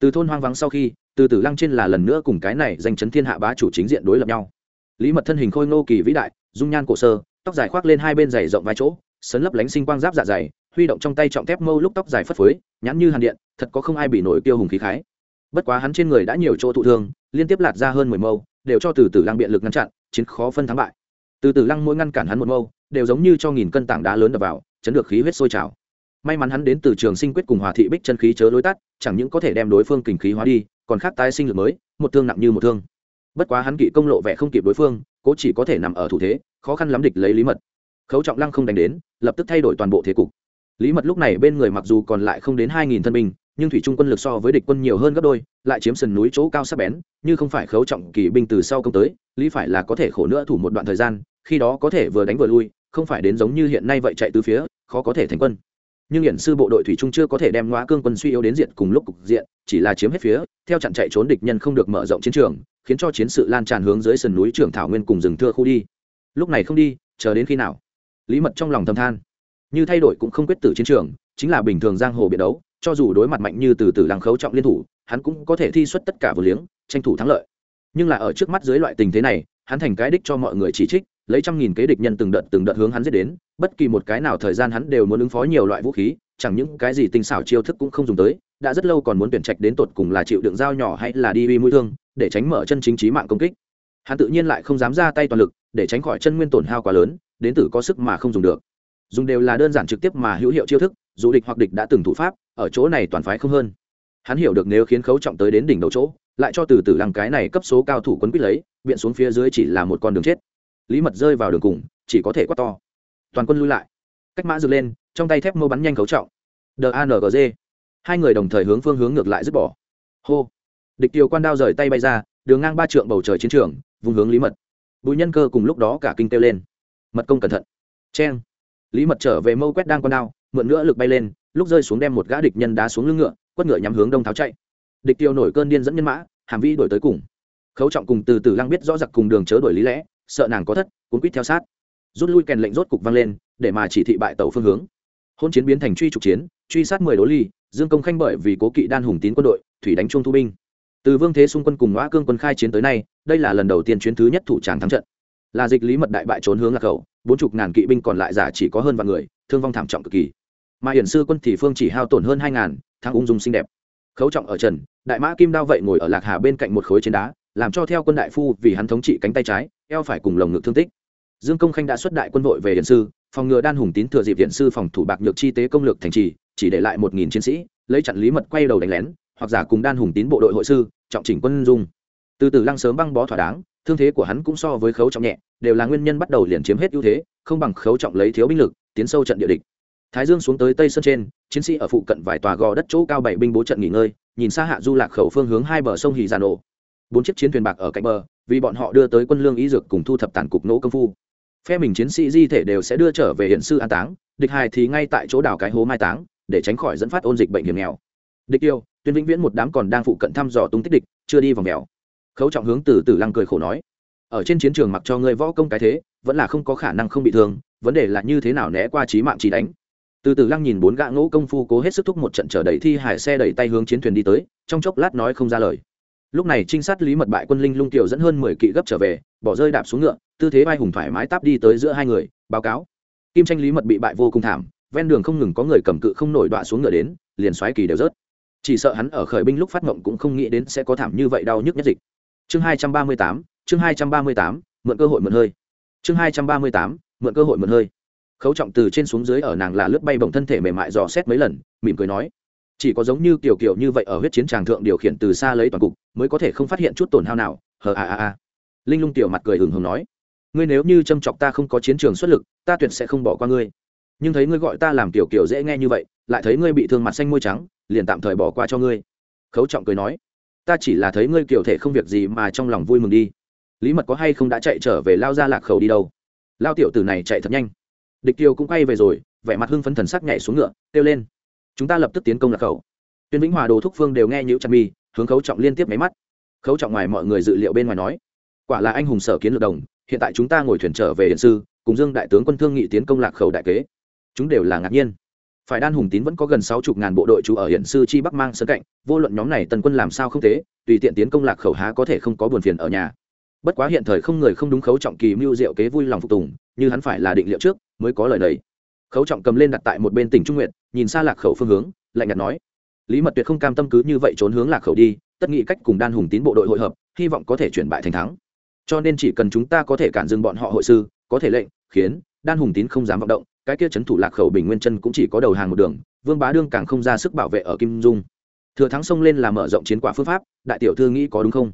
Từ thôn hoang vắng sau khi, từ từ lăng trên là lần nữa cùng cái này danh chấn thiên hạ bá chủ chính diện đối lập nhau. Lý mật thân hình khôi ngô kỳ vĩ đại, dung nhan cổ sơ, tóc dài khoác lên hai bên dày rộng vài chỗ, sấn lấp lánh sinh quang giáp dạ dày, huy động trong tay trọng thép mâu lúc tóc dài phất phới, nhãn như hàn điện, thật có không ai bị nổi tiêu hùng khí khái bất quá hắn trên người đã nhiều chỗ thụ thương, liên tiếp lạt ra hơn mười mâu, đều cho từ từ lăng biện lực ngăn chặn, chiến khó phân thắng bại. Từ từ lăng mỗi ngăn cản hắn một mâu, đều giống như cho nghìn cân tảng đá lớn đập vào, chấn được khí huyết sôi trào. May mắn hắn đến từ trường sinh quyết cùng hòa thị bích chân khí chớ lối tắt, chẳng những có thể đem đối phương kình khí hóa đi, còn khác tái sinh lực mới, một thương nặng như một thương. Bất quá hắn kỵ công lộ vẻ không kịp đối phương, cố chỉ có thể nằm ở thủ thế, khó khăn lắm địch lấy lý mật. Khấu trọng lăng không đánh đến, lập tức thay đổi toàn bộ thế cục. Lý mật lúc này bên người mặc dù còn lại không đến hai nghìn thân binh nhưng thủy trung quân lực so với địch quân nhiều hơn gấp đôi, lại chiếm sườn núi chỗ cao sắp bén, như không phải khấu trọng kỳ binh từ sau công tới, lý phải là có thể khổ nữa thủ một đoạn thời gian, khi đó có thể vừa đánh vừa lui, không phải đến giống như hiện nay vậy chạy từ phía, khó có thể thành quân. Nhưng hiện sư bộ đội thủy trung chưa có thể đem ngõ cương quân suy yếu đến diện cùng lúc cục diện, chỉ là chiếm hết phía, theo chặn chạy trốn địch nhân không được mở rộng chiến trường, khiến cho chiến sự lan tràn hướng dưới sườn núi trưởng thảo nguyên cùng rừng thưa khu đi. Lúc này không đi, chờ đến khi nào? Lý mật trong lòng thầm than. Như thay đổi cũng không quyết tử chiến trường, chính là bình thường giang hồ biệt đấu cho dù đối mặt mạnh như từ từ lăng khấu trọng liên thủ, hắn cũng có thể thi xuất tất cả vừa liếng, tranh thủ thắng lợi. Nhưng là ở trước mắt dưới loại tình thế này, hắn thành cái đích cho mọi người chỉ trích, lấy trăm nghìn kế địch nhân từng đợt từng đợt hướng hắn giết đến, bất kỳ một cái nào thời gian hắn đều muốn ứng phó nhiều loại vũ khí, chẳng những cái gì tinh xảo chiêu thức cũng không dùng tới, đã rất lâu còn muốn tuyển trạch đến tột cùng là chịu đựng dao nhỏ hay là đi uy mũi thương, để tránh mở chân chính trí mạng công kích. Hắn tự nhiên lại không dám ra tay toàn lực, để tránh khỏi chân nguyên tổn hao quá lớn, đến tử có sức mà không dùng được. Dùng đều là đơn giản trực tiếp mà hữu hiệu chiêu thức, dù địch hoặc địch đã từng thủ pháp ở chỗ này toàn phái không hơn. Hắn hiểu được nếu khiến khấu trọng tới đến đỉnh đầu chỗ, lại cho từ từ lăng cái này cấp số cao thủ quấn quýt lấy, biện xuống phía dưới chỉ là một con đường chết. Lý mật rơi vào đường cùng, chỉ có thể quát to. Toàn quân lui lại. Cách mã dựng lên, trong tay thép mô bắn nhanh khấu trọng. Dangg hai người đồng thời hướng phương hướng ngược lại dứt bỏ. Hô. Địch tiêu quan đao rời tay bay ra, đường ngang ba trượng bầu trời chiến trường vùng hướng lý mật. Bùi nhân cơ cùng lúc đó cả kinh kêu lên. Mật công cẩn thận. Cheng. Lý mật trở về mâu quét đang con đao, mượn nữa lực bay lên lúc rơi xuống đem một gã địch nhân đá xuống lưng ngựa, quất ngựa nhắm hướng đông tháo chạy. Địch tiêu nổi cơn điên dẫn nhân mã, hàm vi đổi tới cùng. Khấu trọng cùng từ từ lăng biết rõ giặc cùng đường chớ đổi lý lẽ, sợ nàng có thất, cuốn quýt theo sát. Rút lui kèn lệnh rốt cục vang lên, để mà chỉ thị bại tàu phương hướng. Hôn chiến biến thành truy trục chiến, truy sát mười đố ly, dương công khanh bởi vì cố kỵ đan hùng tín quân đội, thủy đánh chuông thu binh. Từ vương thế xung quân cùng ngõ cương quân khai chiến tới nay, đây là lần đầu tiên chuyến thứ nhất thủ tràng thắng trận. Là dịch lý mật đại bại trốn hướng lạc khẩu bốn chục ngàn kỵ binh còn lại giả chỉ có hơn vạn người, thương vong thảm trọng cực kỳ mà hiển sư quân thì phương chỉ hao tổn hơn hai ngàn thang ung dung xinh đẹp. Khấu trọng ở trần, đại mã kim đao vậy ngồi ở lạc hà bên cạnh một khối trên đá, làm cho theo quân đại phu vì hắn thống trị cánh tay trái, eo phải cùng lồng ngực thương tích. Dương công khanh đã xuất đại quân đội về hiển sư, phòng ngừa đan hùng tín thừa dịp hiển sư phòng thủ bạc nhược chi tế công lược thành trì, chỉ để lại một nghìn chiến sĩ, lấy chặn lý mật quay đầu đánh lén, hoặc giả cùng đan hùng tín bộ đội hội sư, trọng chỉnh quân dung. Từ từ lăng sớm băng bó thỏa đáng, thương thế của hắn cũng so với khấu trọng nhẹ, đều là nguyên nhân bắt đầu liền chiếm hết ưu thế, không bằng khấu trọng lấy thiếu binh lực, tiến sâu trận địa địch thái dương xuống tới tây sơn trên, chiến sĩ ở phụ cận vài tòa gò đất chỗ cao bảy binh bố trận nghỉ ngơi, nhìn xa hạ du lạc khẩu phương hướng hai bờ sông hì già nổ bốn chiếc chiến thuyền bạc ở cạnh bờ, vì bọn họ đưa tới quân lương y dược cùng thu thập tàn cục nỗ công phu. Phe mình chiến sĩ di thể đều sẽ đưa trở về hiện sư an táng, địch hài thì ngay tại chỗ đào cái hố mai táng, để tránh khỏi dẫn phát ôn dịch bệnh hiểm nghèo. Địch yêu, tuyên vĩnh viễn một đám còn đang phụ cận thăm dò tung tích địch, chưa đi vòng mèo. Khấu trọng hướng từ từ lăng cười khổ nói, ở trên chiến trường mặc cho ngươi võ công cái thế, vẫn là không có khả năng không bị thương, vấn đề là như thế nào né qua trí mạng chỉ đánh từ từ lăng nhìn bốn gã ngỗ công phu cố hết sức thúc một trận trở đẩy thi hải xe đẩy tay hướng chiến thuyền đi tới, trong chốc lát nói không ra lời. Lúc này trinh sát lý mật bại quân linh lung kiều dẫn hơn mười kỵ gấp trở về, bỏ rơi đạp xuống ngựa, tư thế vai hùng thoải mái táp đi tới giữa hai người, báo cáo. Kim tranh lý mật bị bại vô cùng thảm, ven đường không ngừng có người cầm cự không nổi đọa xuống ngựa đến, liền xoáy kỳ đều rớt. Chỉ sợ hắn ở khởi binh lúc phát mộng cũng không nghĩ đến sẽ có thảm như vậy đau nhức nhất dịch. Chương hai trăm ba mươi tám, chương hai trăm ba mươi tám, mượn cơ hội mượn hơi. Chương hai trăm ba mươi tám, mượn cơ hội mượn hơi khấu trọng từ trên xuống dưới ở nàng là lướt bay bổng thân thể mềm mại dò xét mấy lần, mỉm cười nói, chỉ có giống như kiểu kiểu như vậy ở huyết chiến tràng thượng điều khiển từ xa lấy toàn cục, mới có thể không phát hiện chút tổn hao nào, hờ a a a. Linh lung tiểu mặt cười hừng hừng nói, ngươi nếu như châm chọc ta không có chiến trường xuất lực, ta tuyệt sẽ không bỏ qua ngươi. Nhưng thấy ngươi gọi ta làm kiểu kiểu dễ nghe như vậy, lại thấy ngươi bị thương mặt xanh môi trắng, liền tạm thời bỏ qua cho ngươi. Khấu trọng cười nói, ta chỉ là thấy ngươi kiểu thể không việc gì mà trong lòng vui mừng đi. Lý mật có hay không đã chạy trở về lao ra lạc khẩu đi đâu? Lao tiểu tử này chạy thật nhanh địch kiều cũng quay về rồi, vẻ mặt hưng phấn thần sắc nhảy xuống ngựa, kêu lên. Chúng ta lập tức tiến công lạc khẩu. Tuyên vĩnh hòa, đồ thúc phương đều nghe nhữ chặt mi, hướng khấu trọng liên tiếp máy mắt. Khấu trọng ngoài mọi người dự liệu bên ngoài nói, quả là anh hùng sở kiến lược đồng, hiện tại chúng ta ngồi thuyền trở về hiện sư, cùng dương đại tướng quân thương nghị tiến công lạc khẩu đại kế. Chúng đều là ngạc nhiên. Phải đan hùng tín vẫn có gần sáu chục ngàn bộ đội trú ở hiện sư chi bắc mang sân cạnh, vô luận nhóm này tần quân làm sao không thế, tùy tiện tiến công lạc khẩu há có thể không có buồn phiền ở nhà. Bất quá hiện thời không người không đúng khấu trọng kỳ mưu diệu kế vui lòng phục tùng, như hắn phải là định liệu trước mới có lời đấy khấu trọng cầm lên đặt tại một bên tỉnh trung nguyện nhìn xa lạc khẩu phương hướng, lạnh nhạt nói, lý mật tuyệt không cam tâm cứ như vậy trốn hướng lạc khẩu đi, tất nghị cách cùng đan hùng tín bộ đội hội hợp, hy vọng có thể chuyển bại thành thắng. Cho nên chỉ cần chúng ta có thể cản dừng bọn họ hội sư, có thể lệnh, khiến đan hùng tín không dám vọng động, cái kia c thủ lạc khẩu bình nguyên chân cũng chỉ có đầu hàng một đường, vương bá đương càng không ra sức bảo vệ ở kim dung. Thừa thắng xông lên là mở rộng chiến quả phương pháp, đại tiểu thư nghĩ có đúng không?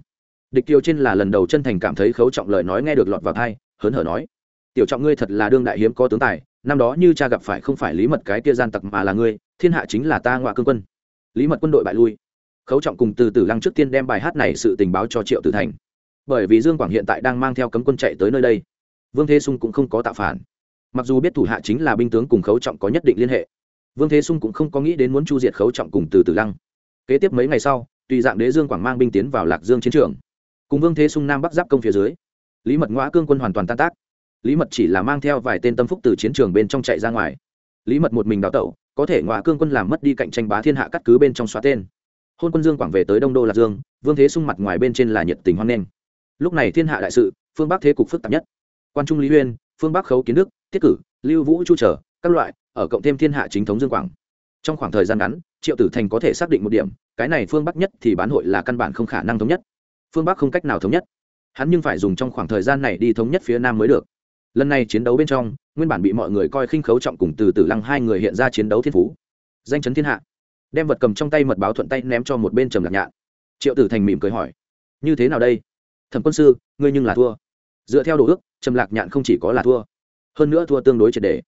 Địch kiều trên là lần đầu chân thành cảm thấy khấu trọng lời nói nghe được lọt vào thai hớn hở nói tiểu trọng ngươi thật là đương đại hiếm có tướng tài, năm đó như cha gặp phải không phải lý mật cái kia gian tặc mà là ngươi, thiên hạ chính là ta ngoại cương quân. Lý mật quân đội bại lui. Khấu trọng cùng từ từ lăng trước tiên đem bài hát này sự tình báo cho triệu tử thành. Bởi vì dương quảng hiện tại đang mang theo cấm quân chạy tới nơi đây. Vương thế sung cũng không có tạo phản. Mặc dù biết thủ hạ chính là binh tướng cùng khấu trọng có nhất định liên hệ, vương thế sung cũng không có nghĩ đến muốn chu diệt khấu trọng cùng từ từ lăng. Kế tiếp mấy ngày sau, tùy dạng đế dương quảng mang binh tiến vào lạc dương chiến trường. Cùng vương thế sung nam bắc giáp công phía dưới, lý mật ngoã cương quân hoàn toàn tan tác lý mật chỉ là mang theo vài tên tâm phúc từ chiến trường bên trong chạy ra ngoài. Lý mật một mình đào tẩu, có thể ngoại cương quân làm mất đi cạnh tranh bá thiên hạ cắt cứ bên trong xóa tên. Hôn quân dương quảng về tới đông đô lạc dương, vương thế sung mặt ngoài bên trên là nhiệt tình hoan nghênh. Lúc này thiên hạ đại sự, phương bắc thế cục phức tạp nhất. Quan trung lý huyên phương bắc khấu kiến đức tiết cử, lưu vũ chu trở, các loại, ở cộng thêm thiên hạ chính thống dương quảng. Trong khoảng thời gian ngắn, triệu tử thành có thể xác định một điểm, cái này phương bắc nhất thì bán hội là căn bản không khả năng thống nhất. Phương bắc không cách nào thống nhất. Hắn nhưng phải dùng trong khoảng thời gian này đi thống nhất phía nam mới được lần này chiến đấu bên trong, nguyên bản bị mọi người coi khinh khấu trọng cùng từ từ lăng hai người hiện ra chiến đấu thiên phú. Danh chấn thiên hạ. Đem vật cầm trong tay mật báo thuận tay ném cho một bên trầm lạc nhạn. Triệu tử thành mỉm cười hỏi, như thế nào đây? Thẩm quân sư, ngươi nhưng là thua. Dựa theo đồ ước, trầm lạc nhạn không chỉ có là thua, hơn nữa thua tương đối triệt đề.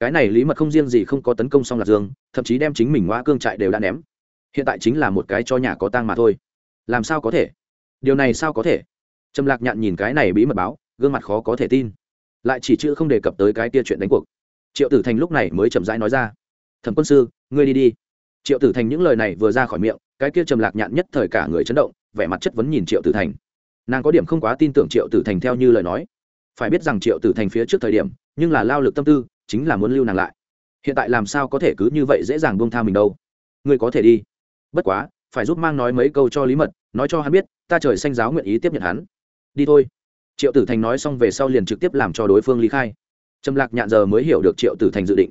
Cái này lý mật không riêng gì không có tấn công xong lạc dương, thậm chí đem chính mình ngoa cương trại đều đã ném. Hiện tại chính là một cái cho nhà có tang mà thôi. Làm sao có thể? Điều này sao có thể? Trầm lạc nhạn nhìn cái này bí mật báo, gương mặt khó có thể tin lại chỉ chữ không đề cập tới cái tia chuyện đánh cuộc. Triệu tử thành lúc này mới chậm rãi nói ra, thẩm quân sư, ngươi đi đi. Triệu tử thành những lời này vừa ra khỏi miệng, cái kia trầm lạc nhạn nhất thời cả người chấn động, vẻ mặt chất vấn nhìn triệu tử thành. Nàng có điểm không quá tin tưởng triệu tử thành theo như lời nói. Phải biết rằng triệu tử thành phía trước thời điểm, nhưng là lao lực tâm tư, chính là muốn lưu nàng lại. Hiện tại làm sao có thể cứ như vậy dễ dàng buông tha mình đâu? Ngươi có thể đi. Bất quá, phải giúp mang nói mấy câu cho lý mật, nói cho hắn biết, ta trời xanh giáo nguyện ý tiếp nhận hắn. Đi thôi triệu tử thành nói xong về sau liền trực tiếp làm cho đối phương lý khai. Trầm lạc nhạn giờ mới hiểu được triệu tử thành dự định.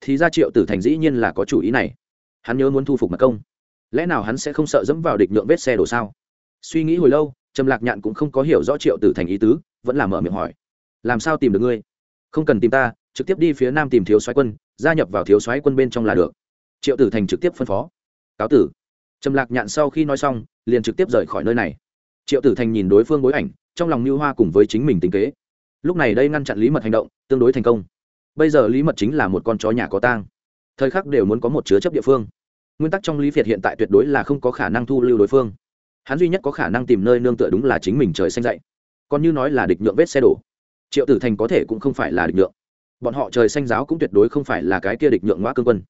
Thì ra triệu tử thành dĩ nhiên là có chủ ý này. Hắn nhớ muốn thu phục mật công. Lẽ nào hắn sẽ không sợ dẫm vào địch nhượng vết xe đổ sao? Suy nghĩ hồi lâu, trầm lạc nhạn cũng không có hiểu rõ triệu tử thành ý tứ, vẫn là mở miệng hỏi. Làm sao tìm được ngươi? Không cần tìm ta, trực tiếp đi phía nam tìm thiếu soái quân, gia nhập vào thiếu soái quân bên trong là được. Triệu tử thành trực tiếp phân phó. Cáo tử. Trầm lạc nhạn sau khi nói xong, liền trực tiếp rời khỏi nơi này. Triệu tử thành nhìn đối phương bối ảnh trong lòng mưu hoa cùng với chính mình tính kế. Lúc này đây ngăn chặn lý mật hành động, tương đối thành công. Bây giờ lý mật chính là một con chó nhà có tang. Thời khắc đều muốn có một chứa chấp địa phương. Nguyên tắc trong lý việt hiện tại tuyệt đối là không có khả năng thu lưu đối phương. Hắn duy nhất có khả năng tìm nơi nương tựa đúng là chính mình trời xanh dậy. Còn như nói là địch nhượng vết xe đổ. Triệu tử thành có thể cũng không phải là địch nhượng. Bọn họ trời xanh giáo cũng tuyệt đối không phải là cái kia địch nhượng ngoã cương quân.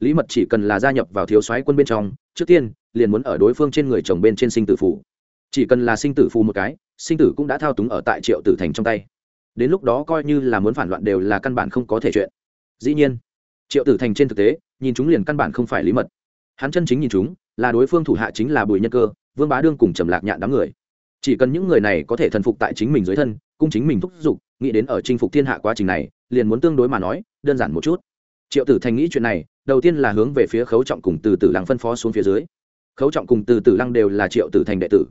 Lý mật chỉ cần là gia nhập vào thiếu soái quân bên trong, trước tiên, liền muốn ở đối phương trên người chồng bên trên sinh tử phủ chỉ cần là sinh tử phù một cái sinh tử cũng đã thao túng ở tại triệu tử thành trong tay. Đến lúc đó coi như là muốn phản loạn đều là căn bản không có thể chuyện. Dĩ nhiên, triệu tử thành trên thực tế, nhìn chúng liền căn bản không phải lý mật. Hắn chân chính nhìn chúng, là đối phương thủ hạ chính là bùi nhân cơ, vương bá đương cùng trầm lạc nhạn đám người. Chỉ cần những người này có thể thần phục tại chính mình dưới thân, cung chính mình thúc giục, nghĩ đến ở chinh phục thiên hạ quá trình này, liền muốn tương đối mà nói, đơn giản một chút. Triệu tử thành nghĩ chuyện này, đầu tiên là hướng về phía khấu trọng cùng từ tử lăng phân phó xuống phía dưới. Khấu trọng cùng từ tử lăng đều là triệu tử thành đệ tử.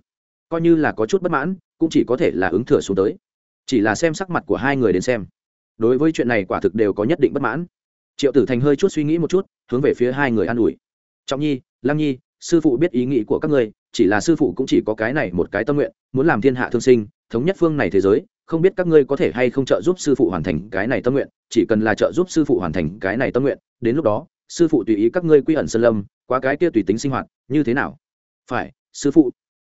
Coi như là có chút bất mãn cũng chỉ có thể là ứng thừa xuống tới. Chỉ là xem sắc mặt của hai người đến xem. Đối với chuyện này quả thực đều có nhất định bất mãn. Triệu tử thành hơi chút suy nghĩ một chút, hướng về phía hai người an ủi. Trọng nhi, lăng nhi, sư phụ biết ý nghĩ của các ngươi, chỉ là sư phụ cũng chỉ có cái này một cái tâm nguyện, muốn làm thiên hạ thương sinh, thống nhất phương này thế giới, không biết các ngươi có thể hay không trợ giúp sư phụ hoàn thành cái này tâm nguyện, chỉ cần là trợ giúp sư phụ hoàn thành cái này tâm nguyện, đến lúc đó, sư phụ tùy ý các ngươi quy ẩn sơn lâm, qua cái kia tùy tính sinh hoạt, như thế nào? Phải, sư phụ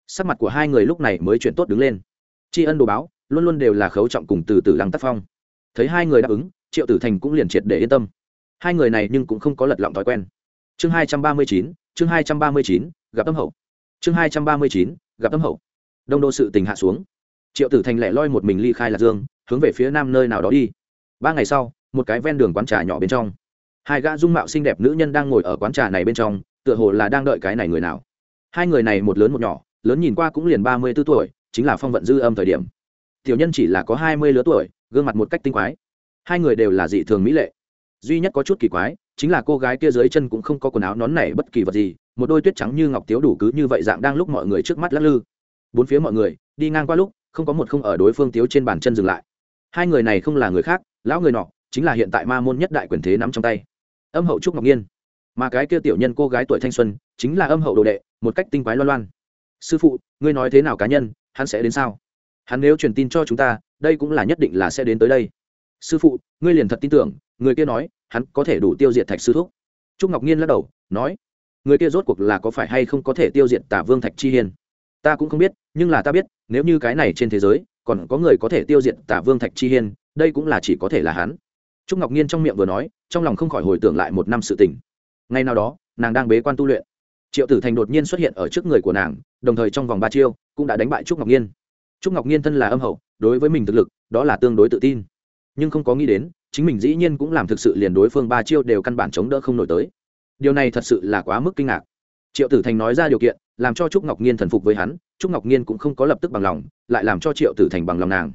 sắc mặt của hai người lúc này mới chuyển tốt đứng lên. Tri ân đồ báo, luôn luôn đều là khấu trọng cùng từ từ lăng tác phong. Thấy hai người đáp ứng, triệu tử thành cũng liền triệt để yên tâm. Hai người này nhưng cũng không có lật lọng thói quen. Chương hai trăm ba mươi chín, chương hai trăm ba mươi chín, gặp tâm hậu. Chương hai trăm ba mươi chín, gặp tâm hậu. Đông đô sự tình hạ xuống. Triệu tử thành lẻ loi một mình ly khai lạc dương, hướng về phía nam nơi nào đó đi. Ba ngày sau, một cái ven đường quán trà nhỏ bên trong. Hai gã dung mạo xinh đẹp nữ nhân đang ngồi ở quán trà này bên trong, tựa hồ là đang đợi cái này người nào. Hai người này một lớn một nhỏ lớn nhìn qua cũng liền ba mươi b ố tuổi, chính là phong vận dư âm thời điểm. Tiểu nhân chỉ là có hai mươi lứa tuổi, gương mặt một cách tinh quái. Hai người đều là dị thường mỹ lệ. Duy nhất có chút kỳ quái, chính là cô gái kia dưới chân cũng không có quần áo nón này bất kỳ vật gì, một đôi tuyết trắng như ngọc tiếu đủ cứ như vậy dạng đang lúc mọi người trước mắt lắc lư. Bốn phía mọi người, đi ngang qua lúc, không có một không ở đối phương tiếu trên bàn chân dừng lại. Hai người này không là người khác, lão người nọ, chính là hiện tại ma môn nhất đại quyền thế nắm trong tay. Âm hậu trúc ngọc nhiên. Mà cái kia tiểu nhân cô gái tuổi thanh xuân, chính là âm hậu đồ đệ, một cách tinh quái loan loan sư phụ, ngươi nói thế nào cá nhân, hắn sẽ đến sao? Hắn nếu truyền tin cho chúng ta, đây cũng là nhất định là sẽ đến tới đây. Sư phụ, ngươi liền thật tin tưởng, người kia nói, hắn có thể đủ tiêu diệt thạch sư thúc. Trúc ngọc nhiên lắc đầu, nói, người kia rốt cuộc là có phải hay không có thể tiêu diệt tả vương thạch chi hiên? Ta cũng không biết, nhưng là ta biết, nếu như cái này trên thế giới, còn có người có thể tiêu diệt tả vương thạch chi hiên, đây cũng là chỉ có thể là hắn. Trúc ngọc nhiên trong miệng vừa nói, trong lòng không khỏi hồi tưởng lại một năm sự tình. Ngay nào đó, nàng đang bế quan tu luyện triệu tử thành đột nhiên xuất hiện ở trước người của nàng, đồng thời trong vòng ba chiêu cũng đã đánh bại trúc ngọc nhiên trúc ngọc nhiên thân là âm hậu, đối với mình thực lực, đó là tương đối tự tin. Nhưng không có nghĩ đến, chính mình dĩ nhiên cũng làm thực sự liền đối phương ba chiêu đều căn bản chống đỡ không nổi tới. Điều này thật sự là quá mức kinh ngạc. Triệu tử thành nói ra điều kiện, làm cho trúc ngọc nhiên thần phục với hắn, trúc ngọc nhiên cũng không có lập tức bằng lòng, lại làm cho triệu tử thành bằng lòng nàng.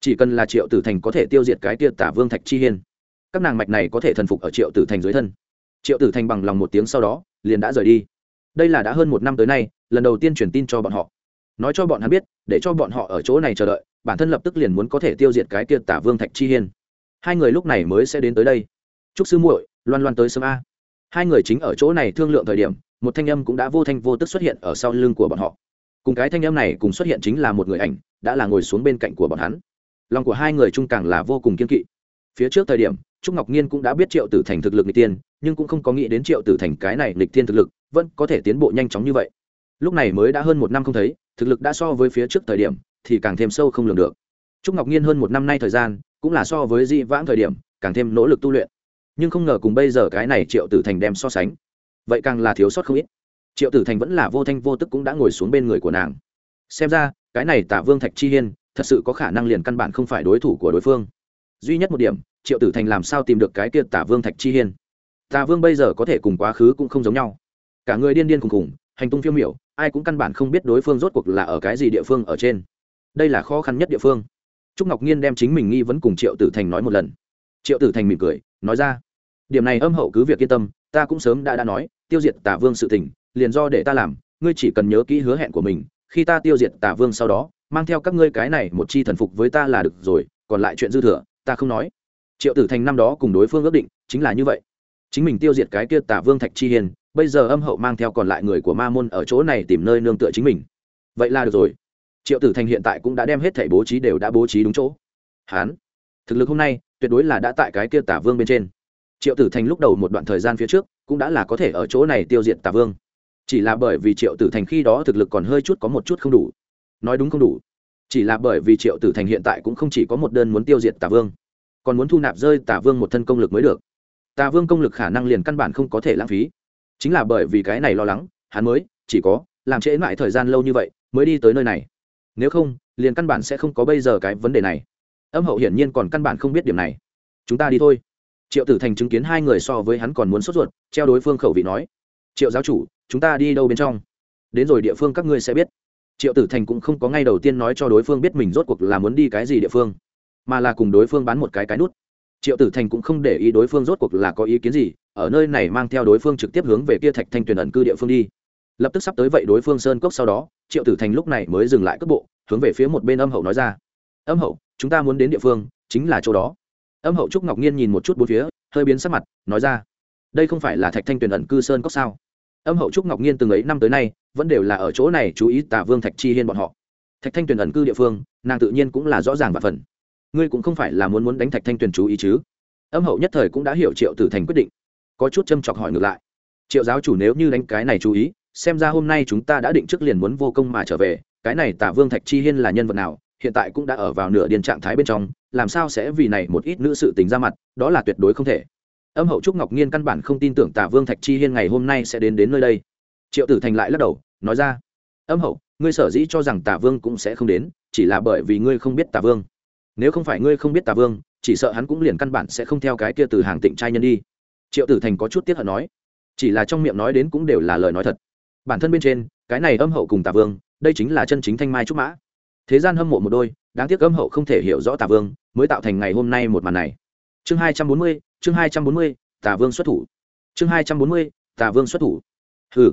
Chỉ cần là triệu tử thành có thể tiêu diệt cái tia tả vương thạch chi hiên, các nàng mạch này có thể thần phục ở triệu tử thành dưới thân. Triệu tử thành bằng lòng một tiếng sau đó, liền đã rời đi đây là đã hơn một năm tới nay, lần đầu tiên truyền tin cho bọn họ. Nói cho bọn hắn biết, để cho bọn họ ở chỗ này chờ đợi, bản thân lập tức liền muốn có thể tiêu diệt cái kia tả vương thạch chi hiên. Hai người lúc này mới sẽ đến tới đây. Chúc sư muội, loan loan tới sớm a. Hai người chính ở chỗ này thương lượng thời điểm, một thanh âm cũng đã vô thanh vô tức xuất hiện ở sau lưng của bọn họ. Cùng cái thanh âm này cùng xuất hiện chính là một người ảnh, đã là ngồi xuống bên cạnh của bọn hắn. Lòng của hai người chung càng là vô cùng kiên kỵ. Phía trước thời điểm, trúc ngọc nhiên cũng đã biết triệu tử thành thực lực n g tiên nhưng cũng không có nghĩ đến triệu tử thành cái này lịch tiên thực lực vẫn có thể tiến bộ nhanh chóng như vậy. Lúc này mới đã hơn một năm không thấy, thực lực đã so với phía trước thời điểm thì càng thêm sâu không lường được. Trúc ngọc nhiên hơn một năm nay thời gian cũng là so với di vãng thời điểm càng thêm nỗ lực tu luyện. Nhưng không ngờ cùng bây giờ cái này triệu tử thành đem so sánh, vậy càng là thiếu sót không ít. Triệu tử thành vẫn là vô thanh vô tức cũng đã ngồi xuống bên người của nàng. Xem ra, cái này tả vương thạch chi hiên thật sự có khả năng liền căn bản không phải đối thủ của đối phương. Duy nhất một điểm, triệu tử thành làm sao tìm được cái kia tả vương thạch chi hiên? Tà vương bây giờ có thể cùng quá khứ cũng không giống nhau. Cả người điên điên cùng cùng hành tung phiêu miểu, ai cũng căn bản không biết đối phương rốt cuộc là ở cái gì địa phương ở trên. Đây là khó khăn nhất địa phương. Trúc ngọc nhiên đem chính mình nghi vấn cùng triệu tử thành nói một lần. Triệu tử thành mỉm cười, nói ra, điểm này âm hậu cứ việc yên tâm, ta cũng sớm đã đã nói, tiêu diệt tả vương sự tình, liền do để ta làm, ngươi chỉ cần nhớ kỹ hứa hẹn của mình, khi ta tiêu diệt tả vương sau đó, mang theo các ngươi cái này một chi thần phục với ta là được rồi, còn lại chuyện dư thừa, ta không nói. Triệu tử thành năm đó cùng đối phương ước định, chính là như vậy chính mình tiêu diệt cái kia tả vương thạch chi hiền bây giờ âm hậu mang theo còn lại người của ma môn ở chỗ này tìm nơi nương tựa chính mình. Vậy là được rồi. Triệu tử thành hiện tại cũng đã đem hết thẻ bố trí đều đã bố trí đúng chỗ. Hán, thực lực hôm nay tuyệt đối là đã tại cái kia tả vương bên trên. Triệu tử thành lúc đầu một đoạn thời gian phía trước cũng đã là có thể ở chỗ này tiêu diệt tả vương. Chỉ là bởi vì triệu tử thành khi đó thực lực còn hơi chút có một chút không đủ. Nói đúng không đủ. Chỉ là bởi vì triệu tử thành hiện tại cũng không chỉ có một đơn muốn tiêu diệt tả vương, còn muốn thu nạp rơi tả vương một thân công lực mới được tà vương công lực khả năng liền căn bản không có thể lãng phí. Chính là bởi vì cái này lo lắng, hắn mới, chỉ có, làm trễ mãi thời gian lâu như vậy, mới đi tới nơi này. Nếu không, liền căn bản sẽ không có bây giờ cái vấn đề này. Âm hậu hiển nhiên còn căn bản không biết điểm này. Chúng ta đi thôi. Triệu tử thành chứng kiến hai người so với hắn còn muốn sốt ruột, treo đối phương khẩu vị nói. Triệu giáo chủ, chúng ta đi đâu bên trong? Đến rồi địa phương các ngươi sẽ biết. Triệu tử thành cũng không có ngay đầu tiên nói cho đối phương biết mình rốt cuộc là muốn đi cái gì địa phương, mà là cùng đối phương bán một cái cái nút triệu tử thành cũng không để ý đối phương rốt cuộc là có ý kiến gì, ở nơi này mang theo đối phương trực tiếp hướng về kia thạch thanh tuyền ẩn cư địa phương đi. Lập tức sắp tới vậy đối phương sơn cốc sau đó, triệu tử thành lúc này mới dừng lại cước bộ, hướng về phía một bên âm hậu nói ra. Âm hậu, chúng ta muốn đến địa phương, chính là chỗ đó. Âm hậu trúc ngọc nhiên nhìn một chút bốn phía, hơi biến sắc mặt, nói ra. Đây không phải là thạch thanh tuyền ẩn cư sơn cốc sao? Âm hậu trúc ngọc nhiên từng ấy năm tới nay, vẫn đều là ở chỗ này chú ý tả vương thạch chi hiên bọn họ. Thạch thanh tuyền ẩn cư địa phương, nàng tự nhiên cũng là rõ ràng và phần ngươi cũng không phải là muốn muốn đánh thạch thanh tuyền chú ý chứ? Âm hậu nhất thời cũng đã hiểu triệu tử thành quyết định. Có chút châm chọc hỏi ngược lại. Triệu giáo chủ nếu như đánh cái này chú ý, xem ra hôm nay chúng ta đã định trước liền muốn vô công mà trở về, cái này tả vương thạch chi hiên là nhân vật nào, hiện tại cũng đã ở vào nửa điên trạng thái bên trong, làm sao sẽ vì này một ít nữ sự tình ra mặt, đó là tuyệt đối không thể. Âm hậu trúc ngọc nhiên căn bản không tin tưởng tả vương thạch chi hiên ngày hôm nay sẽ đến đến nơi đây. Triệu tử thành lại lắc đầu, nói ra, âm hậu, ngươi sở dĩ cho rằng tả vương cũng sẽ không đến, chỉ là bởi vì ngươi không biết tả vương nếu không phải ngươi không biết tà vương, chỉ sợ hắn cũng liền căn bản sẽ không theo cái kia từ hàng tịnh trai nhân đi. Triệu tử thành có chút tiếc hận nói. Chỉ là trong miệng nói đến cũng đều là lời nói thật. Bản thân bên trên, cái này âm hậu cùng tà vương, đây chính là chân chính thanh mai trúc mã. Thế gian hâm mộ một đôi, đáng tiếc âm hậu không thể hiểu rõ tà vương, mới tạo thành ngày hôm nay một màn này. Chương hai trăm bốn mươi, chương hai trăm bốn mươi, tà vương xuất thủ. Chương hai trăm bốn mươi, tà vương xuất thủ. Hừ.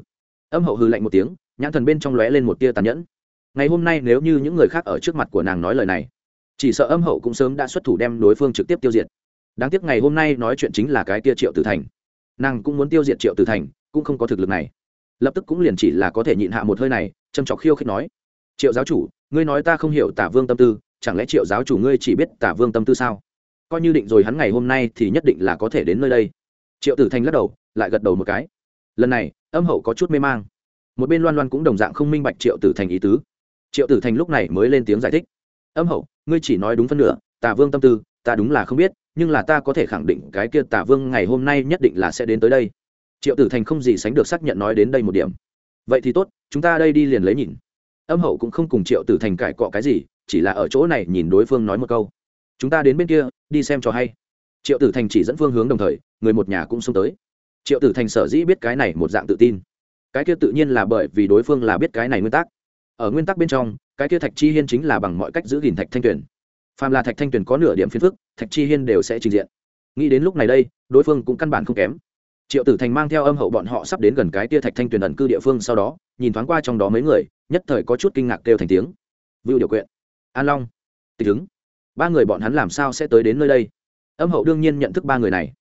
Âm hậu hừ lạnh một tiếng, nhãn thần bên trong lóe lên một tia tàn nhẫn. Ngày hôm nay nếu như những người khác ở trước mặt của nàng nói lời này chỉ sợ âm hậu cũng sớm đã xuất thủ đem đối phương trực tiếp tiêu diệt. Đáng tiếc ngày hôm nay nói chuyện chính là cái tia triệu tử thành. Nàng cũng muốn tiêu diệt triệu tử thành, cũng không có thực lực này. Lập tức cũng liền chỉ là có thể nhịn hạ một hơi này, châm trọc khiêu khích nói. Triệu giáo chủ, ngươi nói ta không hiểu tả vương tâm tư, chẳng lẽ triệu giáo chủ ngươi chỉ biết tả vương tâm tư sao? Coi như định rồi hắn ngày hôm nay thì nhất định là có thể đến nơi đây. Triệu tử thành lắc đầu, lại gật đầu một cái. Lần này, âm hậu có chút mê mang. Một bên loan loan cũng đồng dạng không minh bạch triệu tử thành ý tứ. Triệu tử thành lúc này mới lên tiếng giải thích. Âm hậu ngươi chỉ nói đúng phân nửa, tả vương tâm tư, ta đúng là không biết, nhưng là ta có thể khẳng định cái kia tả vương ngày hôm nay nhất định là sẽ đến tới đây. Triệu tử thành không gì sánh được xác nhận nói đến đây một điểm. Vậy thì tốt, chúng ta đây đi liền lấy nhìn. Âm hậu cũng không cùng triệu tử thành cãi cọ cái gì, chỉ là ở chỗ này nhìn đối phương nói một câu. Chúng ta đến bên kia, đi xem cho hay. Triệu tử thành chỉ dẫn phương hướng đồng thời, người một nhà cũng xông tới. Triệu tử thành sở dĩ biết cái này một dạng tự tin. Cái kia tự nhiên là bởi vì đối phương là biết cái này nguyên tắc. Ở nguyên tắc bên trong cái kia thạch chi hiên chính là bằng mọi cách giữ gìn thạch thanh tuyền. Phàm là thạch thanh tuyền có nửa điểm phiền phức, thạch chi hiên đều sẽ trình diện. Nghĩ đến lúc này đây, đối phương cũng căn bản không kém. Triệu tử thành mang theo âm hậu bọn họ sắp đến gần cái tia thạch thanh tuyền ẩn cư địa phương sau đó, nhìn thoáng qua trong đó mấy người, nhất thời có chút kinh ngạc kêu thành tiếng. Vưu điều quyện, an long, tịch ứng ba người bọn hắn làm sao sẽ tới đến nơi đây? Âm hậu đương nhiên nhận thức ba người này.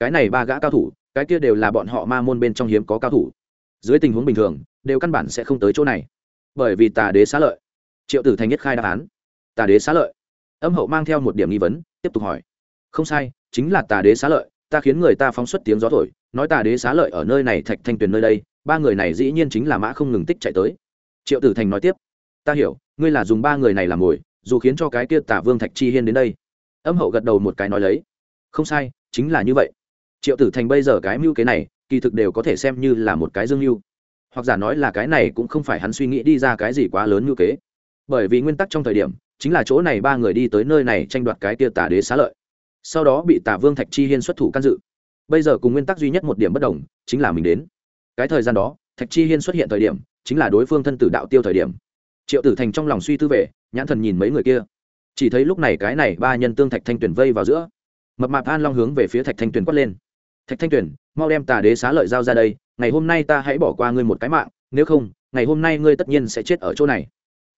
Cái này ba gã cao thủ, cái kia đều là bọn họ ma môn bên trong hiếm có cao thủ. Dưới tình huống bình thường, đều căn bản sẽ không tới chỗ này. Bởi vì tà đế xá lợi triệu tử thành nhất khai đáp án. Tà đế xá lợi. Âm hậu mang theo một điểm nghi vấn, tiếp tục hỏi. Không sai, chính là tà đế xá lợi, ta khiến người ta phóng xuất tiếng gió thổi, nói tà đế xá lợi ở nơi này thạch thanh tuyền nơi đây, ba người này dĩ nhiên chính là mã không ngừng tích chạy tới. Triệu tử thành nói tiếp. Ta hiểu, ngươi là dùng ba người này làm mồi, dù khiến cho cái kia tả vương thạch chi hiên đến đây. Âm hậu gật đầu một cái nói lấy. Không sai, chính là như vậy. Triệu tử thành bây giờ cái mưu kế này, kỳ thực đều có thể xem như là một cái dương mưu. Hoặc giả nói là cái này cũng không phải hắn suy nghĩ đi ra cái gì quá lớn mưu kế bởi vì nguyên tắc trong thời điểm, chính là chỗ này ba người đi tới nơi này tranh đoạt cái kia tả đế xá lợi. Sau đó bị tả vương thạch chi hiên xuất thủ can dự. Bây giờ cùng nguyên tắc duy nhất một điểm bất đồng, chính là mình đến. Cái thời gian đó, thạch chi hiên xuất hiện thời điểm, chính là đối phương thân tử đạo tiêu thời điểm. Triệu tử thành trong lòng suy tư về, nhãn thần nhìn mấy người kia. Chỉ thấy lúc này cái này ba nhân tương thạch thanh tuyển vây vào giữa. Mập mạp an long hướng về phía thạch thanh tuyển quát lên. Thạch thanh tuyển mau đem tà đế xá lợi giao ra đây, ngày hôm nay ta hãy bỏ qua ngươi một cái mạng, nếu không, ngày hôm nay ngươi tất nhiên sẽ chết ở chỗ này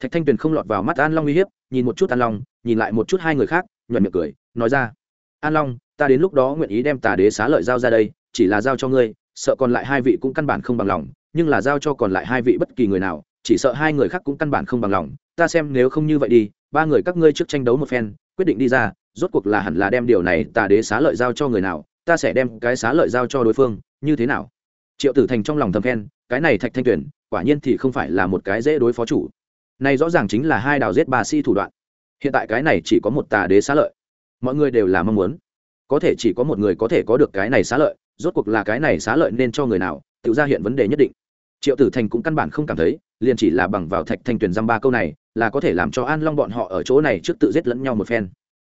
thạch thanh tuyền không lọt vào mắt an long uy hiếp, nhìn một chút an long, nhìn lại một chút hai người khác nhuận miệng cười, nói ra, an long, ta đến lúc đó nguyện ý đem tà đế xá lợi giao ra đây, chỉ là giao cho ngươi, sợ còn lại hai vị cũng căn bản không bằng lòng, nhưng là giao cho còn lại hai vị bất kỳ người nào, chỉ sợ hai người khác cũng căn bản không bằng lòng. Ta xem nếu không như vậy đi, ba người các ngươi trước tranh đấu một phen, quyết định đi ra, rốt cuộc là hẳn là đem điều này tà đế xá lợi giao cho người nào, ta sẽ đem cái xá lợi giao cho đối phương, như thế nào? Triệu tử thành trong lòng thầm khen, cái này thạch thanh tuyển quả nhiên thì không phải là một cái dễ đối phó chủ này rõ ràng chính là hai đào giết bà si thủ đoạn. Hiện tại cái này chỉ có một tà đế xá lợi. Mọi người đều là mong muốn. Có thể chỉ có một người có thể có được cái này xá lợi, rốt cuộc là cái này xá lợi nên cho người nào, tự ra hiện vấn đề nhất định. Triệu tử thành cũng căn bản không cảm thấy, liền chỉ là bằng vào thạch thanh tuyển dăm ba câu này, là có thể làm cho an long bọn họ ở chỗ này trước tự giết lẫn nhau một phen.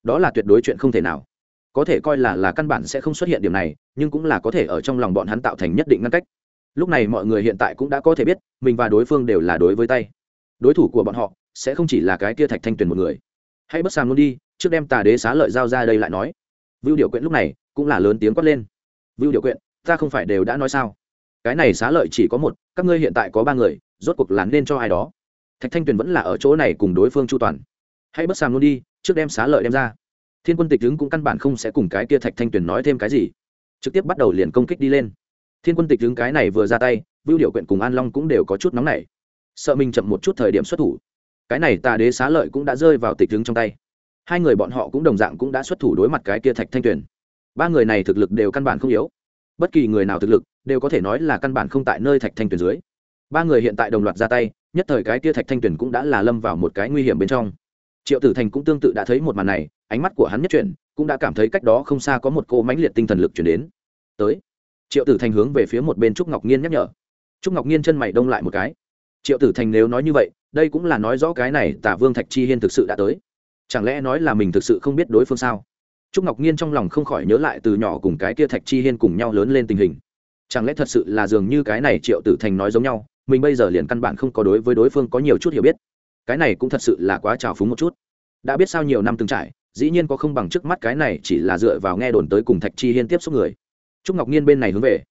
Đó là tuyệt đối chuyện không thể nào. Có thể coi là là căn bản sẽ không xuất hiện điểm này, nhưng cũng là có thể ở trong lòng bọn hắn tạo thành nhất định ngăn cách. Lúc này mọi người hiện tại cũng đã có thể biết, mình và đối phương đều là đối với tay đối thủ của bọn họ sẽ không chỉ là cái kia thạch thanh tuyền một người. Hãy bất sàng luôn đi, trước đem tà đế xá lợi giao ra đây lại nói. Vưu điều quyện lúc này cũng là lớn tiếng quát lên. Vưu điều quyện, ta không phải đều đã nói sao? Cái này xá lợi chỉ có một, các ngươi hiện tại có ba người, rốt cuộc là nên cho ai đó? Thạch thanh tuyền vẫn là ở chỗ này cùng đối phương chu toàn. Hãy bất sàng luôn đi, trước đem xá lợi đem ra. Thiên quân tịch đứng cũng căn bản không sẽ cùng cái kia thạch thanh tuyền nói thêm cái gì. Trực tiếp bắt đầu liền công kích đi lên. Thiên quân tịch đứng cái này vừa ra tay, vưu điều quyện cùng an long cũng đều có chút nóng nảy sợ mình chậm một chút thời điểm xuất thủ. Cái này tà đế xá lợi cũng đã rơi vào tịch đứng trong tay. Hai người bọn họ cũng đồng dạng cũng đã xuất thủ đối mặt cái kia thạch thanh tuyền. Ba người này thực lực đều căn bản không yếu. Bất kỳ người nào thực lực đều có thể nói là căn bản không tại nơi thạch thanh tuyền dưới. Ba người hiện tại đồng loạt ra tay, nhất thời cái kia thạch thanh tuyền cũng đã là lâm vào một cái nguy hiểm bên trong. Triệu tử thành cũng tương tự đã thấy một màn này, ánh mắt của hắn nhất chuyển, cũng đã cảm thấy cách đó không xa có một cô mãnh liệt tinh thần lực chuyển đến. Tới. Triệu tử thành hướng về phía một bên trúc ngọc nhiên nhắc nhở. Trúc ngọc nhiên chân mày đông lại một cái triệu tử thành nếu nói như vậy, đây cũng là nói rõ cái này tả vương thạch chi hiên thực sự đã tới. Chẳng lẽ nói là mình thực sự không biết đối phương sao? Trúc ngọc nhiên trong lòng không khỏi nhớ lại từ nhỏ cùng cái kia thạch chi hiên cùng nhau lớn lên tình hình. Chẳng lẽ thật sự là dường như cái này triệu tử thành nói giống nhau, mình bây giờ liền căn bản không có đối với đối phương có nhiều chút hiểu biết. Cái này cũng thật sự là quá trào phúng một chút. Đã biết sao nhiều năm từng trải, dĩ nhiên có không bằng trước mắt cái này chỉ là dựa vào nghe đồn tới cùng thạch chi hiên tiếp xúc người. Trúc ngọc nhiên bên này hướng về.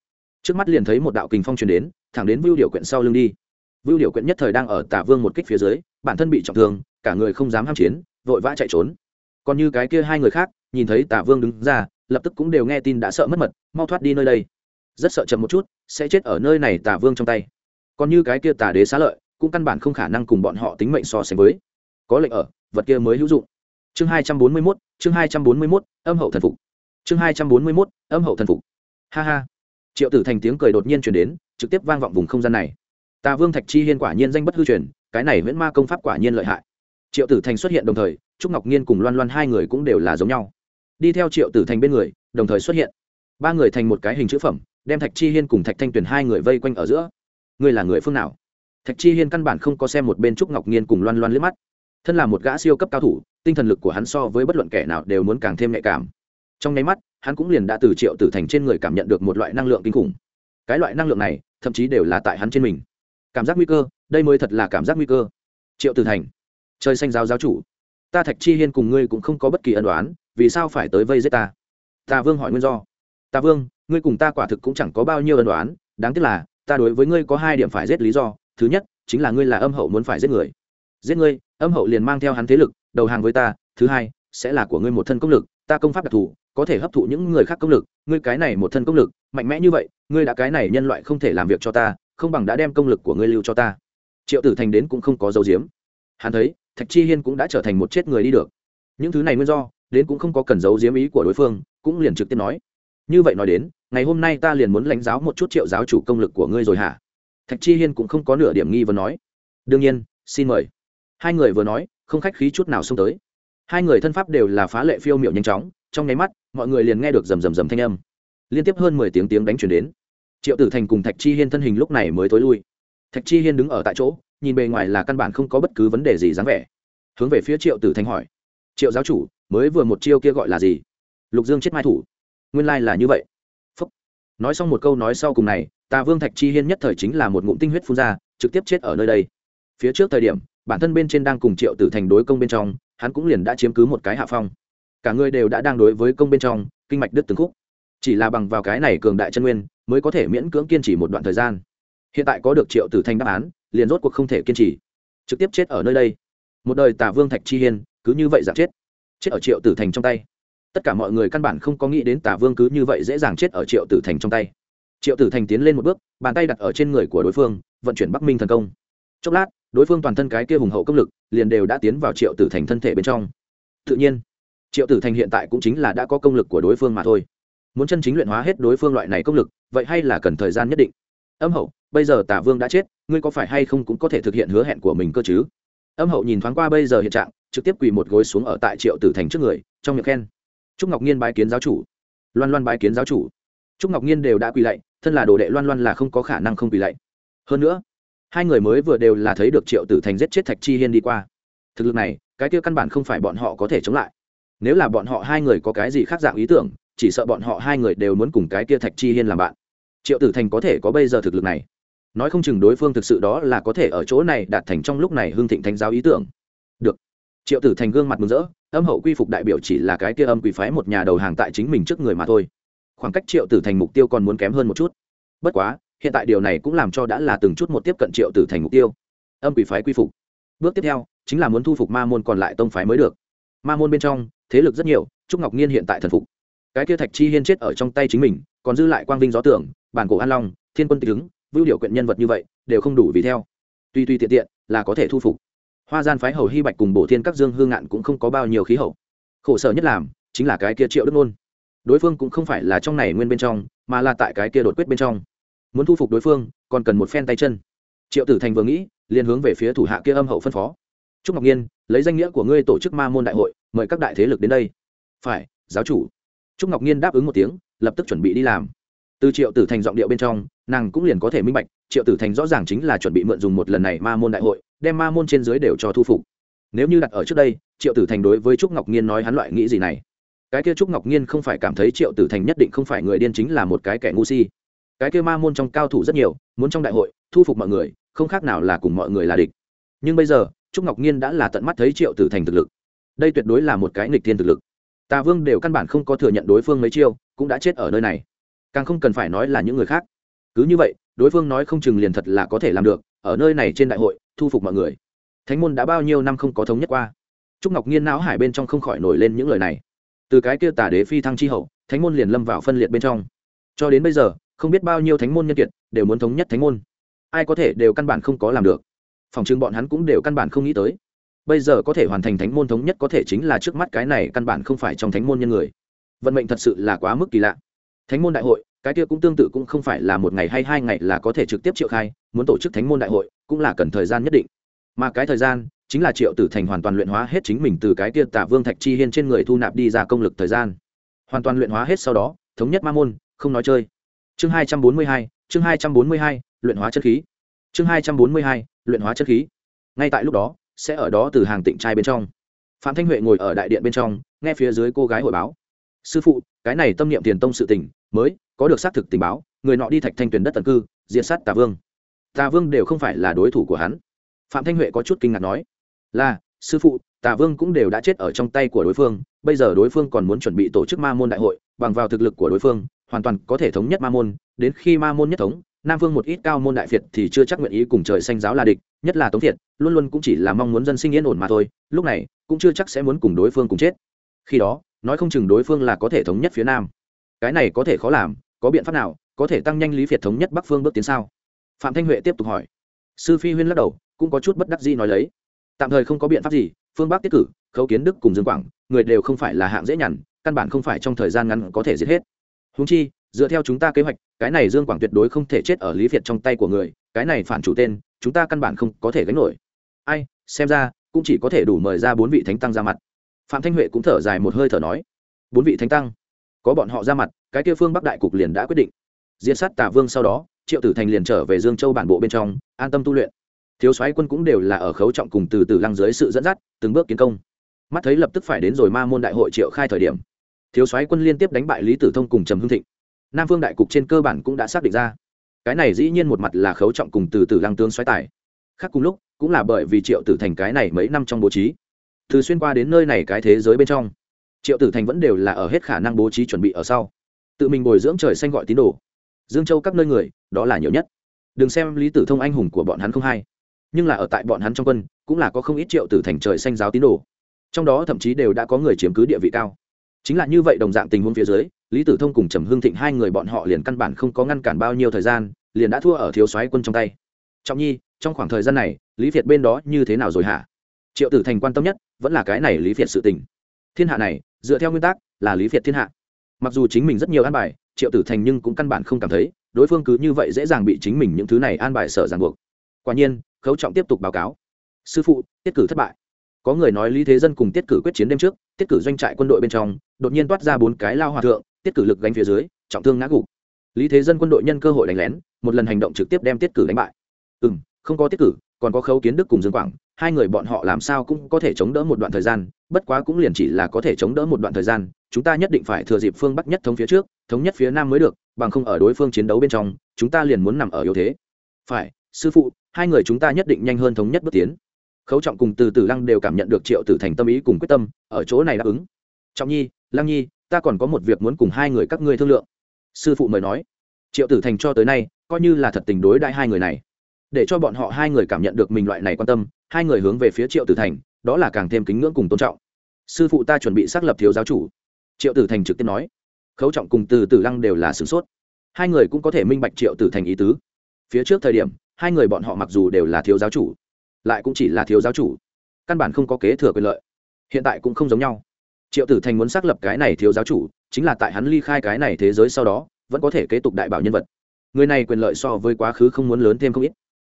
Trước mắt liền thấy một đạo kình phong truyền đến, thẳng đến vưu điều quyện sau lưng đi vưu điều quyện nhất thời đang ở tả vương một kích phía dưới, bản thân bị trọng thương, cả người không dám ham chiến, vội vã chạy trốn. Còn như cái kia hai người khác, nhìn thấy tả vương đứng ra, lập tức cũng đều nghe tin đã sợ mất mật, mau thoát đi nơi đây. Rất sợ chậm một chút, sẽ chết ở nơi này tả vương trong tay. Còn như cái kia tả đế xá lợi, cũng căn bản không khả năng cùng bọn họ tính mệnh so sánh với. Có lệnh ở, vật kia mới hữu dụng. Chương hai trăm bốn mươi mốt, chương hai trăm bốn mươi mốt, âm hậu thần phục. Chương hai trăm bốn mươi mốt, âm hậu thần phục. Ha ha. Triệu tử thành tiếng cười đột nhiên chuyển đến, trực tiếp vang vọng vùng không gian này tà vương thạch chi hiên quả nhiên danh bất hư truyền, cái này nguyễn ma công pháp quả nhiên lợi hại. Triệu tử thành xuất hiện đồng thời, trúc ngọc nhiên cùng loan loan hai người cũng đều là giống nhau. Đi theo triệu tử thành bên người, đồng thời xuất hiện. Ba người thành một cái hình chữ phẩm, đem thạch chi hiên cùng thạch thanh tuyền hai người vây quanh ở giữa. Ngươi là người phương nào? Thạch chi hiên căn bản không có xem một bên trúc ngọc nhiên cùng loan loan liếc mắt. Thân là một gã siêu cấp cao thủ, tinh thần lực của hắn so với bất luận kẻ nào đều muốn càng thêm nhạy cảm. Trong nháy mắt, hắn cũng liền đã từ triệu tử thành trên người cảm nhận được một loại năng lượng kinh khủng. Cái loại năng lượng này, thậm chí đều là tại hắn trên mình cảm giác nguy cơ, đây mới thật là cảm giác nguy cơ. Triệu tử thành, trời xanh giáo giáo chủ, ta thạch chi hiên cùng ngươi cũng không có bất kỳ ân đoán vì sao phải tới vây giết ta? Ta vương hỏi nguyên do. Ta vương, ngươi cùng ta quả thực cũng chẳng có bao nhiêu ân đoán đáng tiếc là, ta đối với ngươi có hai điểm phải giết lý do. Thứ nhất, chính là ngươi là âm hậu muốn phải giết người. Giết ngươi, âm hậu liền mang theo hắn thế lực, đầu hàng với ta. Thứ hai, sẽ là của ngươi một thân công lực, ta công pháp đặc thù, có thể hấp thụ những người khác công lực. Ngươi cái này một thân công lực, mạnh mẽ như vậy, ngươi đã cái này nhân loại không thể làm việc cho ta không bằng đã đem công lực của ngươi lưu cho ta. Triệu tử thành đến cũng không có dấu diếm hắn thấy, thạch chi hiên cũng đã trở thành một chết người đi được. Những thứ này nguyên do, đến cũng không có cần giấu diếm ý của đối phương, cũng liền trực tiếp nói. Như vậy nói đến, ngày hôm nay ta liền muốn lãnh giáo một chút triệu giáo chủ công lực của ngươi rồi hả? Thạch chi hiên cũng không có nửa điểm nghi vấn nói. Đương nhiên, xin mời. Hai người vừa nói, không khách khí chút nào xông tới. Hai người thân pháp đều là phá lệ phiêu miệu nhanh chóng, trong nháy mắt, mọi người liền nghe được rầm rầm rầm thanh âm. Liên tiếp hơn mười tiếng tiếng đánh chuyển đến triệu tử thành cùng thạch chi hiên thân hình lúc này mới tối lui. Thạch chi hiên đứng ở tại chỗ, nhìn bề ngoài là căn bản không có bất cứ vấn đề gì dáng vẻ. Hướng về phía triệu tử thành hỏi, triệu giáo chủ, mới vừa một chiêu kia gọi là gì? Lục dương chết mai thủ. Nguyên lai là như vậy. Phúc. nói xong một câu nói sau cùng này, tà vương thạch chi hiên nhất thời chính là một ngụm tinh huyết phun ra, trực tiếp chết ở nơi đây. Phía trước thời điểm, bản thân bên trên đang cùng triệu tử thành đối công bên trong, hắn cũng liền đã chiếm cứ một cái hạ phong. Cả người đều đã đang đối với công bên trong, kinh mạch đứt từng khúc. Chỉ là bằng vào cái này cường đại chân nguyên mới có thể miễn cưỡng kiên trì một đoạn thời gian. Hiện tại có được triệu tử thành đáp án, liền rốt cuộc không thể kiên trì. Trực tiếp chết ở nơi đây. Một đời tà vương thạch chi hiên, cứ như vậy giảm chết. Chết ở triệu tử thành trong tay. Tất cả mọi người căn bản không có nghĩ đến tà vương cứ như vậy dễ dàng chết ở triệu tử thành trong tay. Triệu tử thành tiến lên một bước, bàn tay đặt ở trên người của đối phương, vận chuyển bắc minh thần công. Chốc lát, đối phương toàn thân cái kia hùng hậu công lực, liền đều đã tiến vào triệu tử thành thân thể bên trong. Tự nhiên, triệu tử thành hiện tại cũng chính là đã có công lực của đối phương mà thôi muốn chân chính luyện hóa hết đối phương loại này công lực, vậy hay là cần thời gian nhất định? Âm hậu, bây giờ tả vương đã chết, ngươi có phải hay không cũng có thể thực hiện hứa hẹn của mình cơ chứ? Âm hậu nhìn thoáng qua bây giờ hiện trạng, trực tiếp quỳ một gối xuống ở tại triệu tử thành trước người, trong miệng khen. Trúc ngọc nhiên bái kiến giáo chủ. Loan loan bái kiến giáo chủ. Trúc ngọc nhiên đều đã quỳ lạy, thân là đồ đệ loan loan là không có khả năng không quỳ lạy. Hơn nữa, hai người mới vừa đều là thấy được triệu tử thành giết chết thạch chi hiên đi qua. Thực lực này, cái kia căn bản không phải bọn họ có thể chống lại. Nếu là bọn họ hai người có cái gì khác dạng ý tưởng chỉ sợ bọn họ hai người đều muốn cùng cái kia thạch chi hiên làm bạn. Triệu tử thành có thể có bây giờ thực lực này. Nói không chừng đối phương thực sự đó là có thể ở chỗ này đạt thành trong lúc này hương thịnh thánh giáo ý tưởng. Được. Triệu tử thành gương mặt mừng rỡ, âm hậu quy phục đại biểu chỉ là cái kia âm quỷ phái một nhà đầu hàng tại chính mình trước người mà thôi. Khoảng cách triệu tử thành mục tiêu còn muốn kém hơn một chút. Bất quá, hiện tại điều này cũng làm cho đã là từng chút một tiếp cận triệu tử thành mục tiêu. Âm quỷ phái quy phục. Bước tiếp theo, chính là muốn thu phục ma môn còn lại tông phái mới được. Ma môn bên trong, thế lực rất nhiều, trúc ngọc nhiên hiện tại thần phục cái kia thạch chi hiên chết ở trong tay chính mình, còn dư lại quang vinh gió tưởng, bản cổ an long, thiên quân tịch ứng, vưu điều quyện nhân vật như vậy, đều không đủ vì theo. Tuy tuy tiện tiện, là có thể thu phục. Hoa gian phái hầu hy bạch cùng bổ thiên các dương hương ngạn cũng không có bao nhiêu khí hậu. Khổ sở nhất làm, chính là cái kia triệu đức nôn. Đối phương cũng không phải là trong này nguyên bên trong, mà là tại cái kia đột quyết bên trong. Muốn thu phục đối phương, còn cần một phen tay chân. Triệu tử thành vừa nghĩ, liền hướng về phía thủ hạ kia âm hậu phân phó. Trúc ngọc nhiên, lấy danh nghĩa của ngươi tổ chức ma môn đại hội, mời các đại thế lực đến đây. Phải, giáo chủ trúc ngọc nhiên đáp ứng một tiếng, lập tức chuẩn bị đi làm. Từ triệu tử thành giọng điệu bên trong, nàng cũng liền có thể minh bạch, triệu tử thành rõ ràng chính là chuẩn bị mượn dùng một lần này ma môn đại hội, đem ma môn trên dưới đều cho thu phục. Nếu như đặt ở trước đây, triệu tử thành đối với trúc ngọc nhiên nói hắn loại nghĩ gì này? Cái kia trúc ngọc nhiên không phải cảm thấy triệu tử thành nhất định không phải người điên chính là một cái kẻ ngu si. Cái kia ma môn trong cao thủ rất nhiều, muốn trong đại hội, thu phục mọi người, không khác nào là cùng mọi người là địch. Nhưng bây giờ, trúc ngọc nhiên đã là tận mắt thấy triệu tử thành thực lực. Đây tuyệt đối là một cái nghịch thiên thực lực tà vương đều căn bản không có thừa nhận đối phương mấy chiêu, cũng đã chết ở nơi này. Càng không cần phải nói là những người khác. Cứ như vậy, đối phương nói không chừng liền thật là có thể làm được, ở nơi này trên đại hội, thu phục mọi người. Thánh môn đã bao nhiêu năm không có thống nhất qua? Trúc ngọc nhiên não hải bên trong không khỏi nổi lên những lời này. Từ cái kia tả đế phi thăng chi hậu, thánh môn liền lâm vào phân liệt bên trong. Cho đến bây giờ, không biết bao nhiêu thánh môn nhân kiệt đều muốn thống nhất thánh môn. Ai có thể đều căn bản không có làm được. Phòng chừng bọn hắn cũng đều căn bản không nghĩ tới bây giờ có thể hoàn thành thánh môn thống nhất có thể chính là trước mắt cái này căn bản không phải trong thánh môn nhân người. Vận mệnh thật sự là quá mức kỳ lạ. Thánh môn đại hội, cái kia cũng tương tự cũng không phải là một ngày hay hai ngày là có thể trực tiếp triệu khai, muốn tổ chức thánh môn đại hội cũng là cần thời gian nhất định. Mà cái thời gian chính là triệu tử thành hoàn toàn luyện hóa hết chính mình từ cái kia tả vương thạch chi hiên trên người thu nạp đi ra công lực thời gian. Hoàn toàn luyện hóa hết sau đó, thống nhất ma môn, không nói chơi. Chương hai trăm bốn mươi hai, chương hai trăm bốn mươi hai, luyện hóa chất khí. Chương hai trăm bốn mươi hai, luyện hóa chất khí. Ngay tại lúc đó sẽ ở đó từ hàng tịnh trai bên trong. Phạm thanh huệ ngồi ở đại điện bên trong, nghe phía dưới cô gái hội báo. Sư phụ, cái này tâm niệm tiền tông sự tình, mới, có được xác thực tình báo, người nọ đi thạch thanh tuyển đất tần cư, diệt sát tà vương. Tà vương đều không phải là đối thủ của hắn. Phạm thanh huệ có chút kinh ngạc nói, là, sư phụ, tà vương cũng đều đã chết ở trong tay của đối phương, bây giờ đối phương còn muốn chuẩn bị tổ chức ma môn đại hội, bằng vào thực lực của đối phương, hoàn toàn có thể thống nhất ma môn, đến khi ma môn nhất thống nam vương một ít cao môn đại việt thì chưa chắc nguyện ý cùng trời xanh giáo là địch, nhất là tống thiệt, luôn luôn cũng chỉ là mong muốn dân sinh yên ổn mà thôi, lúc này, cũng chưa chắc sẽ muốn cùng đối phương cùng chết. Khi đó, nói không chừng đối phương là có thể thống nhất phía nam. Cái này có thể khó làm, có biện pháp nào, có thể tăng nhanh lý việt thống nhất bắc phương bước tiến sao? Phạm thanh huệ tiếp tục hỏi. Sư phi huyên lắc đầu, cũng có chút bất đắc dĩ nói lấy. Tạm thời không có biện pháp gì, phương bắc tiết cử, khấu kiến đức cùng dương quảng, người đều không phải là hạng dễ nhằn, căn bản không phải trong thời gian ngắn có thể giết hết. Húng chi dựa theo chúng ta kế hoạch, cái này dương quảng tuyệt đối không thể chết ở lý việt trong tay của người, cái này phản chủ tên, chúng ta căn bản không có thể gánh nổi. Ai, xem ra, cũng chỉ có thể đủ mời ra bốn vị thánh tăng ra mặt. Phạm thanh huệ cũng thở dài một hơi thở nói, bốn vị thánh tăng, có bọn họ ra mặt, cái kia phương bắc đại cục liền đã quyết định. Diễn sát tả vương sau đó, triệu tử thành liền trở về dương châu bản bộ bên trong, an tâm tu luyện. Thiếu soái quân cũng đều là ở khấu trọng cùng từ từ lăng dưới sự dẫn dắt, từng bước kiến công. Mắt thấy lập tức phải đến rồi ma môn đại hội triệu khai thời điểm, thiếu soái quân liên tiếp đánh bại lý tử thông cùng trầm hưng thịnh nam phương đại cục trên cơ bản cũng đã xác định ra. Cái này dĩ nhiên một mặt là khấu trọng cùng từ từ lăng tướng xoáy tài. Khác cùng lúc, cũng là bởi vì triệu tử thành cái này mấy năm trong bố trí. Từ xuyên qua đến nơi này cái thế giới bên trong, triệu tử thành vẫn đều là ở hết khả năng bố trí chuẩn bị ở sau. Tự mình bồi dưỡng trời xanh gọi tín đồ. Dương châu các nơi người, đó là nhiều nhất. Đừng xem lý tử thông anh hùng của bọn hắn không hay, nhưng là ở tại bọn hắn trong quân, cũng là có không ít triệu tử thành trời xanh giáo tín đồ. Trong đó thậm chí đều đã có người chiếm cứ địa vị cao. Chính là như vậy đồng dạng tình huống phía dưới lý tử thông cùng trầm hương thịnh hai người bọn họ liền căn bản không có ngăn cản bao nhiêu thời gian, liền đã thua ở thiếu soái quân trong tay. Trọng nhi, trong khoảng thời gian này, lý việt bên đó như thế nào rồi hả? Triệu tử thành quan tâm nhất vẫn là cái này lý việt sự tình. Thiên hạ này, dựa theo nguyên tắc, là lý việt thiên hạ. Mặc dù chính mình rất nhiều an bài, triệu tử thành nhưng cũng căn bản không cảm thấy, đối phương cứ như vậy dễ dàng bị chính mình những thứ này an bài sở ràng buộc. Quả nhiên, khấu trọng tiếp tục báo cáo. Sư phụ, tiết cử thất bại. Có người nói lý thế dân cùng tiết cử quyết chiến đêm trước, tiết cử doanh trại quân đội bên trong, đột nhiên toát ra bốn cái lao hòa thượng tiết cử lực gánh phía dưới, trọng thương ngã gục. Lý thế dân quân đội nhân cơ hội đánh lén, một lần hành động trực tiếp đem tiết cử đánh bại. Ừ m không có tiết cử, còn có khấu kiến đức cùng dương quảng, hai người bọn họ làm sao cũng có thể chống đỡ một đoạn thời gian, bất quá cũng liền chỉ là có thể chống đỡ một đoạn thời gian, chúng ta nhất định phải thừa dịp phương bắc nhất thống phía trước, thống nhất phía nam mới được, bằng không ở đối phương chiến đấu bên trong, chúng ta liền muốn nằm ở yếu thế. Phải, sư phụ, hai người chúng ta nhất định nhanh hơn thống nhất bước tiến. Khấu trọng cùng từ từ lăng đều cảm nhận được triệu tử thành tâm ý cùng quyết tâm, ở chỗ này đáp ứng. Trọng nhi, lăng nhi ta còn có một việc muốn cùng hai người các ngươi thương lượng. Sư phụ mời nói. Triệu tử thành cho tới nay, coi như là thật tình đối đại hai người này. Để cho bọn họ hai người cảm nhận được mình loại này quan tâm, hai người hướng về phía triệu tử thành, đó là càng thêm kính ngưỡng cùng tôn trọng. Sư phụ ta chuẩn bị xác lập thiếu giáo chủ. Triệu tử thành trực tiếp nói. Khấu trọng cùng từ tử lăng đều là sửng sốt. Hai người cũng có thể minh bạch triệu tử thành ý tứ. Phía trước thời điểm, hai người bọn họ mặc dù đều là thiếu giáo chủ, lại cũng chỉ là thiếu giáo chủ, căn bản không có kế thừa quyền lợi. Hiện tại cũng không giống nhau triệu tử thành muốn xác lập cái này thiếu giáo chủ, chính là tại hắn ly khai cái này thế giới sau đó, vẫn có thể kế tục đại bảo nhân vật. Người này quyền lợi so với quá khứ không muốn lớn thêm không ít.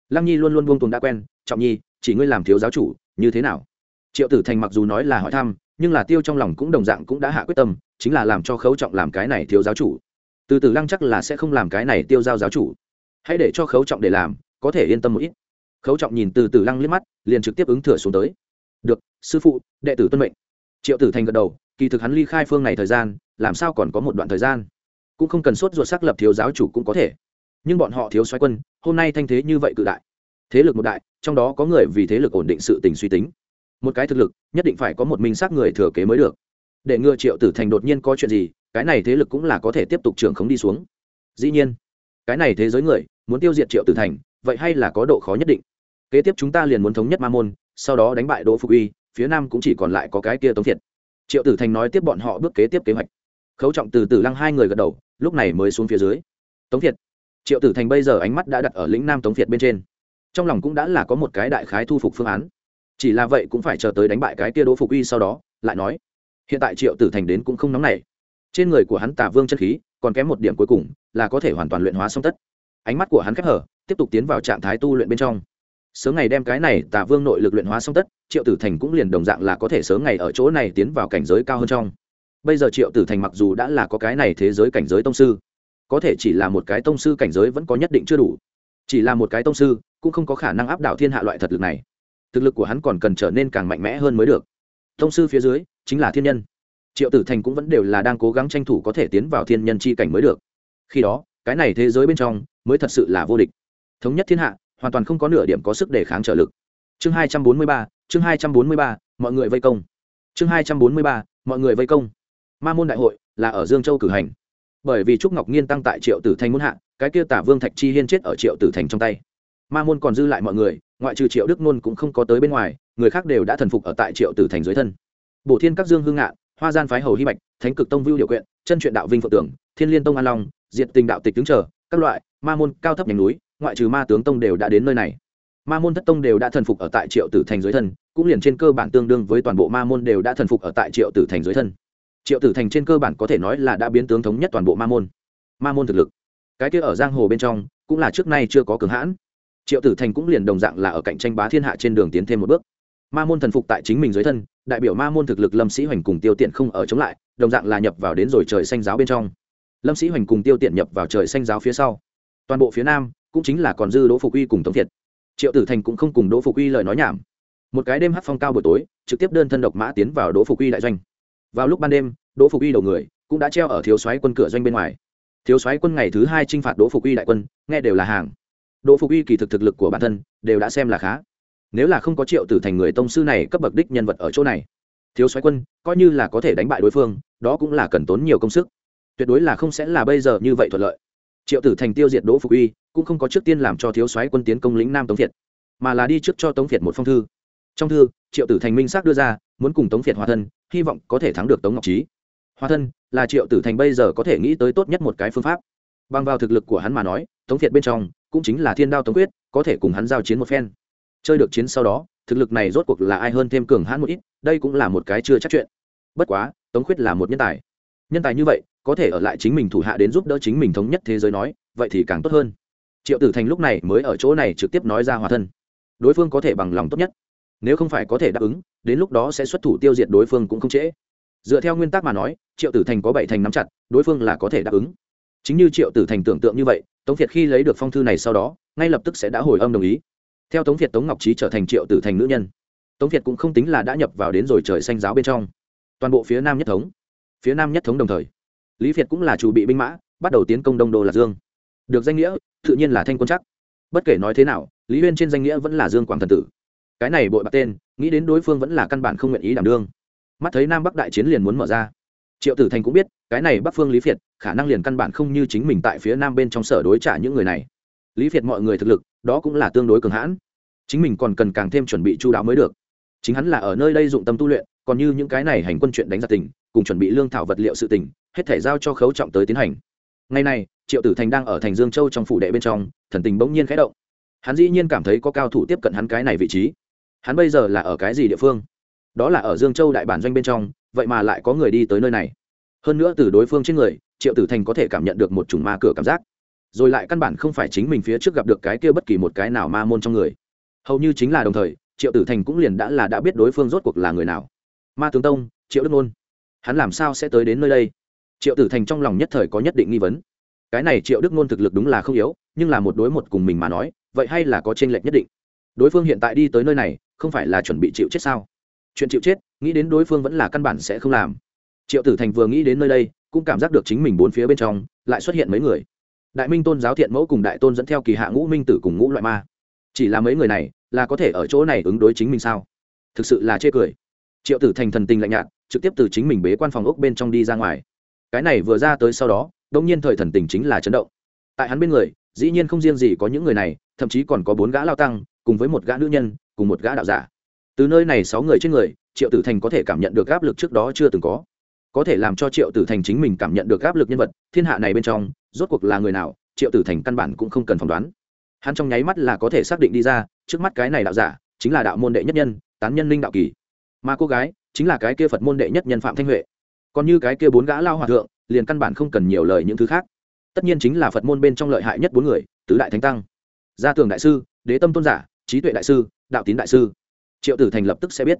Lăng nhi luôn luôn buông tuồng đã quen, trọng nhi, chỉ ngươi làm thiếu giáo chủ, như thế nào? Triệu tử thành mặc dù nói là hỏi thăm, nhưng là tiêu trong lòng cũng đồng dạng cũng đã hạ quyết tâm, chính là làm cho khấu trọng làm cái này thiếu giáo chủ. Từ từ lăng chắc là sẽ không làm cái này tiêu giao giáo chủ. Hãy để cho khấu trọng để làm, có thể yên tâm một ít. Khấu trọng nhìn từ từ lăng liếc mắt, liền trực tiếp ứng thừa xuống tới. Được, sư phụ, đệ tử tuân mệnh triệu tử thành gật đầu, kỳ thực hắn ly khai phương này thời gian, làm sao còn có một đoạn thời gian? Cũng không cần sốt ruột xác lập thiếu giáo chủ cũng có thể. Nhưng bọn họ thiếu xoáy quân, hôm nay thanh thế như vậy cự đại. Thế lực một đại, trong đó có người vì thế lực ổn định sự tình suy tính. Một cái thực lực, nhất định phải có một minh xác người thừa kế mới được. Để ngừa triệu tử thành đột nhiên có chuyện gì, cái này thế lực cũng là có thể tiếp tục trưởng khống đi xuống. Dĩ nhiên, cái này thế giới người, muốn tiêu diệt triệu tử thành, vậy hay là có độ khó nhất định. Kế tiếp chúng ta liền muốn thống nhất ma môn, sau đó đánh bại đỗ phục uy phía nam cũng chỉ còn lại có cái kia tống thiệt. Triệu tử thành nói tiếp bọn họ bước kế tiếp kế hoạch. Khấu trọng từ từ lăng hai người gật đầu, lúc này mới xuống phía dưới. Tống thiệt. Triệu tử thành bây giờ ánh mắt đã đặt ở lĩnh nam tống thiệt bên trên. Trong lòng cũng đã là có một cái đại khái thu phục phương án. Chỉ là vậy cũng phải chờ tới đánh bại cái kia đỗ phục uy sau đó, lại nói. Hiện tại triệu tử thành đến cũng không nóng nảy. Trên người của hắn tả vương chân khí, còn kém một điểm cuối cùng, là có thể hoàn toàn luyện hóa xong tất. Ánh mắt của hắn khép hở, tiếp tục tiến vào trạng thái tu luyện bên trong sớm ngày đem cái này tạ vương nội lực luyện hóa xong tất, triệu tử thành cũng liền đồng dạng là có thể sớm ngày ở chỗ này tiến vào cảnh giới cao hơn trong. Bây giờ triệu tử thành mặc dù đã là có cái này thế giới cảnh giới tông sư, có thể chỉ là một cái tông sư cảnh giới vẫn có nhất định chưa đủ. Chỉ là một cái tông sư, cũng không có khả năng áp đảo thiên hạ loại thật lực này. Thực lực của hắn còn cần trở nên càng mạnh mẽ hơn mới được. Tông sư phía dưới, chính là thiên nhân. Triệu tử thành cũng vẫn đều là đang cố gắng tranh thủ có thể tiến vào thiên nhân c h i cảnh mới được. Khi đó, cái này thế giới bên trong, mới thật sự là vô địch. Thống nhất thiên hạ hoàn toàn không có nửa điểm có sức để kháng trở lực. Chương hai trăm bốn mươi ba, chương hai trăm bốn mươi ba, mọi người vây công. Chương hai trăm bốn mươi ba, mọi người vây công. Ma môn đại hội là ở dương châu cử hành. Bởi vì trúc ngọc nhiên tăng tại triệu tử thành muôn hạ, cái kia tả vương thạch chi hiên chết ở triệu tử thành trong tay. Ma môn còn dư lại mọi người, ngoại trừ triệu đức nôn cũng không có tới bên ngoài, người khác đều đã thần phục ở tại triệu tử thành dưới thân. Bổ thiên các dương hương ngạn, hoa gian phái hầu hy bạch, thánh cực tông vưu điều quyện chân truyện đạo vinh phượng tưởng, thiên liên tông an long, diệt tình đạo tịch tướng trở các loại, ma môn cao thấp nhánh núi ngoại trừ ma tướng tông đều đã đến nơi này. Ma môn thất tông đều đã thần phục ở tại triệu tử thành dưới thân, cũng liền trên cơ bản tương đương với toàn bộ ma môn đều đã thần phục ở tại triệu tử thành dưới thân. Triệu tử thành trên cơ bản có thể nói là đã biến tướng thống nhất toàn bộ ma môn. Ma môn thực lực, cái kia ở giang hồ bên trong, cũng là trước nay chưa có cường hãn. Triệu tử thành cũng liền đồng dạng là ở cạnh tranh bá thiên hạ trên đường tiến thêm một bước. Ma môn thần phục tại chính mình dưới thân, đại biểu ma môn thực lực lâm sĩ hoành cùng tiêu tiện không ở chống lại, đồng dạng là nhập vào đến rồi trời xanh giáo bên trong. Lâm sĩ hoành cùng tiêu tiện nhập vào trời xanh giáo phía sau. Toàn bộ phía nam cũng chính là còn dư đỗ phục uy cùng tống thiệt triệu tử thành cũng không cùng đỗ phục uy lời nói nhảm một cái đêm hát phong cao buổi tối trực tiếp đơn thân độc mã tiến vào đỗ phục uy đại doanh vào lúc ban đêm đỗ phục uy đầu người cũng đã treo ở thiếu soái quân cửa doanh bên ngoài thiếu soái quân ngày thứ hai chinh phạt đỗ phục uy đại quân nghe đều là hàng đỗ phục uy kỳ thực thực lực của bản thân đều đã xem là khá nếu là không có triệu tử thành người tông sư này cấp bậc đích nhân vật ở chỗ này thiếu soái quân coi như là có thể đánh bại đối phương đó cũng là cần tốn nhiều công sức tuyệt đối là không sẽ là bây giờ như vậy thuận lợi triệu tử thành tiêu diệt đỗ phục uy, cũng không có trước tiên làm cho thiếu soái quân tiến công lĩnh nam tống việt, mà là đi trước cho tống việt một phong thư. Trong thư, triệu tử thành minh xác đưa ra, muốn cùng tống việt hòa thân, hy vọng có thể thắng được tống ngọc trí hòa thân là triệu tử thành bây giờ có thể nghĩ tới tốt nhất một cái phương pháp. Bằng vào thực lực của hắn mà nói, tống việt bên trong cũng chính là thiên đao tống quyết, có thể cùng hắn giao chiến một phen. Chơi được chiến sau đó, thực lực này rốt cuộc là ai hơn thêm cường hãn một ít, đây cũng là một cái chưa chắc chuyện. Bất quá, tống quyết là một nhân tài. Nhân tài như vậy có thể ở lại chính mình thủ hạ đến giúp đỡ chính mình thống nhất thế giới nói, vậy thì càng tốt hơn. Triệu tử thành lúc này mới ở chỗ này trực tiếp nói ra hòa thân. Đối phương có thể bằng lòng tốt nhất. Nếu không phải có thể đáp ứng, đến lúc đó sẽ xuất thủ tiêu diệt đối phương cũng không trễ. Dựa theo nguyên tắc mà nói, triệu tử thành có bảy thành nắm chặt, đối phương là có thể đáp ứng. Chính như triệu tử thành tưởng tượng như vậy, tống việt khi lấy được phong thư này sau đó, ngay lập tức sẽ đã hồi âm đồng ý. Theo tống việt tống ngọc trí trở thành triệu tử thành nữ nhân, tống việt cũng không tính là đã nhập vào đến rồi trời xanh giáo bên trong. Toàn bộ phía nam nhất thống. Phía nam nhất thống đồng thời lý việt cũng là chủ bị binh mã bắt đầu tiến công đông đô lạc dương được danh nghĩa tự nhiên là thanh quân chắc bất kể nói thế nào lý huyên trên danh nghĩa vẫn là dương quảng thần tử cái này bội bạc tên nghĩ đến đối phương vẫn là căn bản không nguyện ý đảm đương mắt thấy nam bắc đại chiến liền muốn mở ra triệu tử thành cũng biết cái này bắc phương lý việt khả năng liền căn bản không như chính mình tại phía nam bên trong sở đối trả những người này lý việt mọi người thực lực đó cũng là tương đối cường hãn chính mình còn cần càng thêm chuẩn bị chú đáo mới được chính hắn là ở nơi đây dụng tâm tu luyện còn như những cái này hành quân chuyện đánh giặc tình cùng chuẩn bị lương thảo vật liệu sự tình hết thể giao cho khấu trọng tới tiến hành. Ngày này, triệu tử thành đang ở thành dương châu trong phủ đệ bên trong, thần tình bỗng nhiên khẽ động. Hắn dĩ nhiên cảm thấy có cao thủ tiếp cận hắn cái này vị trí. Hắn bây giờ là ở cái gì địa phương? Đó là ở dương châu đại bản doanh bên trong, vậy mà lại có người đi tới nơi này. Hơn nữa từ đối phương trên người, triệu tử thành có thể cảm nhận được một chủng ma cửa cảm giác. Rồi lại căn bản không phải chính mình phía trước gặp được cái kia bất kỳ một cái nào ma môn trong người. Hầu như chính là đồng thời, triệu tử thành cũng liền đã là đã biết đối phương rốt cuộc là người nào. Ma tướng tông, triệu đức ngôn. hắn làm sao sẽ tới đến nơi đây? Triệu tử thành trong lòng nhất thời có nhất định nghi vấn. Cái này triệu đức ngôn thực lực đúng là không yếu, nhưng là một đối một cùng mình mà nói, vậy hay là có t r ê n lệch nhất định? Đối phương hiện tại đi tới nơi này, không phải là chuẩn bị chịu chết sao? Chuyện chịu chết, nghĩ đến đối phương vẫn là căn bản sẽ không làm. Triệu tử thành vừa nghĩ đến nơi đây, cũng cảm giác được chính mình bốn phía bên trong, lại xuất hiện mấy người. Đại minh tôn giáo thiện mẫu cùng đại tôn dẫn theo kỳ hạ ngũ minh tử cùng ngũ loại ma. Chỉ là mấy người này, là có thể ở chỗ này ứng đối chính mình sao? Thực sự là chê cười. Triệu tử thành thần tình lạnh nhạt, trực tiếp từ chính mình bế quan phòng ốc bên trong đi ra ngoài cái này vừa ra tới sau đó đông nhiên thời thần tình chính là chấn động. Tại hắn bên người, dĩ nhiên không riêng gì có những người này, thậm chí còn có bốn gã lao tăng, cùng với một gã nữ nhân, cùng một gã đạo giả. Từ nơi này sáu người trên người, triệu tử thành có thể cảm nhận được áp lực trước đó chưa từng có. Có thể làm cho triệu tử thành chính mình cảm nhận được áp lực nhân vật, thiên hạ này bên trong, rốt cuộc là người nào, triệu tử thành căn bản cũng không cần phỏng đoán. Hắn trong nháy mắt là có thể xác định đi ra, trước mắt cái này đạo giả, chính là đạo môn đệ nhất nhân, tán nhân linh đạo kỳ. Mà cô gái, chính là cái kia phật môn đệ nhất nhân phạm thanh huệ còn như cái kia bốn gã lao hòa thượng, liền căn bản không cần nhiều lời những thứ khác. Tất nhiên chính là phật môn bên trong lợi hại nhất bốn người, tứ đại thánh tăng, gia tường đại sư, đế tâm tôn giả, trí tuệ đại sư, đạo tín đại sư. Triệu tử thành lập tức sẽ biết.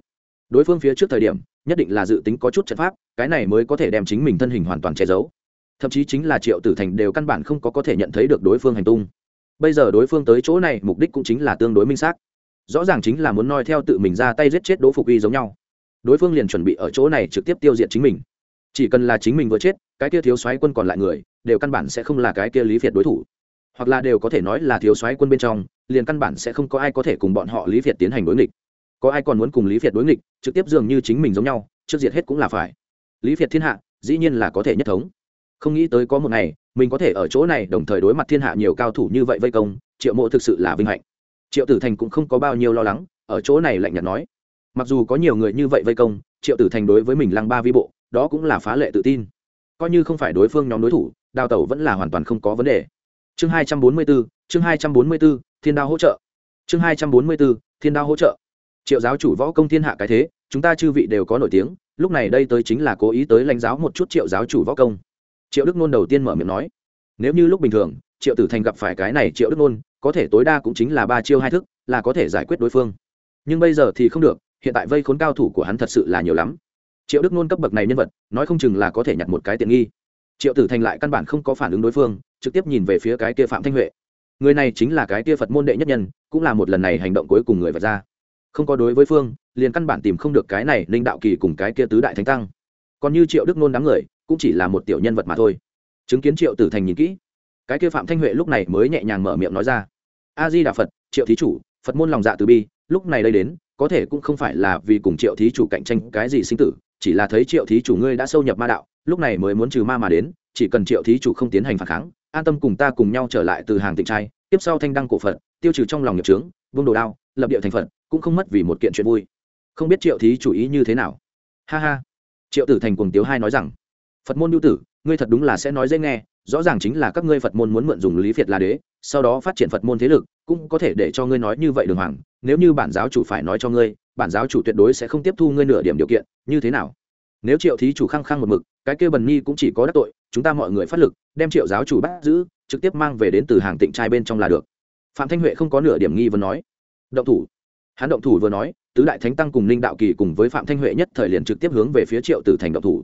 Đối phương phía trước thời điểm, nhất định là dự tính có chút trận pháp, cái này mới có thể đem chính mình thân hình hoàn toàn che giấu. Thậm chí chính là triệu tử thành đều căn bản không có có thể nhận thấy được đối phương hành tung. Bây giờ đối phương tới chỗ này, mục đích cũng chính là tương đối minh xác. Rõ ràng chính là muốn noi theo tự mình ra tay giết chết đỗ phục uy giống nhau. Đối phương liền chuẩn bị ở chỗ này trực tiếp tiêu diệt chính mình chỉ cần là chính mình vừa chết, cái kia thiếu soái quân còn lại người, đều căn bản sẽ không là cái kia lý việt đối thủ. Hoặc là đều có thể nói là thiếu soái quân bên trong, liền căn bản sẽ không có ai có thể cùng bọn họ lý việt tiến hành đối nghịch. Có ai còn muốn cùng lý việt đối nghịch, trực tiếp dường như chính mình giống nhau, trước diệt hết cũng là phải. Lý việt thiên hạ, dĩ nhiên là có thể nhất thống. Không nghĩ tới có một ngày, mình có thể ở chỗ này đồng thời đối mặt thiên hạ nhiều cao thủ như vậy vây công, triệu mộ thực sự là vinh hạnh. Triệu tử thành cũng không có bao nhiêu lo lắng, ở chỗ này lạnh nhạt nói. Mặc dù có nhiều người như vậy vây công, triệu tử thành đối với mình lăng ba vi bộ đó cũng là phá lệ tự tin. Coi như không phải đối phương nhóm đối thủ, đào tẩu vẫn là hoàn toàn không có vấn đề. Chương hai trăm bốn mươi bốn chương hai trăm bốn mươi bốn thiên đao hỗ trợ. Chương hai trăm bốn mươi bốn thiên đao hỗ trợ. Triệu giáo chủ võ công thiên hạ cái thế, chúng ta chư vị đều có nổi tiếng, lúc này đây tới chính là cố ý tới lãnh giáo một chút triệu giáo chủ võ công. Triệu đức nôn đầu tiên mở miệng nói, nếu như lúc bình thường, triệu tử thành gặp phải cái này triệu đức nôn, có thể tối đa cũng chính là ba chiêu hai thức, là có thể giải quyết đối phương. Nhưng bây giờ thì không được, hiện tại vây khốn cao thủ của hắn thật sự là nhiều lắm triệu đức nôn cấp bậc này nhân vật, nói không chừng là có thể nhặt một cái tiện nghi. Triệu tử thành lại căn bản không có phản ứng đối phương, trực tiếp nhìn về phía cái kia phạm thanh huệ. Người này chính là cái kia phật môn đệ nhất nhân, cũng là một lần này hành động cuối cùng người vật ra. Không có đối với phương, liền căn bản tìm không được cái này linh đạo kỳ cùng cái kia tứ đại thánh tăng. Còn như triệu đức nôn đám người, cũng chỉ là một tiểu nhân vật mà thôi. Chứng kiến triệu tử thành nhìn kỹ, cái kia phạm thanh huệ lúc này mới nhẹ nhàng mở miệng nói ra. A di đà phật, triệu thí chủ, phật môn lòng dạ từ bi, lúc này đây đến, có thể cũng không phải là vì cùng triệu thí chủ cạnh tranh cái gì sinh tử chỉ là thấy triệu thí chủ ngươi đã sâu nhập ma đạo, lúc này mới muốn trừ ma mà đến, chỉ cần triệu thí chủ không tiến hành phản kháng, an tâm cùng ta cùng nhau trở lại từ hàng tịnh trai, tiếp sau thanh đăng cổ phật, tiêu trừ trong lòng nghiệp trướng vương đồ đao, lập địa thành phật, cũng không mất vì một kiện chuyện vui. Không biết triệu thí chủ ý như thế nào? Ha ha. Triệu tử thành cùng tiếu hai nói rằng, phật môn lưu tử, ngươi thật đúng là sẽ nói dễ nghe, rõ ràng chính là các ngươi phật môn muốn mượn dùng lý phiệt là đế, sau đó phát triển phật môn thế lực, cũng có thể để cho ngươi nói như vậy đường hoàng, nếu như bản giáo chủ phải nói cho ngươi bản giáo chủ tuyệt đối sẽ không tiếp thu ngươi nửa điểm điều kiện, như thế nào? Nếu triệu thí chủ khăng khăng một mực, cái kia bần nhi cũng chỉ có đắc tội, chúng ta mọi người phát lực, đem triệu giáo chủ bắt giữ, trực tiếp mang về đến từ hàng tịnh trai bên trong là được. Phạm thanh huệ không có nửa điểm nghi vấn nói. Động thủ. Hắn động thủ vừa nói, tứ đại thánh tăng cùng linh đạo kỳ cùng với phạm thanh huệ nhất thời liền trực tiếp hướng về phía triệu tử thành động thủ.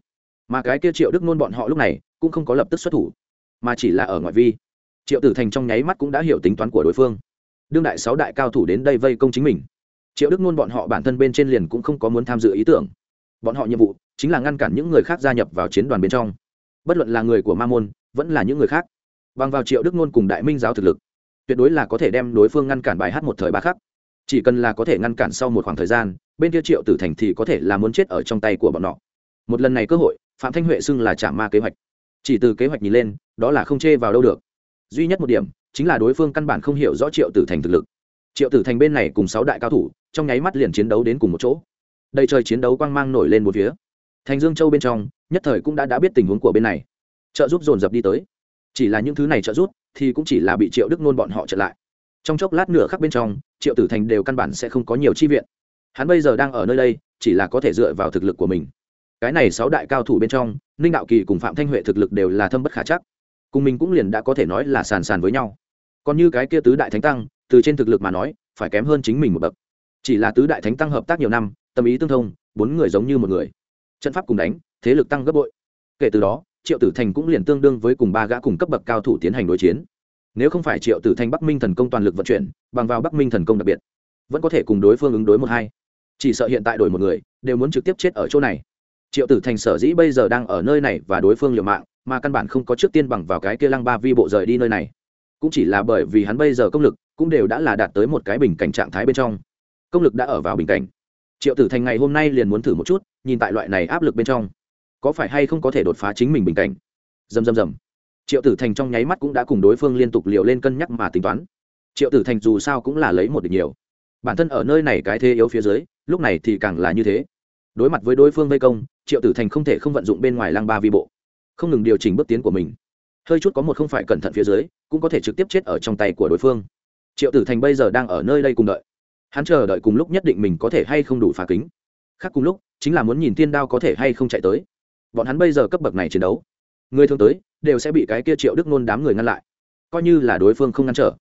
Mà cái kia triệu đức nôn bọn họ lúc này, cũng không có lập tức xuất thủ, mà chỉ là ở ngoại vi. Triệu tử thành trong nháy mắt cũng đã hiểu tính toán của đối phương. Đương đại sáu đại cao thủ đến đây vây công chính mình triệu đức nôn bọn họ bản thân bên trên liền cũng không có muốn tham dự ý tưởng. Bọn họ nhiệm vụ chính là ngăn cản những người khác gia nhập vào chiến đoàn bên trong. Bất luận là người của ma môn, vẫn là những người khác. Bằng vào triệu đức nôn cùng đại minh giáo thực lực, tuyệt đối là có thể đem đối phương ngăn cản bài hát một thời ba khắc. Chỉ cần là có thể ngăn cản sau một khoảng thời gian, bên kia triệu tử thành thì có thể là muốn chết ở trong tay của bọn họ. Một lần này cơ hội, phạm thanh huệ xưng là trả ma kế hoạch. Chỉ từ kế hoạch nhìn lên, đó là không chê vào đâu được. Duy nhất một điểm, chính là đối phương căn bản không hiểu rõ triệu tử thành thực lực. Triệu tử thành bên này cùng sáu đại cao thủ trong nháy mắt liền chiến đấu đến cùng một chỗ. Đầy trời chiến đấu quang mang nổi lên một phía. Thành dương châu bên trong, nhất thời cũng đã đã biết tình huống của bên này. Trợ giúp dồn dập đi tới. Chỉ là những thứ này trợ giúp, thì cũng chỉ là bị triệu đức nôn bọn họ trở lại. Trong chốc lát nửa khắc bên trong, triệu tử thành đều căn bản sẽ không có nhiều chi viện. Hắn bây giờ đang ở nơi đây, chỉ là có thể dựa vào thực lực của mình. Cái này sáu đại cao thủ bên trong, ninh đạo kỳ cùng phạm thanh huệ thực lực đều là thâm bất khả chắc. Cùng mình cũng liền đã có thể nói là sàn sàn với nhau. Còn như cái kia tứ đại thánh tăng, từ trên thực lực mà nói, phải kém hơn chính mình một bậc chỉ là tứ đại thánh tăng hợp tác nhiều năm, tâm ý tương thông, bốn người giống như một người. Trận pháp cùng đánh, thế lực tăng gấp bội. Kể từ đó, triệu tử thành cũng liền tương đương với cùng ba gã cùng cấp bậc cao thủ tiến hành đối chiến. Nếu không phải triệu tử thành bắc minh thần công toàn lực vận chuyển, bằng vào bắc minh thần công đặc biệt, vẫn có thể cùng đối phương ứng đối một hai. Chỉ sợ hiện tại đổi một người, đều muốn trực tiếp chết ở chỗ này. Triệu tử thành sở dĩ bây giờ đang ở nơi này và đối phương liều mạng, mà căn bản không có trước tiên bằng vào cái kia lăng ba vi bộ rời đi nơi này. Cũng chỉ là bởi vì hắn bây giờ công lực, cũng đều đã là đạt tới một cái bình cảnh trạng thái bên trong công lực đã ở vào bình cảnh. Triệu tử thành ngày hôm nay liền muốn thử một chút, nhìn tại loại này áp lực bên trong, có phải hay không có thể đột phá chính mình bình cảnh? Dầm dầm dầm triệu tử thành trong nháy mắt cũng đã cùng đối phương liên tục liều lên cân nhắc mà tính toán. Triệu tử thành dù sao cũng là lấy một địch nhiều. Bản thân ở nơi này cái thế yếu phía dưới, lúc này thì càng là như thế. Đối mặt với đối phương vây công, triệu tử thành không thể không vận dụng bên ngoài lang ba vi bộ. Không ngừng điều chỉnh bước tiến của mình. Hơi chút có một không phải cẩn thận phía dưới, cũng có thể trực tiếp chết ở trong tay của đối phương. Triệu tử thành bây giờ đang ở nơi đây cùng đợi hắn chờ đợi cùng lúc nhất định mình có thể hay không đủ phá kính. Khác cùng lúc, chính là muốn nhìn tiên đao có thể hay không chạy tới. Bọn hắn bây giờ cấp bậc này chiến đấu, người thường tới, đều sẽ bị cái kia triệu đức nôn đám người ngăn lại. Coi như là đối phương không ngăn trở,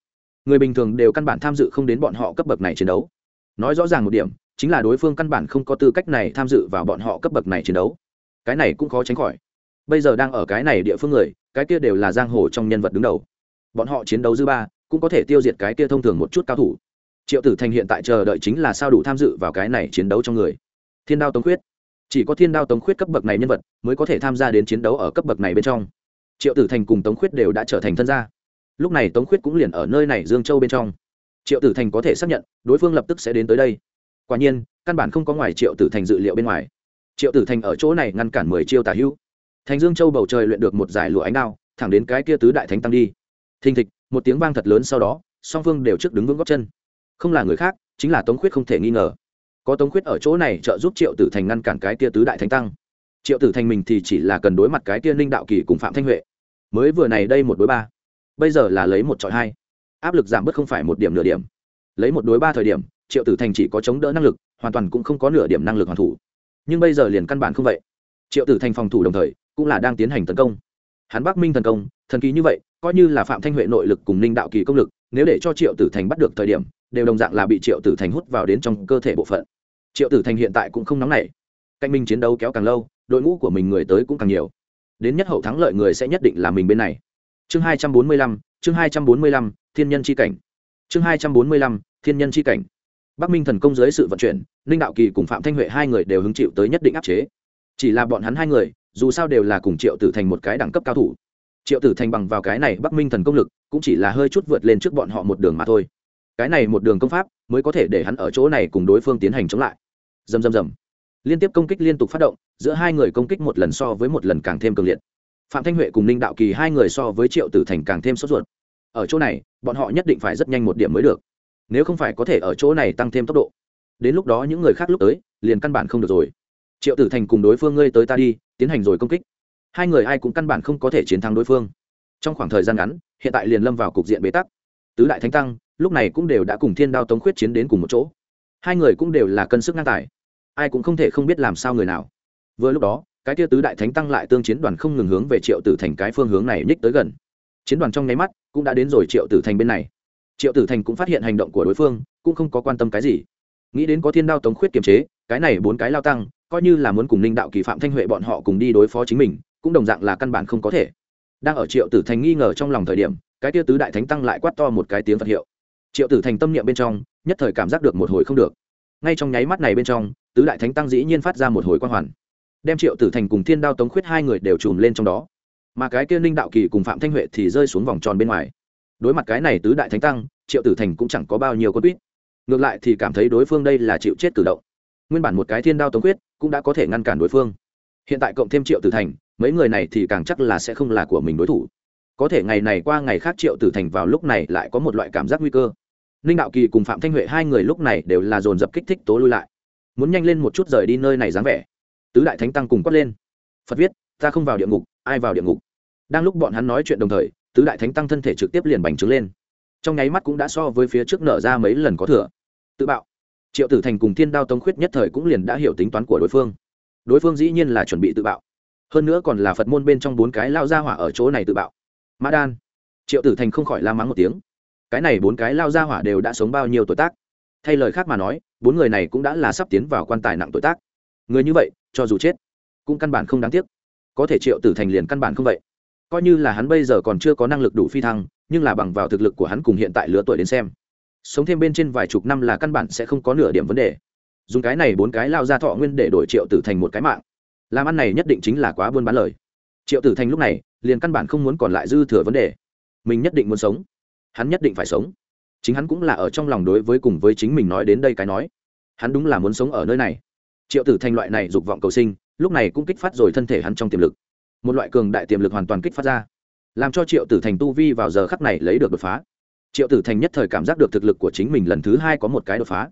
người bình thường đều căn bản tham dự không đến bọn họ cấp bậc này chiến đấu. Nói rõ ràng một điểm, chính là đối phương căn bản không có tư cách này tham dự vào bọn họ cấp bậc này chiến đấu. Cái này cũng khó tránh khỏi. Bây giờ đang ở cái này địa phương người, cái kia đều là giang hồ trong nhân vật đứng đầu. Bọn họ chiến đấu dư ba, cũng có thể tiêu diệt cái kia thông thường một chút cao thủ triệu tử thành hiện tại chờ đợi chính là sao đủ tham dự vào cái này chiến đấu trong người. Thiên đao tống khuyết. Chỉ có thiên đao tống khuyết cấp bậc này nhân vật mới có thể tham gia đến chiến đấu ở cấp bậc này bên trong. Triệu tử thành cùng tống khuyết đều đã trở thành thân gia. Lúc này tống khuyết cũng liền ở nơi này dương châu bên trong. Triệu tử thành có thể xác nhận, đối phương lập tức sẽ đến tới đây. Quả nhiên, căn bản không có ngoài triệu tử thành dự liệu bên ngoài. Triệu tử thành ở chỗ này ngăn cản mười chiêu tả hữu. Thành dương châu bầu trời luyện được một giải lụa ánh đao, thẳng đến cái kia tứ đại thánh tăng đi. Thình thịch, một tiếng vang thật lớn sau đó, song phương đều trước đứng vững góc chân không là người khác, chính là tống khuyết không thể nghi ngờ. Có tống khuyết ở chỗ này trợ giúp triệu tử thành ngăn cản cái tia tứ đại thánh tăng. Triệu tử thành mình thì chỉ là cần đối mặt cái tia ninh đạo kỳ cùng phạm thanh huệ. Mới vừa này đây một đối ba, bây giờ là lấy một trọi hai. Áp lực giảm bớt không phải một điểm nửa điểm. Lấy một đối ba thời điểm, triệu tử thành chỉ có chống đỡ năng lực, hoàn toàn cũng không có nửa điểm năng lực hoàn thủ. Nhưng bây giờ liền căn bản không vậy. Triệu tử thành phòng thủ đồng thời, cũng là đang tiến hành tấn công. Hắn bắc minh thần công, thần kỳ như vậy, coi như là phạm thanh huệ nội lực cùng ninh đạo kỳ công lực nếu để cho triệu tử thành bắt được thời điểm, đều đồng dạng là bị triệu tử thành hút vào đến trong cơ thể bộ phận. Triệu tử thành hiện tại cũng không nóng nảy. Cạnh minh chiến đấu kéo càng lâu, đội ngũ của mình người tới cũng càng nhiều. Đến nhất hậu thắng lợi người sẽ nhất định là mình bên này. Chương hai trăm bốn mươi lăm, chương hai trăm bốn mươi lăm, thiên nhân c h i cảnh. Chương hai trăm bốn mươi lăm, thiên nhân c h i cảnh. Bắc minh thần công dưới sự vận chuyển, ninh đạo kỳ cùng phạm thanh huệ hai người đều hứng chịu tới nhất định áp chế. Chỉ là bọn hắn hai người, dù sao đều là cùng triệu tử thành một cái đẳng cấp cao thủ. Triệu tử thành bằng vào cái này bắc minh thần công lực cũng chỉ là hơi chút vượt lên trước bọn họ một đường mà thôi. Cái này một đường công pháp mới có thể để hắn ở chỗ này cùng đối phương tiến hành chống lại. Dầm dầm dầm liên tiếp công kích liên tục phát động, giữa hai người công kích một lần so với một lần càng thêm cường liệt. Phạm thanh huệ cùng ninh đạo kỳ hai người so với triệu tử thành càng thêm sốt ruột. Ở chỗ này, bọn họ nhất định phải rất nhanh một điểm mới được. Nếu không phải có thể ở chỗ này tăng thêm tốc độ. Đến lúc đó những người khác lúc tới, liền căn bản không được rồi. Triệu tử thành cùng đối phương ngươi tới ta đi, tiến hành rồi công kích. Hai người ai cũng căn bản không có thể chiến thắng đối phương. Trong khoảng thời gian ngắn hiện tại liền lâm vào cục diện bế tắc. Tứ đại thánh tăng, lúc này cũng đều đã cùng thiên đao tống khuyết chiến đến cùng một chỗ. Hai người cũng đều là cân sức ngang tài. Ai cũng không thể không biết làm sao người nào. Vừa lúc đó, cái tia tứ đại thánh tăng lại tương chiến đoàn không ngừng hướng về triệu tử thành cái phương hướng này nhích tới gần. Chiến đoàn trong nháy mắt cũng đã đến rồi triệu tử thành bên này. Triệu tử thành cũng phát hiện hành động của đối phương, cũng không có quan tâm cái gì. Nghĩ đến có thiên đao tống khuyết kiềm chế, cái này bốn cái lao tăng, coi như là muốn cùng linh đạo kỳ phạm thanh huệ bọn họ cùng đi đối phó chính mình, cũng đồng dạng là căn bản không có thể đang ở triệu tử thành nghi ngờ trong lòng thời điểm, cái tia tứ đại thánh tăng lại quát to một cái tiếng phật hiệu. Triệu tử thành tâm niệm bên trong, nhất thời cảm giác được một hồi không được. Ngay trong nháy mắt này bên trong, tứ đại thánh tăng dĩ nhiên phát ra một hồi quang hoàn. Đem triệu tử thành cùng thiên đao tống khuyết hai người đều chùm lên trong đó. Mà cái kia ninh đạo kỳ cùng phạm thanh huệ thì rơi xuống vòng tròn bên ngoài. Đối mặt cái này tứ đại thánh tăng, triệu tử thành cũng chẳng có bao nhiêu con quýt. Ngược lại thì cảm thấy đối phương đây là chịu chết cử động. Nguyên bản một cái thiên đao tống quyết cũng đã có thể ngăn cản đối phương. Hiện tại cộng thêm triệu tử thành mấy người này thì càng chắc là sẽ không là của mình đối thủ. Có thể ngày này qua ngày khác triệu tử thành vào lúc này lại có một loại cảm giác nguy cơ. Ninh đạo kỳ cùng phạm thanh huệ hai người lúc này đều là dồn dập kích thích tố lui lại. Muốn nhanh lên một chút rời đi nơi này dáng vẻ. Tứ đại thánh tăng cùng quát lên. Phật viết, ta không vào địa ngục, ai vào địa ngục? Đang lúc bọn hắn nói chuyện đồng thời, tứ đại thánh tăng thân thể trực tiếp liền bành trướng lên. Trong nháy mắt cũng đã so với phía trước nở ra mấy lần có thừa. Tự bạo. Triệu tử thành cùng thiên đao tống khuyết nhất thời cũng liền đã hiểu tính toán của đối phương. Đối phương dĩ nhiên là chuẩn bị tự bạo hơn nữa còn là phật môn bên trong bốn cái lao ra hỏa ở chỗ này tự bạo mã đan triệu tử thành không khỏi la mắng một tiếng cái này bốn cái lao ra hỏa đều đã sống bao nhiêu tuổi tác thay lời khác mà nói bốn người này cũng đã là sắp tiến vào quan tài nặng tuổi tác người như vậy cho dù chết cũng căn bản không đáng tiếc có thể triệu tử thành liền căn bản không vậy coi như là hắn bây giờ còn chưa có năng lực đủ phi thăng nhưng là bằng vào thực lực của hắn cùng hiện tại lứa tuổi đến xem sống thêm bên trên vài chục năm là căn bản sẽ không có nửa điểm vấn đề dùng cái này bốn cái lao ra thọ nguyên để đổi triệu tử thành một cái mạng làm ăn này nhất định chính là quá buôn bán lời. Triệu tử thành lúc này, liền căn bản không muốn còn lại dư thừa vấn đề. Mình nhất định muốn sống. Hắn nhất định phải sống. Chính hắn cũng là ở trong lòng đối với cùng với chính mình nói đến đây cái nói. Hắn đúng là muốn sống ở nơi này. Triệu tử thành loại này dục vọng cầu sinh, lúc này cũng kích phát rồi thân thể hắn trong tiềm lực. Một loại cường đại tiềm lực hoàn toàn kích phát ra, làm cho triệu tử thành tu vi vào giờ khắc này lấy được đột phá. Triệu tử thành nhất thời cảm giác được thực lực của chính mình lần thứ hai có một cái đột phá.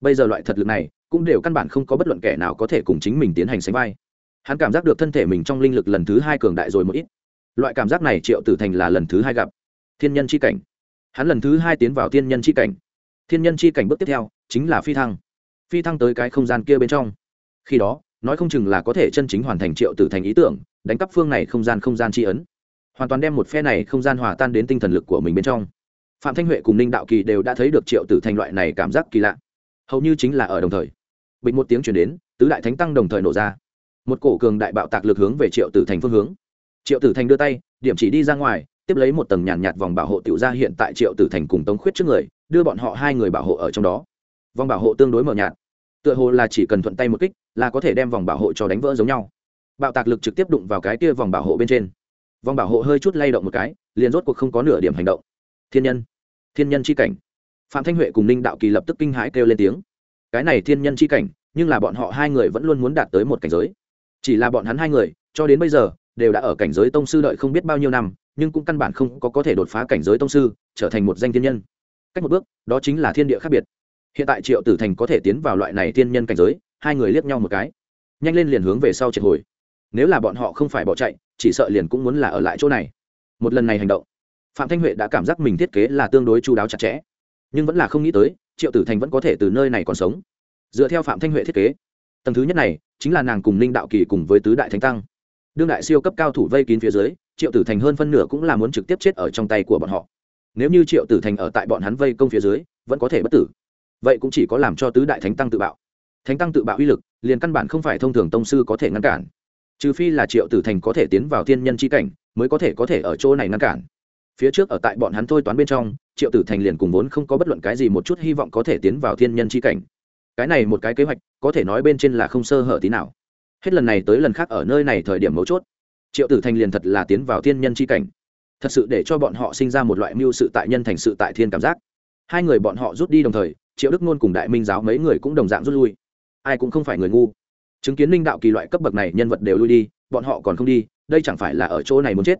Bây giờ loại thật lực này, cũng đều căn bản không có bất luận kẻ nào có thể cùng chính mình tiến hành sánh vai hắn cảm giác được thân thể mình trong linh lực lần thứ hai cường đại rồi một ít. Loại cảm giác này triệu tử thành là lần thứ hai gặp. Thiên nhân c h i cảnh. Hắn lần thứ hai tiến vào thiên nhân c h i cảnh. Thiên nhân c h i cảnh bước tiếp theo chính là phi thăng. Phi thăng tới cái không gian kia bên trong. Khi đó, nói không chừng là có thể chân chính hoàn thành triệu tử thành ý tưởng, đánh cắp phương này không gian không gian c ấn. Hoàn toàn đem một phe này không gian hòa tan đến tinh thần lực của mình bên trong. Phạm thanh huệ cùng ninh đạo kỳ đều đã thấy được triệu tử thành loại này cảm giác kỳ lạ. Hầu như chính là ở đồng thời. Bình một tiếng chuyển đến, tứ đại thánh tăng đồng thời nổ ra một cổ cường đại bạo tạc lực hướng về triệu tử thành phương hướng. Triệu tử thành đưa tay điểm chỉ đi ra ngoài tiếp lấy một tầng nhàn nhạt, nhạt vòng bảo hộ tiểu ra hiện tại triệu tử thành cùng tống khuyết trước người đưa bọn họ hai người bảo hộ ở trong đó. Vòng bảo hộ tương đối mờ nhạt tựa hồ là chỉ cần thuận tay một kích là có thể đem vòng bảo hộ cho đánh vỡ giống nhau. Bạo tạc lực trực tiếp đụng vào cái kia vòng bảo hộ bên trên. Vòng bảo hộ hơi chút lay động một cái liền rốt cuộc không có nửa điểm hành động. Thiên nhân thiên nhân c h i cảnh. Phạm thanh huệ cùng ninh đạo kỳ lập tức kinh hãi kêu lên tiếng. Cái này thiên nhân c h i cảnh nhưng là bọn họ hai người vẫn luôn muốn đạt tới một cảnh giới chỉ là bọn hắn hai người, cho đến bây giờ, đều đã ở cảnh giới tông sư đợi không biết bao nhiêu năm, nhưng cũng căn bản không có có thể đột phá cảnh giới tông sư, trở thành một danh thiên nhân. Cách một bước, đó chính là thiên địa khác biệt. Hiện tại triệu tử thành có thể tiến vào loại này thiên nhân cảnh giới, hai người liếc nhau một cái. Nhanh lên liền hướng về sau triệt hồi. Nếu là bọn họ không phải bỏ chạy, chỉ sợ liền cũng muốn là ở lại chỗ này. Một lần này hành động, phạm thanh huệ đã cảm giác mình thiết kế là tương đối chú đáo chặt chẽ. Nhưng vẫn là không nghĩ tới, triệu tử thành vẫn có thể từ nơi này còn sống. Dựa theo phạm thanh huệ thiết kế tầng thứ nhất này chính là nàng cùng ninh đạo kỳ cùng với tứ đại thánh tăng. Đương đại siêu cấp cao thủ vây kín phía dưới, triệu tử thành hơn phân nửa cũng là muốn trực tiếp chết ở trong tay của bọn họ. Nếu như triệu tử thành ở tại bọn hắn vây công phía dưới, vẫn có thể bất tử. Vậy cũng chỉ có làm cho tứ đại thánh tăng tự bạo. Thánh tăng tự bạo uy lực, liền căn bản không phải thông thường tông sư có thể ngăn cản. Trừ phi là triệu tử thành có thể tiến vào thiên nhân c cảnh, mới có thể có thể ở chỗ này ngăn cản. Phía trước ở tại bọn hắn thôi toán bên trong, triệu tử thành liền cùng vốn không có bất luận cái gì một chút hy vọng có thể tiến vào thiên nhân c cảnh cái này một cái kế hoạch, có thể nói bên trên là không sơ hở tí nào. Hết lần này tới lần khác ở nơi này thời điểm mấu chốt, triệu tử thành liền thật là tiến vào thiên nhân c h i cảnh. Thật sự để cho bọn họ sinh ra một loại mưu sự tại nhân thành sự tại thiên cảm giác. Hai người bọn họ rút đi đồng thời, triệu đức ngôn cùng đại minh giáo mấy người cũng đồng dạng rút lui. Ai cũng không phải người ngu. Chứng kiến linh đạo kỳ loại cấp bậc này nhân vật đều lui đi, bọn họ còn không đi, đây chẳng phải là ở chỗ này muốn chết.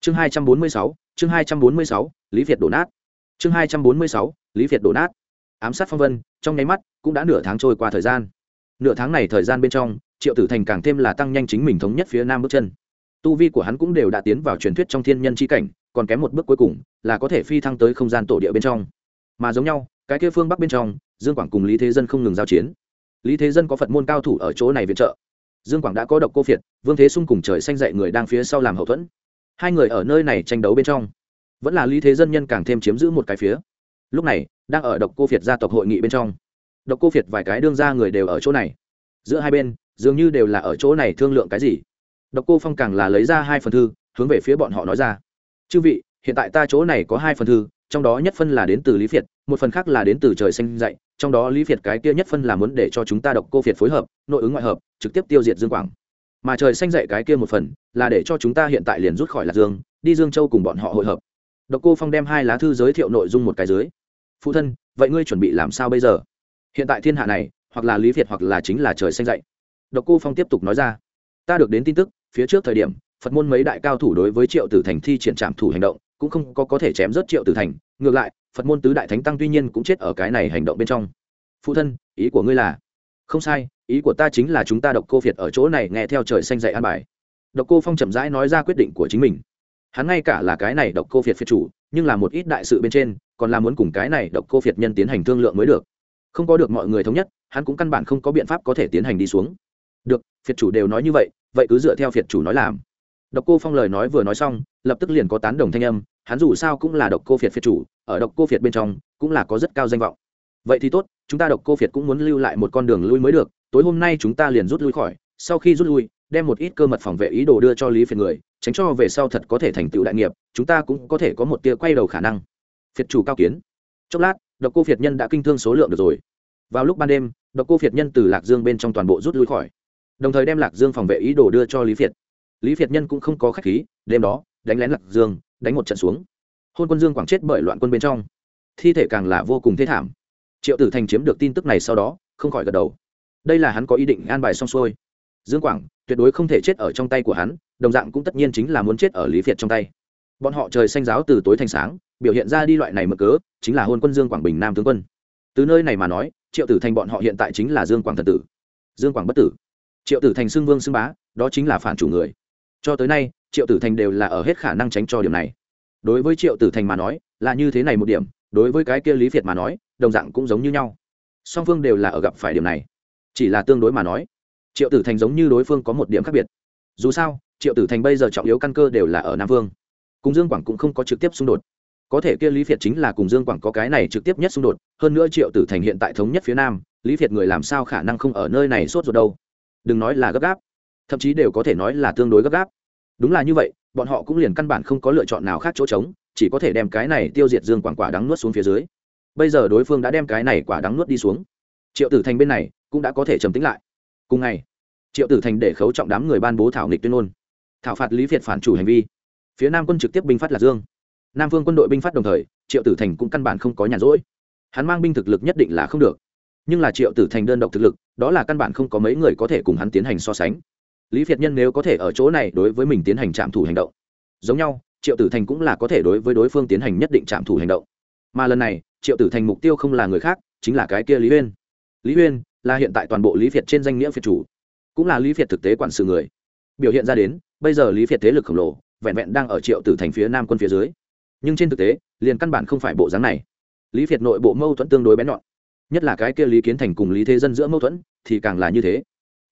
Chương hai trăm bốn mươi sáu, chương hai trăm bốn mươi sáu, lý việt đổ nát. Chương hai trăm bốn mươi sáu, lý việt đổ nát ám sát phong vân, trong nháy mắt cũng đã nửa tháng trôi qua thời gian. Nửa tháng này thời gian bên trong, triệu tử thành càng thêm là tăng nhanh chính mình thống nhất phía nam bước chân. Tu vi của hắn cũng đều đã tiến vào truyền thuyết trong thiên nhân c h i cảnh, còn kém một bước cuối cùng, là có thể phi thăng tới không gian tổ địa bên trong. Mà giống nhau, cái kia phương bắc bên trong, dương quảng cùng lý thế dân không ngừng giao chiến. Lý thế dân có phật môn cao thủ ở chỗ này viện trợ. Dương quảng đã có độc cô phiệt, vương thế sung cùng trời xanh dậy người đang phía sau làm hậu thuẫn. Hai người ở nơi này tranh đấu bên trong. Vẫn là lý thế dân nhân càng thêm chiếm giữ một cái phía. Lúc này đang ở độc cô phiệt gia tộc hội nghị bên trong. Độc cô phiệt vài cái đương ra người đều ở chỗ này. Giữa hai bên, dường như đều là ở chỗ này thương lượng cái gì. Độc cô phong càng là lấy ra hai phần thư, hướng về phía bọn họ nói ra. Chư vị, hiện tại ta chỗ này có hai phần thư, trong đó nhất phân là đến từ lý phiệt một phần khác là đến từ trời xanh dạy, trong đó lý phiệt cái kia nhất phân là muốn để cho chúng ta độc cô phiệt phối hợp, nội ứng ngoại hợp, trực tiếp tiêu diệt dương quảng. Mà trời xanh dạy cái kia một phần, là để cho chúng ta hiện tại liền rút khỏi lạc dương, đi dương châu cùng bọn họ hội hợp. Độc cô phong đem hai lá thư giới thiệu nội dung một cái dưới phụ thân, vậy ngươi chuẩn bị làm sao bây giờ? Hiện tại thiên hạ này, hoặc là lý việt hoặc là chính là trời xanh dậy. độc cô phong tiếp tục nói ra. Ta được đến tin tức, phía trước thời điểm, phật môn mấy đại cao thủ đối với triệu tử thành thi triển trạm thủ hành động, cũng không có có thể chém rớt triệu tử thành. Ngược lại, phật môn tứ đại thánh tăng tuy nhiên cũng chết ở cái này hành động bên trong. Phụ thân, ý của ngươi là? Không sai, ý của ta chính là chúng ta độc cô việt ở chỗ này nghe theo trời xanh dậy an bài. Độc cô phong chậm rãi nói ra quyết định của chính mình. Hắn ngay cả là cái này độc cô Việt phiệt chủ, nhưng là một ít đại sự bên trên còn là muốn cùng cái này độc cô phiệt nhân tiến hành thương lượng mới được. Không có được mọi người thống nhất, hắn cũng căn bản không có biện pháp có thể tiến hành đi xuống. Được, phiệt chủ đều nói như vậy vậy cứ dựa theo phiệt chủ nói làm. Độc cô phong lời nói vừa nói xong, lập tức liền có tán đồng thanh âm, hắn dù sao cũng là độc cô phiệt phiệt chủ, ở độc cô phiệt bên trong, cũng là có rất cao danh vọng. Vậy thì tốt, chúng ta độc cô phiệt cũng muốn lưu lại một con đường lui mới được, tối hôm nay chúng ta liền rút lui khỏi, sau khi rút lui, đem một ít cơ mật phòng vệ ý đồ đưa cho lý phiệt người, tránh cho về sau thật có thể thành tựu đại nghiệp, chúng ta cũng có thể có một tia quay đầu khả năng phiệt chủ cao kiến. Chốc lát, độc cô phiệt nhân đã kinh thương số lượng được rồi. Vào lúc ban đêm, độc cô phiệt nhân từ lạc dương bên trong toàn bộ rút lui khỏi. Đồng thời đem lạc dương phòng vệ ý đồ đưa cho lý phiệt lý phiệt nhân cũng không có khách khí, đêm đó, đánh lén lạc dương, đánh một trận xuống. Hôn quân dương quảng chết bởi loạn quân bên trong. Thi thể càng là vô cùng thế thảm. Triệu tử thành chiếm được tin tức này sau đó, không khỏi gật đầu. Đây là hắn có ý định an bài xong xuôi. Dương quảng, tuyệt đối không thể chết ở trong tay của hắn, đồng dạng cũng tất nhiên chính là muốn chết ở lý việt trong tay. Bọn họ trời xanh giáo từ tối thành sáng biểu hiện ra đi loại này mở cớ, chính là hôn quân dương quảng bình nam tướng quân. Từ nơi này mà nói, triệu tử thành bọn họ hiện tại chính là dương quảng thần tử. Dương quảng bất tử. Triệu tử thành xưng vương xưng bá, đó chính là phản chủ người. Cho tới nay, triệu tử thành đều là ở hết khả năng tránh cho điểm này. Đối với triệu tử thành mà nói, là như thế này một điểm, đối với cái kia lý việt mà nói, đồng dạng cũng giống như nhau. Song phương đều là ở gặp phải điểm này. Chỉ là tương đối mà nói, triệu tử thành giống như đối phương có một điểm khác biệt. Dù sao, triệu tử thành bây giờ trọng yếu căn cơ đều là ở nam vương. Cùng dương quảng cũng không có trực tiếp xung đột có thể kia lý việt chính là cùng dương quảng có cái này trực tiếp nhất xung đột, hơn nữa triệu tử thành hiện tại thống nhất phía nam, lý việt người làm sao khả năng không ở nơi này sốt ruột đâu? Đừng nói là gấp gáp, thậm chí đều có thể nói là tương đối gấp gáp. Đúng là như vậy, bọn họ cũng liền căn bản không có lựa chọn nào khác chỗ trống, chỉ có thể đem cái này tiêu diệt dương quảng quả đắng nuốt xuống phía dưới. Bây giờ đối phương đã đem cái này quả đắng nuốt đi xuống. Triệu tử thành bên này cũng đã có thể trầm tính lại. Cùng ngày, triệu tử thành để khấu trọng đám người ban bố thảo nghịch tuyên ngôn. Thảo phạt lý việt phản chủ hành vi. Phía nam quân trực tiếp binh phát lạc dương nam phương quân đội binh phát đồng thời, triệu tử thành cũng căn bản không có nhàn rỗi. Hắn mang binh thực lực nhất định là không được. Nhưng là triệu tử thành đơn độc thực lực, đó là căn bản không có mấy người có thể cùng hắn tiến hành so sánh. Lý việt nhân nếu có thể ở chỗ này đối với mình tiến hành trạm thủ hành động, giống nhau, triệu tử thành cũng là có thể đối với đối phương tiến hành nhất định trạm thủ hành động. Mà lần này, triệu tử thành mục tiêu không là người khác, chính là cái kia lý uyên lý uyên là hiện tại toàn bộ lý việt trên danh nghĩa việt chủ, cũng là lý việt thực tế quản sự người. Biểu hiện ra đến, bây giờ lý việt thế lực khổng lồ, vẹn vẹn đang ở triệu tử thành phía nam quân phía dưới nhưng trên thực tế, liền căn bản không phải bộ dáng này. Lý việt nội bộ mâu thuẫn tương đối bén nhọn. Nhất là cái kia lý kiến thành cùng lý thế dân giữa mâu thuẫn, thì càng là như thế.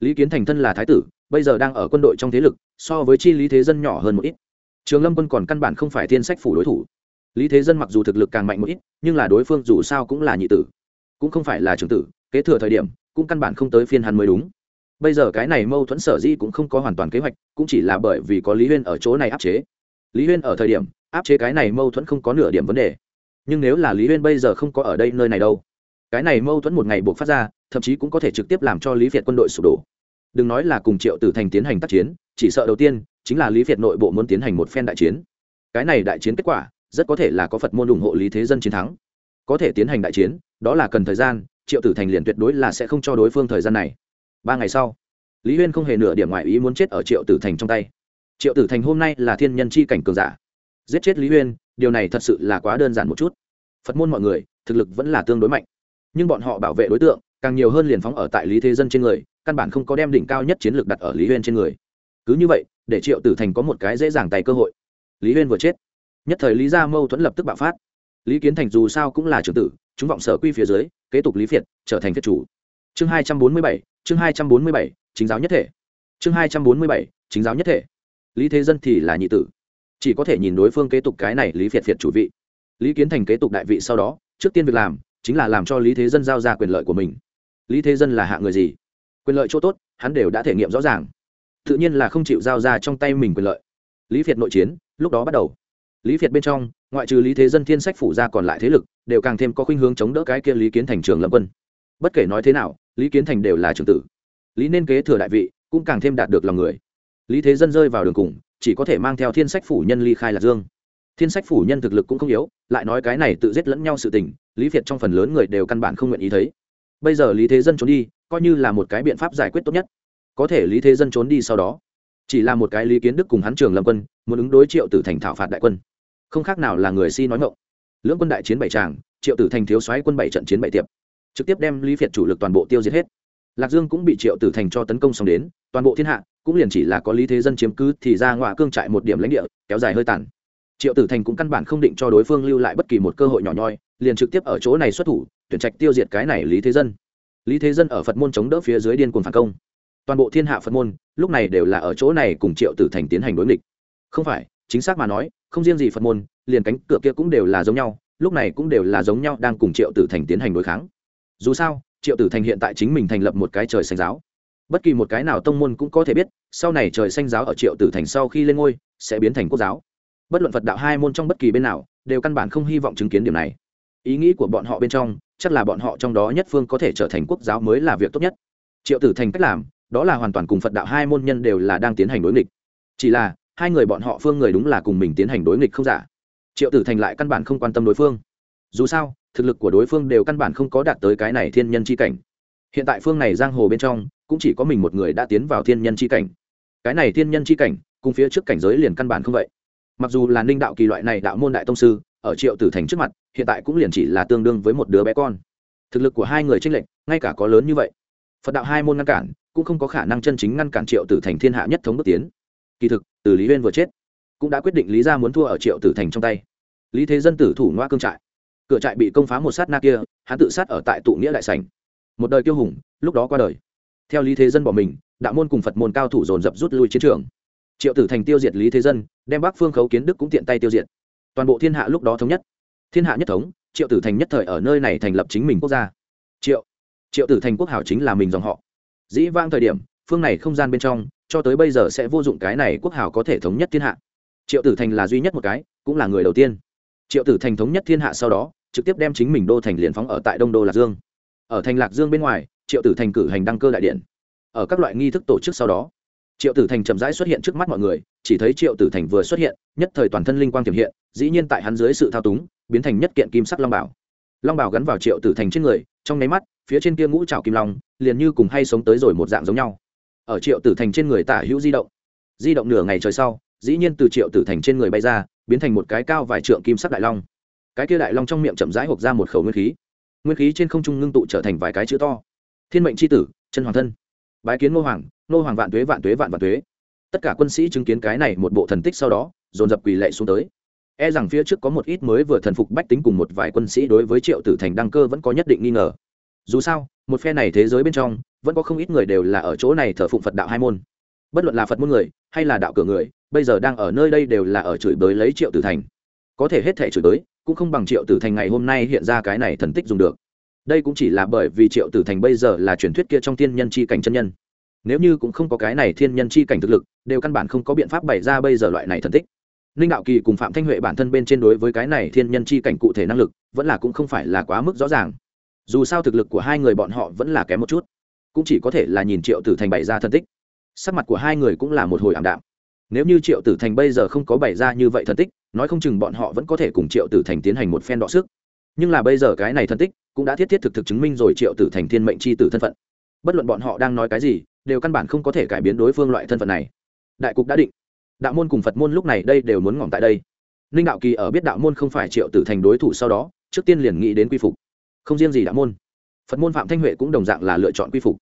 Lý kiến thành thân là thái tử, bây giờ đang ở quân đội trong thế lực, so với chi lý thế dân nhỏ hơn một ít. Trường lâm quân còn căn bản không phải thiên sách phủ đối thủ. Lý thế dân mặc dù thực lực càng mạnh một ít, nhưng là đối phương dù sao cũng là nhị tử, cũng không phải là trường tử, kế thừa thời điểm, cũng căn bản không tới phiên hắn mới đúng. Bây giờ cái này mâu thuẫn sở di cũng không có hoàn toàn kế hoạch, cũng chỉ là bởi vì có lý huyên ở chỗ này áp chế. Lý huyên ở thời điểm áp chế cái này mâu thuẫn không có nửa điểm vấn đề. Nhưng nếu là lý huyên bây giờ không có ở đây nơi này đâu, cái này mâu thuẫn một ngày buộc phát ra, thậm chí cũng có thể trực tiếp làm cho lý việt quân đội sụp đổ. Đừng nói là cùng triệu tử thành tiến hành tác chiến, chỉ sợ đầu tiên chính là lý việt nội bộ muốn tiến hành một phen đại chiến. Cái này đại chiến kết quả, rất có thể là có phật môn ủng hộ lý thế dân chiến thắng. Có thể tiến hành đại chiến, đó là cần thời gian, triệu tử thành liền tuyệt đối là sẽ không cho đối phương thời gian này. Ba ngày sau, lý huyên không hề nửa điểm ngoại ý muốn chết ở triệu tử thành trong tay. Triệu tử thành hôm nay là thiên nhân c h i cảnh cường giả giết chết lý huyên, điều này thật sự là quá đơn giản một chút. Phật môn mọi người, thực lực vẫn là tương đối mạnh. Nhưng bọn họ bảo vệ đối tượng, càng nhiều hơn liền phóng ở tại lý thế dân trên người, căn bản không có đem đỉnh cao nhất chiến lược đặt ở lý huyên trên người. Cứ như vậy, để triệu tử thành có một cái dễ dàng tay cơ hội. Lý huyên vừa chết, nhất thời lý gia mâu thuẫn lập tức bạo phát. Lý kiến thành dù sao cũng là trưởng tử, chúng vọng sở quy phía dưới, kế tục lý phiệt, trở thành phiệt chủ. Chương hai trăm bốn mươi bảy, chương hai trăm bốn mươi bảy, chính giáo nhất thể. Chương hai trăm bốn mươi bảy, chính giáo nhất thể. Lý thế dân thì là nhị tử chỉ có thể nhìn đối phương kế tục cái này lý phiệt phiệt chủ vị. Lý kiến thành kế tục đại vị sau đó, trước tiên việc làm, chính là làm cho lý thế dân giao ra quyền lợi của mình. Lý thế dân là hạ người gì? Quyền lợi chỗ tốt, hắn đều đã thể nghiệm rõ ràng. Tự nhiên là không chịu giao ra trong tay mình quyền lợi. Lý việt nội chiến, lúc đó bắt đầu. Lý việt bên trong, ngoại trừ lý thế dân thiên sách phủ ra còn lại thế lực, đều càng thêm có khuynh hướng chống đỡ cái kia lý kiến thành trường lâm quân. Bất kể nói thế nào, lý kiến thành đều là trường tử. Lý nên kế thừa đại vị, cũng càng thêm đạt được lòng người. Lý thế dân rơi vào đường cùng chỉ có thể mang theo thiên sách phủ nhân ly khai lạc dương. Thiên sách phủ nhân thực lực cũng không yếu, lại nói cái này tự giết lẫn nhau sự tình, lý việt trong phần lớn người đều căn bản không nguyện ý thấy. Bây giờ lý thế dân trốn đi, coi như là một cái biện pháp giải quyết tốt nhất. Có thể lý thế dân trốn đi sau đó, chỉ là một cái lý kiến đức cùng hắn trường lâm quân, muốn ứng đối triệu tử thành thảo phạt đại quân. Không khác nào là người si nói ngộng lưỡng quân đại chiến bảy tràng, triệu tử thành thiếu xoáy quân bảy trận chiến bảy tiệp. Trực tiếp đem lý việt chủ lực toàn bộ tiêu diệt hết. Lạc dương cũng bị triệu tử thành cho tấn công xong đến, toàn bộ thiên hạ cũng liền chỉ là có lý thế dân chiếm cứ thì ra ngoại cương trại một điểm lãnh địa, kéo dài hơi tàn. Triệu tử thành cũng căn bản không định cho đối phương lưu lại bất kỳ một cơ hội nhỏ nhoi, liền trực tiếp ở chỗ này xuất thủ, tuyển trạch tiêu diệt cái này lý thế dân. Lý thế dân ở phật môn chống đỡ phía dưới điên cuồng phản công. Toàn bộ thiên hạ phật môn, lúc này đều là ở chỗ này cùng triệu tử thành tiến hành đối nghịch. Không phải, chính xác mà nói, không riêng gì phật môn, liền cánh cửa kia cũng đều là giống nhau, lúc này cũng đều là giống nhau đang cùng triệu tử thành tiến hành đối kháng. Dù sao, triệu tử thành hiện tại chính mình thành lập một cái trời xanh giáo bất kỳ một cái nào tông môn cũng có thể biết, sau này trời xanh giáo ở triệu tử thành sau khi lên ngôi, sẽ biến thành quốc giáo. Bất luận phật đạo hai môn trong bất kỳ bên nào, đều căn bản không hy vọng chứng kiến điểm này. Ý nghĩ của bọn họ bên trong, chắc là bọn họ trong đó nhất phương có thể trở thành quốc giáo mới là việc tốt nhất. Triệu tử thành cách làm, đó là hoàn toàn cùng phật đạo hai môn nhân đều là đang tiến hành đối nghịch. Chỉ là, hai người bọn họ phương người đúng là cùng mình tiến hành đối nghịch không giả. Triệu tử thành lại căn bản không quan tâm đối phương. Dù sao, thực lực của đối phương đều căn bản không có đạt tới cái này thiên nhân c h i cảnh hiện tại phương này giang hồ bên trong, cũng chỉ có mình một người đã tiến vào thiên nhân c h i cảnh. Cái này thiên nhân c h i cảnh, cùng phía trước cảnh giới liền căn bản không vậy. Mặc dù là ninh đạo kỳ loại này đạo môn đại tông sư, ở triệu tử thành trước mặt, hiện tại cũng liền chỉ là tương đương với một đứa bé con. Thực lực của hai người tranh lệch, ngay cả có lớn như vậy. Phật đạo hai môn ngăn cản, cũng không có khả năng chân chính ngăn cản triệu tử thành thiên hạ nhất thống bước tiến. Kỳ thực, từ lý huyên vừa chết, cũng đã quyết định lý ra muốn thua ở triệu tử thành trong tay. Lý thế dân tử thủ ngoa cương trại. Cửa trại bị công phá một sát na kia, hắn tự sát ở tại tụ nghĩa đại sảnh một đời kiêu hùng, lúc đó qua đời. Theo lý thế dân bỏ mình, đạo môn cùng phật môn cao thủ dồn dập rút lui chiến trường. Triệu tử thành tiêu diệt lý thế dân, đem bắc phương khấu kiến đức cũng tiện tay tiêu diệt. Toàn bộ thiên hạ lúc đó thống nhất. Thiên hạ nhất thống, triệu tử thành nhất thời ở nơi này thành lập chính mình quốc gia. Triệu triệu tử thành quốc hảo chính là mình dòng họ. Dĩ vang thời điểm, phương này không gian bên trong, cho tới bây giờ sẽ vô dụng cái này quốc hảo có thể thống nhất thiên hạ. Triệu tử thành là duy nhất một cái, cũng là người đầu tiên. Triệu tử thành thống nhất thiên hạ sau đó, trực tiếp đem chính mình đô thành liền phóng ở tại đông đô lạc dương ở thành lạc dương bên ngoài, triệu tử thành cử hành đăng cơ đại điện. Ở các loại nghi thức tổ chức sau đó, triệu tử thành chậm rãi xuất hiện trước mắt mọi người, chỉ thấy triệu tử thành vừa xuất hiện, nhất thời toàn thân linh quang tiềm hiện, dĩ nhiên tại hắn dưới sự thao túng, biến thành nhất kiện kim sắc long bảo. Long bảo gắn vào triệu tử thành trên người, trong nháy mắt, phía trên kia ngũ trào kim long, liền như cùng hay sống tới rồi một dạng giống nhau. Ở triệu tử thành trên người tả hữu di động di động nửa ngày trời sau, dĩ nhiên từ triệu tử thành trên người bay ra, biến thành một cái cao vài trượng kim sắc đại long. Cái kia đại long trong miệng chậm rãi hộp ra một khẩu nguyên khí nguyên khí trên không trung ngưng tụ trở thành vài cái chữ to. Thiên mệnh c h i tử, chân hoàng thân. Bái kiến ngô hoàng ngô hoàng vạn tuế vạn tuế, vạn vạn tuế. Tất cả quân sĩ chứng kiến cái này một bộ thần tích sau đó, dồn dập quỳ lệ xuống tới. E rằng phía trước có một ít mới vừa thần phục bách tính cùng một vài quân sĩ đối với triệu tử thành đăng cơ vẫn có nhất định nghi ngờ. Dù sao, một phe này thế giới bên trong, vẫn có không ít người đều là ở chỗ này thờ phụng phật đạo hai môn. Bất luận là phật môn người, hay là đạo cửa người, bây giờ đang ở nơi đây đều là ở chửi bới lấy triệu tử thành. Có thể hết thể chửi bới cũng không bằng triệu tử thành ngày hôm nay hiện ra cái này thần tích dùng được. Đây cũng chỉ là bởi vì triệu tử thành bây giờ là truyền thuyết kia trong thiên nhân c h i cảnh chân nhân. Nếu như cũng không có cái này thiên nhân c h i cảnh thực lực, đều căn bản không có biện pháp bày ra bây giờ loại này thần tích. Ninh đạo kỳ cùng phạm thanh huệ bản thân bên trên đối với cái này thiên nhân c h i cảnh cụ thể năng lực, vẫn là cũng không phải là quá mức rõ ràng. Dù sao thực lực của hai người bọn họ vẫn là kém một chút. Cũng chỉ có thể là nhìn triệu tử thành bày ra thần tích. Sắc mặt của hai người cũng là một hồi ảm đạm nếu như triệu tử thành bây giờ không có bày ra như vậy thần tích, nói không chừng bọn họ vẫn có thể cùng triệu tử thành tiến hành một phen đọ sức. Nhưng là bây giờ cái này thần tích cũng đã thiết thiết thực thực chứng minh rồi triệu tử thành thiên mệnh c h i tử thân phận. Bất luận bọn họ đang nói cái gì, đều căn bản không có thể cải biến đối phương loại thân phận này. Đại cục đã định. Đạo môn cùng phật môn lúc này đây đều muốn ngỏm tại đây. Ninh đạo kỳ ở biết đạo môn không phải triệu tử thành đối thủ sau đó, trước tiên liền nghĩ đến quy phục. Không riêng gì đạo môn, phật môn phạm thanh huệ cũng đồng dạng là lựa chọn quy phục.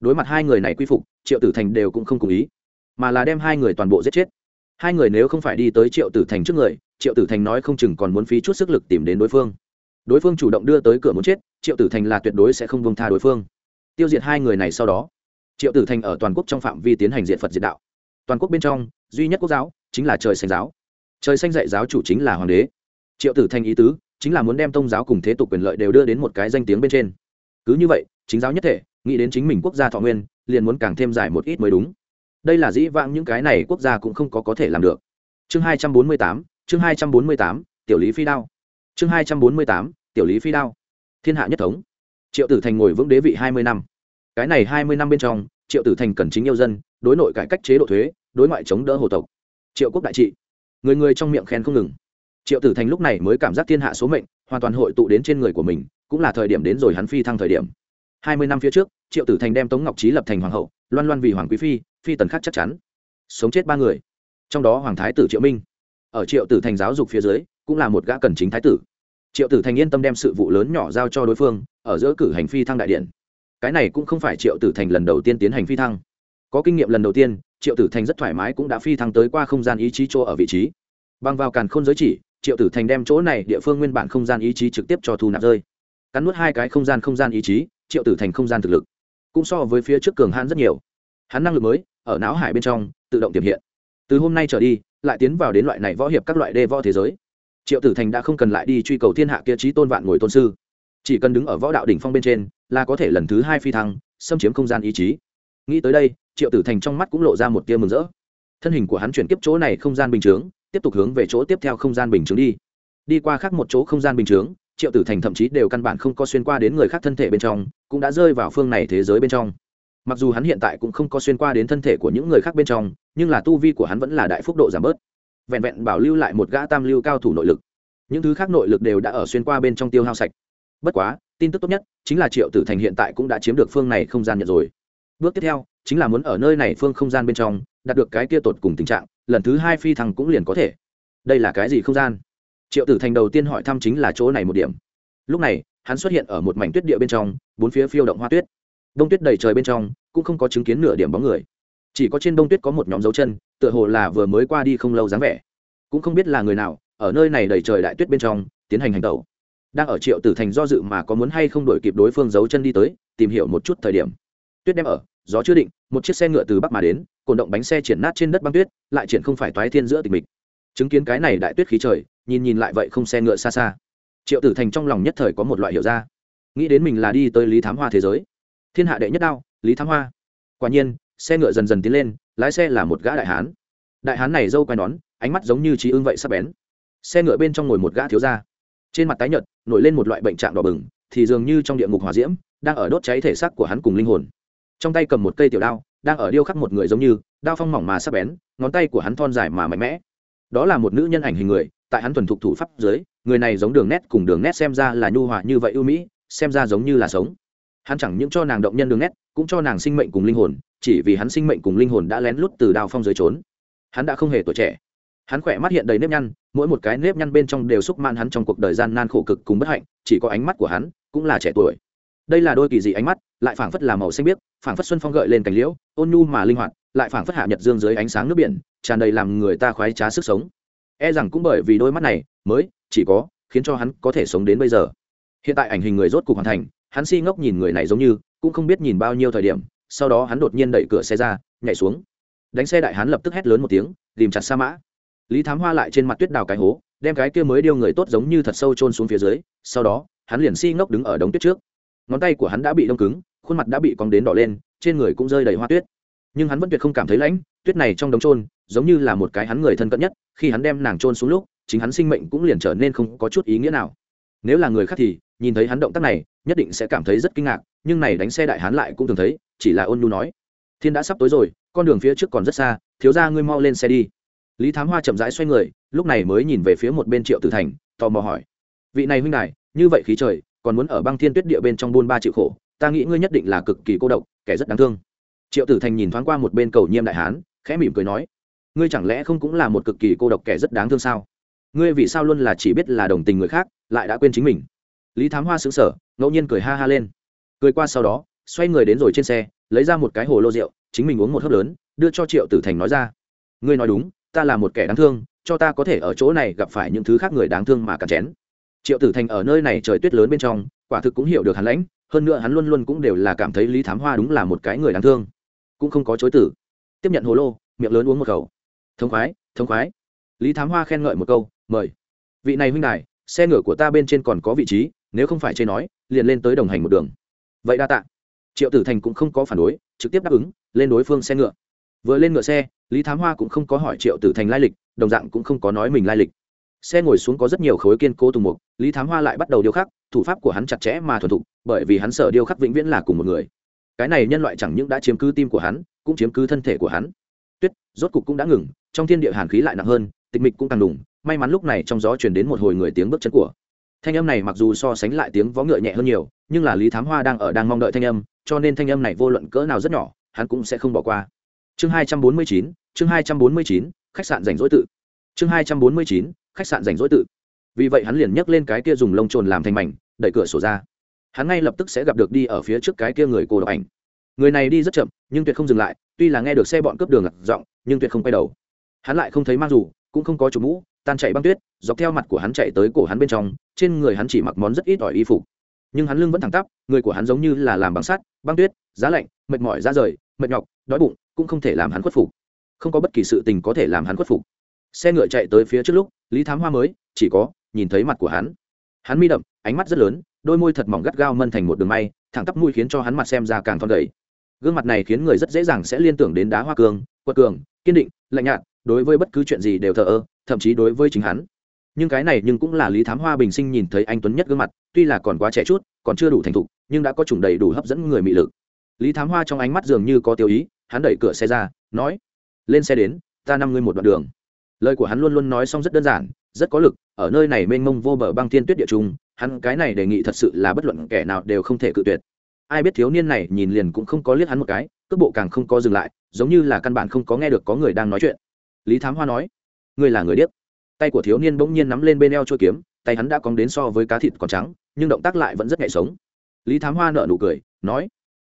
Đối mặt hai người này quy phục, triệu tử thành đều cũng không cùng ý mà là đem hai người toàn bộ giết chết. Hai người nếu không phải đi tới triệu tử thành trước người, triệu tử thành nói không chừng còn muốn phí chút sức lực tìm đến đối phương. Đối phương chủ động đưa tới cửa muốn chết, triệu tử thành là tuyệt đối sẽ không bông tha đối phương. Tiêu diệt hai người này sau đó, triệu tử thành ở toàn quốc trong phạm vi tiến hành diện phật diệt đạo. Toàn quốc bên trong, duy nhất quốc giáo chính là trời xanh giáo. Trời xanh dạy giáo chủ chính là hoàng đế. Triệu tử thành ý tứ chính là muốn đem tôn giáo cùng thế tục quyền lợi đều đưa đến một cái danh tiếng bên trên. Cứ như vậy, chính giáo nhất thể, nghĩ đến chính mình quốc gia thọ nguyên, liền muốn càng thêm dài một ít mới đúng đây là dĩ vãng những cái này quốc gia cũng không có có thể làm được. Chương hai trăm bốn mươi tám, chương hai trăm bốn mươi tám, tiểu lý phi đao. Chương hai trăm bốn mươi tám, tiểu lý phi đao. Thiên hạ nhất thống. Triệu tử thành ngồi vững đế vị hai mươi năm. Cái này hai mươi năm bên trong, triệu tử thành cần chính yêu dân, đối nội cải cách chế độ thuế, đối ngoại chống đỡ hồ tộc. Triệu quốc đại trị. Người người trong miệng khen không ngừng. Triệu tử thành lúc này mới cảm giác thiên hạ số mệnh, hoàn toàn hội tụ đến trên người của mình, cũng là thời điểm đến rồi hắn phi thăng thời điểm hai mươi năm phía trước, triệu tử thành đem tống ngọc trí lập thành hoàng hậu, loan loan vì hoàng quý phi phi tần khác chắc chắn. Sống chết ba người. Trong đó hoàng thái tử triệu minh. Ở triệu tử thành giáo dục phía dưới, cũng là một gã cần chính thái tử. Triệu tử thành yên tâm đem sự vụ lớn nhỏ giao cho đối phương, ở giữa cử hành phi thăng đại điện. Cái này cũng không phải triệu tử thành lần đầu tiên tiến hành phi thăng. Có kinh nghiệm lần đầu tiên, triệu tử thành rất thoải mái cũng đã phi thăng tới qua không gian ý chí chỗ ở vị trí. Băng vào càn không giới chỉ, triệu tử thành đem chỗ này địa phương nguyên bản không gian ý chí trực tiếp cho thu nạp rơi. Cắn nuốt hai cái không gian không gian ý chí triệu tử thành không gian thực lực, cũng so với phía trước cường hãn rất nhiều. Hắn năng lực mới, ở não hải bên trong, tự động tiềm hiện. Từ hôm nay trở đi, lại tiến vào đến loại này võ hiệp các loại đê võ thế giới. Triệu tử thành đã không cần lại đi truy cầu thiên hạ kia trí tôn vạn ngồi tôn sư. Chỉ cần đứng ở võ đạo đỉnh phong bên trên, là có thể lần thứ hai phi thăng, xâm chiếm không gian ý chí. Nghĩ tới đây, triệu tử thành trong mắt cũng lộ ra một tia mừng rỡ. Thân hình của hắn chuyển tiếp chỗ này không gian bình chướng, tiếp tục hướng về chỗ tiếp theo không gian bình chướng đi. Đi qua khác một chỗ không gian bình chướng triệu tử thành thậm chí đều căn bản không có xuyên qua đến người khác thân thể bên trong, cũng đã rơi vào phương này thế giới bên trong. Mặc dù hắn hiện tại cũng không có xuyên qua đến thân thể của những người khác bên trong, nhưng là tu vi của hắn vẫn là đại phúc độ giảm bớt. Vẹn vẹn bảo lưu lại một gã tam lưu cao thủ nội lực. Những thứ khác nội lực đều đã ở xuyên qua bên trong tiêu hao sạch. Bất quá, tin tức tốt nhất chính là triệu tử thành hiện tại cũng đã chiếm được phương này không gian nhận rồi. Bước tiếp theo, chính là muốn ở nơi này phương không gian bên trong, đạt được cái kia tột cùng tình trạng, lần thứ hai phi thăng cũng liền có thể. Đây là cái gì không gian? Triệu tử thành đầu tiên hỏi thăm chính là chỗ này một điểm. Lúc này, hắn xuất hiện ở một mảnh tuyết địa bên trong, bốn phía phiêu động hoa tuyết. Đông tuyết đầy trời bên trong, cũng không có chứng kiến nửa điểm bóng người. Chỉ có trên đông tuyết có một nhóm dấu chân, tựa hồ là vừa mới qua đi không lâu dáng vẻ. Cũng không biết là người nào, ở nơi này đầy trời đại tuyết bên trong, tiến hành hành tẩu. Đang ở triệu tử thành do dự mà có muốn hay không đổi kịp đối phương giấu chân đi tới, tìm hiểu một chút thời điểm. Tuyết đem ở, gió chưa định, một chiếc xe ngựa từ bắc mà đến, cồn động bánh xe triển nát trên đất băng tuyết, lại triển không phải toái thiên giữa tịch mịch chứng kiến cái này đại tuyết khí trời, nhìn nhìn lại vậy không xe ngựa xa xa. Triệu tử thành trong lòng nhất thời có một loại hiểu ra. Nghĩ đến mình là đi tới lý thám hoa thế giới. Thiên hạ đệ nhất đao, lý thám hoa. Quả nhiên, xe ngựa dần dần tiến lên, lái xe là một gã đại hán. Đại hán này dâu quai nón, ánh mắt giống như trí ưng vậy sắp bén. Xe ngựa bên trong ngồi một gã thiếu gia. Trên mặt tái nhợt, nổi lên một loại bệnh trạng đỏ bừng, thì dường như trong địa ngục hỏa diễm, đang ở đốt cháy thể xác của hắn cùng linh hồn. Trong tay cầm một cây tiểu đao, đang ở điêu khắc một người giống như, đao phong mỏng mà sắp bén, ngón tay của hắn thon dài mà mạnh mẽ đó là một nữ nhân ảnh hình người, tại hắn thuần thục thủ pháp dưới, người này giống đường nét cùng đường nét xem ra là nhu hòa như vậy ưu mỹ, xem ra giống như là sống. Hắn chẳng những cho nàng động nhân đường nét, cũng cho nàng sinh mệnh cùng linh hồn, chỉ vì hắn sinh mệnh cùng linh hồn đã lén lút từ đao phong dưới trốn. Hắn đã không hề tuổi trẻ. Hắn khỏe mắt hiện đầy nếp nhăn, mỗi một cái nếp nhăn bên trong đều xúc man hắn trong cuộc đời gian nan khổ cực cùng bất hạnh, chỉ có ánh mắt của hắn cũng là trẻ tuổi. Đây là đôi kỳ dị ánh mắt, lại phảng phất là màu xanh biếc, phảng phất xuân phong gợi lên cành liễu, ôn nhu mà linh hoạt lại phảng phất hạ nhật dương dưới ánh sáng nước biển, tràn đầy làm người ta khoái trá sức sống. E rằng cũng bởi vì đôi mắt này mới chỉ có khiến cho hắn có thể sống đến bây giờ. Hiện tại ảnh hình người rốt cục hoàn thành, hắn si ngốc nhìn người này giống như cũng không biết nhìn bao nhiêu thời điểm, sau đó hắn đột nhiên đẩy cửa xe ra, nhảy xuống. Đánh xe đại hắn lập tức hét lớn một tiếng, tìm chặt sa mã. Lý thám hoa lại trên mặt tuyết đào cái hố, đem cái kia mới điêu người tốt giống như thật sâu trôn xuống phía dưới, sau đó, hắn liền si ngốc đứng ở đống tuyết trước. Ngón tay của hắn đã bị đông cứng, khuôn mặt đã bị cong đến đỏ lên, trên người cũng rơi đầy hoa tuyết nhưng hắn vẫn tuyệt không cảm thấy lãnh, tuyết này trong đống trôn giống như là một cái hắn người thân cận nhất, khi hắn đem nàng trôn xuống lúc, chính hắn sinh mệnh cũng liền trở nên không có chút ý nghĩa nào. Nếu là người khác thì, nhìn thấy hắn động tác này, nhất định sẽ cảm thấy rất kinh ngạc, nhưng này đánh xe đại hắn lại cũng thường thấy, chỉ là ôn nhu nói. Thiên đã sắp tối rồi, con đường phía trước còn rất xa, thiếu ra ngươi mau lên xe đi. Lý thám hoa chậm rãi xoay người, lúc này mới nhìn về phía một bên triệu tử thành, tò mò hỏi. Vị này huynh đài, như vậy khí trời, còn muốn ở băng thiên tuyết địa bên trong buôn ba triệu khổ, ta nghĩ ngươi nhất định là cực kỳ cô độc, kẻ rất đáng thương triệu tử thành nhìn thoáng qua một bên cầu nhiêm đại hán, khẽ mỉm cười nói, ngươi chẳng lẽ không cũng là một cực kỳ cô độc kẻ rất đáng thương sao? Ngươi vì sao luôn là chỉ biết là đồng tình người khác, lại đã quên chính mình? Lý thám hoa xứng sở ngẫu nhiên cười ha ha lên. Cười qua sau đó, xoay người đến rồi trên xe, lấy ra một cái hồ lô rượu, chính mình uống một hớp lớn, đưa cho triệu tử thành nói ra, ngươi nói đúng, ta là một kẻ đáng thương, cho ta có thể ở chỗ này gặp phải những thứ khác người đáng thương mà cắn chén. Triệu tử thành ở nơi này trời tuyết lớn bên trong, quả thực cũng hiểu được hắn lãnh, hơn nữa hắn luôn luôn cũng đều là cảm thấy lý thám hoa đúng là một cái người đáng thương cũng không có chối tử. Tiếp nhận hồ lô, miệng lớn uống một khẩu. Thống khoái thống khoái. Lý thám hoa khen ngợi một câu, mời. Vị này huynh đài, xe ngựa của ta bên trên còn có vị trí, nếu không phải chê nói, liền lên tới đồng hành một đường. Vậy đa tạ. Triệu tử thành cũng không có phản đối, trực tiếp đáp ứng, lên đối phương xe ngựa. Vừa lên ngựa xe, lý thám hoa cũng không có hỏi triệu tử thành lai lịch, đồng dạng cũng không có nói mình lai lịch. Xe ngồi xuống có rất nhiều khối kiên cố tùng mục, lý thám hoa lại bắt đầu điêu khắc, thủ pháp của hắn chặt chẽ mà thuần thục, bởi vì hắn sợ điêu khắc vĩnh viễn là cùng một người cái này nhân loại chẳng những đã chiếm cứ tim của hắn, cũng chiếm cứ thân thể của hắn. Tuyết, rốt cục cũng đã ngừng, trong thiên địa hàn khí lại nặng hơn, tịch mịch cũng càng đủng may mắn lúc này trong gió truyền đến một hồi người tiếng bước chân của. Thanh âm này mặc dù so sánh lại tiếng vó ngựa nhẹ hơn nhiều, nhưng là lý thám hoa đang ở đang mong đợi thanh âm, cho nên thanh âm này vô luận cỡ nào rất nhỏ, hắn cũng sẽ không bỏ qua. Chương hai trăm bốn mươi chín, chương hai trăm bốn mươi chín, khách sạn rảnh rỗi tự. Chương hai trăm bốn mươi chín, khách sạn rảnh rỗi tự. Vì vậy hắn liền nhấc lên cái kia dùng lông trồn làm thành mảnh, đẩy cửa sổ ra hắn ngay lập tức sẽ gặp được đi ở phía trước cái kia người cô độc ảnh. Người này đi rất chậm, nhưng tuyệt không dừng lại, tuy là nghe được xe bọn cướp đường ngặt giọng, nhưng tuyệt không quay đầu. Hắn lại không thấy mang dù, cũng không có chủ mũ, tan chạy băng tuyết, dọc theo mặt của hắn chạy tới cổ hắn bên trong, trên người hắn chỉ mặc món rất ít ỏi y phục. Nhưng hắn lưng vẫn thẳng tắp, người của hắn giống như là làm bằng sắt, băng tuyết, giá lạnh, mệt mỏi ra rời, mệt nhọc, đói bụng, cũng không thể làm hắn khuất phục. Không có bất kỳ sự tình có thể làm hắn khuất phục. Xe ngựa chạy tới phía trước lúc, lý thám hoa mới, chỉ có nhìn thấy mặt của hắn. Hắn mi đậm, ánh mắt rất lớn đôi môi thật mỏng gắt gao mân thành một đường may, thẳng tắp mũi khiến cho hắn mặt xem ra càng thon gầy. Gương mặt này khiến người rất dễ dàng sẽ liên tưởng đến đá hoa cường quật cường, kiên định, lạnh nhạt, đối với bất cứ chuyện gì đều thờ ơ, thậm chí đối với chính hắn. Nhưng cái này nhưng cũng là lý thám hoa bình sinh nhìn thấy anh tuấn nhất gương mặt, tuy là còn quá trẻ chút, còn chưa đủ thành thục, nhưng đã có chủng đầy đủ hấp dẫn người mị lực. Lý thám hoa trong ánh mắt dường như có tiêu ý, hắn đẩy cửa xe ra, nói, lên xe đến, ta năm ngươi một đoạn đường. Lời của hắn luôn luôn nói xong rất đơn giản, rất có lực, ở nơi này mênh mông vô bờ băng thiên tuyết địa trung hắn cái này đề nghị thật sự là bất luận kẻ nào đều không thể cự tuyệt. Ai biết thiếu niên này nhìn liền cũng không có liếc hắn một cái, cước bộ càng không có dừng lại, giống như là căn bản không có nghe được có người đang nói chuyện. Lý thám hoa nói, ngươi là người điếc. Tay của thiếu niên bỗng nhiên nắm lên bên eo trôi kiếm, tay hắn đã cóng đến so với cá thịt còn trắng, nhưng động tác lại vẫn rất nhạy sống. Lý thám hoa nợ nụ cười, nói,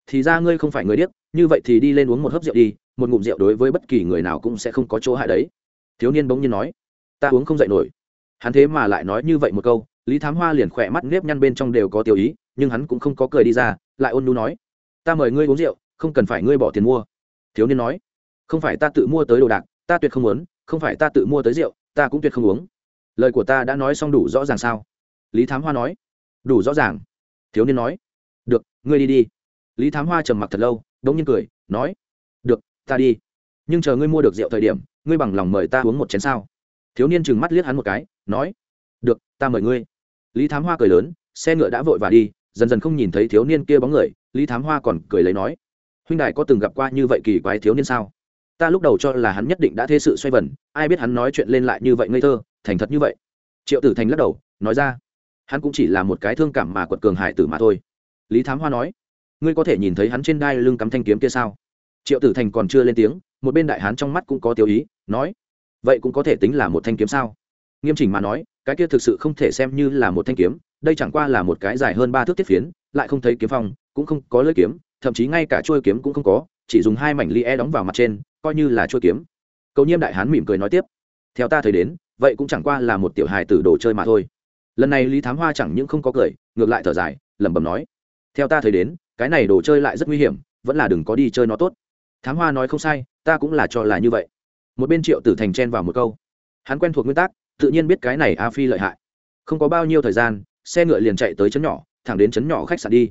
thì ra ngươi không phải người điếc, như vậy thì đi lên uống một hớp rượu đi, một ngụm rượu đối với bất kỳ người nào cũng sẽ không có chỗ hại đấy. Thiếu niên bỗng nhiên nói, ta uống không dậy nổi. Hắn thế mà lại nói như vậy một câu lý thám hoa liền khỏe mắt nếp nhăn bên trong đều có tiêu ý, nhưng hắn cũng không có cười đi ra, lại ôn nu nói, ta mời ngươi uống rượu, không cần phải ngươi bỏ tiền mua. Thiếu niên nói, không phải ta tự mua tới đồ đạc, ta tuyệt không muốn, không phải ta tự mua tới rượu, ta cũng tuyệt không uống. Lời của ta đã nói xong đủ rõ ràng sao? Lý thám hoa nói, đủ rõ ràng. Thiếu niên nói, được, ngươi đi đi. Lý thám hoa trầm mặc thật lâu đ ỗ n g nhiên cười, nói, được, ta đi. Nhưng chờ ngươi mua được rượu thời điểm, ngươi bằng lòng mời ta uống một chén sao? Thiếu niên trừng mắt liếc hắn một cái, nói, được, ta mời ngươi lý thám hoa cười lớn, xe ngựa đã vội và đi, dần dần không nhìn thấy thiếu niên kia bóng người, lý thám hoa còn cười lấy nói, huynh đại có từng gặp qua như vậy kỳ quái thiếu niên sao? Ta lúc đầu cho là hắn nhất định đã thế sự xoay vần, ai biết hắn nói chuyện lên lại như vậy ngây thơ, thành thật như vậy. Triệu tử thành lắc đầu, nói ra, hắn cũng chỉ là một cái thương cảm mà quật cường hải tử mà thôi. Lý thám hoa nói, ngươi có thể nhìn thấy hắn trên đai lưng cắm thanh kiếm kia sao? Triệu tử thành còn chưa lên tiếng, một bên đại hán trong mắt cũng có tiêu ý, nói, vậy cũng có thể tính là một thanh kiếm sao? Nghiêm chỉnh mà nói cái kia thực sự không thể xem như là một thanh kiếm, đây chẳng qua là một cái dài hơn ba thước tiết phiến, lại không thấy kiếm phong, cũng không có lưỡi kiếm, thậm chí ngay cả chuôi kiếm cũng không có, chỉ dùng hai mảnh ly e đóng vào mặt trên, coi như là chuôi kiếm. Cầu nhiêm đại hán mỉm cười nói tiếp, theo ta thấy đến, vậy cũng chẳng qua là một tiểu hài tử đồ chơi mà thôi. Lần này lý thám hoa chẳng những không có cười, ngược lại thở dài, lẩm bẩm nói, theo ta thấy đến, cái này đồ chơi lại rất nguy hiểm, vẫn là đừng có đi chơi nó tốt. Thám hoa nói không sai, ta cũng là cho là như vậy. Một bên triệu tử thành chen vào một câu, hắn quen thuộc nguyên tắc tự nhiên biết cái này a phi lợi hại. Không có bao nhiêu thời gian, xe ngựa liền chạy tới chấn nhỏ, thẳng đến chấn nhỏ khách sạn đi.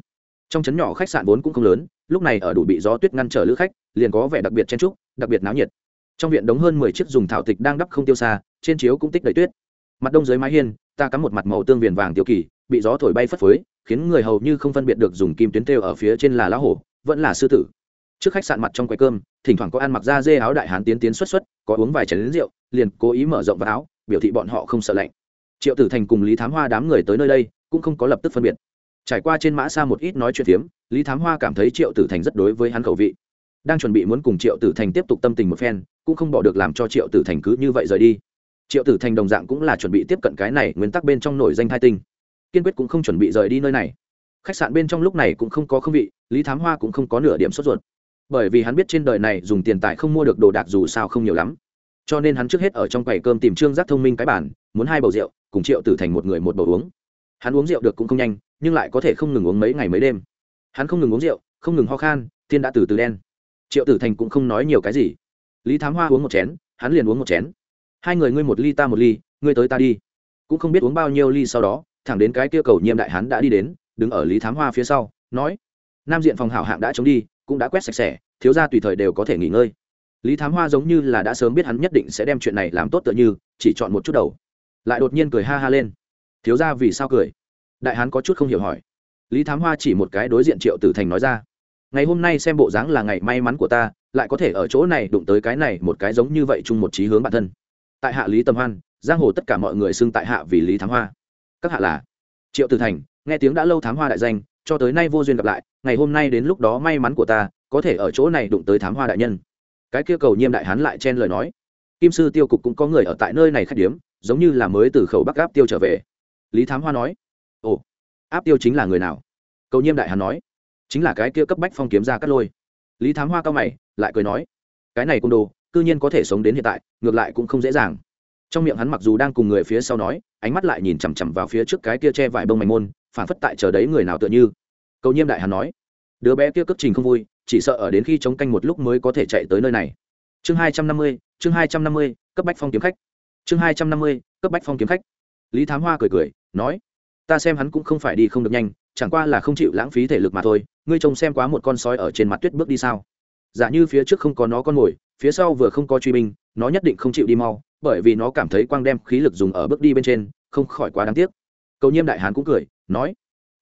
Trong chấn nhỏ khách sạn vốn cũng không lớn, lúc này ở đủ bị gió tuyết ngăn trở lữ khách, liền có vẻ đặc biệt chen trúc đặc biệt náo nhiệt. Trong viện đống hơn mười chiếc dùng thảo tịch đang đắp không tiêu xa, trên chiếu cũng tích đầy tuyết. Mặt đông dưới mái hiên, ta cắm một mặt màu tương viền vàng tiêu kỳ, bị gió thổi bay phất phới, khiến người hầu như không phân biệt được dùng kim tuyến têu ở phía trên là lá hổ, vẫn là sư tử. Trước khách sạn mặt trong quầy cơm, thỉnh thoảng có ăn mặc da dê áo đại hán tiến tiến xuất xuất, có uống vài chén lính rượu, liền cố ý mở rộng vào áo biểu thị bọn họ không sợ lạnh. Triệu tử thành cùng lý thám hoa đám người tới nơi đây, cũng không có lập tức phân biệt. Trải qua trên mã xa một ít nói chuyện phiếm, lý thám hoa cảm thấy triệu tử thành rất đối với hắn khẩu vị. Đang chuẩn bị muốn cùng triệu tử thành tiếp tục tâm tình một phen, cũng không bỏ được làm cho triệu tử thành cứ như vậy rời đi. Triệu tử thành đồng dạng cũng là chuẩn bị tiếp cận cái này nguyên tắc bên trong nổi danh thai tinh. Kiên quyết cũng không chuẩn bị rời đi nơi này. Khách sạn bên trong lúc này cũng không có không vị, lý thám hoa cũng không có nửa điểm sốt ruột. Bởi vì hắn biết trên đời này dùng tiền tài không mua được đồ đạc dù sao không nhiều lắm cho nên hắn trước hết ở trong quầy cơm tìm trương giác thông minh cái bản muốn hai bầu rượu, cùng triệu tử thành một người một bầu uống. Hắn uống rượu được cũng không nhanh, nhưng lại có thể không ngừng uống mấy ngày mấy đêm. Hắn không ngừng uống rượu, không ngừng ho khan, thiên đã từ từ đen. Triệu tử thành cũng không nói nhiều cái gì. Lý thám hoa uống một chén, hắn liền uống một chén. Hai người ngươi một ly ta một ly, ngươi tới ta đi. Cũng không biết uống bao nhiêu ly sau đó, thẳng đến cái kia cầu nhiêm đại hắn đã đi đến, đứng ở lý thám hoa phía sau, nói, nam diện phòng hảo hạng đã chống đi, cũng đã quét sạch sẽ, thiếu ra tùy thời đều có thể nghỉ ngơi lý thám hoa giống như là đã sớm biết hắn nhất định sẽ đem chuyện này làm tốt tựa như, chỉ chọn một chút đầu. Lại đột nhiên cười ha ha lên. Thiếu ra vì sao cười? Đại hán có chút không hiểu hỏi. Lý thám hoa chỉ một cái đối diện triệu tử thành nói ra. Ngày hôm nay xem bộ dáng là ngày may mắn của ta, lại có thể ở chỗ này đụng tới cái này một cái giống như vậy chung một trí hướng bản thân. Tại hạ lý tâm hoan, giang hồ tất cả mọi người xưng tại hạ vì lý thám hoa. Các hạ là triệu tử thành, nghe tiếng đã lâu thám hoa đại danh, cho tới nay vô duyên gặp lại, ngày hôm nay đến lúc đó may mắn của ta, có thể ở chỗ này đụng tới thám hoa đại nhân cái kia cầu nhiêm đại hán lại chen lời nói. Kim sư tiêu cục cũng có người ở tại nơi này khách điếm, giống như là mới từ khẩu bắc áp tiêu trở về. Lý thám hoa nói, ồ, áp tiêu chính là người nào? Cầu nhiêm đại hán nói, chính là cái kia cấp bách phong kiếm ra cắt lôi. Lý thám hoa cao mày, lại cười nói, cái này côn đồ, cư nhiên có thể sống đến hiện tại, ngược lại cũng không dễ dàng. Trong miệng hắn mặc dù đang cùng người phía sau nói, ánh mắt lại nhìn chằm chằm vào phía trước cái kia che vải bông mảnh môn, phản phất tại chờ đấy người nào tựa như. Cầu nhiêm đại hắn nói, đứa bé kia cất trình không vui chỉ sợ ở đến khi chống canh một lúc mới có thể chạy tới nơi này. Chương hai trăm năm mươi, chương hai trăm năm mươi, cấp bách phong kiếm khách. Chương hai trăm năm mươi, cấp bách phong kiếm khách. Lý thám hoa cười cười, nói, ta xem hắn cũng không phải đi không được nhanh, chẳng qua là không chịu lãng phí thể lực mà thôi, ngươi trông xem quá một con sói ở trên mặt tuyết bước đi sao? Giả như phía trước không có nó con mồi, phía sau vừa không có truy binh, nó nhất định không chịu đi mau, bởi vì nó cảm thấy quang đem khí lực dùng ở bước đi bên trên, không khỏi quá đáng tiếc. Cầu nhiêm đại hán cũng cười, nói,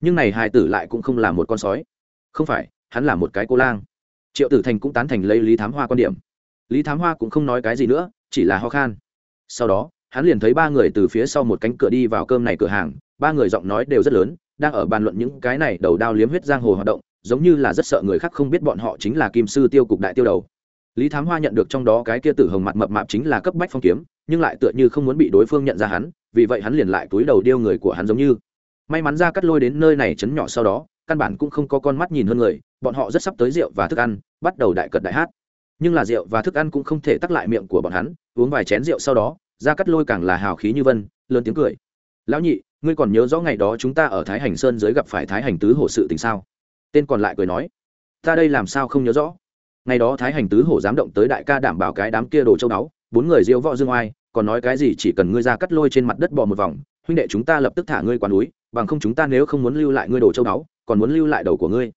nhưng này hài tử lại cũng không là một con sói. Không phải hắn là một cái cô lang. Triệu tử thành cũng tán thành lấy lý thám hoa quan điểm. Lý thám hoa cũng không nói cái gì nữa, chỉ là ho khan. Sau đó, hắn liền thấy ba người từ phía sau một cánh cửa đi vào cơm này cửa hàng, ba người giọng nói đều rất lớn, đang ở bàn luận những cái này đầu đao liếm huyết giang hồ hoạt động, giống như là rất sợ người khác không biết bọn họ chính là kim sư tiêu cục đại tiêu đầu. Lý thám hoa nhận được trong đó cái kia tử hồng mặt mập mạp chính là cấp bách phong kiếm, nhưng lại tựa như không muốn bị đối phương nhận ra hắn, vì vậy hắn liền lại túi đầu điêu người của hắn giống như. May mắn ra cắt lôi đến nơi này chấn nhỏ sau đó, căn bản cũng không có con mắt nhìn hơn người bọn họ rất sắp tới rượu và thức ăn, bắt đầu đại cật đại hát. Nhưng là rượu và thức ăn cũng không thể tắc lại miệng của bọn hắn, uống vài chén rượu sau đó, ra cắt lôi càng là hào khí như vân, lớn tiếng cười. Lão nhị, ngươi còn nhớ rõ ngày đó chúng ta ở thái hành sơn dưới gặp phải thái hành tứ hổ sự tình sao? Tên còn lại cười nói. Ta đây làm sao không nhớ rõ? Ngày đó thái hành tứ hổ dám động tới đại ca đảm bảo cái đám kia đồ châu đáo bốn người diêu võ dương oai, còn nói cái gì chỉ cần ngươi ra cắt lôi trên mặt đất bò một vòng, huynh đệ chúng ta lập tức thả ngươi qua núi, bằng không chúng ta nếu không muốn lưu lại ngươi đồ châu đáo còn muốn lưu lại đầu của ngươi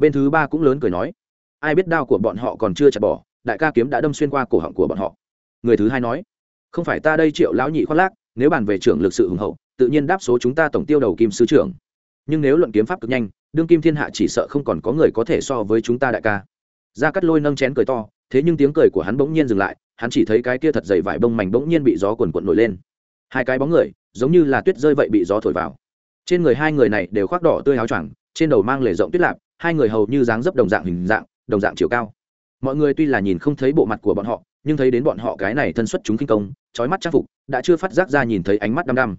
bên thứ ba cũng lớn cười nói, ai biết đao của bọn họ còn chưa chặt bỏ, đại ca kiếm đã đâm xuyên qua cổ họng của bọn họ. Người thứ hai nói, không phải ta đây triệu lão nhị khoác lác, nếu bàn về trưởng lực sự hùng hậu, tự nhiên đáp số chúng ta tổng tiêu đầu kim sứ trưởng. Nhưng nếu luận kiếm pháp cực nhanh, đương kim thiên hạ chỉ sợ không còn có người có thể so với chúng ta đại ca. Ra cắt lôi nâng chén cười to, thế nhưng tiếng cười của hắn bỗng nhiên dừng lại, hắn chỉ thấy cái kia thật dày vải bông mảnh bỗng nhiên bị gió quần quận nổi lên. Hai cái bóng người, giống như là tuyết rơi vậy bị gió thổi vào. Trên người hai người này đều khoác đỏ tươi áo choàng, trên đầu mang lề rộng tuyết lạp hai người hầu như dáng dấp đồng dạng hình dạng, đồng dạng chiều cao. Mọi người tuy là nhìn không thấy bộ mặt của bọn họ, nhưng thấy đến bọn họ cái này thân xuất chúng kinh công, trói mắt trang phục, đã chưa phát giác ra nhìn thấy ánh mắt đăm đăm.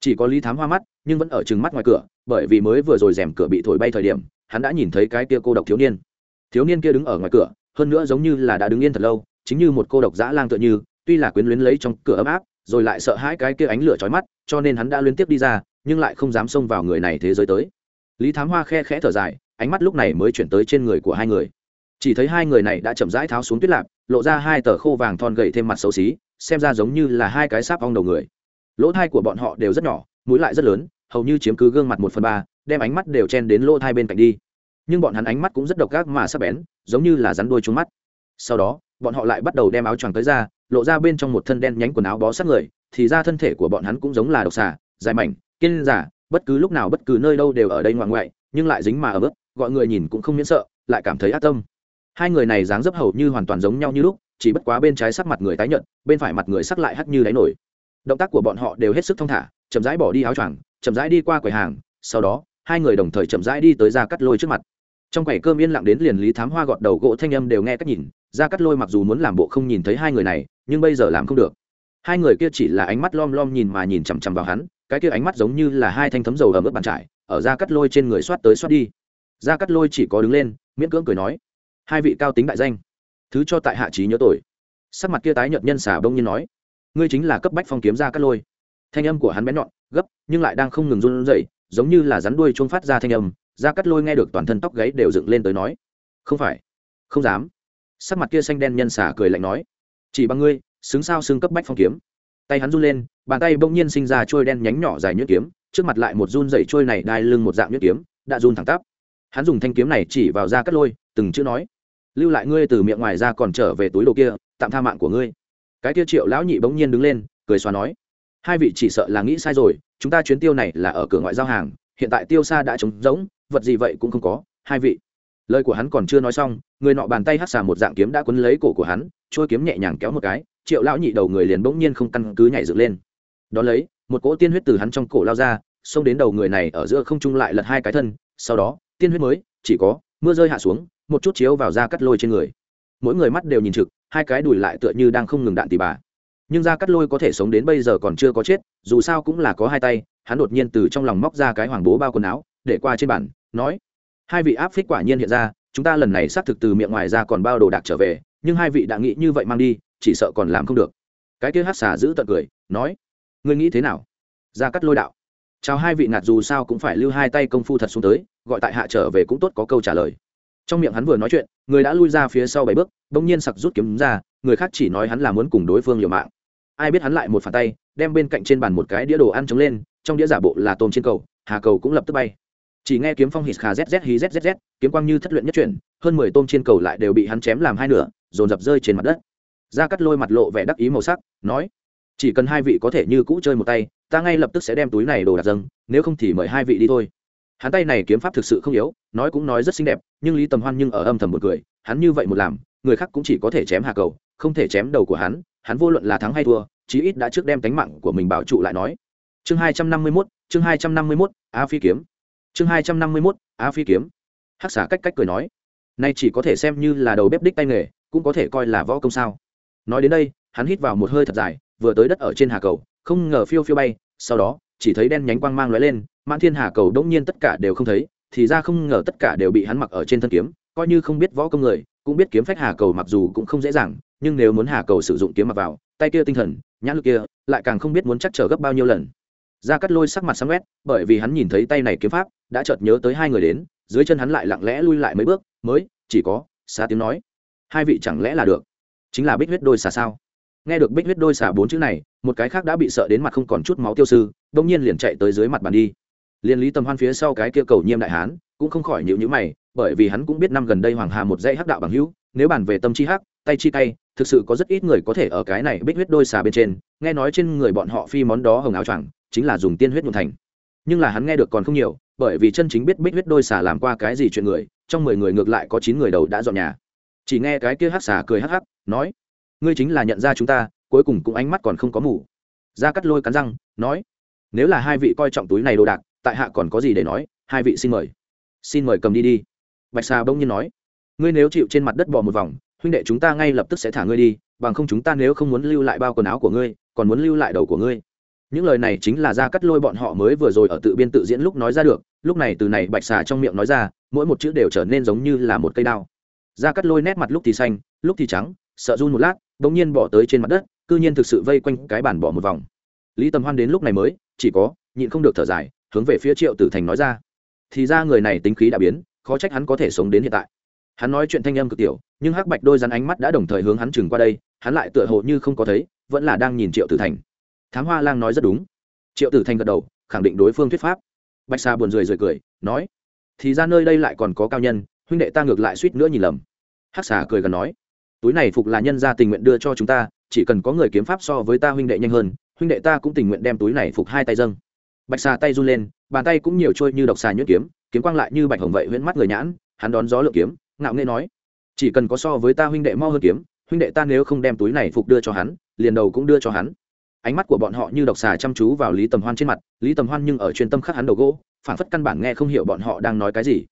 Chỉ có lý thám hoa mắt, nhưng vẫn ở chừng mắt ngoài cửa, bởi vì mới vừa rồi rèm cửa bị thổi bay thời điểm, hắn đã nhìn thấy cái kia cô độc thiếu niên. Thiếu niên kia đứng ở ngoài cửa, hơn nữa giống như là đã đứng yên thật lâu, chính như một cô độc dã lang tựa như, tuy là quyến luyến lấy trong cửa ấm áp, rồi lại sợ hãi cái kia ánh lửa chói mắt, cho nên hắn đã liên tiếp đi ra, nhưng lại không dám xông vào người này thế giới tới. Lý thám hoa khe khẽ thở dài ánh mắt lúc này mới chuyển tới trên người của hai người. Chỉ thấy hai người này đã chậm rãi tháo xuống tuyết lạp, lộ ra hai tờ khô vàng thon gậy thêm mặt xấu xí, xem ra giống như là hai cái sáp ong đầu người. Lỗ thai của bọn họ đều rất nhỏ, mũi lại rất lớn, hầu như chiếm cứ gương mặt một phần ba, đem ánh mắt đều chen đến lỗ thai bên cạnh đi. Nhưng bọn hắn ánh mắt cũng rất độc gác mà sắc bén, giống như là rắn đuôi trúng mắt. Sau đó, bọn họ lại bắt đầu đem áo choàng tới ra, lộ ra bên trong một thân đen nhánh quần áo bó sát người, thì ra thân thể của bọn hắn cũng giống là độc xà, dài mảnh, kiên giả, bất cứ lúc nào bất cứ nơi đâu đều ở đây ngoạn ngoại, nhưng lại dính mà ở bước gọi người nhìn cũng không miễn sợ, lại cảm thấy ác tâm. Hai người này dáng dấp hầu như hoàn toàn giống nhau như lúc, chỉ bất quá bên trái sắc mặt người tái nhợt, bên phải mặt người sắc lại hắt như đáy nổi. Động tác của bọn họ đều hết sức thong thả, chậm rãi bỏ đi áo choàng, chậm rãi đi qua quầy hàng, sau đó, hai người đồng thời chậm rãi đi tới ra cắt lôi trước mặt. Trong quầy cơm yên lặng đến liền lý thám hoa gọt đầu gỗ thanh âm đều nghe cách nhìn ra cắt lôi mặc dù muốn làm bộ không nhìn thấy hai người này, nhưng bây giờ làm không được. Hai người kia chỉ là ánh mắt lom lom nhìn mà nhìn chằm chằm vào hắn, cái kia ánh mắt giống như là hai thanh thấm dầu ở mức bàn trải, ở ra cắt lôi trên người soát tới soát đi gia cắt lôi chỉ có đứng lên, miễn cưỡng cười nói, hai vị cao tính đại danh, thứ cho tại hạ trí nhớ tội. Sắc mặt kia tái nhợt nhân xả bông nhiên nói, ngươi chính là cấp bách phong kiếm gia cắt lôi. Thanh âm của hắn bén nhọn, gấp, nhưng lại đang không ngừng run rẩy, giống như là rắn đuôi chuông phát ra thanh âm, gia cắt lôi nghe được toàn thân tóc gáy đều dựng lên tới nói, không phải, không dám. Sắc mặt kia xanh đen nhân xả cười lạnh nói, chỉ bằng ngươi, xứng sao xứng cấp bách phong kiếm. Tay hắn run lên, bàn tay bỗng nhiên sinh ra trôi đen nhánh nhỏ dài nhuyễn kiếm, trước mặt lại một run dày trôi này đai lưng một dạng nhuyễn kiếm, đã run thẳng tắp hắn dùng thanh kiếm này chỉ vào ra cắt lôi, từng chữ nói, lưu lại ngươi từ miệng ngoài ra còn trở về túi đồ kia, tạm tha mạng của ngươi. Cái kia triệu lão nhị bỗng nhiên đứng lên, cười xóa nói, hai vị chỉ sợ là nghĩ sai rồi, chúng ta chuyến tiêu này là ở cửa ngoại giao hàng, hiện tại tiêu xa đã trống rỗng, vật gì vậy cũng không có, hai vị. Lời của hắn còn chưa nói xong, người nọ bàn tay hắt xà một dạng kiếm đã quấn lấy cổ của hắn trôi kiếm nhẹ nhàng kéo một cái, triệu lão nhị đầu người liền bỗng nhiên không căn cứ nhảy dựng lên. Đón lấy, một cỗ tiên huyết từ hắn trong cổ lao ra, xông đến đầu người này ở giữa không trung lại lật hai cái thân, sau đó tiên huyết mới, chỉ có, mưa rơi hạ xuống, một chút chiếu vào da cắt lôi trên người. Mỗi người mắt đều nhìn trực, hai cái đùi lại tựa như đang không ngừng đạn tì bà. Nhưng da cắt lôi có thể sống đến bây giờ còn chưa có chết, dù sao cũng là có hai tay, hắn đột nhiên từ trong lòng móc ra cái hoàng bố bao quần áo, để qua trên bàn, nói, hai vị áp phích quả nhiên hiện ra, chúng ta lần này xác thực từ miệng ngoài ra còn bao đồ đạc trở về, nhưng hai vị đã nghĩ như vậy mang đi, chỉ sợ còn làm không được. Cái kia hát xả giữ tận cười, nói, ngươi nghĩ thế nào? Ra cắt lôi đạo. Chào hai vị ngạt dù sao cũng phải lưu hai tay công phu thật xuống tới gọi tại hạ trở về cũng tốt có câu trả lời. Trong miệng hắn vừa nói chuyện, người đã lui ra phía sau bảy bước, bỗng nhiên sặc rút kiếm ra, người khác chỉ nói hắn là muốn cùng đối phương liều mạng. Ai biết hắn lại một phản tay, đem bên cạnh trên bàn một cái đĩa đồ ăn trống lên, trong đĩa giả bộ là tôm trên cầu, hà cầu cũng lập tức bay. Chỉ nghe kiếm phong hít khà zz hí zzz kiếm quang như thất luyện nhất chuyển, hơn mười tôm trên cầu lại đều bị hắn chém làm hai nửa, dồn dập rơi trên mặt đất. Ra cắt lôi mặt lộ vẻ đắc ý màu sắc, nói, chỉ cần hai vị có thể như cũ chơi một tay, ta ngay lập tức sẽ đem túi này đồ đặt dâng, nếu không thì mời hai vị đi thôi hắn tay này kiếm pháp thực sự không yếu, nói cũng nói rất xinh đẹp, nhưng lý tầm hoan nhưng ở âm thầm một cười, hắn như vậy một làm, người khác cũng chỉ có thể chém hà cầu, không thể chém đầu của hắn hắn vô luận là thắng hay thua, chí ít đã trước đem tánh mạng của mình bảo trụ lại nói. Chương hai trăm năm mươi mốt, chương hai trăm năm mươi mốt, a phi kiếm. Chương hai trăm năm mươi mốt, a phi kiếm. Hắc xả cách cách cười nói. Nay chỉ có thể xem như là đầu bếp đích tay nghề, cũng có thể coi là võ công sao. Nói đến đây, hắn hít vào một hơi thật dài, vừa tới đất ở trên hà cầu, không ngờ phiêu phiêu bay, sau đó, chỉ thấy đen nhánh quang mang lóe lên mãn thiên hà cầu đống nhiên tất cả đều không thấy, thì ra không ngờ tất cả đều bị hắn mặc ở trên thân kiếm, coi như không biết võ công người, cũng biết kiếm phách hà cầu mặc dù cũng không dễ dàng, nhưng nếu muốn hà cầu sử dụng kiếm mặc vào, tay kia tinh thần, nhãn lực kia, lại càng không biết muốn chắc trở gấp bao nhiêu lần. Ra cắt lôi sắc mặt sáng quét, bởi vì hắn nhìn thấy tay này kiếm pháp, đã chợt nhớ tới hai người đến, dưới chân hắn lại lặng lẽ lui lại mấy bước, mới, chỉ có xa tiếng nói. Hai vị chẳng lẽ là được? Chính là bích huyết đôi xà sao? Nghe được bích huyết đôi xà bốn chữ này, một cái khác đã bị sợ đến mặt không còn chút máu tiêu sư đông nhiên liền chạy tới dưới mặt bàn đi liên lý tầm hoan phía sau cái kia cầu nhiêm đại hán cũng không khỏi nhịu nhữ mày, bởi vì hắn cũng biết năm gần đây hoàng hà một dãy hắc đạo bằng hữu, nếu bàn về tâm chi hắc, tay chi tay thực sự có rất ít người có thể ở cái này bích huyết đôi xà bên trên. Nghe nói trên người bọn họ phi món đó hồng áo choàng, chính là dùng tiên huyết nhuộm thành. Nhưng là hắn nghe được còn không nhiều, bởi vì chân chính biết bích huyết đôi xà làm qua cái gì chuyện người, trong mười người ngược lại có chín người đầu đã dọn nhà. Chỉ nghe cái kia hắc xà cười hắc hắc, nói, ngươi chính là nhận ra chúng ta, cuối cùng cũng ánh mắt còn không có mù. Ra cắt lôi cắn răng, nói, nếu là hai vị coi trọng túi này đồ đạc tại hạ còn có gì để nói, hai vị xin mời. Xin mời cầm đi đi. Bạch xà bỗng nhiên nói, ngươi nếu chịu trên mặt đất bò một vòng, huynh đệ chúng ta ngay lập tức sẽ thả ngươi đi, bằng không chúng ta nếu không muốn lưu lại bao quần áo của ngươi, còn muốn lưu lại đầu của ngươi. Những lời này chính là ra cắt lôi bọn họ mới vừa rồi ở tự biên tự diễn lúc nói ra được, lúc này từ này bạch xà trong miệng nói ra, mỗi một chữ đều trở nên giống như là một cây đao. Ra cắt lôi nét mặt lúc thì xanh, lúc thì trắng, sợ run một lát đ ỗ n g nhiên bỏ tới trên mặt đất c ư nhiên thực sự vây quanh cái bàn bỏ một vòng. Lý tầm hoan đến lúc này mới, chỉ có, nhịn không được thở dài hướng về phía triệu tử thành nói ra. Thì ra người này tính khí đã biến, khó trách hắn có thể sống đến hiện tại. Hắn nói chuyện thanh âm cực tiểu, nhưng hắc bạch đôi rắn ánh mắt đã đồng thời hướng hắn chừng qua đây, hắn lại tựa hồ như không có thấy, vẫn là đang nhìn triệu tử thành. Thám hoa lang nói rất đúng. Triệu tử thành gật đầu, khẳng định đối phương thuyết pháp. Bạch xa buồn rười rời cười, nói, thì ra nơi đây lại còn có cao nhân, huynh đệ ta ngược lại suýt nữa nhìn lầm. Hắc xà cười gần nói, túi này phục là nhân gia tình nguyện đưa cho chúng ta, chỉ cần có người kiếm pháp so với ta huynh đệ nhanh hơn, huynh đệ ta cũng tình nguyện đem túi này phục hai tay dâng bạch xà tay run lên, bàn tay cũng nhiều trôi như độc xà nhuyễn kiếm kiếm quang lại như bạch hồng vậy huyễn mắt người nhãn, hắn đón gió lượng kiếm, ngạo nghễ nói, chỉ cần có so với ta huynh đệ mo hơn kiếm, huynh đệ ta nếu không đem túi này phục đưa cho hắn, liền đầu cũng đưa cho hắn. Ánh mắt của bọn họ như độc xà chăm chú vào lý tầm hoan trên mặt, lý tầm hoan nhưng ở chuyên tâm khắc hắn đầu gỗ, phản phất căn bản nghe không hiểu bọn họ đang nói cái gì.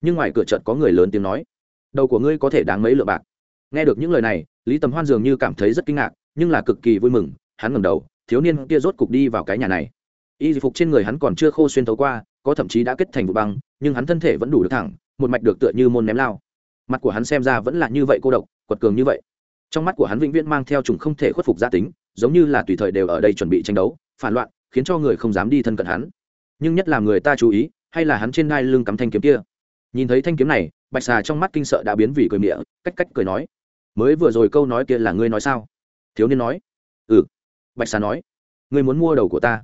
Nhưng ngoài cửa chợt có người lớn tiếng nói, đầu của ngươi có thể đáng mấy lượng bạc. Nghe được những lời này, lý tầm hoan dường như cảm thấy rất kinh ngạc, nhưng là cực kỳ vui mừng, hắn ngẩng đầu, thiếu niên kia rốt cục đi vào cái nhà này y phục trên người hắn còn chưa khô xuyên thấu qua, có thậm chí đã kết thành vụ băng, nhưng hắn thân thể vẫn đủ được thẳng, một mạch được tựa như môn ném lao. Mặt của hắn xem ra vẫn là như vậy cô độc, quật cường như vậy. Trong mắt của hắn vĩnh viễn mang theo chúng không thể khuất phục gia tính, giống như là tùy thời đều ở đây chuẩn bị tranh đấu, phản loạn, khiến cho người không dám đi thân cận hắn. Nhưng nhất là người ta chú ý, hay là hắn trên đai lưng cắm thanh kiếm kia. Nhìn thấy thanh kiếm này, bạch xà trong mắt kinh sợ đã biến vì cười miệng cách cách cười nói, mới vừa rồi câu nói kia là ngươi nói sao? Thiếu niên nói ừ. Bạch xà nói, ngươi muốn mua đầu của ta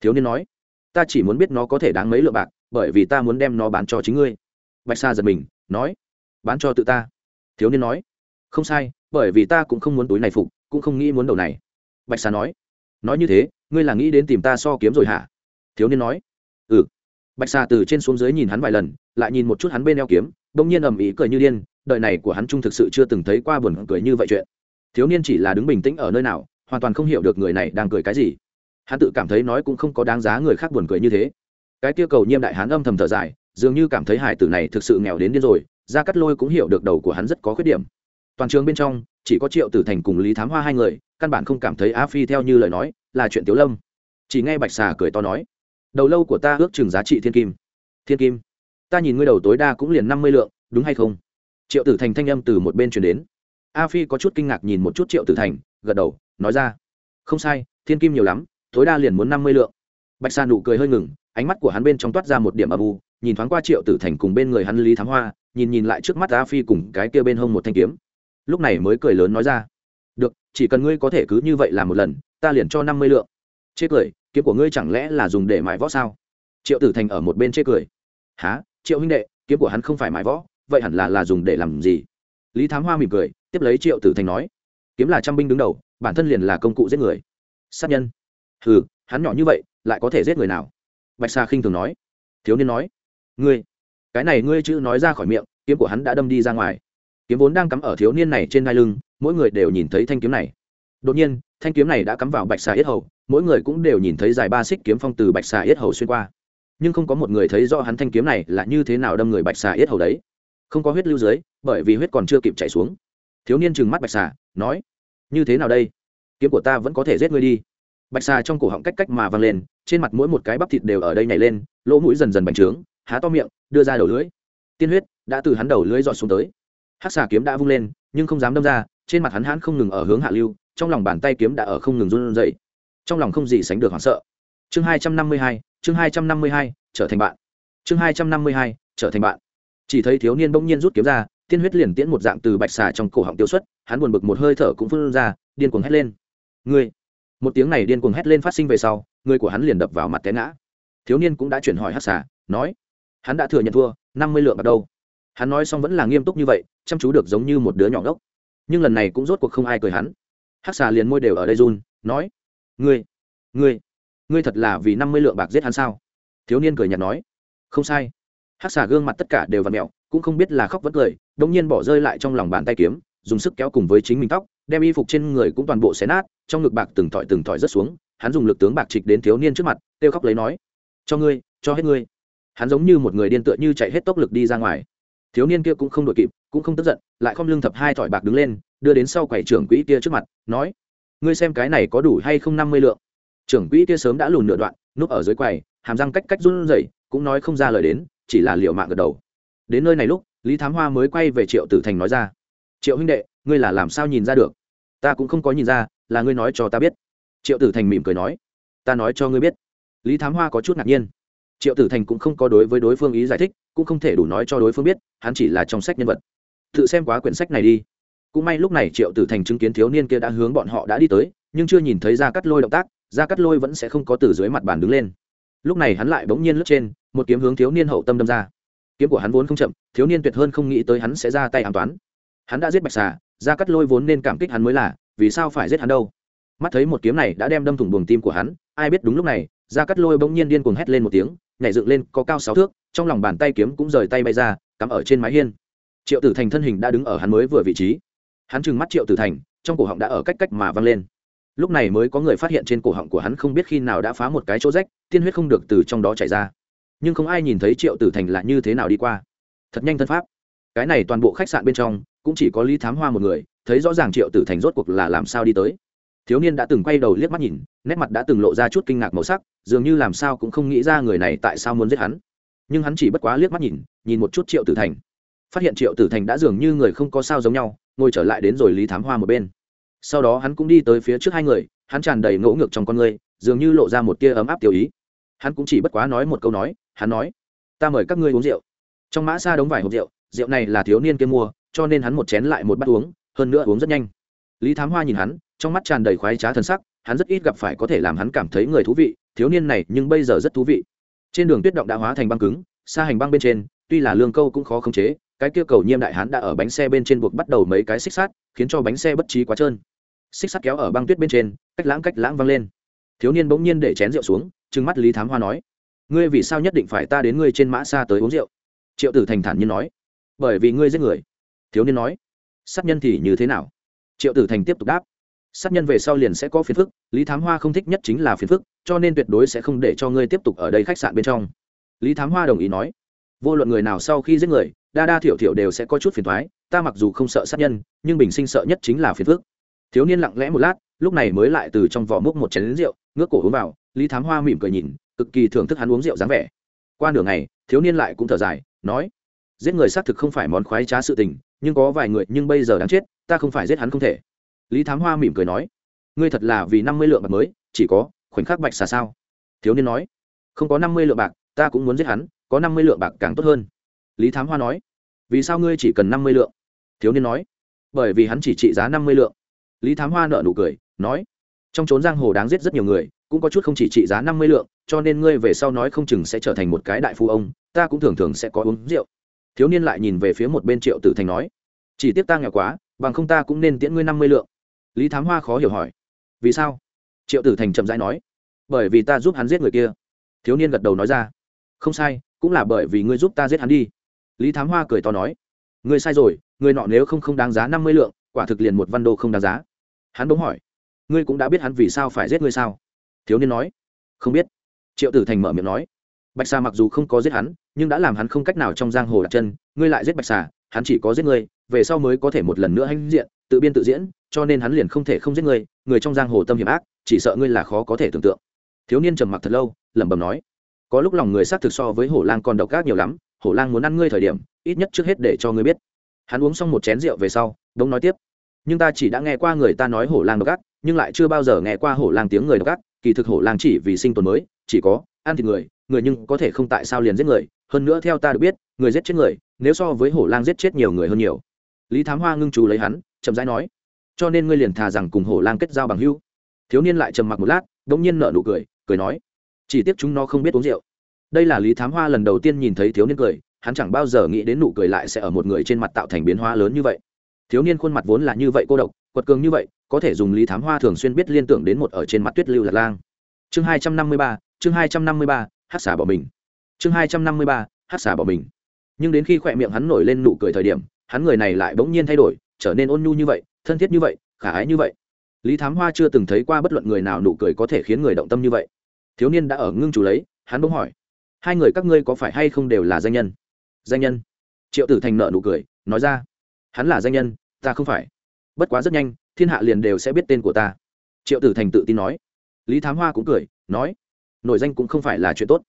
thiếu niên nói, ta chỉ muốn biết nó có thể đáng mấy lượng bạc, bởi vì ta muốn đem nó bán cho chính ngươi. Bạch sa giật mình, nói, bán cho tự ta. Thiếu niên nói, không sai, bởi vì ta cũng không muốn túi này phục, cũng không nghĩ muốn đầu này. Bạch sa nói nói như thế, ngươi là nghĩ đến tìm ta so kiếm rồi hả? Thiếu niên nói ừ. Bạch sa từ trên xuống dưới nhìn hắn vài lần, lại nhìn một chút hắn bên eo kiếm, bỗng nhiên ầm ĩ cười như điên đợi này của hắn trung thực sự chưa từng thấy qua buồn cười như vậy chuyện. Thiếu niên chỉ là đứng bình tĩnh ở nơi nào, hoàn toàn không hiểu được người này đang cười cái gì hắn tự cảm thấy nói cũng không có đáng giá người khác buồn cười như thế. Cái kia cầu nhiêm đại hán âm thầm thở dài, dường như cảm thấy hải tử này thực sự nghèo đến điên rồi, ra cắt lôi cũng hiểu được đầu của hắn rất có khuyết điểm. Toàn trường bên trong, chỉ có triệu tử thành cùng lý thám hoa hai người, căn bản không cảm thấy á phi theo như lời nói là chuyện tiếu lâm. Chỉ nghe bạch xà cười to nói, đầu lâu của ta ước chừng giá trị thiên kim. Thiên kim? Ta nhìn ngươi đầu tối đa cũng liền năm mươi lượng, đúng hay không? Triệu tử thành thanh âm từ một bên chuyển đến. A phi có chút kinh ngạc nhìn một chút triệu tử thành, gật đầu, nói ra, không sai, thiên kim nhiều lắm tối đa liền muốn năm mươi lượng. Bạch sa nụ cười hơi ngừng, ánh mắt của hắn bên trong toát ra một điểm âm u, nhìn thoáng qua triệu tử thành cùng bên người hắn lý thám hoa, nhìn nhìn lại trước mắt a phi cùng cái kia bên hông một thanh kiếm. Lúc này mới cười lớn nói ra, được, chỉ cần ngươi có thể cứ như vậy làm một lần, ta liền cho năm mươi lượng. Chê cười, kiếm của ngươi chẳng lẽ là dùng để mãi võ sao? Triệu tử thành ở một bên chê cười há triệu huynh đệ, kiếm của hắn không phải mãi võ, vậy hẳn là là dùng để làm gì? Lý thám hoa mỉm cười, tiếp lấy triệu tử thành nói, kiếm là trăm binh đứng đầu, bản thân liền là công cụ giết người. Sát nhân hừ, hắn nhỏ như vậy, lại có thể giết người nào? Bạch xà khinh thường nói. Thiếu niên nói. Ngươi, cái này ngươi chữ nói ra khỏi miệng, kiếm của hắn đã đâm đi ra ngoài. Kiếm vốn đang cắm ở thiếu niên này trên ngai lưng, mỗi người đều nhìn thấy thanh kiếm này. Đột nhiên, thanh kiếm này đã cắm vào bạch xà yết hầu, mỗi người cũng đều nhìn thấy dài ba xích kiếm phong từ bạch xà yết hầu xuyên qua. Nhưng không có một người thấy rõ hắn thanh kiếm này là như thế nào đâm người bạch xà yết hầu đấy. Không có huyết lưu dưới, bởi vì huyết còn chưa kịp chạy xuống. Thiếu niên trừng mắt bạch xà nói, như thế nào đây? Kiếm của ta vẫn có thể giết ngươi đi bạch xà trong cổ họng cách cách mà văng lên, trên mặt mỗi một cái bắp thịt đều ở đây nhảy lên, lỗ mũi dần dần bành trướng, há to miệng, đưa ra đầu lưới tiên huyết đã từ hắn đầu lưới dọn xuống tới. Hắc xà kiếm đã vung lên, nhưng không dám đâm ra, trên mặt hắn hãn không ngừng ở hướng hạ lưu, trong lòng bàn tay kiếm đã ở không ngừng run dậy trong lòng không gì sánh được hoảng sợ. Chương hai trăm năm mươi hai, chương hai trăm năm mươi hai, trở thành bạn. Chương hai trăm năm mươi hai, trở thành bạn. Chỉ thấy thiếu niên bỗng nhiên rút kiếm ra, tiên huyết liền tiễn một dạng từ bạch xà trong cổ họng tiêu xuất, hắn buồn bực một hơi thở cũng phun ra, điên cuồng hét lên. Ngươi một tiếng này điên cuồng hét lên phát sinh về sau, người của hắn liền đập vào mặt té ngã. Thiếu niên cũng đã chuyển hỏi hát xà, nói, hắn đã thừa nhận thua, năm mươi lượng ở đâu? Hắn nói xong vẫn là nghiêm túc như vậy, chăm chú được giống như một đứa nhỏ ngốc. Nhưng lần này cũng rốt cuộc không ai cười hắn. Hát xà liền môi đều ở đây run, nói, ngươi ngươi ngươi thật là vì năm mươi lượng bạc giết hắn sao? Thiếu niên cười nhạt nói, không sai. Hát xà gương mặt tất cả đều v ặ mẹo, cũng không biết là khóc vẫn cười đ ỗ n g nhiên bỏ rơi lại trong lòng bàn tay kiếm dùng sức kéo cùng với chính mình tóc, đem y phục trên người cũng toàn bộ xé nát, trong ngực bạc từng thỏi từng thỏi rớt xuống, hắn dùng lực tướng bạc trịch đến thiếu niên trước mặt, kêu khóc lấy nói, cho ngươi, cho hết ngươi. Hắn giống như một người điên tựa như chạy hết tốc lực đi ra ngoài. Thiếu niên kia cũng không đội kịp, cũng không tức giận, lại không lưng thập hai thỏi bạc đứng lên, đưa đến sau quầy trưởng quỹ kia trước mặt, nói, ngươi xem cái này có đủ hay không năm mươi lượng? Trưởng quỹ kia sớm đã lùn nửa đoạn, núp ở dưới quầy, hàm răng cách cách run rẩy, cũng nói không ra lời đến, chỉ là liệu mạng gật đầu. Đến nơi này lúc, lý thám hoa mới quay về triệu tử thành nói ra triệu huynh đệ, ngươi là làm sao nhìn ra được? Ta cũng không có nhìn ra, là ngươi nói cho ta biết. Triệu tử thành mỉm cười nói. Ta nói cho ngươi biết. Lý thám hoa có chút ngạc nhiên. Triệu tử thành cũng không có đối với đối phương ý giải thích, cũng không thể đủ nói cho đối phương biết, hắn chỉ là trong sách nhân vật. Tự xem quá quyển sách này đi. Cũng may lúc này triệu tử thành chứng kiến thiếu niên kia đã hướng bọn họ đã đi tới, nhưng chưa nhìn thấy ra cắt lôi động tác ra cắt lôi vẫn sẽ không có từ dưới mặt bàn đứng lên. Lúc này hắn lại bỗng nhiên lướt trên, một kiếm hướng thiếu niên hậu tâm đâm ra. Kiếm của hắn vốn không chậm, thiếu niên tuyệt hơn không nghĩ tới hắn sẽ ra tay an toán hắn đã giết bạch xà, ra cắt lôi vốn nên cảm kích hắn mới là, vì sao phải giết hắn đâu? Mắt thấy một kiếm này đã đem đâm thủng buồng tim của hắn, ai biết đúng lúc này, ra cắt lôi bỗng nhiên điên cuồng hét lên một tiếng, nhảy dựng lên, có cao sáu thước, trong lòng bàn tay kiếm cũng rời tay bay ra, cắm ở trên mái hiên. Triệu tử thành thân hình đã đứng ở hắn mới vừa vị trí. Hắn trừng mắt triệu tử thành, trong cổ họng đã ở cách cách mà văng lên. Lúc này mới có người phát hiện trên cổ họng của hắn không biết khi nào đã phá một cái chỗ rách, tiên huyết không được từ trong đó chảy ra. Nhưng không ai nhìn thấy triệu tử thành là như thế nào đi qua. Thật nhanh thân pháp. Cái này toàn bộ khách sạn bên trong cũng chỉ có lý thám hoa một người, thấy rõ ràng triệu tử thành rốt cuộc là làm sao đi tới. Thiếu niên đã từng quay đầu liếc mắt nhìn, nét mặt đã từng lộ ra chút kinh ngạc màu sắc, dường như làm sao cũng không nghĩ ra người này tại sao muốn giết hắn. Nhưng hắn chỉ bất quá liếc mắt nhìn nhìn một chút triệu tử thành. Phát hiện triệu tử thành đã dường như người không có sao giống nhau, ngồi trở lại đến rồi lý thám hoa một bên. Sau đó hắn cũng đi tới phía trước hai người, hắn tràn đầy ngỗ ngược trong con người, dường như lộ ra một tia ấm áp tiêu ý. Hắn cũng chỉ bất quá nói một câu nói, hắn nói, ta mời các ngươi uống rượu. Trong mã xa đống vài hộp rượu rượu này là thiếu niên kia mua cho nên hắn một chén lại một bát uống, hơn nữa uống rất nhanh. Lý thám hoa nhìn hắn, trong mắt tràn đầy khoái trá thân sắc, hắn rất ít gặp phải có thể làm hắn cảm thấy người thú vị, thiếu niên này nhưng bây giờ rất thú vị. Trên đường tuyết động đã hóa thành băng cứng, xa hành băng bên trên, tuy là lương câu cũng khó khống chế, cái kia cầu nhiêm đại hán đã ở bánh xe bên trên buộc bắt đầu mấy cái xích sắt, khiến cho bánh xe bất trí quá trơn. Xích sắt kéo ở băng tuyết bên trên, cách lãng cách lãng văng lên. Thiếu niên bỗng nhiên để chén rượu xuống, trừng mắt lý thám hoa nói, ngươi vì sao nhất định phải ta đến ngươi trên mã xa tới uống rượu? Triệu tử thành thản nhiên nói, bởi vì ngươi giết người thiếu niên nói, sát nhân thì như thế nào? Triệu tử thành tiếp tục đáp, sát nhân về sau liền sẽ có phiền phức, lý thám hoa không thích nhất chính là phiền phức, cho nên tuyệt đối sẽ không để cho ngươi tiếp tục ở đây khách sạn bên trong. Lý thám hoa đồng ý nói, vô luận người nào sau khi giết người, đa đa thiểu thiểu đều sẽ có chút phiền thoái ta mặc dù không sợ sát nhân, nhưng bình sinh sợ nhất chính là phiền phức. Thiếu niên lặng lẽ một lát, lúc này mới lại từ trong vỏ múc một chén rượu, ngước cổ uống vào, lý thám hoa mỉm cười nhìn, cực kỳ thưởng thức hắn uống rượu dáng vẻ. Qua nửa ngày, thiếu niên lại cũng thở dài, nói giết người xác thực không phải món khoái trá sự tình, nhưng có vài người nhưng bây giờ đáng chết, ta không phải giết hắn không thể. Lý thám hoa mỉm cười nói, ngươi thật là vì năm mươi lượng bạc mới, chỉ có khoảnh khắc bạch xà sao? Thiếu niên nói, không có năm mươi lượng bạc, ta cũng muốn giết hắn, có năm mươi lượng bạc càng tốt hơn. Lý thám hoa nói, vì sao ngươi chỉ cần năm mươi lượng? Thiếu niên nói, bởi vì hắn chỉ trị giá năm mươi lượng. Lý thám hoa nợ nụ cười, nói, trong trốn giang hồ đáng giết rất nhiều người, cũng có chút không chỉ trị giá năm mươi lượng, cho nên ngươi về sau nói không chừng sẽ trở thành một cái đại phu ông, ta cũng thường thường sẽ có uống rượu thiếu niên lại nhìn về phía một bên triệu tử thành nói, chỉ tiếc ta nghèo quá, bằng không ta cũng nên tiễn ngươi năm mươi lượng. Lý thám hoa khó hiểu hỏi, vì sao? Triệu tử thành chậm rãi nói, bởi vì ta giúp hắn giết người kia. Thiếu niên gật đầu nói ra, không sai, cũng là bởi vì ngươi giúp ta giết hắn đi. Lý thám hoa cười to nói, ngươi sai rồi người nọ nếu không không đáng giá năm mươi lượng, quả thực liền một văn đô không đáng giá. Hắn bỗng hỏi, ngươi cũng đã biết hắn vì sao phải giết ngươi sao? Thiếu niên nói, không biết. Triệu tử thành mở miệng nói bạch xà mặc dù không có giết hắn, nhưng đã làm hắn không cách nào trong giang hồ đặt chân, ngươi lại giết bạch xà, hắn chỉ có giết ngươi, về sau mới có thể một lần nữa hãnh diện, tự biên tự diễn, cho nên hắn liền không thể không giết ngươi, người trong giang hồ tâm hiểm ác, chỉ sợ ngươi là khó có thể tưởng tượng. Thiếu niên trầm mặc thật lâu, lẩm bẩm nói, có lúc lòng người xác thực so với hổ lang còn độc ác nhiều lắm, hổ lang muốn ăn ngươi thời điểm, ít nhất trước hết để cho ngươi biết. Hắn uống xong một chén rượu về sau đống nói tiếp, nhưng ta chỉ đã nghe qua người ta nói hổ lang độc ác, nhưng lại chưa bao giờ nghe qua hổ lang tiếng người độc ác, kỳ thực hổ lang chỉ vì sinh tồn mới, chỉ có ăn thịt người người nhưng có thể không tại sao liền giết người, hơn nữa theo ta được biết, người giết chết người, nếu so với hổ lang giết chết nhiều người hơn nhiều. Lý thám hoa ngưng chú lấy hắn, chậm rãi nói, cho nên ngươi liền thà rằng cùng hổ lang kết giao bằng hữu. Thiếu niên lại trầm mặc một lát đ ỗ n g nhiên nở nụ cười cười nói, chỉ tiếc chúng nó không biết uống rượu. Đây là lý thám hoa lần đầu tiên nhìn thấy thiếu niên cười, hắn chẳng bao giờ nghĩ đến nụ cười lại sẽ ở một người trên mặt tạo thành biến hóa lớn như vậy. Thiếu niên khuôn mặt vốn là như vậy cô độc, quật cường như vậy, có thể dùng lý thám hoa thường xuyên biết liên tưởng đến một ở trên mặt tuyết lưu lạc lang. Chương hai trăm năm mươi ba, chương hai trăm năm mươi ba hát xả bỏ mình. Chương hai trăm năm mươi ba, hát xả bỏ mình. Nhưng đến khi khỏe miệng hắn nổi lên nụ cười thời điểm, hắn người này lại bỗng nhiên thay đổi, trở nên ôn nhu như vậy, thân thiết như vậy, khả ái như vậy. Lý thám hoa chưa từng thấy qua bất luận người nào nụ cười có thể khiến người động tâm như vậy. Thiếu niên đã ở ngưng chủ lấy, hắn bỗng hỏi, hai người các ngươi có phải hay không đều là danh nhân? Danh nhân? Triệu tử thành nợ nụ cười, nói ra, hắn là danh nhân, ta không phải. Bất quá rất nhanh, thiên hạ liền đều sẽ biết tên của ta. Triệu tử thành tự tin nói. Lý thám hoa cũng cười, nói nổi danh cũng không phải là chuyện tốt.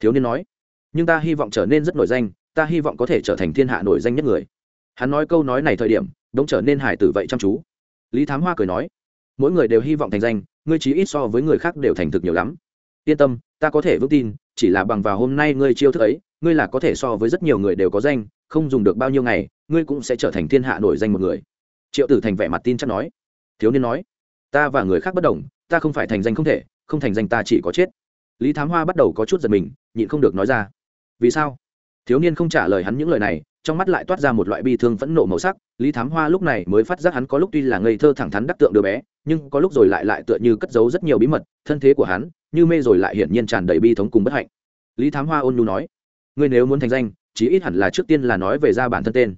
Thiếu niên nói, nhưng ta hy vọng trở nên rất nổi danh, ta hy vọng có thể trở thành thiên hạ nổi danh nhất người. Hắn nói câu nói này thời điểm, đống trở nên hải tử vậy chăm chú. Lý thám hoa cười nói, mỗi người đều hy vọng thành danh, ngươi chí ít so với người khác đều thành thực nhiều lắm. Yên tâm, ta có thể vững tin, chỉ là bằng vào hôm nay ngươi chiêu thức ấy, ngươi là có thể so với rất nhiều người đều có danh, không dùng được bao nhiêu ngày, ngươi cũng sẽ trở thành thiên hạ nổi danh một người. Triệu tử thành vẻ mặt tin chắc nói. Thiếu niên nói, ta và người khác bất đồng, ta không phải thành danh không thể, không thành danh ta chỉ có chết lý thám hoa bắt đầu có chút giật mình, nhịn không được nói ra. Vì sao? Thiếu niên không trả lời hắn những lời này, trong mắt lại toát ra một loại bi thương phẫn nộ màu sắc. Lý thám hoa lúc này mới phát giác hắn có lúc tuy là ngây thơ thẳng thắn đắc tượng đứa bé, nhưng có lúc rồi lại lại tựa như cất giấu rất nhiều bí mật, thân thế của hắn, như mê rồi lại hiển nhiên tràn đầy bi thống cùng bất hạnh. Lý thám hoa ôn nhu nói, ngươi nếu muốn thành danh, chí ít hẳn là trước tiên là nói về ra bản thân tên.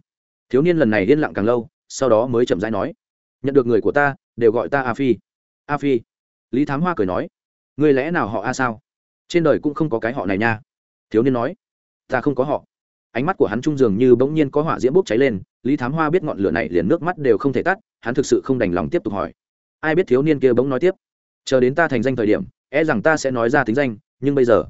Thiếu niên lần này yên lặng càng lâu, sau đó mới chậm rãi nói, nhận được người của ta, đều gọi ta a phi. A phi? Lý thám hoa cười nói, Ngươi lẽ nào họ a sao? Trên đời cũng không có cái họ này nha. Thiếu niên nói, ta không có họ. Ánh mắt của hắn trung dường như bỗng nhiên có hỏa diễm bốc cháy lên, lý thám hoa biết ngọn lửa này liền nước mắt đều không thể tắt, hắn thực sự không đành lòng tiếp tục hỏi. Ai biết thiếu niên kia bỗng nói tiếp, chờ đến ta thành danh thời điểm e rằng ta sẽ nói ra tính danh, nhưng bây giờ